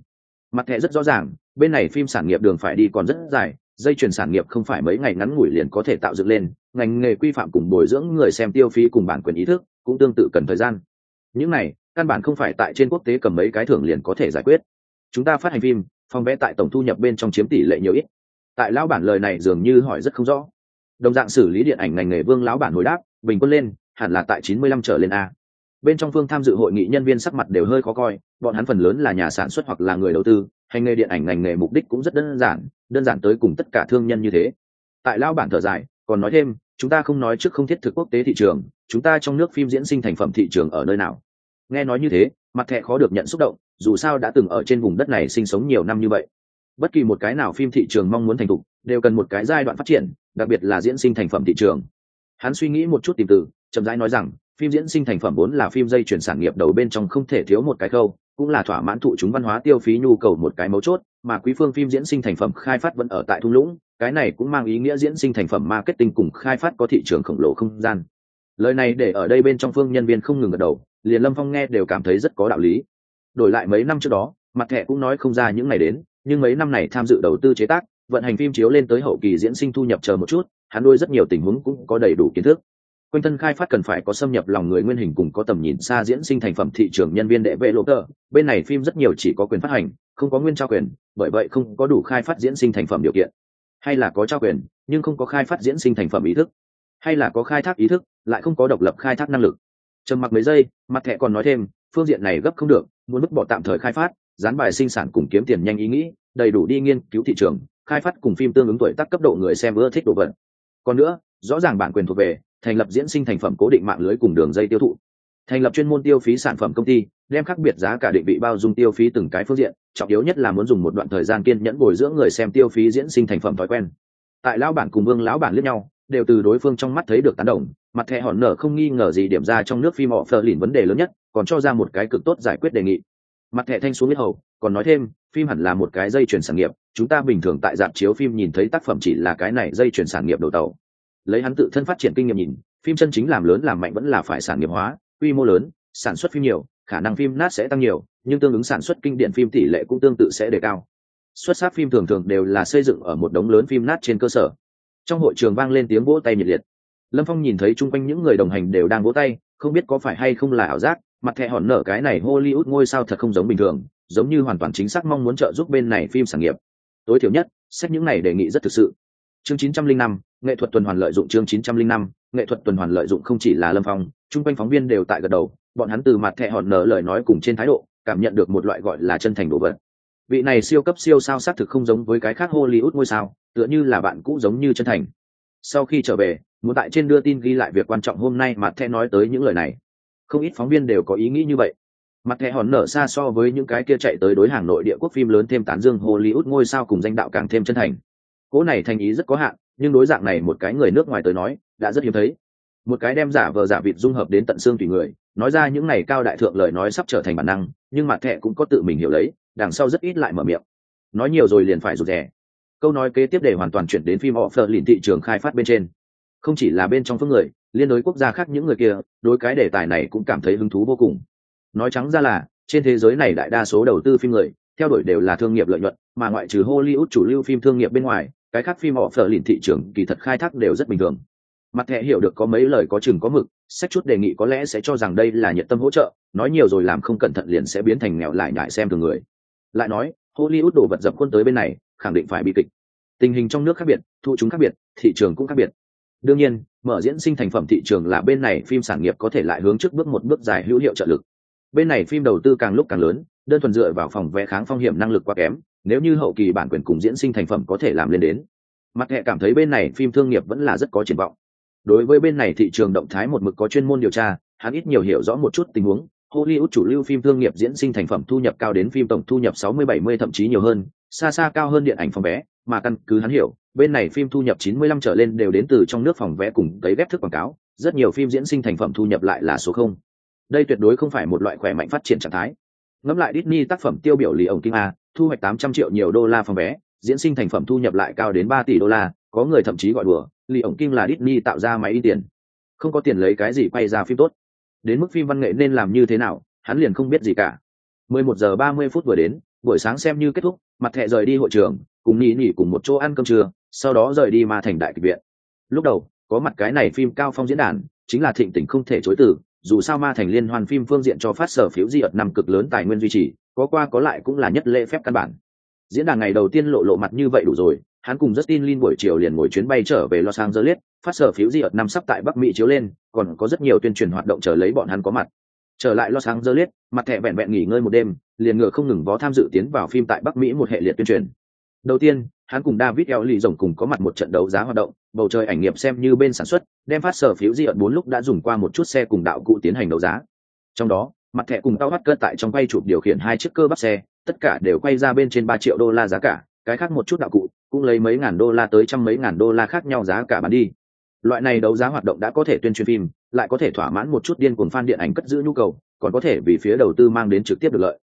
Mặt thẻ rất rõ ràng, bên này phim sản nghiệp đường phải đi còn rất dài, dây chuyển sản nghiệp không phải mấy ngày ngắn ngủi liền có thể tạo dựng lên, ngành nghề quy phạm cùng bồi dưỡng người xem tiêu phí cùng bản quyền ý thức cũng tương tự cần thời gian. Những này, căn bản không phải tại trên quốc tế cầm mấy cái thưởng liền có thể giải quyết. Chúng ta phát hành phim, phòng vẽ tại tổng thu nhập bên trong chiếm tỷ lệ nhiều ít tại lão bản lời này dường như hỏi rất không rõ. Đồng dạng xử lý điện ảnh ngành nghề vương lão bản hồi đáp, bình quân lên, hẳn là tại chín mươi lăm trở lên a. Bên trong phương tham dự hội nghị nhân viên sắc mặt đều hơi khó coi, bọn hắn phần lớn là nhà sản xuất hoặc là người đầu tư, hành nghề điện ảnh ngành nghề mục đích cũng rất đơn giản đơn giản tới cùng tất cả thương nhân như thế. Tại lão bản thở dài, còn nói thêm, chúng ta không nói trước không thiết thực quốc tế thị trường, chúng ta trong nước phim diễn sinh thành phẩm thị trường ở nơi nào? Nghe nói như thế, mặt thẹ khó được nhận xúc động, dù sao đã từng ở trên vùng đất này sinh sống nhiều năm như vậy bất kỳ một cái nào phim thị trường mong muốn thành thục, đều cần một cái giai đoạn phát triển, đặc biệt là diễn sinh thành phẩm thị trường. Hắn suy nghĩ một chút tìm từ, chậm rãi nói rằng, phim diễn sinh thành phẩm vốn là phim dây chuyển sản nghiệp đầu bên trong không thể thiếu một cái khâu, cũng là thỏa mãn thụ chúng văn hóa tiêu phí nhu cầu một cái mấu chốt, mà quý phương phim diễn sinh thành phẩm khai phát vẫn ở tại thung lũng, cái này cũng mang ý nghĩa diễn sinh thành phẩm marketing cùng khai phát có thị trường khổng lồ không gian. Lời này để ở đây bên trong phương nhân viên không ngừng gật đầu, liền lâm phong nghe đều cảm thấy rất có đạo lý. Đổi lại mấy năm trước đó, mặt thẻ cũng nói không ra những ngày đến nhưng mấy năm này tham dự đầu tư chế tác, vận hành phim chiếu lên tới hậu kỳ diễn sinh thu nhập chờ một chút, hắn đôi rất nhiều tình huống cũng có đầy đủ kiến thức. Quanh thân khai phát cần phải có xâm nhập lòng người nguyên hình cùng có tầm nhìn xa diễn sinh thành phẩm thị trường nhân viên đệ vệ lộ tờ. Bên này phim rất nhiều chỉ có quyền phát hành, không có nguyên trao quyền, bởi vậy không có đủ khai phát diễn sinh thành phẩm điều kiện. Hay là có trao quyền, nhưng không có khai phát diễn sinh thành phẩm ý thức. Hay là có khai thác ý thức, lại không có độc lập khai thác năng lực. Trầm mặc mấy giây, mặt thẻ còn nói thêm, phương diện này gấp không được, muốn mức bỏ tạm thời khai phát dán bài sinh sản cùng kiếm tiền nhanh ý nghĩ, đầy đủ đi nghiên cứu thị trường, khai phát cùng phim tương ứng tuổi tác cấp độ người xem ưa thích đồ vật. Còn nữa, rõ ràng bản quyền thuộc về, thành lập diễn sinh thành phẩm cố định mạng lưới cùng đường dây tiêu thụ. Thành lập chuyên môn tiêu phí sản phẩm công ty, đem khác biệt giá cả định vị bao dung tiêu phí từng cái phương diện, trọng yếu nhất là muốn dùng một đoạn thời gian kiên nhẫn bồi dưỡng người xem tiêu phí diễn sinh thành phẩm thói quen. Tại lão bản cùng vương lão bản lướt nhau, đều từ đối phương trong mắt thấy được tán đồng, mặt thẻ hòn nở không nghi ngờ gì điểm ra trong nước phim họ phờ lìn vấn đề lớn nhất, còn cho ra một cái cực tốt giải quyết đề nghị mặt thẻ thanh xuống biết hầu, còn nói thêm, phim hẳn là một cái dây chuyển sản nghiệp, chúng ta bình thường tại dạp chiếu phim nhìn thấy tác phẩm chỉ là cái này dây chuyển sản nghiệp đầu tàu. Lấy hắn tự thân phát triển kinh nghiệm nhìn, phim chân chính làm lớn làm mạnh vẫn là phải sản nghiệp hóa, quy mô lớn, sản xuất phim nhiều, khả năng phim nát sẽ tăng nhiều, nhưng tương ứng sản xuất kinh điển phim tỷ lệ cũng tương tự sẽ đề cao. Xuất sắc phim thường thường đều là xây dựng ở một đống lớn phim nát trên cơ sở. Trong hội trường vang lên tiếng vỗ tay nhiệt liệt. Lâm phong nhìn thấy chung quanh những người đồng hành đều đang vỗ tay, không biết có phải hay không là ảo giác mặt thẻ hòn nở cái này hollywood ngôi sao thật không giống bình thường giống như hoàn toàn chính xác mong muốn trợ giúp bên này phim sản nghiệp. Tối thiểu nhất xét những này đề nghị rất thực sự. Chương 905, nghệ thuật tuần hoàn lợi dụng chương 905, nghệ thuật tuần hoàn lợi dụng không chỉ là lâm phong chung quanh phóng viên đều tại gật đầu bọn hắn từ mặt thẻ hòn nở lời nói cùng trên thái độ cảm nhận được một loại gọi là chân thành đồ vật. Vị này siêu cấp siêu sao xác thực không giống với cái khác hollywood ngôi sao tựa như là bạn cũ giống như chân thành. Sau khi trở về muốn tại trên đưa tin ghi lại việc quan trọng hôm nay mặt thẻ nói tới những lời này không ít phóng viên đều có ý nghĩ như vậy. Mặt thẻ hòn nở xa so với những cái kia chạy tới đối hàng nội địa quốc phim lớn thêm tán dương hollywood ngôi sao cùng danh đạo càng thêm chân thành. Cỗ này thành ý rất có hạn, nhưng đối dạng này một cái người nước ngoài tới nói, đã rất hiếm thấy. Một cái đem giả vờ giả vịt dung hợp đến tận xương tùy người, nói ra những này cao đại thượng lời nói sắp trở thành bản năng, nhưng mặt thẻ cũng có tự mình hiểu lấy, đằng sau rất ít lại mở miệng. Nói nhiều rồi liền phải rụt rè. Câu nói kế tiếp để hoàn toàn chuyển đến phim họ phờ lìn thị trường khai phát bên trên. Không chỉ là bên trong phương người liên đối quốc gia khác những người kia, đối cái đề tài này cũng cảm thấy hứng thú vô cùng. Nói trắng ra là, trên thế giới này đại đa số đầu tư phim người, theo đuổi đều là thương nghiệp lợi nhuận, mà ngoại trừ hollywood chủ lưu phim thương nghiệp bên ngoài, cái khác phim họ phở lìn thị trường kỳ thật khai thác đều rất bình thường. Mặt thẻ hiểu được có mấy lời có chừng có mực, sách chút đề nghị có lẽ sẽ cho rằng đây là nhiệt tâm hỗ trợ, nói nhiều rồi làm không cẩn thận liền sẽ biến thành nghèo lại nhại xem thường người. Lại nói, hollywood đổ vật dập quân tới bên này, khẳng định phải bị kịch. Tình hình trong nước khác biệt, thu chúng khác biệt, thị trường cũng khác biệt đương nhiên, mở diễn sinh thành phẩm thị trường là bên này phim sản nghiệp có thể lại hướng trước bước một bước dài hữu hiệu trợ lực. Bên này phim đầu tư càng lúc càng lớn, đơn thuần dựa vào phòng vé kháng phong hiểm năng lực quá kém, nếu như hậu kỳ bản quyền cùng diễn sinh thành phẩm có thể làm lên đến. Mặt hệ cảm thấy bên này phim thương nghiệp vẫn là rất có triển vọng. Đối với bên này thị trường động thái một mực có chuyên môn điều tra, hắn ít nhiều hiểu rõ một chút tình huống. Hollywood chủ lưu phim thương nghiệp diễn sinh thành phẩm thu nhập cao đến phim tổng thu nhập 60-70 thậm chí nhiều hơn xa xa cao hơn điện ảnh phòng vé, mà căn cứ hắn hiểu, bên này phim thu nhập 95 trở lên đều đến từ trong nước phòng vé cùng cấy ghép thức quảng cáo, rất nhiều phim diễn sinh thành phẩm thu nhập lại là số không. Đây tuyệt đối không phải một loại khỏe mạnh phát triển trạng thái. Ngẫm lại Disney tác phẩm tiêu biểu lì ổng kinh a, thu hoạch 800 triệu nhiều đô la phòng vé, diễn sinh thành phẩm thu nhập lại cao đến 3 tỷ đô la, có người thậm chí gọi đùa lì ổng kinh là Disney tạo ra máy in tiền. Không có tiền lấy cái gì quay ra phim tốt. Đến mức phim văn nghệ nên làm như thế nào, hắn liền không biết gì cả. 11 giờ 30 phút vừa đến buổi sáng xem như kết thúc mặt thẹ rời đi hội trường cùng nhỉ nhỉ cùng một chỗ ăn cơm trưa sau đó rời đi ma thành đại kịch viện lúc đầu có mặt cái này phim cao phong diễn đàn chính là thịnh tình không thể chối từ dù sao ma thành liên hoan phim phương diện cho phát sở phiếu di ợt năm cực lớn tài nguyên duy trì có qua có lại cũng là nhất lễ phép căn bản diễn đàn ngày đầu tiên lộ lộ mặt như vậy đủ rồi hắn cùng Justin Lin buổi chiều liền ngồi chuyến bay trở về Los Angeles, phát sở phiếu di ợt năm sắp tại Bắc Mỹ chiếu lên, còn có rất nhiều tuyên truyền hoạt động chờ lấy bọn hắn có mặt. Trở lại Los Angeles, mặt thẻ vẹn vẹn nghỉ ngơi một đêm, liền ngựa không ngừng vó tham dự tiến vào phim tại Bắc Mỹ một hệ liệt tuyên truyền. Đầu tiên, hắn cùng David Eo lì rồng cùng có mặt một trận đấu giá hoạt động, bầu trời ảnh nghiệp xem như bên sản xuất, đem phát sở phiếu di ợt bốn lúc đã dùng qua một chút xe cùng đạo cụ tiến hành đấu giá. Trong đó, mặt thẻ cùng tao bắt cơ tại trong quay chụp điều khiển hai chiếc cơ bắp xe, tất cả đều quay ra bên trên ba triệu đô la giá cả, cái khác một chút đạo cụ, cũng lấy mấy ngàn đô la tới trăm mấy ngàn đô la khác nhau giá cả bán đi. Loại này đấu giá hoạt động đã có thể tuyên truyền phim, lại có thể thỏa mãn một chút điên cuồng fan điện ảnh cất giữ nhu cầu, còn có thể vì phía đầu tư mang đến trực tiếp được lợi.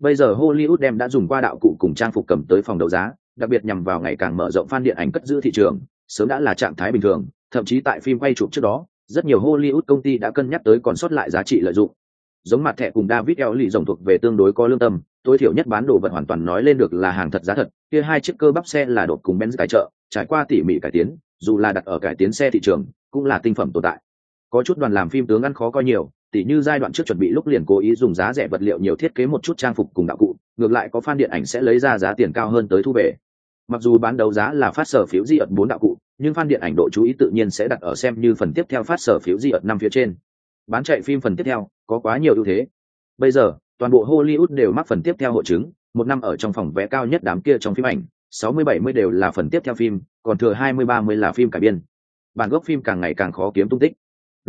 Bây giờ Hollywood đem đã dùng qua đạo cụ cùng trang phục cầm tới phòng đấu giá, đặc biệt nhằm vào ngày càng mở rộng fan điện ảnh cất giữ thị trường, sớm đã là trạng thái bình thường, thậm chí tại phim quay chụp trước đó, rất nhiều Hollywood công ty đã cân nhắc tới còn sót lại giá trị lợi dụng. Giống mặt thẻ cùng David L lì rồng thuộc về tương đối có lương tâm, tối thiểu nhất bán đồ vật hoàn toàn nói lên được là hàng thật giá thật, kia hai chiếc cơ bắp xe là đột cùng Benz tài trợ, trải qua tỉ mỉ cải tiến, dù là đặt ở cải tiến xe thị trường, cũng là tinh phẩm tồn tại. Có chút đoàn làm phim tướng ăn khó coi nhiều, tỉ như giai đoạn trước chuẩn bị lúc liền cố ý dùng giá rẻ vật liệu nhiều thiết kế một chút trang phục cùng đạo cụ, ngược lại có fan điện ảnh sẽ lấy ra giá tiền cao hơn tới thu về. Mặc dù bán đấu giá là phát sở phiếu di ợt bốn đạo cụ nhưng fan điện ảnh độ chú ý tự nhiên sẽ đặt ở xem như phần tiếp theo phát sở phiếu di ợt năm phía trên. Bán chạy phim phần tiếp theo có quá nhiều ưu thế. Bây giờ toàn bộ hollywood đều mắc phần tiếp theo hội chứng một năm ở trong phòng vé cao nhất đám kia trong phim ảnh sáu mươi bảy mươi đều là phần tiếp theo phim còn thừa hai mươi ba mươi là phim cải biên. Bản gốc phim càng ngày càng khó kiếm tung tích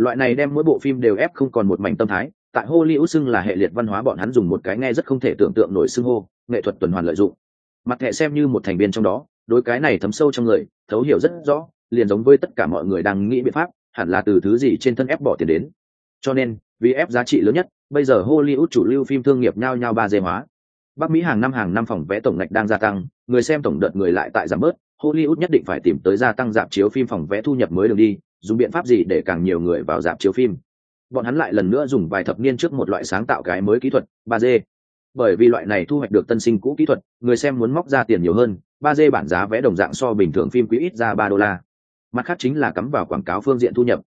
loại này đem mỗi bộ phim đều ép không còn một mảnh tâm thái, tại hollywood xưng là hệ liệt văn hóa bọn hắn dùng một cái nghe rất không thể tưởng tượng nổi xưng hô, nghệ thuật tuần hoàn lợi dụng. Mặt thẻ xem như một thành viên trong đó, đối cái này thấm sâu trong người, thấu hiểu rất rõ, liền giống với tất cả mọi người đang nghĩ biện pháp, hẳn là từ thứ gì trên thân ép bỏ tiền đến. Cho nên, vì ép giá trị lớn nhất, bây giờ hollywood chủ lưu phim thương nghiệp nhao nhao ba dê hóa. Bắc mỹ hàng năm hàng năm phòng vé tổng ngạch đang gia tăng, người xem tổng đợt người lại tại giảm bớt, hollywood nhất định phải tìm tới gia tăng giảm chiếu phim phòng vé thu nhập mới đường đi dùng biện pháp gì để càng nhiều người vào dạp chiếu phim? Bọn hắn lại lần nữa dùng vài thập niên trước một loại sáng tạo cái mới kỹ thuật, ba d bởi vì loại này thu hoạch được tân sinh cũ kỹ thuật, người xem muốn móc ra tiền nhiều hơn, ba d bản giá vé đồng dạng so bình thường phim quý ít ra ba đô la. Mặt khác chính là cắm vào quảng cáo phương diện thu nhập.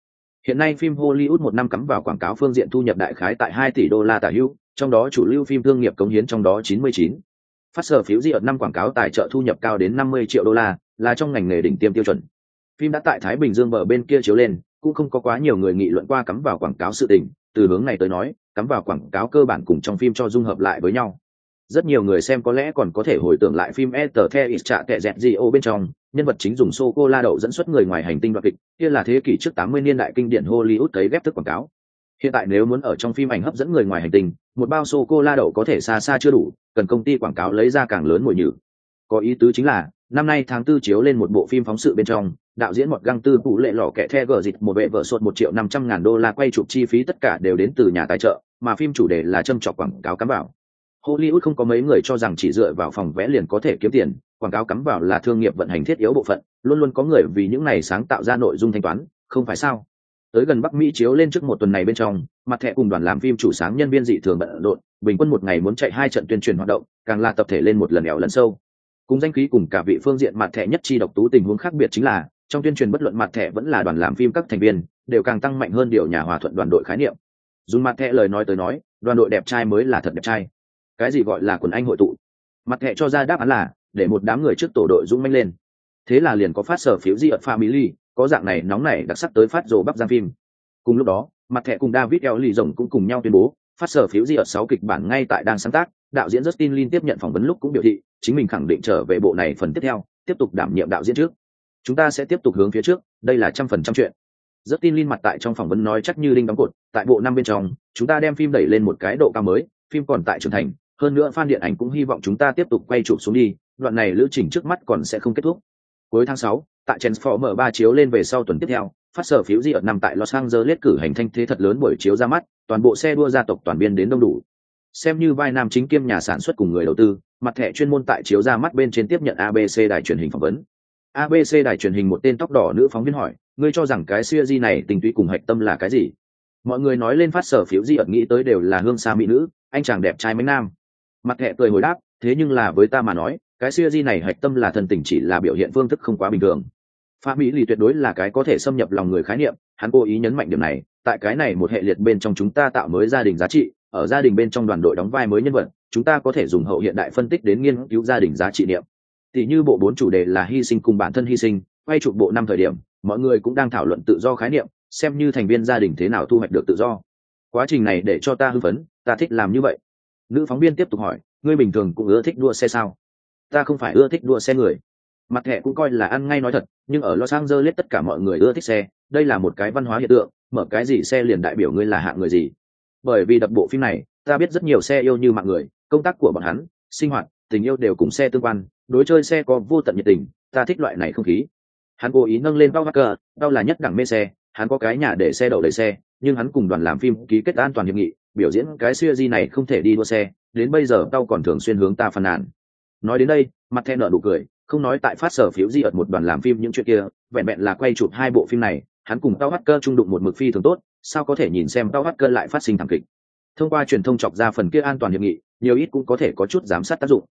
Hiện nay phim hollywood một năm cắm vào quảng cáo phương diện thu nhập đại khái tại hai tỷ đô la tả hữu trong đó chủ lưu phim thương nghiệp cống hiến trong đó chín mươi chín. Phát sở phiếu di ở năm quảng cáo tài trợ thu nhập cao đến năm mươi triệu đô la, là trong ngành nghề đỉnh tiêm tiêu chuẩn phim đã tại thái bình dương bờ bên kia chiếu lên cũng không có quá nhiều người nghị luận qua cắm vào quảng cáo sự tình từ hướng này tới nói cắm vào quảng cáo cơ bản cùng trong phim cho dung hợp lại với nhau rất nhiều người xem có lẽ còn có thể hồi tưởng lại phim Ether The Is Trạ Kẻ Dẹt Gì bên trong, nhân vật chính dùng sô cô la đậu dẫn xuất người ngoài hành tinh đoạt kịch, kia là thế kỷ trước 80 niên đại kinh điển Hollywood thấy ghép thức quảng cáo. Hiện tại nếu muốn ở trong phim ảnh hấp dẫn người ngoài hành tinh, một bao sô cô la đậu có thể xa xa chưa đủ, cần công ty quảng cáo lấy ra càng lớn mùi nhử. Có ý tứ chính là, năm nay tháng tư chiếu lên một bộ phim phóng sự bên trong, đạo diễn một găng tư phụ lệ lỏ kẻ the gờ dịch một vệ vợ sột một triệu năm trăm ngàn đô la quay chụp chi phí tất cả đều đến từ nhà tài trợ, mà phim chủ đề là châm chọc quảng cáo cắm vào. Hollywood không có mấy người cho rằng chỉ dựa vào phòng vẽ liền có thể kiếm tiền quảng cáo cắm vào là thương nghiệp vận hành thiết yếu bộ phận luôn luôn có người vì những này sáng tạo ra nội dung thanh toán không phải sao? Tới gần bắc mỹ chiếu lên trước một tuần này bên trong mặt thẻ cùng đoàn làm phim chủ sáng nhân viên dị thường bận rộn bình quân một ngày muốn chạy hai trận tuyên truyền hoạt động càng là tập thể lên một lần ẻo lẫn sâu. Cùng danh khí cùng cả vị phương diện mặt thẻ nhất chi độc tú tình huống khác biệt chính là trong tuyên truyền bất luận mặt thẻ vẫn là đoàn làm phim các thành viên, đều càng tăng mạnh hơn điều nhà hòa thuận đoàn đội khái niệm. Dùng mặt thẻ lời nói tới nói, đoàn đội đẹp trai mới là thật đẹp trai. Cái gì gọi là quần anh hội tụ? Mặt thẻ cho ra đáp án là, để một đám người trước tổ đội dũng manh lên. Thế là liền có phát sở phiếu di ợt family, có dạng này nóng này đặc sắc tới phát rồ bắc giang phim. Cùng lúc đó, mặt thẻ cùng david eo lì rồng cũng cùng nhau tuyên bố, phát sở phiếu di ợt sáu kịch bản ngay tại đang sáng tác, đạo diễn justin lin tiếp nhận phỏng vấn lúc cũng biểu thị, chính mình khẳng định trở về bộ này phần tiếp theo, tiếp tục đảm nhiệm đạo diễn trước chúng ta sẽ tiếp tục hướng phía trước đây là trăm phần trăm chuyện Justin Lin mặt tại trong phỏng vấn nói chắc như linh đóng cột, tại bộ năm bên trong, chúng ta đem phim đẩy lên một cái độ cao mới, phim còn tại trưởng thành, hơn nữa fan điện ảnh cũng hy vọng chúng ta tiếp tục quay chụp xuống đi đoạn này lữ trình trước mắt còn sẽ không kết thúc cuối tháng sáu, tại Transformer ba chiếu lên về sau tuần tiếp theo, phát sở phiếu di ở nằm tại Los Angeles cử hành thanh thế thật lớn buổi chiếu ra mắt, toàn bộ xe đua gia tộc toàn biên đến đông đủ. Xem như vai nam chính kiêm nhà sản xuất cùng người đầu tư, mặt thẻ chuyên môn tại chiếu ra mắt bên trên tiếp nhận ABC đài truyền hình phỏng vấn. ABC đài truyền hình một tên tóc đỏ nữ phóng viên hỏi, ngươi cho rằng cái series này tình túy cùng hạch tâm là cái gì? Mọi người nói lên phát sở phiếu di ẩn nghĩ tới đều là hương xa mỹ nữ, anh chàng đẹp trai mấy nam. Mặt thẹ cười hồi đáp thế nhưng là với ta mà nói cái siêu di này hạch tâm là thần tình chỉ là biểu hiện phương thức không quá bình thường. Pha mỹ lì tuyệt đối là cái có thể xâm nhập lòng người khái niệm hắn cố ý nhấn mạnh điểm này tại cái này một hệ liệt bên trong chúng ta tạo mới gia đình giá trị ở gia đình bên trong đoàn đội đóng vai mới nhân vật chúng ta có thể dùng hậu hiện đại phân tích đến nghiên cứu gia đình giá trị niệm tỷ như bộ bốn chủ đề là hy sinh cùng bản thân hy sinh, quay chụp bộ năm thời điểm, mọi người cũng đang thảo luận tự do khái niệm, xem như thành viên gia đình thế nào thu hoạch được tự do. Quá trình này để cho ta hưng phấn, ta thích làm như vậy. Nữ phóng viên tiếp tục hỏi, ngươi bình thường cũng ưa thích đua xe sao? Ta không phải ưa thích đua xe người. Mặt thẻ cũng coi là ăn ngay nói thật, nhưng ở los angeles tất cả mọi người ưa thích xe, đây là một cái văn hóa hiện tượng, mở cái gì xe liền đại biểu ngươi là hạng người gì. Bởi vì đập bộ phim này, ta biết rất nhiều xe yêu như mạng người, công tác của bọn hắn, sinh hoạt, tình yêu đều cùng xe tương quan đối chơi xe có vô tận nhiệt tình ta thích loại này không khí. Hắn cố ý nâng lên bao hacker đau là nhất đẳng mê xe hắn có cái nhà để xe đậu đầy xe nhưng hắn cùng đoàn làm phim ký kết an toàn hiệp nghị biểu diễn cái siêu di này không thể đi đua xe đến bây giờ tao còn thường xuyên hướng ta phàn nàn. Nói đến đây mặt thẹn nợ nụ cười không nói tại phát sở phiếu di ợt một đoàn làm phim những chuyện kia vẹn vẹn là quay chụp hai bộ phim này hắn cùng tao hacker trung đụng một mực phi thường tốt sao có thể nhìn xem tao hacker lại phát sinh thảm kịch. Thông qua truyền thông chọc ra phần kia an toàn hiệp nghị nhiều ít cũng có thể có chút giám sát tác dụng.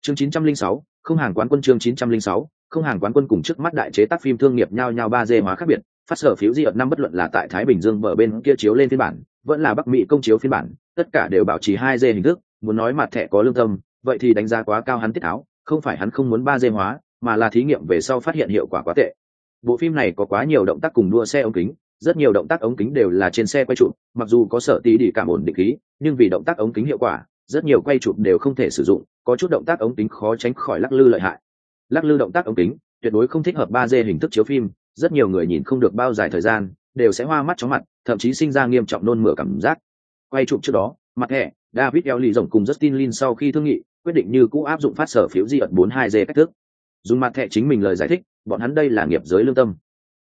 Chương 906, không hàng quán quân chương 906, không hàng quán quân cùng trước mắt đại chế tác phim thương nghiệp nhau nhau ba d hóa khác biệt phát sở phiếu di ợt năm bất luận là tại thái bình dương bờ bên kia chiếu lên phiên bản vẫn là bắc mỹ công chiếu phiên bản tất cả đều bảo trì hai d hình thức muốn nói mặt thẻ có lương tâm vậy thì đánh giá quá cao hắn tiết tháo không phải hắn không muốn ba d hóa mà là thí nghiệm về sau phát hiện hiệu quả quá tệ. Bộ phim này có quá nhiều động tác cùng đua xe ống kính rất nhiều động tác ống kính đều là trên xe quay trụ mặc dù có sở tí đi cảm ổn định khí nhưng vì động tác ống kính hiệu quả rất nhiều quay chụp đều không thể sử dụng, có chút động tác ống kính khó tránh khỏi lắc lư lợi hại. Lắc lư động tác ống kính, tuyệt đối không thích hợp ba d hình thức chiếu phim, rất nhiều người nhìn không được bao dài thời gian, đều sẽ hoa mắt chóng mặt, thậm chí sinh ra nghiêm trọng nôn mửa cảm giác. Quay chụp trước đó, mặt hệ, david eo lì rồng cùng justin lin sau khi thương nghị, quyết định như cũ áp dụng phát sở phiếu di ẩn bốn hai d cách thức. Dùng mặt thẻ chính mình lời giải thích, bọn hắn đây là nghiệp giới lương tâm.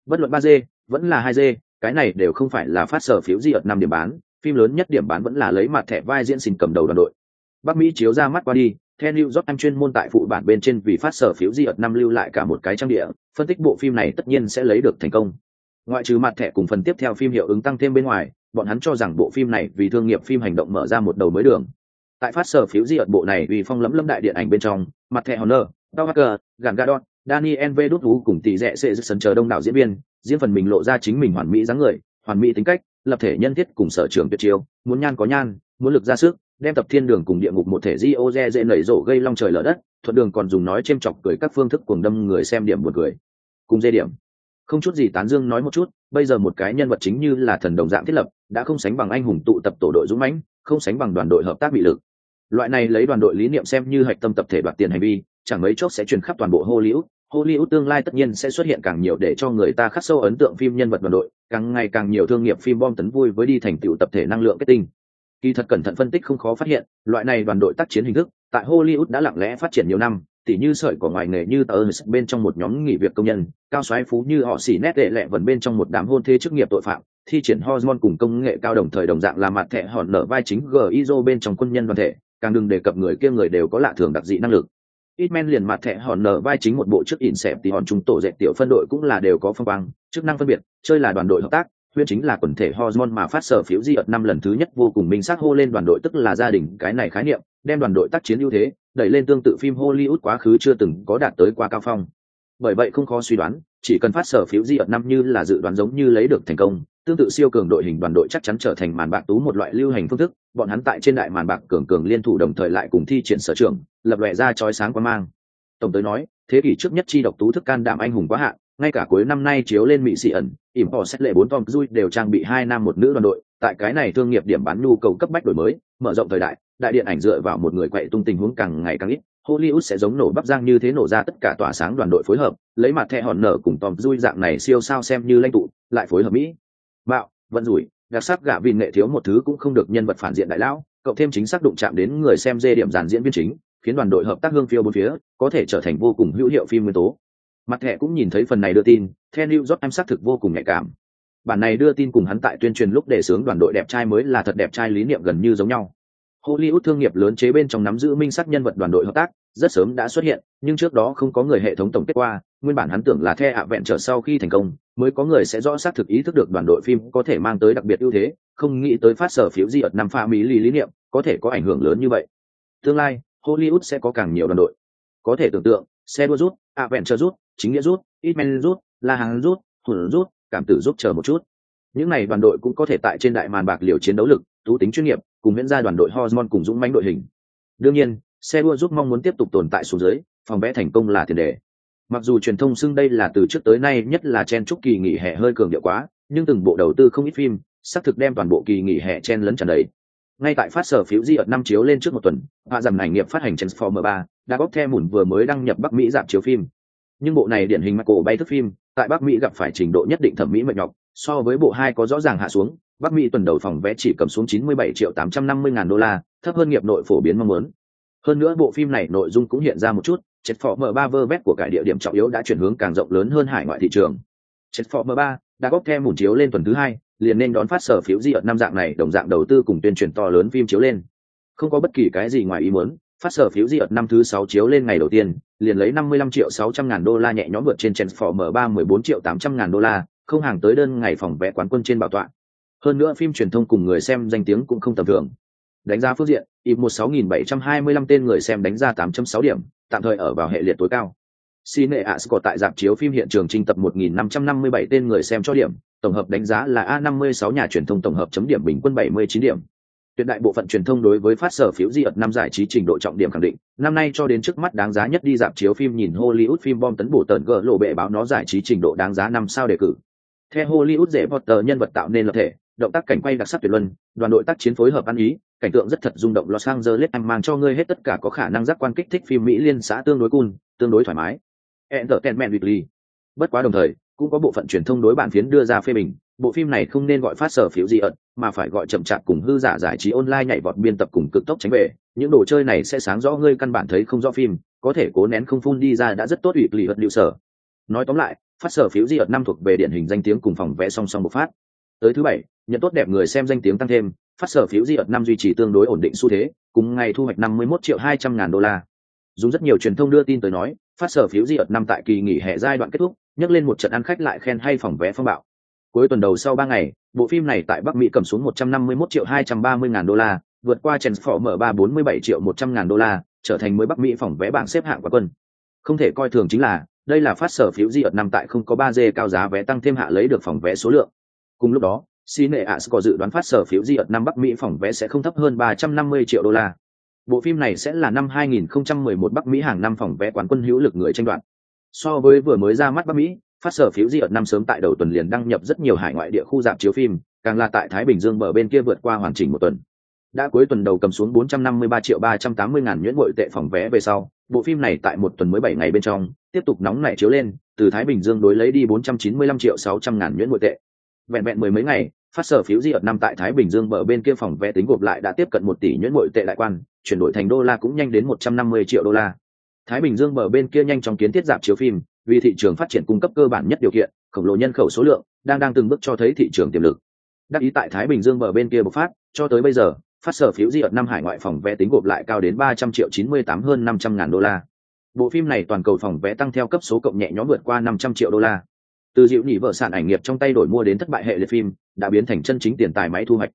Bất luận ba d, vẫn là hai d, cái này đều không phải là phát sở phiếu di ẩn năm điểm bán phim lớn nhất điểm bán vẫn là lấy mặt thẻ vai diễn xin cầm đầu đoàn đội bắc mỹ chiếu ra mắt qua đi theo New York em chuyên môn tại phụ bản bên trên vì phát sở phiếu di ợt năm lưu lại cả một cái trang địa, phân tích bộ phim này tất nhiên sẽ lấy được thành công. Ngoại trừ mặt thẻ cùng phần tiếp theo phim hiệu ứng tăng thêm bên ngoài, bọn hắn cho rằng bộ phim này vì thương nghiệp phim hành động mở ra một đầu mới đường. Tại phát sở phiếu di ợt bộ này vì phong lẫm lâm đại điện ảnh bên trong, mặt thẻ Honor, Paul Walker, Gan Gadot, Daniel V. Đút cùng tỷ rẻ sẽ sân chờ đông đảo diễn viên, diễn phần mình lộ ra chính mình hoàn mỹ dáng người, hoàn mỹ tính cách, lập thể nhân thiết cùng sở trường tuyệt chiêu, muốn nhan có nhan, muốn lực ra sức, đem tập thiên đường cùng địa ngục một thể di ô dễ nảy rổ gây long trời lở đất thuận đường còn dùng nói c h ê m chọc cười các phương thức cuồng đâm người xem điểm một cười. Cùng dê điểm. Không chút gì tán dương nói một chút bây giờ một cái nhân vật chính như là thần đồng dạng thiết lập đã không sánh bằng anh hùng tụ tập tổ đội dũng mãnh không sánh bằng đoàn đội hợp tác bị lực. Loại này lấy đoàn đội lý niệm xem như hạch tâm tập thể đoạt tiền hành vi chẳng mấy chốc sẽ truyền khắp toàn bộ hô liễu hollywood tương lai tất nhiên sẽ xuất hiện càng nhiều để cho người ta khắc sâu ấn tượng phim nhân vật đoàn đội, càng ngày càng nhiều thương nghiệp phim bom tấn vui với đi thành tựu tập thể năng lượng kết tinh. Kỳ thật cẩn thận phân tích không khó phát hiện, loại này đoàn đội tác chiến hình thức, tại hollywood đã lặng lẽ phát triển nhiều năm, tỉ như sợi của ngoài nghề như tờ bên trong một nhóm nghỉ việc công nhân, cao xoáy phú như họ xỉ nét đệ lẹ vẫn bên trong một đám hôn thế chức nghiệp tội phạm, thi triển hormone cùng công nghệ cao đồng thời đồng dạng là mặt thẻ hòn nở vai chính gizo bên trong quân nhân đoàn thể, càng đừng đề cập người kia người đều có lạ thường đặc dị năng lực ít men liền mặt thẻ hòn nở vai chính một bộ trước ỉn xẹp thì hòn chúng tổ dệt tiểu phân đội cũng là đều có phong quang, chức năng phân biệt, chơi là đoàn đội hợp tác huyên chính là quần thể hormone mà phát sở phiếu di ợt năm lần thứ nhất vô cùng minh xác hô lên đoàn đội, tức là gia đình, cái này khái niệm, đem đoàn đội tác chiến ưu thế, đẩy lên tương tự phim hollywood quá khứ chưa từng có đạt tới qua cao phong. Bởi vậy không khó suy đoán, chỉ cần phát sở phiếu di ợt năm như là dự đoán giống như lấy được thành công tương tự siêu cường đội hình đoàn đội chắc chắn trở thành màn bạc tú một loại lưu hành phương thức, bọn hắn tại trên đại màn bạc cường cường liên thủ đồng thời lại cùng thi triển sở trường, lập lòe ra chói sáng quá mang. Tổng tới nói, thế kỷ trước nhất chi độc tú thức can đảm anh hùng quá hạn, ngay cả cuối năm nay chiếu lên mỹ sĩ ẩn, ỉm họ xét lệ bốn tom dui đều trang bị hai nam một nữ đoàn đội, tại cái này thương nghiệp điểm bán nhu cầu cấp bách đổi mới, mở rộng thời đại đại điện ảnh dựa vào một người quậy tung tình huống càng ngày càng ít, hollywood sẽ giống nổ bắp giang như thế nổ ra tất cả tỏa sáng đoàn đội phối hợp, lấy mặt thẹ hòn nở cùng tom dui dạng này siêu sao xem như lãnh tụ, lại phối hợp mỹ bạo vận rủi, đặc sắc gạ vì nghệ thiếu một thứ cũng không được nhân vật phản diện đại lão, cộng thêm chính xác đụng chạm đến người xem dê điểm dàn diễn viên chính, khiến đoàn đội hợp tác hương phiêu bốn phía, có thể trở thành vô cùng hữu hiệu phim nguyên tố. Mặt thẻ cũng nhìn thấy phần này đưa tin theo new job em xác thực vô cùng nhạy cảm. Bản này đưa tin cùng hắn tại tuyên truyền lúc để sướng đoàn đội đẹp trai mới là thật đẹp trai lý niệm gần như giống nhau. Hollywood thương nghiệp lớn chế bên trong nắm giữ minh sắc nhân vật đoàn đội hợp tác, rất sớm đã xuất hiện, nhưng trước đó không có người hệ thống tổng kết qua, nguyên bản hắn tưởng là the ạ vẹn trở sau khi thành công mới có người sẽ rõ xác thực ý thức được đoàn đội phim có thể mang tới đặc biệt ưu thế, không nghĩ tới phát sở phiếu di ợt năm pha mỹ lý lý niệm có thể có ảnh hưởng lớn như vậy. Tương lai, hollywood sẽ có càng nhiều đoàn đội. Có thể tưởng tượng, xe đua rút ạ vẹn chờ rút, chính nghĩa rút ít men rút, la hàng rút, hùn rút, cảm tử rút chờ một chút. Những này đoàn đội cũng có thể tại trên đại màn bạc liều chiến đấu lực, tú tính chuyên nghiệp, cùng miễn ra đoàn đội hormone cùng dũng mãnh đội hình. Đương nhiên, xe đua giúp mong muốn tiếp tục tồn tại xuống dưới, phòng vẽ thành công là tiền đề mặc dù truyền thông xưng đây là từ trước tới nay nhất là chen trúc kỳ nghỉ hè hơi cường điệu quá, nhưng từng bộ đầu tư không ít phim, xác thực đem toàn bộ kỳ nghỉ hè chen lấn tràn đầy. Ngay tại phát sở phiếu di ợt năm chiếu lên trước một tuần, hạ dầm ảnh nghiệp phát hành transformer ba, đã bóc thêm mùn vừa mới đăng nhập bắc mỹ dạp chiếu phim. Nhưng bộ này điển hình mặc cổ bay thức phim, tại bắc mỹ gặp phải trình độ nhất định thẩm mỹ mệt nhọc, so với bộ hai có rõ ràng hạ xuống, bắc mỹ tuần đầu phòng vé chỉ cầm xuống 97 triệu 850 ngàn đô la, thấp hơn nghiệp nội phổ biến mong muốn. Hơn nữa bộ phim này nội dung cũng hiện ra một chút chết phỏ m ba vơ vét của cải địa điểm trọng yếu đã chuyển hướng càng rộng lớn hơn hải ngoại thị trường. Chết phỏ m ba đã góp thêm mùn chiếu lên tuần thứ hai, liền nên đón phát sở phiếu di ở năm dạng này, đồng dạng đầu tư cùng tuyên truyền to lớn phim chiếu lên. Không có bất kỳ cái gì ngoài ý muốn, phát sở phiếu di ở năm thứ sáu chiếu lên ngày đầu tiên, liền lấy năm mươi lăm triệu sáu trăm ngàn đô la nhẹ nhõm vượt trên Transformer ba mười bốn triệu tám trăm ngàn đô la, không hàng tới đơn ngày phòng vẽ quán quân trên bảo tọa. Hơn nữa phim truyền thông cùng người xem danh tiếng cũng không tầm thường. Đánh giá phương diện, ít một sáu nghìn bảy trăm hai mươi lăm tên người xem đánh giá tám sáu điểm tạm thời ở vào hệ liệt tối cao. Xin Cine Ascot tại dạp chiếu phim hiện trường trinh tập 1557 tên người xem cho điểm, tổng hợp đánh giá là A56 nhà truyền thông tổng hợp chấm điểm bình quân 79 điểm, tuyệt đại bộ phận truyền thông đối với phát sở phiếu di ợt năm giải trí trình độ trọng điểm khẳng định năm nay cho đến trước mắt đáng giá nhất đi dạp chiếu phim nhìn hollywood phim bom tấn bổ tần gỡ lộ bệ báo nó giải trí trình độ đáng giá năm sao đề cử. Theo hollywood dễ potter nhân vật tạo nên lập thể động tác cảnh quay đặc sắc tuyệt luân đoàn đội tác chiến phối hợp ăn ý cảnh tượng rất thật rung động los angeles anh mang cho ngươi hết tất cả có khả năng giác quan kích thích phim mỹ liên xã tương đối cool, tương đối thoải mái. Entertainment weekly. Bất quá đồng thời, cũng có bộ phận truyền thông đối bản phiến đưa ra phê bình. Bộ phim này không nên gọi phát sở phiếu gì ẩn mà phải gọi chậm chạp cùng hư giả giải trí online nhảy vọt biên tập cùng cực tốc tránh về. Những đồ chơi này sẽ sáng rõ ngươi căn bản thấy không rõ phim, có thể cố nén không phun đi ra đã rất tốt ủy lì vật liệu sở. Nói tóm lại, phát sở phiếu di ẩn năm thuộc về điển hình danh tiếng cùng phòng vẽ song song bộc phát. Tới thứ bảy nhận tốt đẹp người xem danh tiếng tăng thêm, phát sở phiếu di ẩn năm duy trì tương đối ổn định xu thế, cùng ngày thu hoạch năm mươi 51 triệu hai trăm ngàn đô la. Dùng rất nhiều truyền thông đưa tin tới nói, phát sở phiếu di ẩn năm tại kỳ nghỉ hè giai đoạn kết thúc nhắc lên một trận ăn khách lại khen hay phòng vé phong bạo. Cuối tuần đầu sau ba ngày, bộ phim này tại bắc mỹ cầm xuống 151 triệu 230 ngàn đô la, vượt qua transformer 347 triệu 100 ngàn đô la, trở thành mới bắc mỹ phòng vé bảng xếp hạng quả quân. Không thể coi thường chính là, đây là phát sở phiếu di ợt năm tại không có ba d cao giá vé tăng thêm hạ lấy được phòng vé số lượng. Cùng lúc đó Cineas có dự đoán phát sở phiếu di ợt năm Bắc Mỹ phòng vé sẽ không thấp hơn 350 triệu đô la. Bộ phim này sẽ là năm 2011 Bắc Mỹ hàng năm phòng vé quán quân hữu lực người tranh đoạt. So với vừa mới ra mắt Bắc Mỹ, phát sở phiếu di ợt năm sớm tại đầu tuần liền đăng nhập rất nhiều hải ngoại địa khu dạp chiếu phim, càng là tại Thái Bình Dương bờ bên kia vượt qua hoàn chỉnh một tuần. Đã cuối tuần đầu cầm xuống 453 triệu 380 ngàn nhuyễn bội tệ phòng vé về sau, bộ phim này tại một tuần mới 7 ngày bên trong, tiếp tục nóng nảy chiếu lên, từ Thái Bình Dương đối lấy đi 495 triệu 600 ngàn nhuyễn bội tệ. Vẹn vẹn mười mấy ngày, phát sở phiếu di ợt năm tại Thái Bình Dương bờ bên kia phòng vé tính gộp lại đã tiếp cận một tỷ nhuyễn bội tệ lại quan, chuyển đổi thành đô la cũng nhanh đến 150 triệu đô la. Thái Bình Dương bờ bên kia nhanh chóng kiến thiết giảm chiếu phim, vì thị trường phát triển cung cấp cơ bản nhất điều kiện, khổng lồ nhân khẩu số lượng, đang đang từng bước cho thấy thị trường tiềm lực. Đắc ý tại Thái Bình Dương bờ bên kia bộc phát, cho tới bây giờ, phát sở phiếu di ợt năm hải ngoại phòng vé tính gộp lại cao đến 300 triệu 98 hơn 500 ngàn đô la. Bộ phim này toàn cầu phòng vé tăng theo cấp số cộng nhẹ nhõm vượt qua 500 triệu đô la. Từ dịu nhị vợ sản ảnh nghiệp trong tay đổi mua đến thất bại hệ liệt phim, đã biến thành chân chính tiền tài máy thu hoạch.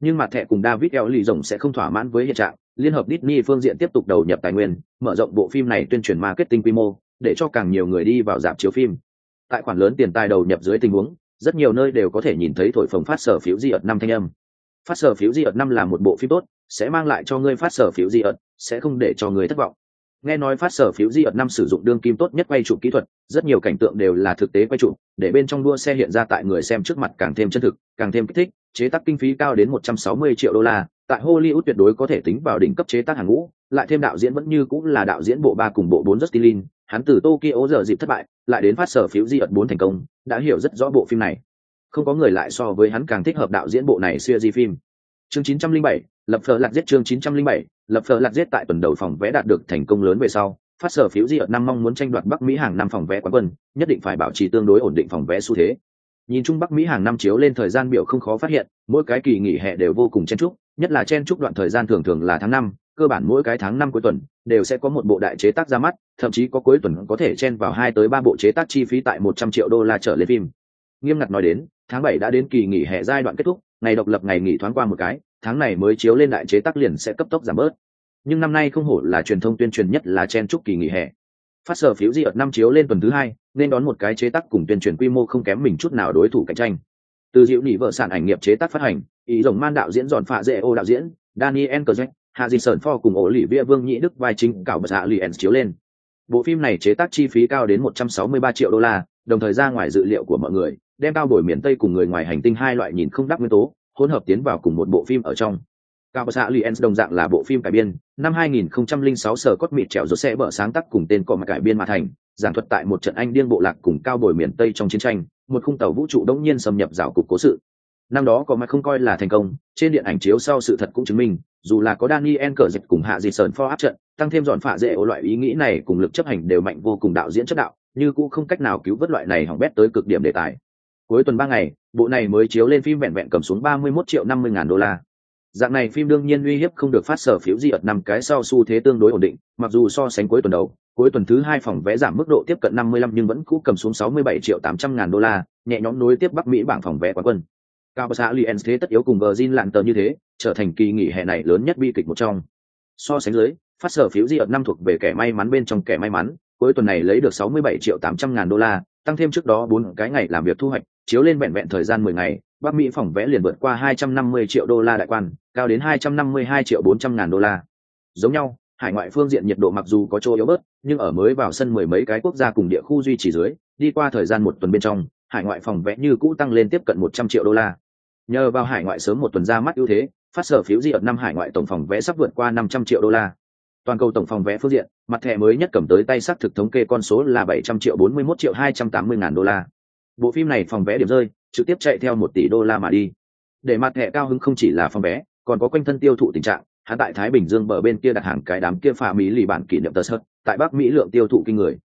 Nhưng mặt thẻ cùng David Eo lì rồng sẽ không thỏa mãn với hiện trạng, liên hợp Disney phương diện tiếp tục đầu nhập tài nguyên, mở rộng bộ phim này tuyên truyền marketing quy mô, để cho càng nhiều người đi vào dạp chiếu phim. Tại khoản lớn tiền tài đầu nhập dưới tình huống, rất nhiều nơi đều có thể nhìn thấy thổi phồng phát sở phiếu di ợt năm thanh âm. Phát sở phiếu di ợt năm là một bộ phim tốt, sẽ mang lại cho ngươi phát sở phiếu di ợt, sẽ không để cho người thất vọng. Nghe nói phát sở phiếu di ợt năm sử dụng đương kim tốt nhất quay chụp kỹ thuật, rất nhiều cảnh tượng đều là thực tế quay chụp, để bên trong đua xe hiện ra tại người xem trước mặt càng thêm chân thực, càng thêm kích thích, chế tác kinh phí cao đến 160 triệu đô la, tại Hollywood tuyệt đối có thể tính vào đỉnh cấp chế tác hàng ngũ, lại thêm đạo diễn vẫn như cũng là đạo diễn bộ ba cùng bộ bốn Justin Lin, hắn từ Tokyo giờ dịp thất bại, lại đến phát sở phiếu di ợt bốn thành công, đã hiểu rất rõ bộ phim này. Không có người lại so với hắn càng thích hợp đạo diễn bộ này xưa di phim. Chương 907, lập phờ lạc giết chương 907, lập phờ lạc giết tại tuần đầu phòng vé đạt được thành công lớn về sau, phát sở phiếu di năm mong muốn tranh đoạt Bắc Mỹ hàng năm phòng vé quán quân, nhất định phải bảo trì tương đối ổn định phòng vé xu thế. Nhìn chung Bắc Mỹ hàng năm chiếu lên thời gian biểu không khó phát hiện, mỗi cái kỳ nghỉ hè đều vô cùng chen chúc, nhất là chen chúc đoạn thời gian thường thường là tháng năm, cơ bản mỗi cái tháng năm cuối tuần đều sẽ có một bộ đại chế tác ra mắt, thậm chí có cuối tuần có thể chen vào hai tới ba bộ chế tác chi phí tại một trăm triệu đô la trở lên phim. Nghiêm ngặt nói đến, tháng bảy đã đến kỳ nghỉ hè giai đoạn kết thúc, ngày độc lập ngày nghỉ thoáng qua một cái, tháng này mới chiếu lên đại chế tác liền sẽ cấp tốc giảm bớt. Nhưng năm nay không hổ là truyền thông tuyên truyền nhất là chen chúc kỳ nghỉ hè. Phát sở phiếu di ợt năm chiếu lên tuần thứ hai, nên đón một cái chế tác cùng tuyên truyền quy mô không kém mình chút nào đối thủ cạnh tranh. Từ diệu nỉ vợ sản ảnh nghiệp chế tác phát hành, ý rồng man đạo diễn giòn phạ dễ ô đạo diễn, Daniel Craig, Hạ dì Sơn Pho cùng ổ lỉ vía Vương nhị Đức vai chính cảo bật hạ lì chiếu lên. Bộ phim này chế tác chi phí cao đến 163 triệu đô la, đồng thời ra ngoài dự liệu của mọi người, đem cao đổi miền Tây cùng người ngoài hành tinh hai loại nhìn không đắc nguyên tố, hỗn hợp tiến vào cùng một bộ phim ở trong. Cao Basa Liens đồng dạng là bộ phim cải biên, năm 2006 sở cốt mịt trèo rốt sẽ bở sáng tác cùng tên cọ mà cải biên mà thành, giảng thuật tại một trận anh điên bộ lạc cùng cao bồi miền Tây trong chiến tranh, một khung tàu vũ trụ đông nhiên xâm nhập rào cục cố sự. Năm đó có mà không coi là thành công, trên điện ảnh chiếu sau sự thật cũng chứng minh, dù là có Daniel cờ dịch cùng hạ dị sờn pho áp trận, tăng thêm dọn phạ dễ ổ loại ý nghĩ này cùng lực chấp hành đều mạnh vô cùng đạo diễn chất đạo, như cũng không cách nào cứu vớt loại này hỏng bét tới cực điểm đề tài. Cuối tuần ba ngày, bộ này mới chiếu lên phim vẹn vẹn cầm xuống 31 triệu 50 ngàn đô la. Dạng này phim đương nhiên uy hiếp không được phát sở phiếu di ợt năm cái sau xu thế tương đối ổn định, mặc dù so sánh cuối tuần đầu, cuối tuần thứ hai phòng vé giảm mức độ tiếp cận 55 nhưng vẫn cũ cầm xuống 67 triệu 800 ngàn đô la, nhẹ nhõm nối tiếp Bắc Mỹ bảng phòng vé quán quân. Cao Basa Liens thế tất yếu cùng Virgin lạn tờ như thế, trở thành kỳ nghỉ hè này lớn nhất bi kịch một trong. So sánh dưới, phát sở phiếu di ợt năm thuộc về kẻ may mắn bên trong kẻ may mắn, cuối tuần này lấy được 67 triệu 800 ngàn đô la, tăng thêm trước đó bốn cái ngày làm việc thu hoạch, chiếu lên vẹn vẹn thời gian 10 ngày, Bắc Mỹ phòng vẽ liền vượt qua 250 triệu đô la đại quan, cao đến 252 triệu 400 ngàn đô la. Giống nhau, hải ngoại phương diện nhiệt độ mặc dù có chỗ yếu bớt, nhưng ở mới vào sân mười mấy cái quốc gia cùng địa khu duy trì dưới, đi qua thời gian một tuần bên trong, hải ngoại phòng vẽ như cũ tăng lên tiếp cận 100 triệu đô la. Nhờ vào hải ngoại sớm một tuần ra mắt ưu thế, phát sở phiếu di ở năm hải ngoại tổng phòng vẽ sắp vượt qua 500 triệu đô la. Toàn cầu tổng phòng vẽ phương diện, mặt thẻ mới nhất cầm tới tay xác thực thống kê con số là 700 triệu 41 triệu 280 ngàn đô la. Bộ phim này phòng vé điểm rơi, trực tiếp chạy theo một tỷ đô la mà đi. Để mặt thẻ cao hứng không chỉ là phòng vé còn có quanh thân tiêu thụ tình trạng hắn tại thái bình dương bờ bên kia đặt hàng cái đám kia phà mỹ lì bản kỷ niệm tờ sợt tại bắc mỹ lượng tiêu thụ kinh người.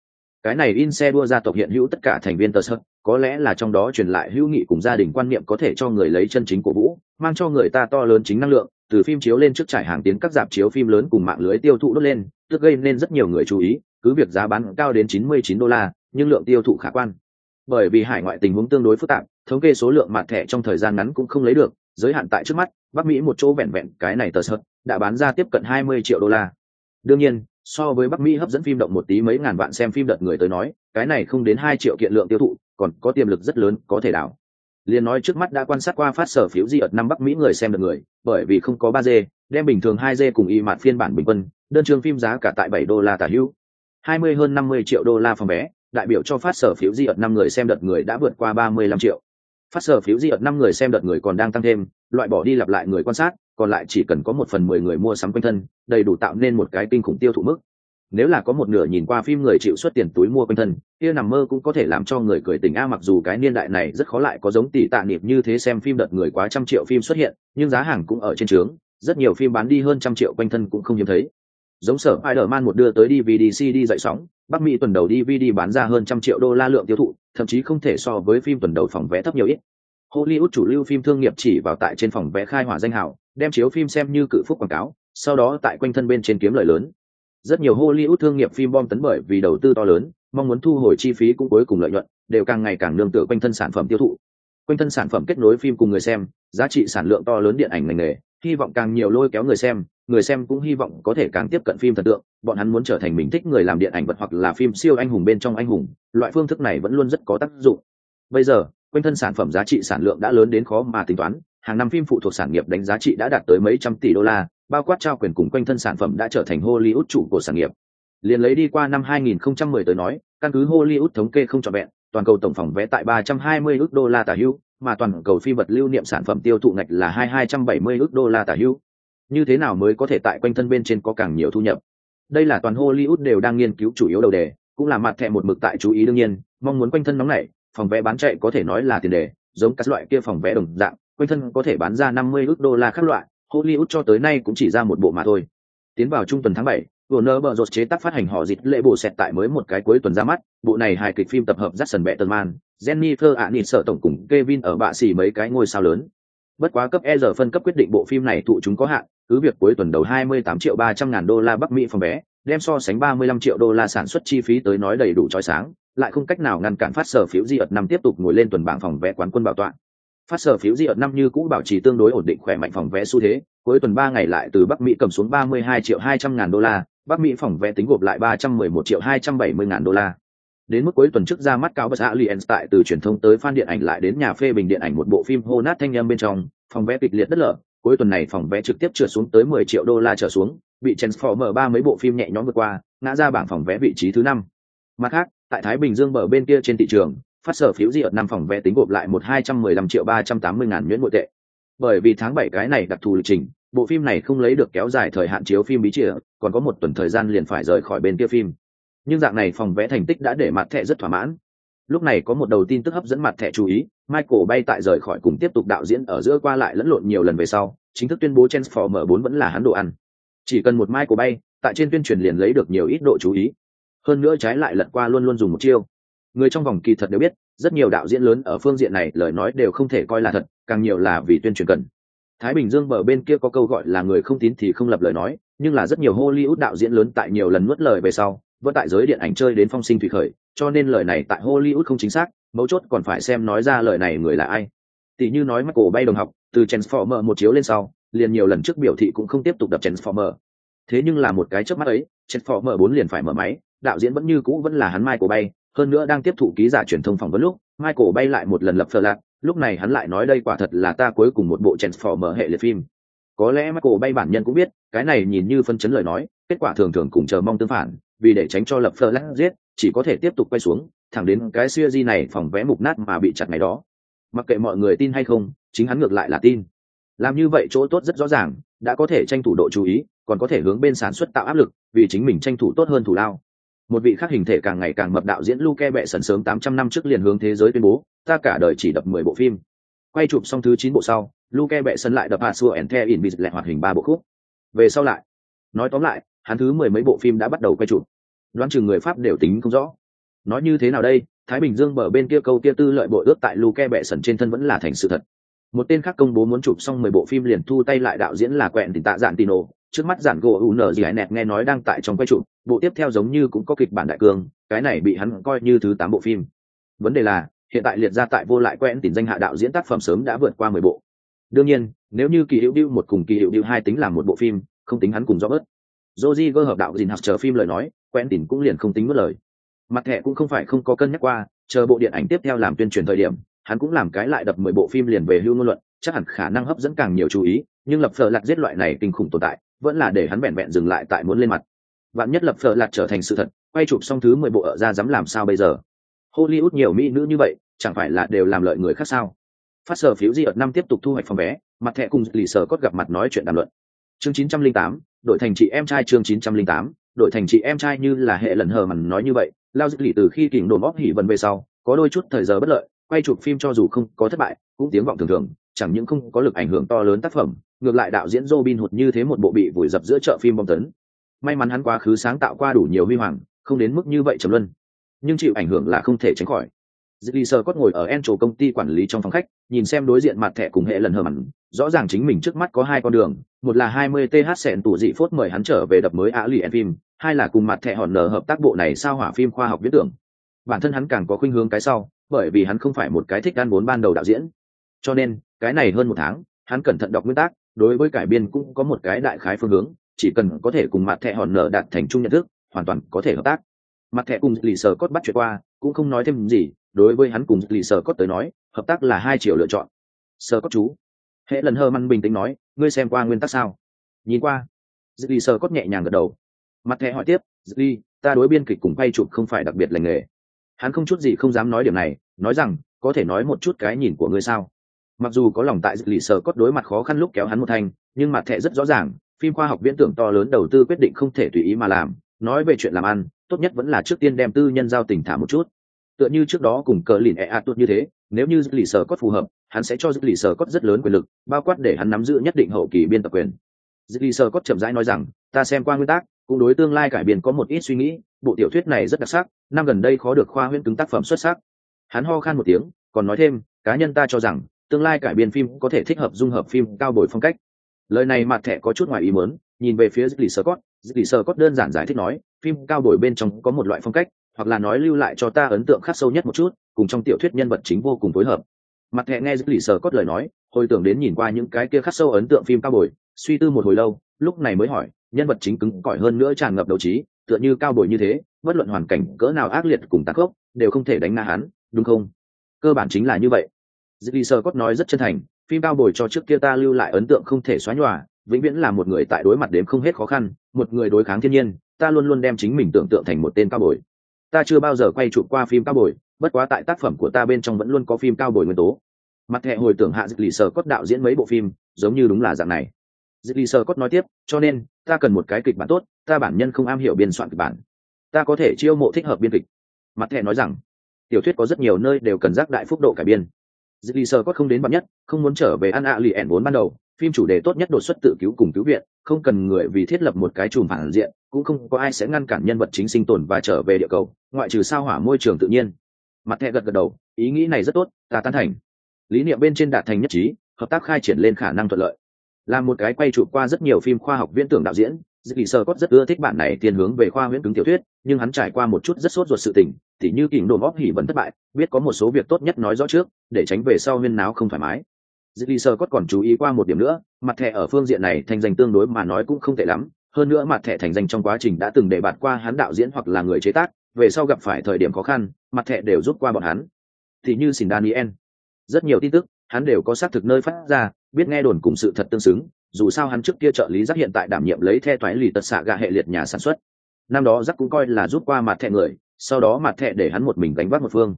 Cái này in xe đua gia tộc hiện hữu tất cả thành viên tờ sợt có lẽ là trong đó truyền lại hữu nghị cùng gia đình quan niệm có thể cho người lấy chân chính của vũ mang cho người ta to lớn chính năng lượng từ phim chiếu lên trước trải hàng tiến các dạp chiếu phim lớn cùng mạng lưới tiêu thụ đốt lên tức gây nên rất nhiều người chú ý cứ việc giá bán cao đến 99 đô la nhưng lượng tiêu thụ khả quan bởi vì hải ngoại tình huống tương đối phức tạp, thống kê số lượng mặt thẻ trong thời gian ngắn cũng không lấy được, giới hạn tại trước mắt, bắc mỹ một chỗ vẹn vẹn cái này tờ sợt đã bán ra tiếp cận 20 triệu đô la. Đương nhiên, so với bắc mỹ hấp dẫn phim động một tí mấy ngàn vạn xem phim đợt người tới nói, cái này không đến hai triệu kiện lượng tiêu thụ, còn có tiềm lực rất lớn, có thể đảo. Liền nói trước mắt đã quan sát qua phát sở phiếu di ợt năm bắc mỹ người xem được người, bởi vì không có ba d đem bình thường hai d cùng y mạt phiên bản bình quân, đơn chương phim giá cả tại bảy đô la tả hữu. hai mươi hơn năm mươi triệu đô la phòng vé đại biểu cho phát sở phiếu di ợt năm người xem đợt người đã vượt qua ba mươi lăm triệu. Phát sở phiếu di ợt năm người xem đợt người còn đang tăng thêm, loại bỏ đi lặp lại người quan sát, còn lại chỉ cần có một phần mười người mua sắm quanh thân, đầy đủ tạo nên một cái kinh khủng tiêu thụ mức. Nếu là có một nửa nhìn qua phim người chịu xuất tiền túi mua quanh thân, kia nằm mơ cũng có thể làm cho người cười tình a, mặc dù cái niên đại này rất khó lại có giống tỷ tạ niệm như thế xem phim đợt người quá trăm triệu phim xuất hiện, nhưng giá hàng cũng ở trên trướng, rất nhiều phim bán đi hơn trăm triệu quanh thân cũng không hiếm thấy giống sở Spider-Man một đưa tới DVD CD dậy sóng, Bắc Mỹ tuần đầu DVD bán ra hơn trăm triệu đô la lượng tiêu thụ, thậm chí không thể so với phim tuần đầu phòng vé thấp nhiều ít. Hollywood chủ lưu phim thương nghiệp chỉ vào tại trên phòng vé khai hỏa danh hào, đem chiếu phim xem như cự phúc quảng cáo, sau đó tại quanh thân bên trên kiếm lợi lớn. Rất nhiều Hollywood thương nghiệp phim bom tấn bởi vì đầu tư to lớn, mong muốn thu hồi chi phí cũng cuối cùng lợi nhuận, đều càng ngày càng nương tựa quanh thân sản phẩm tiêu thụ. Quanh thân sản phẩm kết nối phim cùng người xem, giá trị sản lượng to lớn điện ảnh ngành nghề, hy vọng càng nhiều lôi kéo người xem, người xem cũng hy vọng có thể càng tiếp cận phim thần tượng, bọn hắn muốn trở thành mình thích người làm điện ảnh vật hoặc là phim siêu anh hùng bên trong anh hùng, loại phương thức này vẫn luôn rất có tác dụng. Bây giờ, quanh thân sản phẩm giá trị sản lượng đã lớn đến khó mà tính toán, hàng năm phim phụ thuộc sản nghiệp đánh giá trị đã đạt tới mấy trăm tỷ đô la, bao quát trao quyền cùng quanh thân sản phẩm đã trở thành Hollywood chủ của sản nghiệp. Liên lấy đi qua năm 2010 tới nói, căn cứ Hollywood thống kê không trọn vẹn, toàn cầu tổng phòng vé tại 320 ước đô la tả hữu, mà toàn cầu phi vật lưu niệm sản phẩm tiêu thụ ngạch là 2270 ước đô la tả hữu. Như thế nào mới có thể tại quanh thân bên trên có càng nhiều thu nhập? Đây là toàn Hollywood đều đang nghiên cứu chủ yếu đầu đề, cũng là mặt thẹ một mực tại chú ý đương nhiên, mong muốn quanh thân nóng nảy, phòng vé bán chạy có thể nói là tiền đề, giống các loại kia phòng vé đồng dạng, quanh thân có thể bán ra 50 ức đô la các loại, Hollywood cho tới nay cũng chỉ ra một bộ mà thôi. Tiến vào trung tuần tháng 7, Warner Bros chế tác phát hành họ dịch lễ bộ sẹt tại mới một cái cuối tuần ra mắt, bộ này hài kịch phim tập hợp Jackson Bateman, Jennifer Aniston tổng cùng Kevin ở bạ xỉ mấy cái ngôi sao lớn. Bất quá cấp E giờ phân cấp quyết định bộ phim này tụ chúng có hạn, cứ việc cuối tuần đầu 28 triệu 300 ngàn đô la Bắc Mỹ phòng vé, đem so sánh 35 triệu đô la sản xuất chi phí tới nói đầy đủ chói sáng, lại không cách nào ngăn cản phát sở phiếu di ợt năm tiếp tục ngồi lên tuần bảng phòng vé quán quân bảo tọa. Phát sở phiếu di ợt năm như cũ bảo trì tương đối ổn định khỏe mạnh phòng vé xu thế, cuối tuần 3 ngày lại từ Bắc Mỹ cầm xuống 32 triệu 200 ngàn đô la, Bắc Mỹ phòng vé tính gộp lại 311 triệu 270 ngàn đô la. Đến mức cuối tuần trước ra mắt cáo bật Aliens tại từ truyền thông tới fan điện ảnh lại đến nhà phê bình điện ảnh một bộ phim hô nát thanh âm bên trong, phòng vé kịch liệt đất lở, cuối tuần này phòng vé trực tiếp trượt xuống tới 10 triệu đô la trở xuống, bị Transformer 3 mấy bộ phim nhẹ nhõm vượt qua, ngã ra bảng phòng vé vị trí thứ 5. Mặt khác, tại Thái Bình Dương bờ bên kia trên thị trường, phát sở phiếu di ở năm phòng vé tính gộp lại một hai trăm mười lăm triệu ba trăm tám mươi ngàn nhuyễn nội tệ. Bởi vì tháng bảy cái này đặc thù lịch trình, bộ phim này không lấy được kéo dài thời hạn chiếu phim bí trịa, còn có một tuần thời gian liền phải rời khỏi bên kia phim. Nhưng dạng này phòng vé thành tích đã để mặt thẻ rất thỏa mãn. Lúc này có một đầu tin tức hấp dẫn mặt thẻ chú ý, Michael bay tại rời khỏi cùng tiếp tục đạo diễn ở giữa qua lại lẫn lộn nhiều lần về sau, chính thức tuyên bố Transformer 4 vẫn là hắn đồ ăn. Chỉ cần một Michael bay, tại trên tuyên truyền liền lấy được nhiều ít độ chú ý. Hơn nữa trái lại lật qua luôn luôn dùng một chiêu. Người trong vòng kỳ thật đều biết, rất nhiều đạo diễn lớn ở phương diện này lời nói đều không thể coi là thật, càng nhiều là vì tuyên truyền cần. Thái Bình Dương bờ bên kia có câu gọi là người không tín thì không lập lời nói, nhưng là rất nhiều Hollywood đạo diễn lớn tại nhiều lần nuốt lời về sau, vẫn tại giới điện ảnh chơi đến phong sinh thủy khởi, cho nên lời này tại Hollywood không chính xác, mấu chốt còn phải xem nói ra lời này người là ai. Tỷ như nói Michael bay đồng học, từ Transformer một chiếu lên sau, liền nhiều lần trước biểu thị cũng không tiếp tục đập Transformer. Thế nhưng là một cái chớp mắt ấy, Transformer 4 liền phải mở máy, đạo diễn vẫn như cũ vẫn là hắn Michael Bay, hơn nữa đang tiếp thụ ký giả truyền thông phỏng vấn lúc, Michael Bay lại một lần lập phờ lạc, lúc này hắn lại nói đây quả thật là ta cuối cùng một bộ Transformer hệ liệt phim. Có lẽ Michael Bay bản nhân cũng biết, cái này nhìn như phân chấn lời nói, kết quả thường thường cũng chờ mong tương phản, vì để tránh cho lập phơ lạc giết, chỉ có thể tiếp tục quay xuống, thẳng đến cái series này phòng vé mục nát mà bị chặt ngày đó. Mặc kệ mọi người tin hay không, chính hắn ngược lại là tin. Làm như vậy chỗ tốt rất rõ ràng, đã có thể tranh thủ độ chú ý, còn có thể hướng bên sản xuất tạo áp lực, vì chính mình tranh thủ tốt hơn thủ lao một vị khác hình thể càng ngày càng mập đạo diễn Luke bệ sần sớm 800 năm trước liền hướng thế giới tuyên bố, ta cả đời chỉ đập 10 bộ phim. Quay chụp xong thứ 9 bộ sau, Luke bệ sần lại đập hạ xua and The in lẹ hoạt hình ba bộ khúc. Về sau lại, nói tóm lại, hắn thứ mười mấy bộ phim đã bắt đầu quay chụp. Đoán chừng người Pháp đều tính không rõ. Nói như thế nào đây, Thái Bình Dương bờ bên kia câu kia tư lợi bộ ước tại Luke bệ sẩn trên thân vẫn là thành sự thật. Một tên khác công bố muốn chụp xong 10 bộ phim liền thu tay lại đạo diễn là quẹn tình tạ dạn Tino, trước mắt giản gỗ u gì hãy nẹt nghe nói đang tại trong quay chụp. bộ tiếp theo giống như cũng có kịch bản đại cương cái này bị hắn coi như thứ tám bộ phim. Vấn đề là hiện tại liệt ra tại vô lại quen tìm danh hạ đạo diễn tác phẩm sớm đã vượt qua mười bộ. Đương nhiên nếu như kỳ hữu điêu một cùng kỳ hữu điêu hai tính làm một bộ phim không tính hắn cùng do bớt. Joji gơ hợp đạo dìn học chờ phim lời nói quen tìm cũng liền không tính mất lời mặt thẻ cũng không phải không có cân nhắc qua chờ bộ điện ảnh tiếp theo làm tuyên truyền thời điểm hắn cũng làm cái lại đập mười bộ phim liền về hưu ngôn luận chắc hẳn khả năng hấp dẫn càng nhiều chú ý nhưng lập phở lạc giết loại này kinh khủng tồn tại vẫn là để hắn vẹn vẹn dừng lại tại muốn lên mặt. Bạn nhất lập phở lạc trở thành sự thật quay chụp xong thứ mười bộ ở ra dám làm sao bây giờ? Hollywood nhiều mỹ nữ như vậy chẳng phải là đều làm lợi người khác sao? Phát sở phiếu di ợt năm tiếp tục thu hoạch phòng vé mặt thẻ cùng lì sở cốt gặp mặt nói chuyện đàm luận. Chương 908, đội thành chị em trai chương 908, đổi thành chị em trai như là hệ lần hờ mằn nói như vậy lao dứt lì từ khi kỉnh đồn bóp hỉ vần về sau có đôi chút thời giờ bất lợi quay chụp phim cho dù không có thất bại cũng tiếng vọng thường thường chẳng những không có lực ảnh hưởng to lớn tác phẩm ngược lại đạo diễn Robin hụt như thế một bộ bị vùi dập giữa chợ phim bom tấn. May mắn hắn quá khứ sáng tạo qua đủ nhiều huy hoàng không đến mức như vậy trầm luân nhưng chịu ảnh hưởng là không thể tránh khỏi. Dì Sơ Cốt ngồi ở Encho công ty quản lý trong phòng khách, nhìn xem đối diện mặt thẻ cùng hệ lần hờ mặn, rõ ràng chính mình trước mắt có hai con đường, một là 20 TH sẹn tủ dị phốt mời hắn trở về đập mới Á Lì phim, hai là cùng mặt thẻ hòn nở hợp tác bộ này sao hỏa phim khoa học viễn tưởng. Bản thân hắn càng có khuynh hướng cái sau, bởi vì hắn không phải một cái thích ăn vốn ban đầu đạo diễn. Cho nên, cái này hơn một tháng, hắn cẩn thận đọc nguyên tắc, đối với cải biên cũng có một cái đại khái phương hướng, chỉ cần có thể cùng mặt thẻ hòn nở đạt thành chung nhận thức, hoàn toàn có thể hợp tác. Mặt thẻ cùng lì sờ cốt bắt chuyện qua, cũng không nói thêm gì, đối với hắn cùng lì sờ cốt tới nói, hợp tác là hai chiều lựa chọn. Sờ cốt chú. Hệ lần hơ măn bình tĩnh nói, ngươi xem qua nguyên tắc sao? Nhìn qua. Lì sờ cốt nhẹ nhàng gật đầu. Mặt thẻ hỏi tiếp, Lì, ta đối biên kịch cùng quay chụp không phải đặc biệt lành nghề. Hắn không chút gì không dám nói điểm này, nói rằng, có thể nói một chút cái nhìn của ngươi sao? Mặc dù có lòng tại lì sờ cốt đối mặt khó khăn lúc kéo hắn một thành, nhưng mặt thẻ rất rõ ràng, phim khoa học viễn tưởng to lớn đầu tư quyết định không thể tùy ý mà làm, nói về chuyện làm ăn tốt nhất vẫn là trước tiên đem tư nhân giao tình thả một chút tựa như trước đó cùng cờ lìn e a tuột như thế nếu như lì sở cốt phù hợp hắn sẽ cho lì sở cốt rất lớn quyền lực bao quát để hắn nắm giữ nhất định hậu kỳ biên tập quyền lì sở cốt chậm rãi nói rằng ta xem qua nguyên tắc cũng đối tương lai cải biên có một ít suy nghĩ, bộ tiểu thuyết này rất đặc sắc, năm gần đây khó được khoa huyễn cứng tác phẩm xuất sắc. Hắn ho khan một tiếng, còn nói thêm, cá nhân ta cho rằng, tương lai cải biên phim có thể thích hợp dung hợp phim cao bồi phong cách. Lời này mặt thẻ có chút ngoài ý mớn nhìn về phía lì sơ cốt lì sơ cốt đơn giản giải thích nói, phim cao bồi bên trong có một loại phong cách, hoặc là nói lưu lại cho ta ấn tượng khắc sâu nhất một chút, cùng trong tiểu thuyết nhân vật chính vô cùng phối hợp. Mặt thẻ nghe lì sơ cốt lời nói hồi tưởng đến nhìn qua những cái kia khắc sâu ấn tượng phim cao bồi suy tư một hồi lâu lúc này mới hỏi nhân vật chính cứng cỏi hơn nữa tràn ngập đầu trí tựa như cao bồi như thế bất luận hoàn cảnh cỡ nào ác liệt cùng tạc gốc đều không thể đánh nga hắn đúng không? Cơ bản chính là như vậy. Dì Sơ Cốt nói rất chân thành, phim cao bồi cho trước kia ta lưu lại ấn tượng không thể xóa nhòa, vĩnh viễn là một người tại đối mặt đến không hết khó khăn một người đối kháng thiên nhiên ta luôn luôn đem chính mình tưởng tượng thành một tên cao bồi ta chưa bao giờ quay chụp qua phim cao bồi bất quá tại tác phẩm của ta bên trong vẫn luôn có phim cao bồi nguyên tố mặt hệ hồi tưởng hạ dịch lì sơ cốt đạo diễn mấy bộ phim, giống như đúng là dạng này. Dịch lì sơ cốt nói tiếp, cho nên, ta cần một cái kịch bản tốt, ta bản nhân không am hiểu biên soạn kịch bản. Ta có thể chiêu mộ thích hợp biên kịch. Mặt hệ nói rằng, tiểu thuyết có rất nhiều nơi đều cần giác đại phúc độ cải biên. Dịch lì sơ cốt không đến bạn nhất, không muốn trở về ăn ạ lì ẻn vốn ban đầu, phim chủ đề tốt nhất đột xuất tự cứu cùng cứu viện, không cần người vì thiết lập một cái chùm phản diện, cũng không có ai sẽ ngăn cản nhân vật chính sinh tồn và trở về địa cầu, ngoại trừ sao hỏa môi trường tự nhiên. Mặt hệ gật gật đầu, ý nghĩ này rất tốt, ta tán thành lý niệm bên trên đạt thành nhất trí hợp tác khai triển lên khả năng thuận lợi. Là một cái quay chụp qua rất nhiều phim khoa học viễn tưởng đạo diễn Dị Sơ Cốt rất ưa thích bản này tiền hướng về khoa huyễn cứng tiểu thuyết, nhưng hắn trải qua một chút rất sốt ruột sự tình, tỉ như kỉnh đồn bóp hỉ vẫn thất bại, biết có một số việc tốt nhất nói rõ trước, để tránh về sau huyên náo không thoải mái. Dì sơ cốt còn chú ý qua một điểm nữa mặt thẻ ở phương diện này thành danh tương đối mà nói cũng không tệ lắm hơn nữa mặt thẻ thành danh trong quá trình đã từng để bạt qua hắn đạo diễn hoặc là người chế tác về sau gặp phải thời điểm khó khăn mặt thẻ đều giúp qua bọn hắn. Thì như xin daniel rất nhiều tin tức, hắn đều có xác thực nơi phát ra, biết nghe đồn cùng sự thật tương xứng, dù sao hắn trước kia trợ lý giác hiện tại đảm nhiệm lấy the thoái lì tật xạ gạ hệ liệt nhà sản xuất. Năm đó giác cũng coi là rút qua mặt thẹ người, sau đó mặt thẹ để hắn một mình đánh vác một phương.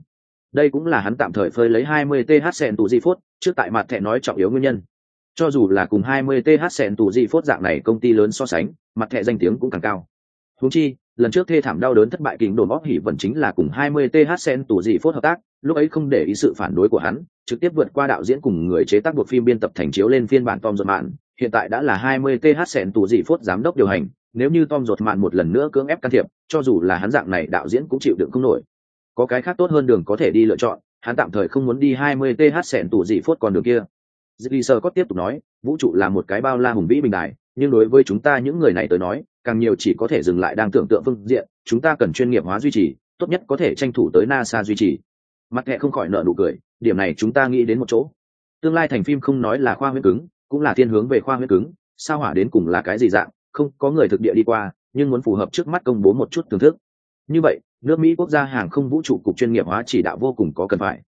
Đây cũng là hắn tạm thời phơi lấy 20 th sen tù di phốt, trước tại mặt thẹ nói trọng yếu nguyên nhân. Cho dù là cùng 20 th sen tù di phốt dạng này công ty lớn so sánh, mặt thẹ danh tiếng cũng càng cao. Huống chi, lần trước thê thảm đau đớn thất bại kình đồn bóp hỉ vẫn chính là cùng 20 th sen tù gì phốt hợp tác, lúc ấy không để ý sự phản đối của hắn, trực tiếp vượt qua đạo diễn cùng người chế tác buộc phim biên tập thành chiếu lên phiên bản tom ruột mạn, hiện tại đã là 20 th sen tù gì phốt giám đốc điều hành, nếu như tom ruột mạn một lần nữa cưỡng ép can thiệp, cho dù là hắn dạng này đạo diễn cũng chịu đựng không nổi. Có cái khác tốt hơn đường có thể đi lựa chọn, hắn tạm thời không muốn đi 20 th sen tủ dị phốt còn đường kia. Dĩ sơ có tiếp tục nói, vũ trụ là một cái bao la hùng vĩ bình đại nhưng đối với chúng ta những người này tới nói, càng nhiều chỉ có thể dừng lại đang tưởng tượng phương diện, chúng ta cần chuyên nghiệp hóa duy trì, tốt nhất có thể tranh thủ tới nasa duy trì. Mặt thẹ không khỏi nợ nụ cười, điểm này chúng ta nghĩ đến một chỗ. Tương lai thành phim không nói là khoa huyết cứng, cũng là thiên hướng về khoa huyết cứng, sao hỏa đến cùng là cái gì dạng, không có người thực địa đi qua, nhưng muốn phù hợp trước mắt công bố một chút thưởng thức. Như vậy, nước mỹ quốc gia hàng không vũ trụ cục chuyên nghiệp hóa chỉ đạo vô cùng có cần phải.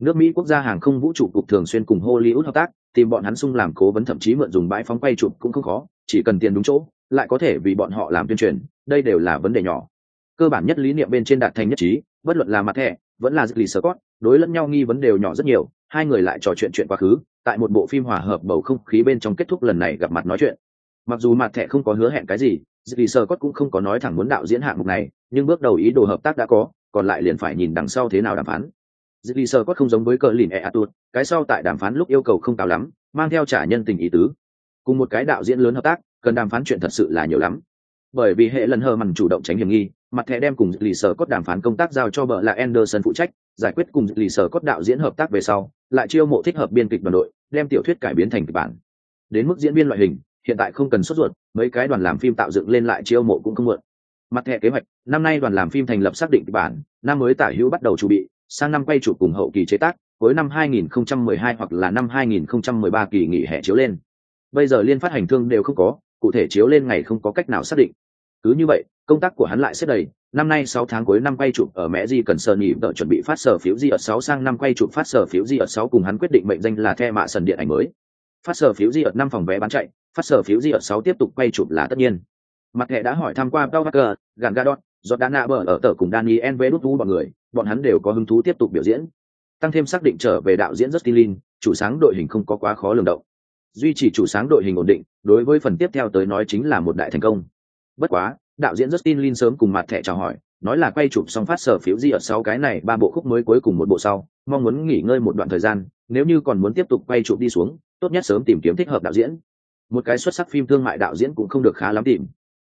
Nước mỹ quốc gia hàng không vũ trụ cục thường xuyên cùng hollywood hợp tác, tìm bọn hắn sung làm cố vấn thậm chí mượn dùng bãi phóng quay chụp cũng không khó chỉ cần tiền đúng chỗ, lại có thể vì bọn họ làm tuyên truyền, đây đều là vấn đề nhỏ. Cơ bản nhất lý niệm bên trên đạt thành nhất trí, bất luận là mặt thẻ vẫn là dịch lì sơ cót đối lẫn nhau nghi vấn đều nhỏ rất nhiều, hai người lại trò chuyện chuyện quá khứ, tại một bộ phim hòa hợp bầu không khí bên trong kết thúc lần này gặp mặt nói chuyện. Mặc dù mặt thẻ không có hứa hẹn cái gì dịch lì sơ cót cũng không có nói thẳng muốn đạo diễn hạng mục này, nhưng bước đầu ý đồ hợp tác đã có, còn lại liền phải nhìn đằng sau thế nào đàm phán. Dịch lì sơ cót không giống với cờ lìn e a tuột cái sau tại đàm phán lúc yêu cầu không cao lắm, mang theo trả nhân tình ý tứ cùng một cái đạo diễn lớn hợp tác, cần đàm phán chuyện thật sự là nhiều lắm. Bởi vì hệ lần hờ mằn chủ động tránh hiểm nghi, mặt thẻ đem cùng lì sở cốt đàm phán công tác giao cho vợ là Anderson phụ trách, giải quyết cùng lì sở cốt đạo diễn hợp tác về sau, lại chiêu mộ thích hợp biên kịch đoàn đội, đem tiểu thuyết cải biến thành kịch bản. Đến mức diễn viên loại hình, hiện tại không cần sốt ruột, mấy cái đoàn làm phim tạo dựng lên lại chiêu mộ cũng không mượn mặt thẻ kế hoạch, năm nay đoàn làm phim thành lập xác định kịch bản, năm mới tả hữu bắt đầu chuẩn bị, sang năm quay chụp cùng hậu kỳ chế tác, cuối năm 2012 hoặc là năm 2013 kỳ nghỉ hè chiếu lên bây giờ liên phát hành thương đều không có cụ thể chiếu lên ngày không có cách nào xác định cứ như vậy công tác của hắn lại xếp đầy năm nay sáu tháng cuối năm quay chụp ở mẹ di cần sờ nghỉ vợ chuẩn bị phát sở phiếu di ở sáu sang năm quay chụp phát sở phiếu di ở sáu cùng hắn quyết định mệnh danh là the mạ sần điện ảnh mới phát sở phiếu di ở năm phòng vé bán chạy phát sở phiếu di ở sáu tiếp tục quay chụp là tất nhiên mặt hệ đã hỏi tham qua Paul Walker, Gan Gadot, Jordana bờ ở tờ cùng Daniel Vedutu bọn người, bọn hắn đều có hứng thú tiếp tục biểu diễn. Tăng thêm xác định trở về đạo diễn Justin Lin, chủ sáng đội hình không có quá khó lường động. Duy trì chủ sáng đội hình ổn định, đối với phần tiếp theo tới nói chính là một đại thành công. Bất quá, đạo diễn Justin Lin sớm cùng mặt thẻ chào hỏi, nói là quay chụp xong phát sở phiếu di ở sau cái này ba bộ khúc mới cuối cùng một bộ sau, mong muốn nghỉ ngơi một đoạn thời gian, nếu như còn muốn tiếp tục quay chụp đi xuống, tốt nhất sớm tìm kiếm thích hợp đạo diễn. Một cái xuất sắc phim thương mại đạo diễn cũng không được khá lắm tìm.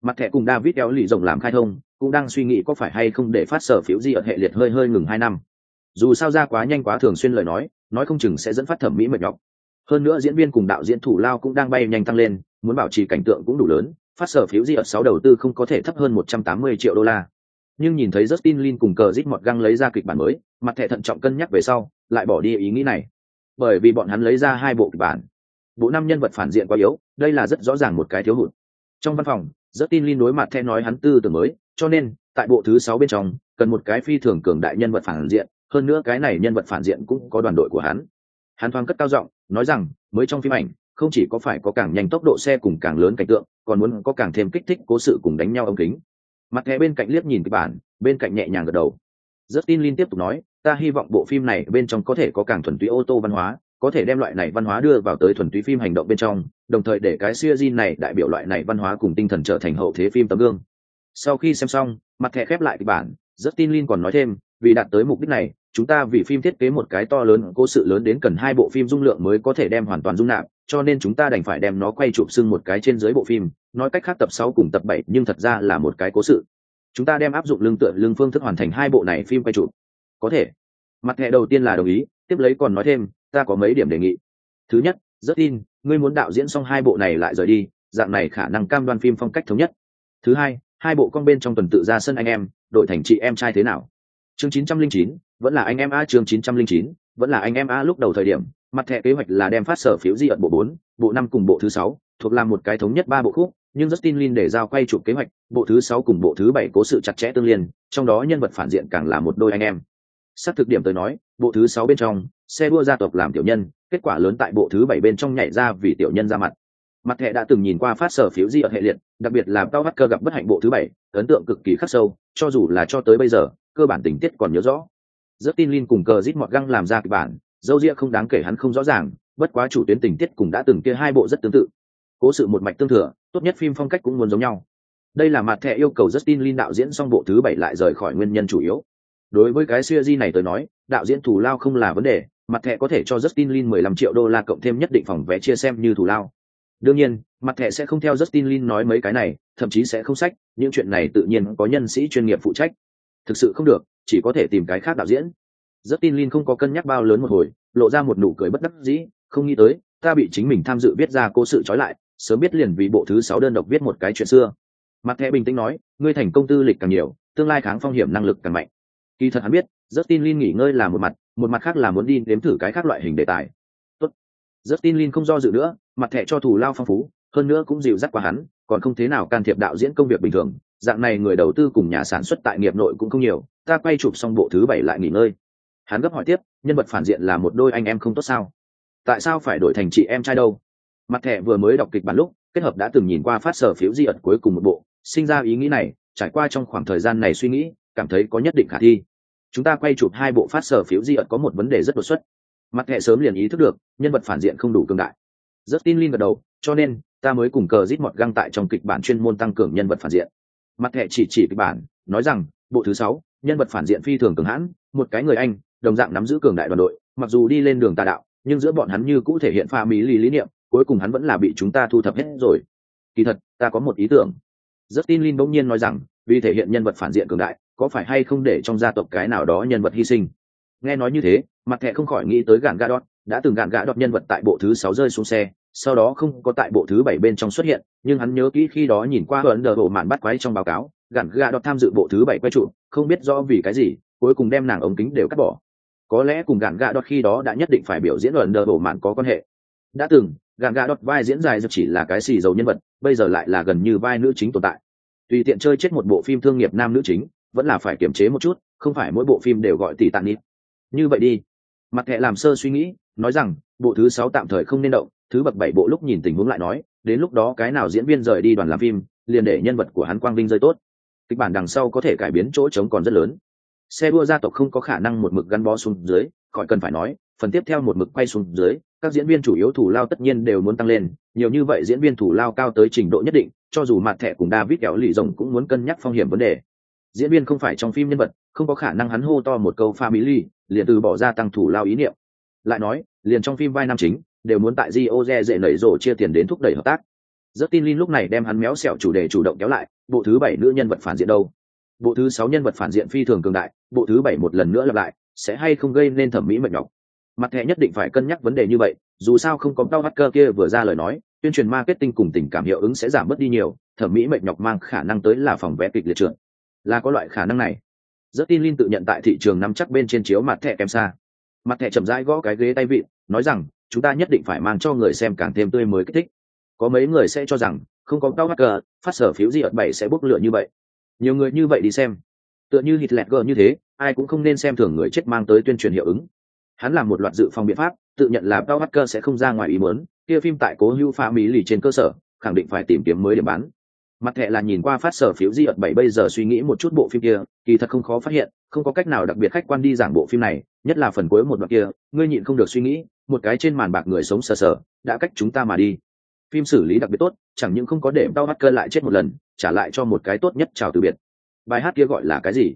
Mặt thẻ cùng David kéo lì rộng làm khai thông, cũng đang suy nghĩ có phải hay không để phát sở phiếu di ở hệ liệt hơi hơi ngừng hai năm. Dù sao ra quá nhanh quá thường xuyên lời nói, nói không chừng sẽ dẫn phát thẩm mỹ mệt nhọc. Hơn nữa diễn viên cùng đạo diễn thủ lao cũng đang bay nhanh tăng lên, muốn bảo trì cảnh tượng cũng đủ lớn, phát sở phiếu di ở sáu đầu tư không có thể thấp hơn một trăm tám mươi triệu đô la. Nhưng nhìn thấy Justin Lin cùng cờ rít một găng lấy ra kịch bản mới, mặt thẻ thận trọng cân nhắc về sau, lại bỏ đi ý nghĩ này. Bởi vì bọn hắn lấy ra hai bộ kịch bản. Bộ năm nhân vật phản diện quá yếu, đây là rất rõ ràng một cái thiếu hụt. Trong văn phòng, Justin Lin đối mặt thẻ nói hắn tư tưởng mới, cho nên, tại bộ thứ sáu bên trong, cần một cái phi thường cường đại nhân vật phản diện, hơn nữa cái này nhân vật phản diện cũng có đoàn đội của hắn. Hắn thoáng cất cao giọng, nói rằng, mới trong phim ảnh, không chỉ có phải có càng nhanh tốc độ xe cùng càng lớn cảnh tượng còn muốn có càng thêm kích thích cố sự cùng đánh nhau ống kính. Mặt nghe bên cạnh liếc nhìn kịch bản bên cạnh nhẹ nhàng gật đầu. Rất tin liên tiếp tục nói ta hy vọng bộ phim này bên trong có thể có càng thuần túy ô tô văn hóa có thể đem loại này văn hóa đưa vào tới thuần túy phim hành động bên trong đồng thời để cái siêu di này đại biểu loại này văn hóa cùng tinh thần trở thành hậu thế phim tấm gương. Sau khi xem xong mặt thẻ khép lại kịch bản rất tin liên còn nói thêm vì đạt tới mục đích này chúng ta vì phim thiết kế một cái to lớn cố sự lớn đến cần hai bộ phim dung lượng mới có thể đem hoàn toàn dung nạp, cho nên chúng ta đành phải đem nó quay chụp xưng một cái trên dưới bộ phim, nói cách khác tập sáu cùng tập bảy, nhưng thật ra là một cái cố sự. Chúng ta đem áp dụng lương tựa lương phương thức hoàn thành hai bộ này phim quay chụp. Có thể. Mặt hệ đầu tiên là đồng ý, tiếp lấy còn nói thêm, ta có mấy điểm đề nghị. Thứ nhất, rất tin, ngươi muốn đạo diễn xong hai bộ này lại rời đi, dạng này khả năng cam đoan phim phong cách thống nhất. Thứ hai hai bộ con bên trong tuần tự ra sân anh em, đội thành chị em trai thế nào? Chương chín trăm linh chín vẫn là anh em a chương chín trăm linh chín vẫn là anh em a lúc đầu thời điểm mặt thẻ kế hoạch là đem phát sở phiếu di ẩn bộ bốn bộ năm cùng bộ thứ sáu thuộc làm một cái thống nhất ba bộ khúc nhưng Justin Lin để giao quay chụp kế hoạch, bộ thứ sáu cùng bộ thứ bảy cố sự chặt chẽ tương liên, trong đó nhân vật phản diện càng là một đôi anh em. Sát thực điểm tới nói, bộ thứ sáu bên trong, xe đua gia tộc làm tiểu nhân, kết quả lớn tại bộ thứ bảy bên trong nhảy ra vì tiểu nhân ra mặt. Mặt thẻ đã từng nhìn qua phát sở phiếu di ở hệ liệt, đặc biệt là Tao cơ gặp bất hạnh bộ thứ bảy, ấn tượng cực kỳ khắc sâu, cho dù là cho tới bây giờ, cơ bản tình tiết còn nhớ rõ. Justin Lin cùng cờ rít mọt găng làm ra kịch bản, dâu ria không đáng kể hắn không rõ ràng bất quá chủ tuyến tình tiết cùng đã từng kia hai bộ rất tương tự. Cố sự một mạch tương thừa tốt nhất phim phong cách cũng muốn giống nhau. Đây là mặt thẻ yêu cầu justin lin đạo diễn xong bộ thứ bảy lại rời khỏi nguyên nhân chủ yếu. Đối với cái siêu di này tôi nói đạo diễn thù lao không là vấn đề mặt thẻ có thể cho justin lin 15 triệu đô la cộng thêm nhất định phòng vé chia xem như thù lao. Đương nhiên mặt thẻ sẽ không theo justin lin nói mấy cái này thậm chí sẽ không sách những chuyện này tự nhiên có nhân sĩ chuyên nghiệp phụ trách. Thực sự không được chỉ có thể tìm cái khác đạo diễn rất tin Lin không có cân nhắc bao lớn một hồi, lộ ra một nụ cười bất đắc dĩ, không nghĩ tới, ta bị chính mình tham dự viết ra cố sự trói lại, sớm biết liền vì bộ thứ sáu đơn độc viết một cái chuyện xưa. Mặt thẻ bình tĩnh nói, ngươi thành công tư lịch càng nhiều, tương lai kháng phong hiểm năng lực càng mạnh. Kỳ thật hắn biết, rất tin Lin nghỉ ngơi là một mặt, một mặt khác là muốn đi nếm thử cái khác loại hình đề tài. Tốt. Rất tin Lin không do dự nữa, mặt thẻ cho thủ lao phong phú, hơn nữa cũng dịu dắt qua hắn, còn không thế nào can thiệp đạo diễn công việc bình thường, dạng này người đầu tư cùng nhà sản xuất tại nghiệp nội cũng không nhiều, ta quay chụp xong bộ thứ bảy lại nghỉ ngơi. Hắn gấp hỏi tiếp nhân vật phản diện là một đôi anh em không tốt sao? Tại sao phải đổi thành chị em trai đâu? Mặt thẻ vừa mới đọc kịch bản lúc kết hợp đã từng nhìn qua phát sở phiếu di ẩn cuối cùng một bộ sinh ra ý nghĩ này trải qua trong khoảng thời gian này suy nghĩ cảm thấy có nhất định khả thi. Chúng ta quay chụp hai bộ phát sở phiếu di ẩn có một vấn đề rất đột xuất. Mặt thẻ sớm liền ý thức được nhân vật phản diện không đủ cương đại. Rất tin linh gật đầu cho nên ta mới cùng cờ rít mọt găng tại trong kịch bản chuyên môn tăng cường nhân vật phản diện mặt thẻ chỉ chỉ kịch bản, nói rằng, bộ thứ sáu, nhân vật phản diện phi thường cường hãn, một cái người anh, đồng dạng nắm giữ cường đại đoàn đội, mặc dù đi lên đường tà đạo, nhưng giữa bọn hắn như cũ thể hiện pha mỹ lý lý niệm, cuối cùng hắn vẫn là bị chúng ta thu thập hết rồi. Kỳ thật, ta có một ý tưởng. Rất tin linh bỗng nhiên nói rằng, vì thể hiện nhân vật phản diện cường đại, có phải hay không để trong gia tộc cái nào đó nhân vật hy sinh? Nghe nói như thế, mặt thẻ không khỏi nghĩ tới gạn gà đọt, đã từng gạn gà đọt nhân vật tại bộ thứ sáu rơi xuống xe sau đó không có tại bộ thứ bảy bên trong xuất hiện, nhưng hắn nhớ kỹ khi đó nhìn qua ấn đờ bộ mạn bắt quái trong báo cáo, gạn gà đọt tham dự bộ thứ bảy quay trụ, không biết rõ vì cái gì, cuối cùng đem nàng ống kính đều cắt bỏ. Có lẽ cùng gạn gà đọt khi đó đã nhất định phải biểu diễn ấn đờ bộ mạn có quan hệ. Đã từng, gạn gà đọt vai diễn dài chỉ là cái xì dầu nhân vật, bây giờ lại là gần như vai nữ chính tồn tại. Tùy tiện chơi chết một bộ phim thương nghiệp nam nữ chính, vẫn là phải kiềm chế một chút, không phải mỗi bộ phim đều gọi tỷ tạng nít. Như vậy đi. Mặt hệ làm sơ suy nghĩ nói rằng, bộ thứ sáu tạm thời không nên động, thứ bậc bảy bộ lúc nhìn tình huống lại nói, đến lúc đó cái nào diễn viên rời đi đoàn làm phim, liền để nhân vật của hắn quang vinh rơi tốt. Kịch bản đằng sau có thể cải biến chỗ trống còn rất lớn. Xe đua gia tộc không có khả năng một mực gắn bó xuống dưới, khỏi cần phải nói, phần tiếp theo một mực quay xuống dưới, các diễn viên chủ yếu thủ lao tất nhiên đều muốn tăng lên, nhiều như vậy diễn viên thủ lao cao tới trình độ nhất định, cho dù mặt thẻ cùng david kéo lì rồng cũng muốn cân nhắc phong hiểm vấn đề. Diễn viên không phải trong phim nhân vật, không có khả năng hắn hô to một câu family, liền từ bỏ ra tăng thủ lao ý niệm lại nói, liền trong phim vai nam chính, đều muốn tại Rio dễ nảy rổ chia tiền đến thúc đẩy hợp tác. Rất tin Lin lúc này đem hắn méo xẹo chủ đề chủ động kéo lại, bộ thứ bảy nữ nhân vật phản diện đâu? Bộ thứ sáu nhân vật phản diện phi thường cường đại, bộ thứ bảy một lần nữa lặp lại, sẽ hay không gây nên thẩm mỹ mệt nhọc? Mặt thẻ nhất định phải cân nhắc vấn đề như vậy, dù sao không có đau mắt cơ kia vừa ra lời nói, tuyên truyền marketing cùng tình cảm hiệu ứng sẽ giảm bớt đi nhiều, thẩm mỹ mệt nhọc mang khả năng tới là phòng vẽ kịch liệt trượt. Là có loại khả năng này. Rất tin Lin tự nhận tại thị trường nắm chắc bên trên chiếu mặt thẻ kém xa mặt thẻ chậm rãi gõ cái ghế tay vịn, nói rằng, chúng ta nhất định phải mang cho người xem càng thêm tươi mới kích thích. Có mấy người sẽ cho rằng, không có cao hacker, phát sở phiếu gì ợt bảy sẽ bốc lửa như vậy. Nhiều người như vậy đi xem. Tựa như hít lẹt gờ như thế, ai cũng không nên xem thường người chết mang tới tuyên truyền hiệu ứng. Hắn làm một loạt dự phòng biện pháp, tự nhận là cao hacker sẽ không ra ngoài ý muốn. Kia phim tại cố hữu pha mỹ lì trên cơ sở, khẳng định phải tìm kiếm mới điểm bán mặt thẻ là nhìn qua phát sở phiếu di ợt bảy bây giờ suy nghĩ một chút bộ phim kia, kỳ thật không khó phát hiện, không có cách nào đặc biệt khách quan đi giảng bộ phim này, nhất là phần cuối một đoạn kia, ngươi nhịn không được suy nghĩ, một cái trên màn bạc người sống sờ sờ, đã cách chúng ta mà đi. Phim xử lý đặc biệt tốt, chẳng những không có để đau mắt cơ lại chết một lần, trả lại cho một cái tốt nhất chào từ biệt. Bài hát kia gọi là cái gì?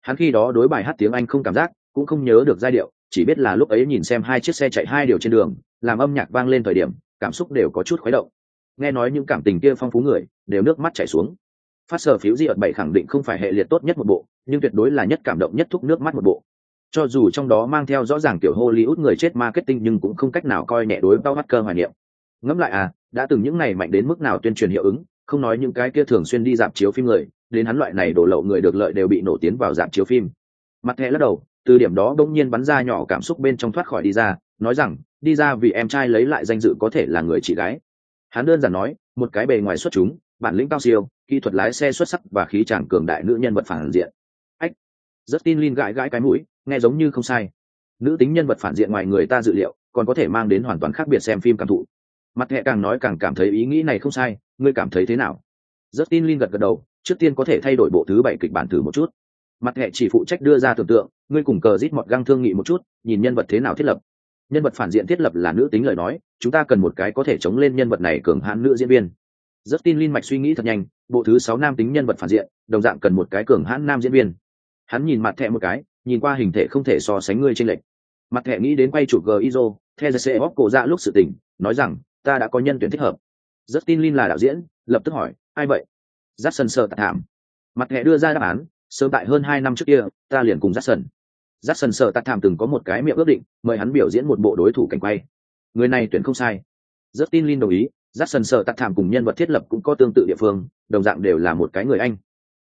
Hắn khi đó đối bài hát tiếng anh không cảm giác, cũng không nhớ được giai điệu, chỉ biết là lúc ấy nhìn xem hai chiếc xe chạy hai điều trên đường, làm âm nhạc vang lên thời điểm, cảm xúc đều có chút khuấy động nghe nói những cảm tình kia phong phú người đều nước mắt chảy xuống. Phát sở phiếu di ợt bảy khẳng định không phải hệ liệt tốt nhất một bộ, nhưng tuyệt đối là nhất cảm động nhất thúc nước mắt một bộ. Cho dù trong đó mang theo rõ ràng kiểu hollywood người chết marketing nhưng cũng không cách nào coi nhẹ đối bao mắt cơ hoài niệm. Ngẫm lại à đã từng những ngày mạnh đến mức nào tuyên truyền hiệu ứng, không nói những cái kia thường xuyên đi dạp chiếu phim người, đến hắn loại này đổ lậu người được lợi đều bị nổ tiến vào dạp chiếu phim. Mặt thẻ lắc đầu, từ điểm đó bỗng nhiên bắn ra nhỏ cảm xúc bên trong thoát khỏi đi ra, nói rằng, đi ra vì em trai lấy lại danh dự có thể là người chị gái hắn đơn giản nói, một cái bề ngoài xuất chúng, bản lĩnh cao siêu, kỹ thuật lái xe xuất sắc và khí chàng cường đại nữ nhân vật phản diện. Ách rất tin Lin gãi gãi cái mũi, nghe giống như không sai. Nữ tính nhân vật phản diện ngoài người ta dự liệu, còn có thể mang đến hoàn toàn khác biệt xem phim cảm thụ. Mặt hệ càng nói càng cảm thấy ý nghĩ này không sai, ngươi cảm thấy thế nào? Rất tin Lin gật gật đầu, trước tiên có thể thay đổi bộ thứ bảy kịch bản thử một chút. Mặt hệ chỉ phụ trách đưa ra tưởng tượng, ngươi cùng cờ rít mọt găng thương nghị một chút, nhìn nhân vật thế nào thiết lập nhân vật phản diện thiết lập là nữ tính lời nói, chúng ta cần một cái có thể chống lên nhân vật này cường hãn nữ diễn viên. Rất tin Lin mạch suy nghĩ thật nhanh, bộ thứ sáu nam tính nhân vật phản diện, đồng dạng cần một cái cường hãn nam diễn viên. Hắn nhìn mặt thẹ một cái, nhìn qua hình thể không thể so sánh ngươi trên lệnh mặt thẹ nghĩ đến quay chụp gizo theo jc bóc cổ ra lúc sự tình, nói rằng, ta đã có nhân tuyển thích hợp. Rất tin Lin là đạo diễn, lập tức hỏi, ai vậy? Giắt sân sợ tạ thảm. Mặt thẹ đưa ra đáp án, sớm tại hơn hai năm trước kia, ta liền cùng giắt sân giắt sần sợ tạc thảm từng có một cái miệng ước định, mời hắn biểu diễn một bộ đối thủ cảnh quay. Người này tuyển không sai. Rất tin Lin đồng ý giắt sần sợ tạc thảm cùng nhân vật thiết lập cũng có tương tự địa phương, đồng dạng đều là một cái người anh.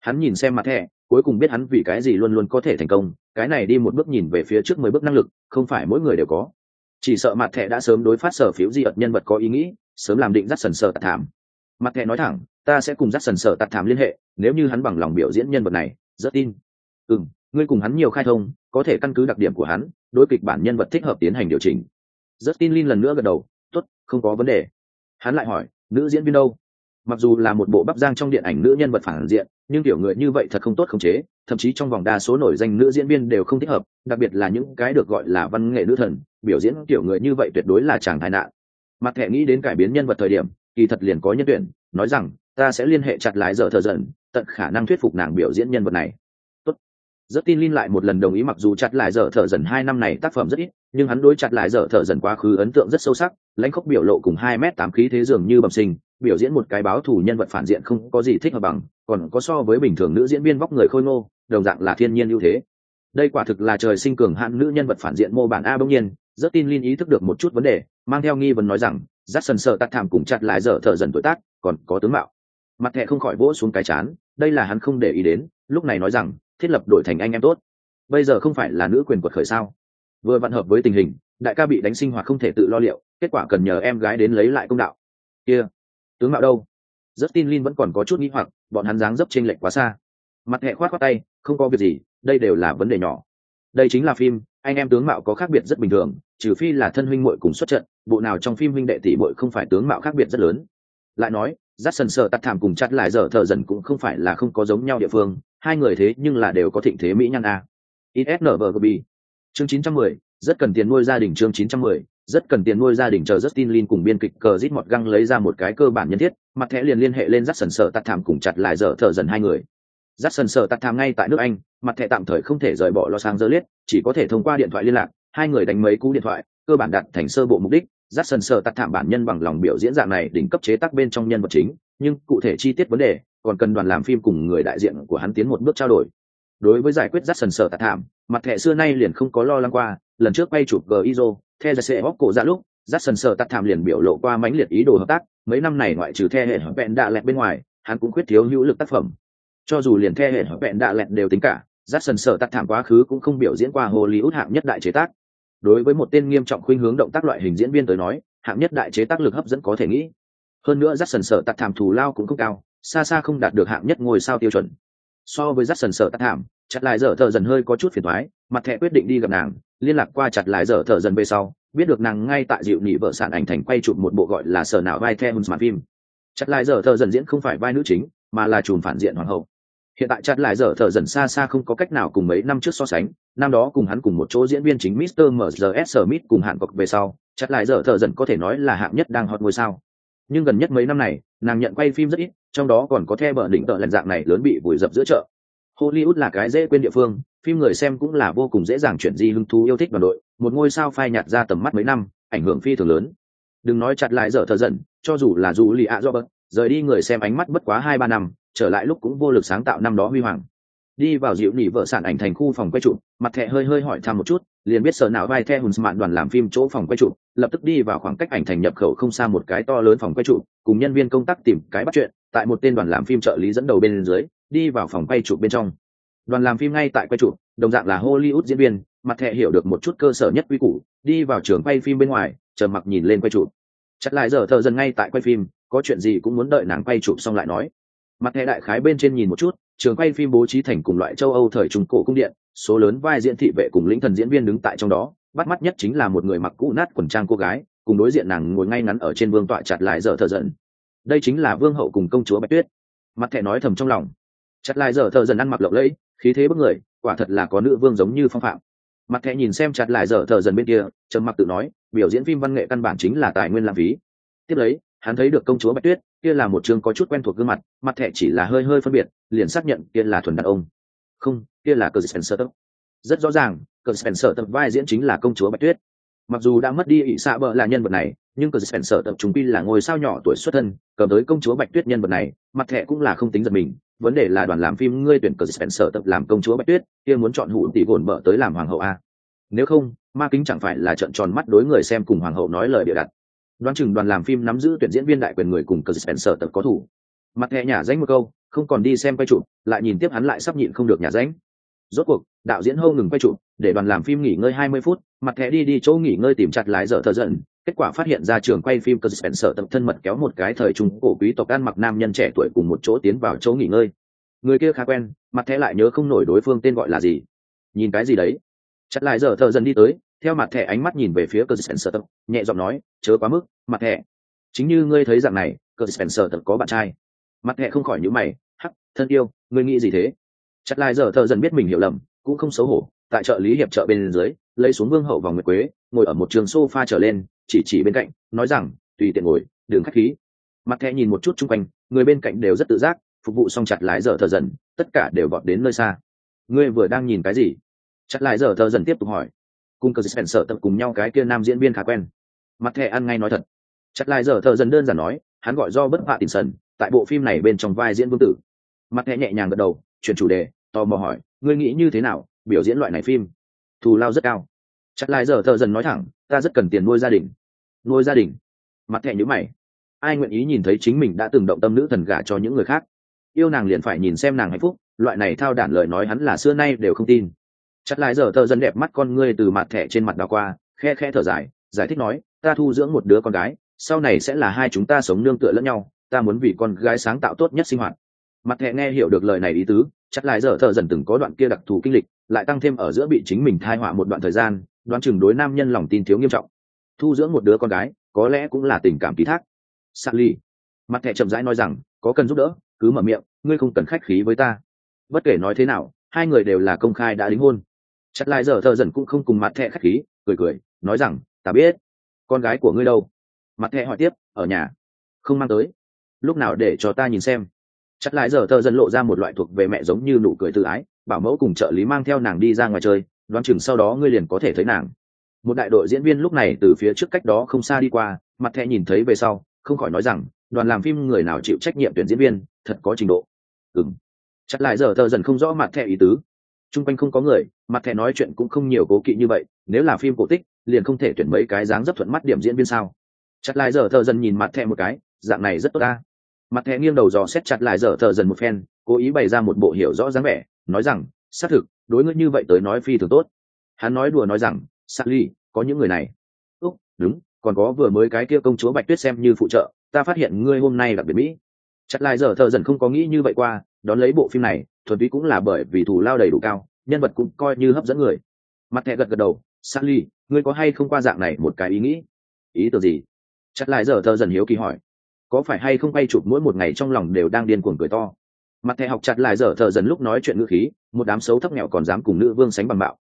Hắn nhìn xem mặt thẻ, cuối cùng biết hắn vì cái gì luôn luôn có thể thành công, cái này đi một bước nhìn về phía trước mười bước năng lực, không phải mỗi người đều có. Chỉ sợ mặt thẻ đã sớm đối phát sở phiếu di ợt nhân vật có ý nghĩ, sớm làm định dắt sần sợ tạc thảm. Mặt thẻ nói thẳng, ta sẽ cùng dắt sần sợ tạc thảm liên hệ, nếu như hắn bằng lòng biểu diễn nhân vật này rất tin ừ ngươi cùng hắn nhiều khai thông, có thể căn cứ đặc điểm của hắn, đối kịch bản nhân vật thích hợp tiến hành điều chỉnh. Rất tin Lin lần nữa gật đầu, tốt, không có vấn đề. Hắn lại hỏi, nữ diễn viên đâu? Mặc dù là một bộ bắp giang trong điện ảnh nữ nhân vật phản diện, nhưng kiểu người như vậy thật không tốt khống chế, thậm chí trong vòng đa số nổi danh nữ diễn viên đều không thích hợp, đặc biệt là những cái được gọi là văn nghệ nữ thần, biểu diễn kiểu người như vậy tuyệt đối là chàng tai nạn. Mặt thẻ nghĩ đến cải biến nhân vật thời điểm, kỳ thật liền có nhân tuyển, nói rằng, ta sẽ liên hệ chặt lái giờ thờ dần, tận khả năng thuyết phục nàng biểu diễn nhân vật này rất tin Linh lại một lần đồng ý mặc dù chặt lại dở thở dần hai năm này tác phẩm rất ít, nhưng hắn đối chặt lại dở thở dần quá khứ ấn tượng rất sâu sắc, lãnh khốc biểu lộ cùng hai m tám khí thế dường như bẩm sinh, biểu diễn một cái báo thủ nhân vật phản diện không có gì thích hợp bằng, còn có so với bình thường nữ diễn viên vóc người khôi ngô, đồng dạng là thiên nhiên ưu thế. Đây quả thực là trời sinh cường hạn nữ nhân vật phản diện mô bản a bỗng nhiên rất tin Linh ý thức được một chút vấn đề, mang theo nghi vấn nói rằng rát sần sợ tắt thảm cùng chặt lại dở thở dần tuổi tác, còn có tướng mạo. Mặt thẹ không khỏi vỗ xuống cái chán, đây là hắn không để ý đến, lúc này nói rằng thiết lập đổi thành anh em tốt. Bây giờ không phải là nữ quyền quật khởi sao? Vừa vặn hợp với tình hình, đại ca bị đánh sinh hoạt không thể tự lo liệu, kết quả cần nhờ em gái đến lấy lại công đạo. Kia, tướng mạo đâu? Rất tin Lin vẫn còn có chút nghĩ hoặc, bọn hắn dáng dấp trên lệch quá xa. Mặt hẹ khoát khoát tay, không có việc gì, đây đều là vấn đề nhỏ. Đây chính là phim, anh em tướng mạo có khác biệt rất bình thường, trừ phi là thân huynh muội cùng xuất trận, bộ nào trong phim huynh đệ tỷ muội không phải tướng mạo khác biệt rất lớn. Lại nói dắt sần sợ tắt thảm cùng chặt lại giờ thợ dần cũng không phải là không có giống nhau địa phương hai người thế nhưng là đều có thịnh thế mỹ nhân a isnvgb chương 910, rất cần tiền nuôi gia đình chương 910, rất cần tiền nuôi gia đình chờ Justin Lin cùng biên kịch cờ rít một găng lấy ra một cái cơ bản nhân thiết, mặt thẻ liền liên hệ lên rát sần sợ tắt thảm cùng chặt lại giờ thợ dần hai người. Rát sần sợ tắt thảm ngay tại nước Anh, mặt thẻ tạm thời không thể rời bỏ Los Angeles, chỉ có thể thông qua điện thoại liên lạc, hai người đánh mấy cú điện thoại, cơ bản đạt thành sơ bộ mục đích, rát sần sợ tắt thảm bản nhân bằng lòng biểu diễn dạng này đỉnh cấp chế tác bên trong nhân vật chính, nhưng cụ thể chi tiết vấn đề còn cần đoàn làm phim cùng người đại diện của hắn tiến một bước trao đổi. Đối với giải quyết rát sần sợ tắt thảm, mặt thẻ xưa nay liền không có lo lắng qua, lần trước quay chụp gizo theo giải sẽ bóc cổ ra lúc, rát sần sợ tắt thảm liền biểu lộ qua mãnh liệt ý đồ hợp tác, mấy năm này ngoại trừ theo hệ hợp vẹn đạ lẹt bên ngoài, hắn cũng khuyết thiếu hữu lực tác phẩm. Cho dù liền theo hệ hợp vẹn đạ lẹt đều tính cả, rát sần sợ tắt thảm quá khứ cũng không biểu diễn qua hollywood hạng nhất đại chế tác đối với một tên nghiêm trọng khuynh hướng động tác loại hình diễn viên tới nói, hạng nhất đại chế tác lực hấp dẫn có thể nghĩ. Hơn nữa rắt sần sợ tặc thảm thù lao cũng không cao, xa xa không đạt được hạng nhất ngôi sao tiêu chuẩn. So với rắt sần sợ tặc thảm, chặt lại dở thợ dần hơi có chút phiền thoái mặt thẹ quyết định đi gặp nàng, liên lạc qua chặt lại dở thợ dần về sau, biết được nàng ngay tại dịu nị vợ sản ảnh thành quay chụp một bộ gọi là sở nào vai theo màn phim. Chặt lại dở thợ dần diễn không phải vai nữ chính, mà là chùm phản diện hoàng hậu hiện tại chặt lại dở thở dần xa xa không có cách nào cùng mấy năm trước so sánh, năm đó cùng hắn cùng một chỗ diễn viên chính Mr. MRS Smith cùng hạn cọc về sau, chặt lại dở thở dần có thể nói là hạng nhất đang hot ngôi sao nhưng gần nhất mấy năm này, nàng nhận quay phim rất ít, trong đó còn có the bờ đỉnh tợ lần dạng này lớn bị vùi dập giữa chợ hollywood là cái dễ quên địa phương, phim người xem cũng là vô cùng dễ dàng chuyển di hứng thú yêu thích đoàn đội, một ngôi sao phai nhạt ra tầm mắt mấy năm, ảnh hưởng phi thường lớn đừng nói chặt lại dở thợ dần, cho dù là dù lì ạ do bớt rời đi người xem ánh mắt bất quá hai ba năm trở lại lúc cũng vô lực sáng tạo năm đó huy hoàng. Đi vào dịu nỉ vợ sản ảnh thành khu phòng quay trụ mặt thẹ hơi hơi hỏi thăm một chút, liền biết sở nào vai theo hùn mạn đoàn làm phim chỗ phòng quay trụ lập tức đi vào khoảng cách ảnh thành nhập khẩu không xa một cái to lớn phòng quay trụ cùng nhân viên công tác tìm cái bắt chuyện, tại một tên đoàn làm phim trợ lý dẫn đầu bên dưới, đi vào phòng quay trụ bên trong. Đoàn làm phim ngay tại quay trụ đồng dạng là hollywood diễn viên, mặt thẹ hiểu được một chút cơ sở nhất quy củ, đi vào trường quay phim bên ngoài chờ mặc nhìn lên quay trụ chặt lại giờ thợ dần ngay tại quay phim, có chuyện gì cũng muốn đợi nàng quay chụp xong lại nói mặt thẻ đại khái bên trên nhìn một chút, trường quay phim bố trí thành cùng loại châu âu thời trung cổ cung điện, số lớn vai diễn thị vệ cùng lĩnh thần diễn viên đứng tại trong đó, bắt mắt nhất chính là một người mặc cũ nát quần trang cô gái, cùng đối diện nàng ngồi ngay ngắn ở trên vương tọa chặt lại dở thợ dần đây chính là vương hậu cùng công chúa bạch tuyết. Mặt thẻ nói thầm trong lòng. Chặt lại dở thợ dần ăn mặc lộng lẫy, khí thế bức người, quả thật là có nữ vương giống như phong phạm. Mặt thẻ nhìn xem chặt lại dở thợ dần bên kia, trầm mặc tự nói, biểu diễn phim văn nghệ căn bản chính là tài nguyên lãng phí. Tiếp lấy hắn thấy được công chúa bạch tuyết, kia là một chương có chút quen thuộc gương mặt mặt thẻ chỉ là hơi hơi phân biệt, liền xác nhận kia là thuần đàn ông. Không, kia là cờ spencer tập rất rõ ràng, cờ spencer tập vai diễn chính là công chúa bạch tuyết. Mặc dù đã mất đi ỵ xạ bợ là nhân vật này, nhưng cờ spencer tập chúng pi là ngôi sao nhỏ tuổi xuất thân, cầm tới công chúa bạch tuyết nhân vật này, mặt thẻ cũng là không tính giật mình. Vấn đề là đoàn làm phim ngươi tuyển cờ spencer tập làm công chúa bạch tuyết, kia muốn chọn hụ tỷ gồn bợ tới làm hoàng hậu a. Nếu không, ma kính chẳng phải là trận tròn mắt đối người xem cùng hoàng hậu nói lời bịa đặt đoán chừng đoàn làm phim nắm giữ tuyển diễn viên đại quyền người cùng cờ spencer tập có thủ. Mặt hẹ nhả danh một câu, không còn đi xem quay chụp, lại nhìn tiếp hắn lại sắp nhịn không được nhả danh rốt cuộc, đạo diễn hô ngừng quay chụp, để đoàn làm phim nghỉ ngơi hai mươi phút, mặt thẻ đi đi chỗ nghỉ ngơi tìm chặt lái dở thợ giận, kết quả phát hiện ra trường quay phim cờ spencer tập thân mật kéo một cái thời trung cổ quý tộc ăn mặc nam nhân trẻ tuổi cùng một chỗ tiến vào chỗ nghỉ ngơi. Người kia khá quen, mặt thẻ lại nhớ không nổi đối phương tên gọi là gì. Nhìn cái gì đấy? Chặt lại giờ thợ dần đi tới theo mặt thẻ ánh mắt nhìn về phía cơ spencer nhẹ giọng nói, chớ quá mức, mặt thẻ. Chính như ngươi thấy dạng này cơ spencer có bạn trai. Mặt thẻ không khỏi nhíu mày, hắc, thân yêu, ngươi nghĩ gì thế? Chặt lại giờ thợ dần biết mình hiểu lầm, cũng không xấu hổ, tại chợ lý hiệp chợ bên dưới, lấy xuống vương hậu vòng nguyệt quế, ngồi ở một trường sofa trở lên, chỉ chỉ bên cạnh, nói rằng, tùy tiện ngồi, đừng khách khí. Mặt thẻ nhìn một chút chung quanh, người bên cạnh đều rất tự giác, phục vụ xong chặt lái giờ thợ dần, tất cả đều vọt đến nơi xa. Ngươi vừa đang nhìn cái gì? Chặt lại giờ thợ dần tiếp tục hỏi cùng cờ spencer tập cùng nhau cái kia nam diễn viên khá quen. Mặt thẻ ăn ngay nói thật. Chặt lại giờ thợ dần đơn giản nói, hắn gọi do bất họa tình sần tại bộ phim này bên trong vai diễn vương tử. Mặt thẻ nhẹ nhàng gật đầu, chuyển chủ đề, tò mò hỏi, ngươi nghĩ như thế nào, biểu diễn loại này phim? Thù lao rất cao. Chặt lại giờ thợ dần nói thẳng, ta rất cần tiền nuôi gia đình. Nuôi gia đình? Mặt thẻ nhữ mày. Ai nguyện ý nhìn thấy chính mình đã từng động tâm nữ thần gả cho những người khác? Yêu nàng liền phải nhìn xem nàng hạnh phúc, loại này thao đản lời nói hắn là xưa nay đều không tin chặt lại giờ tờ dần đẹp mắt con ngươi từ mặt thẻ trên mặt đào qua khe khe thở dài giải thích nói ta thu dưỡng một đứa con gái sau này sẽ là hai chúng ta sống nương tựa lẫn nhau ta muốn vì con gái sáng tạo tốt nhất sinh hoạt mặt thẻ nghe hiểu được lời này ý tứ chặt lại giờ thợ dần từng có đoạn kia đặc thù kinh lịch lại tăng thêm ở giữa bị chính mình thai họa một đoạn thời gian đoán chừng đối nam nhân lòng tin thiếu nghiêm trọng thu dưỡng một đứa con gái có lẽ cũng là tình cảm ký thác Sally. Mặt thẻ chậm rãi nói rằng, có cần giúp đỡ, cứ mở miệng, ngươi không cần khách khí với ta. Bất kể nói thế nào, hai người đều là công khai đã đính hôn. Chặt lại giờ thợ dần cũng không cùng mặt thẻ khách khí, cười cười, nói rằng, ta biết. Con gái của ngươi đâu? Mặt thẻ hỏi tiếp, ở nhà. Không mang tới. Lúc nào để cho ta nhìn xem. Chặt lại giờ thợ dần lộ ra một loại thuộc về mẹ giống như nụ cười tự ái, bảo mẫu cùng trợ lý mang theo nàng đi ra ngoài chơi, đoán chừng sau đó ngươi liền có thể thấy nàng. Một đại đội diễn viên lúc này từ phía trước cách đó không xa đi qua, mặt thẻ nhìn thấy về sau, không khỏi nói rằng đoàn làm phim người nào chịu trách nhiệm tuyển diễn viên thật có trình độ ừng chặt lại giờ thợ dần không rõ mặt thẻ ý tứ t r u n g quanh không có người, mặt thẻ nói chuyện cũng không nhiều cố kỵ như vậy, nếu là phim cổ tích, liền không thể tuyển mấy cái dáng dấp thuận mắt điểm diễn viên sao? Chặt lại giờ thợ dần nhìn mặt thẻ một cái, dạng này rất tốt ta. Mặt thẻ nghiêng đầu dò xét chặt lại giờ thợ dần một phen, cố ý bày ra một bộ hiểu rõ dáng vẻ, nói rằng, xác thực, đối ngữ như vậy tới nói phi thường tốt. Hắn nói đùa nói rằng s ly, có những người này. Úc, đúng, còn có vừa mới cái kia công chúa bạch tuyết xem như phụ trợ, ta phát hiện ngươi hôm nay đặc biệt mỹ. Chặt lại giờ thợ dần không có nghĩ như vậy qua đón lấy bộ phim này, thuần túy cũng là bởi vì thù lao đầy đủ cao, nhân vật cũng coi như hấp dẫn người. Mặt thẹ gật gật đầu, sally, ngươi có hay không qua dạng này một cái ý nghĩ? Ý tưởng gì? Chặt lại giờ thơ dần hiếu kỳ hỏi. Có phải hay không bay chụp mỗi một ngày trong lòng đều đang điên cuồng cười to? Mặt thẹ học chặt lại giờ thợ dần lúc nói chuyện ngữ khí, một đám xấu thấp nghèo còn dám cùng nữ vương sánh bằng bạo.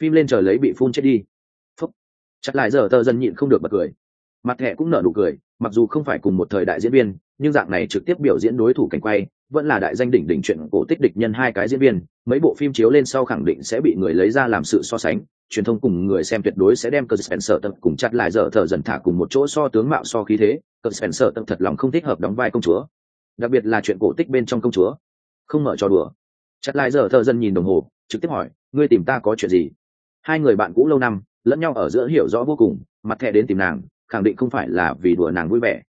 Phim lên trời lấy bị phun chết đi. Chặt lại giờ tờ dần nhịn không được bật cười mặt thẻ cũng nở nụ cười, mặc dù không phải cùng một thời đại diễn viên, nhưng dạng này trực tiếp biểu diễn đối thủ cảnh quay, vẫn là đại danh đỉnh đỉnh chuyện cổ tích địch nhân hai cái diễn viên, mấy bộ phim chiếu lên sau khẳng định sẽ bị người lấy ra làm sự so sánh, truyền thông cùng người xem tuyệt đối sẽ đem cơ Spencer tập cùng chặt lại giờ thở dần thả cùng một chỗ so tướng mạo so khí thế cơ Spencer tập thật lòng không thích hợp đóng vai công chúa. Đặc biệt là chuyện cổ tích bên trong công chúa. Không mở trò đùa. Chặt lại giờ thở dần nhìn đồng hồ, trực tiếp hỏi, ngươi tìm ta có chuyện gì? Hai người bạn cũ lâu năm, lẫn nhau ở giữa hiểu rõ vô cùng, mặt thẻ đến tìm nàng khẳng định không phải là vì đùa nàng vui vẻ.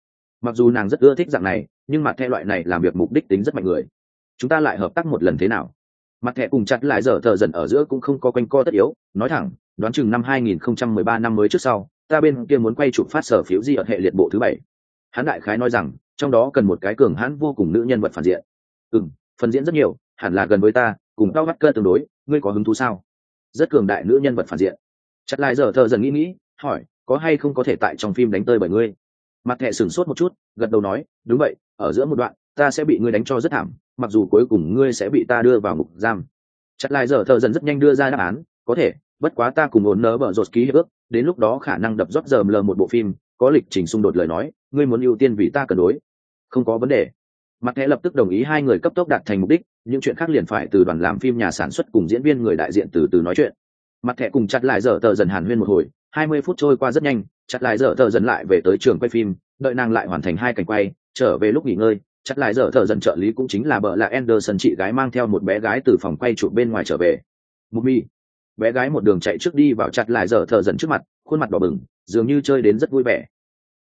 Mặc dù nàng rất ưa thích dạng này, nhưng mặt thẹ loại này làm việc mục đích tính rất mạnh người. Chúng ta lại hợp tác một lần thế nào? Mặt thẹ cùng chặt lại dở thợ dần ở giữa cũng không có quanh co tất yếu, nói thẳng, đoán chừng năm 2013 năm mới trước sau, ta bên kia muốn quay chụp phát sở phiếu di ở hệ liệt bộ thứ bảy. Hán đại khái nói rằng, trong đó cần một cái cường hãn vô cùng nữ nhân vật phản diện. Ừ phần diễn rất nhiều, hẳn là gần với ta, cùng đau bắt cơ tương đối, ngươi có hứng thú sao? Rất cường đại nữ nhân vật phản diện. Chặt lại giờ thợ dần nghĩ nghĩ, hỏi có hay không có thể tại trong phim đánh tơi bởi ngươi? Mặt thẹ sửng sốt một chút, gật đầu nói, đúng vậy, ở giữa một đoạn, ta sẽ bị ngươi đánh cho rất thảm, mặc dù cuối cùng ngươi sẽ bị ta đưa vào ngục giam. Chặt lại giờ thợ dần rất nhanh đưa ra đáp án, có thể, bất quá ta cùng ổn nớ bở rột ký hiệp ước, đến lúc đó khả năng đập rót giờ lờ một bộ phim, có lịch trình xung đột lời nói, ngươi muốn ưu tiên vì ta cân đối. Không có vấn đề. Mặt thẻ lập tức đồng ý hai người cấp tốc đạt thành mục đích, những chuyện khác liền phải từ đoàn làm phim nhà sản xuất cùng diễn viên người đại diện từ từ nói chuyện. Mặt thẻ cùng chặt lại dở tờ dần hàn huyên một hồi hai mươi phút trôi qua rất nhanh, chặt lại dở thở dần lại về tới trường quay phim, đợi nàng lại hoàn thành hai cảnh quay, trở về lúc nghỉ ngơi, chặt lại dở thở dần trợ lý cũng chính là bợ là Anderson chị gái mang theo một bé gái từ phòng quay chụp bên ngoài trở về. Mumi bé gái một đường chạy trước đi vào chặt lại dở thở dần trước mặt, khuôn mặt đỏ bừng, dường như chơi đến rất vui vẻ.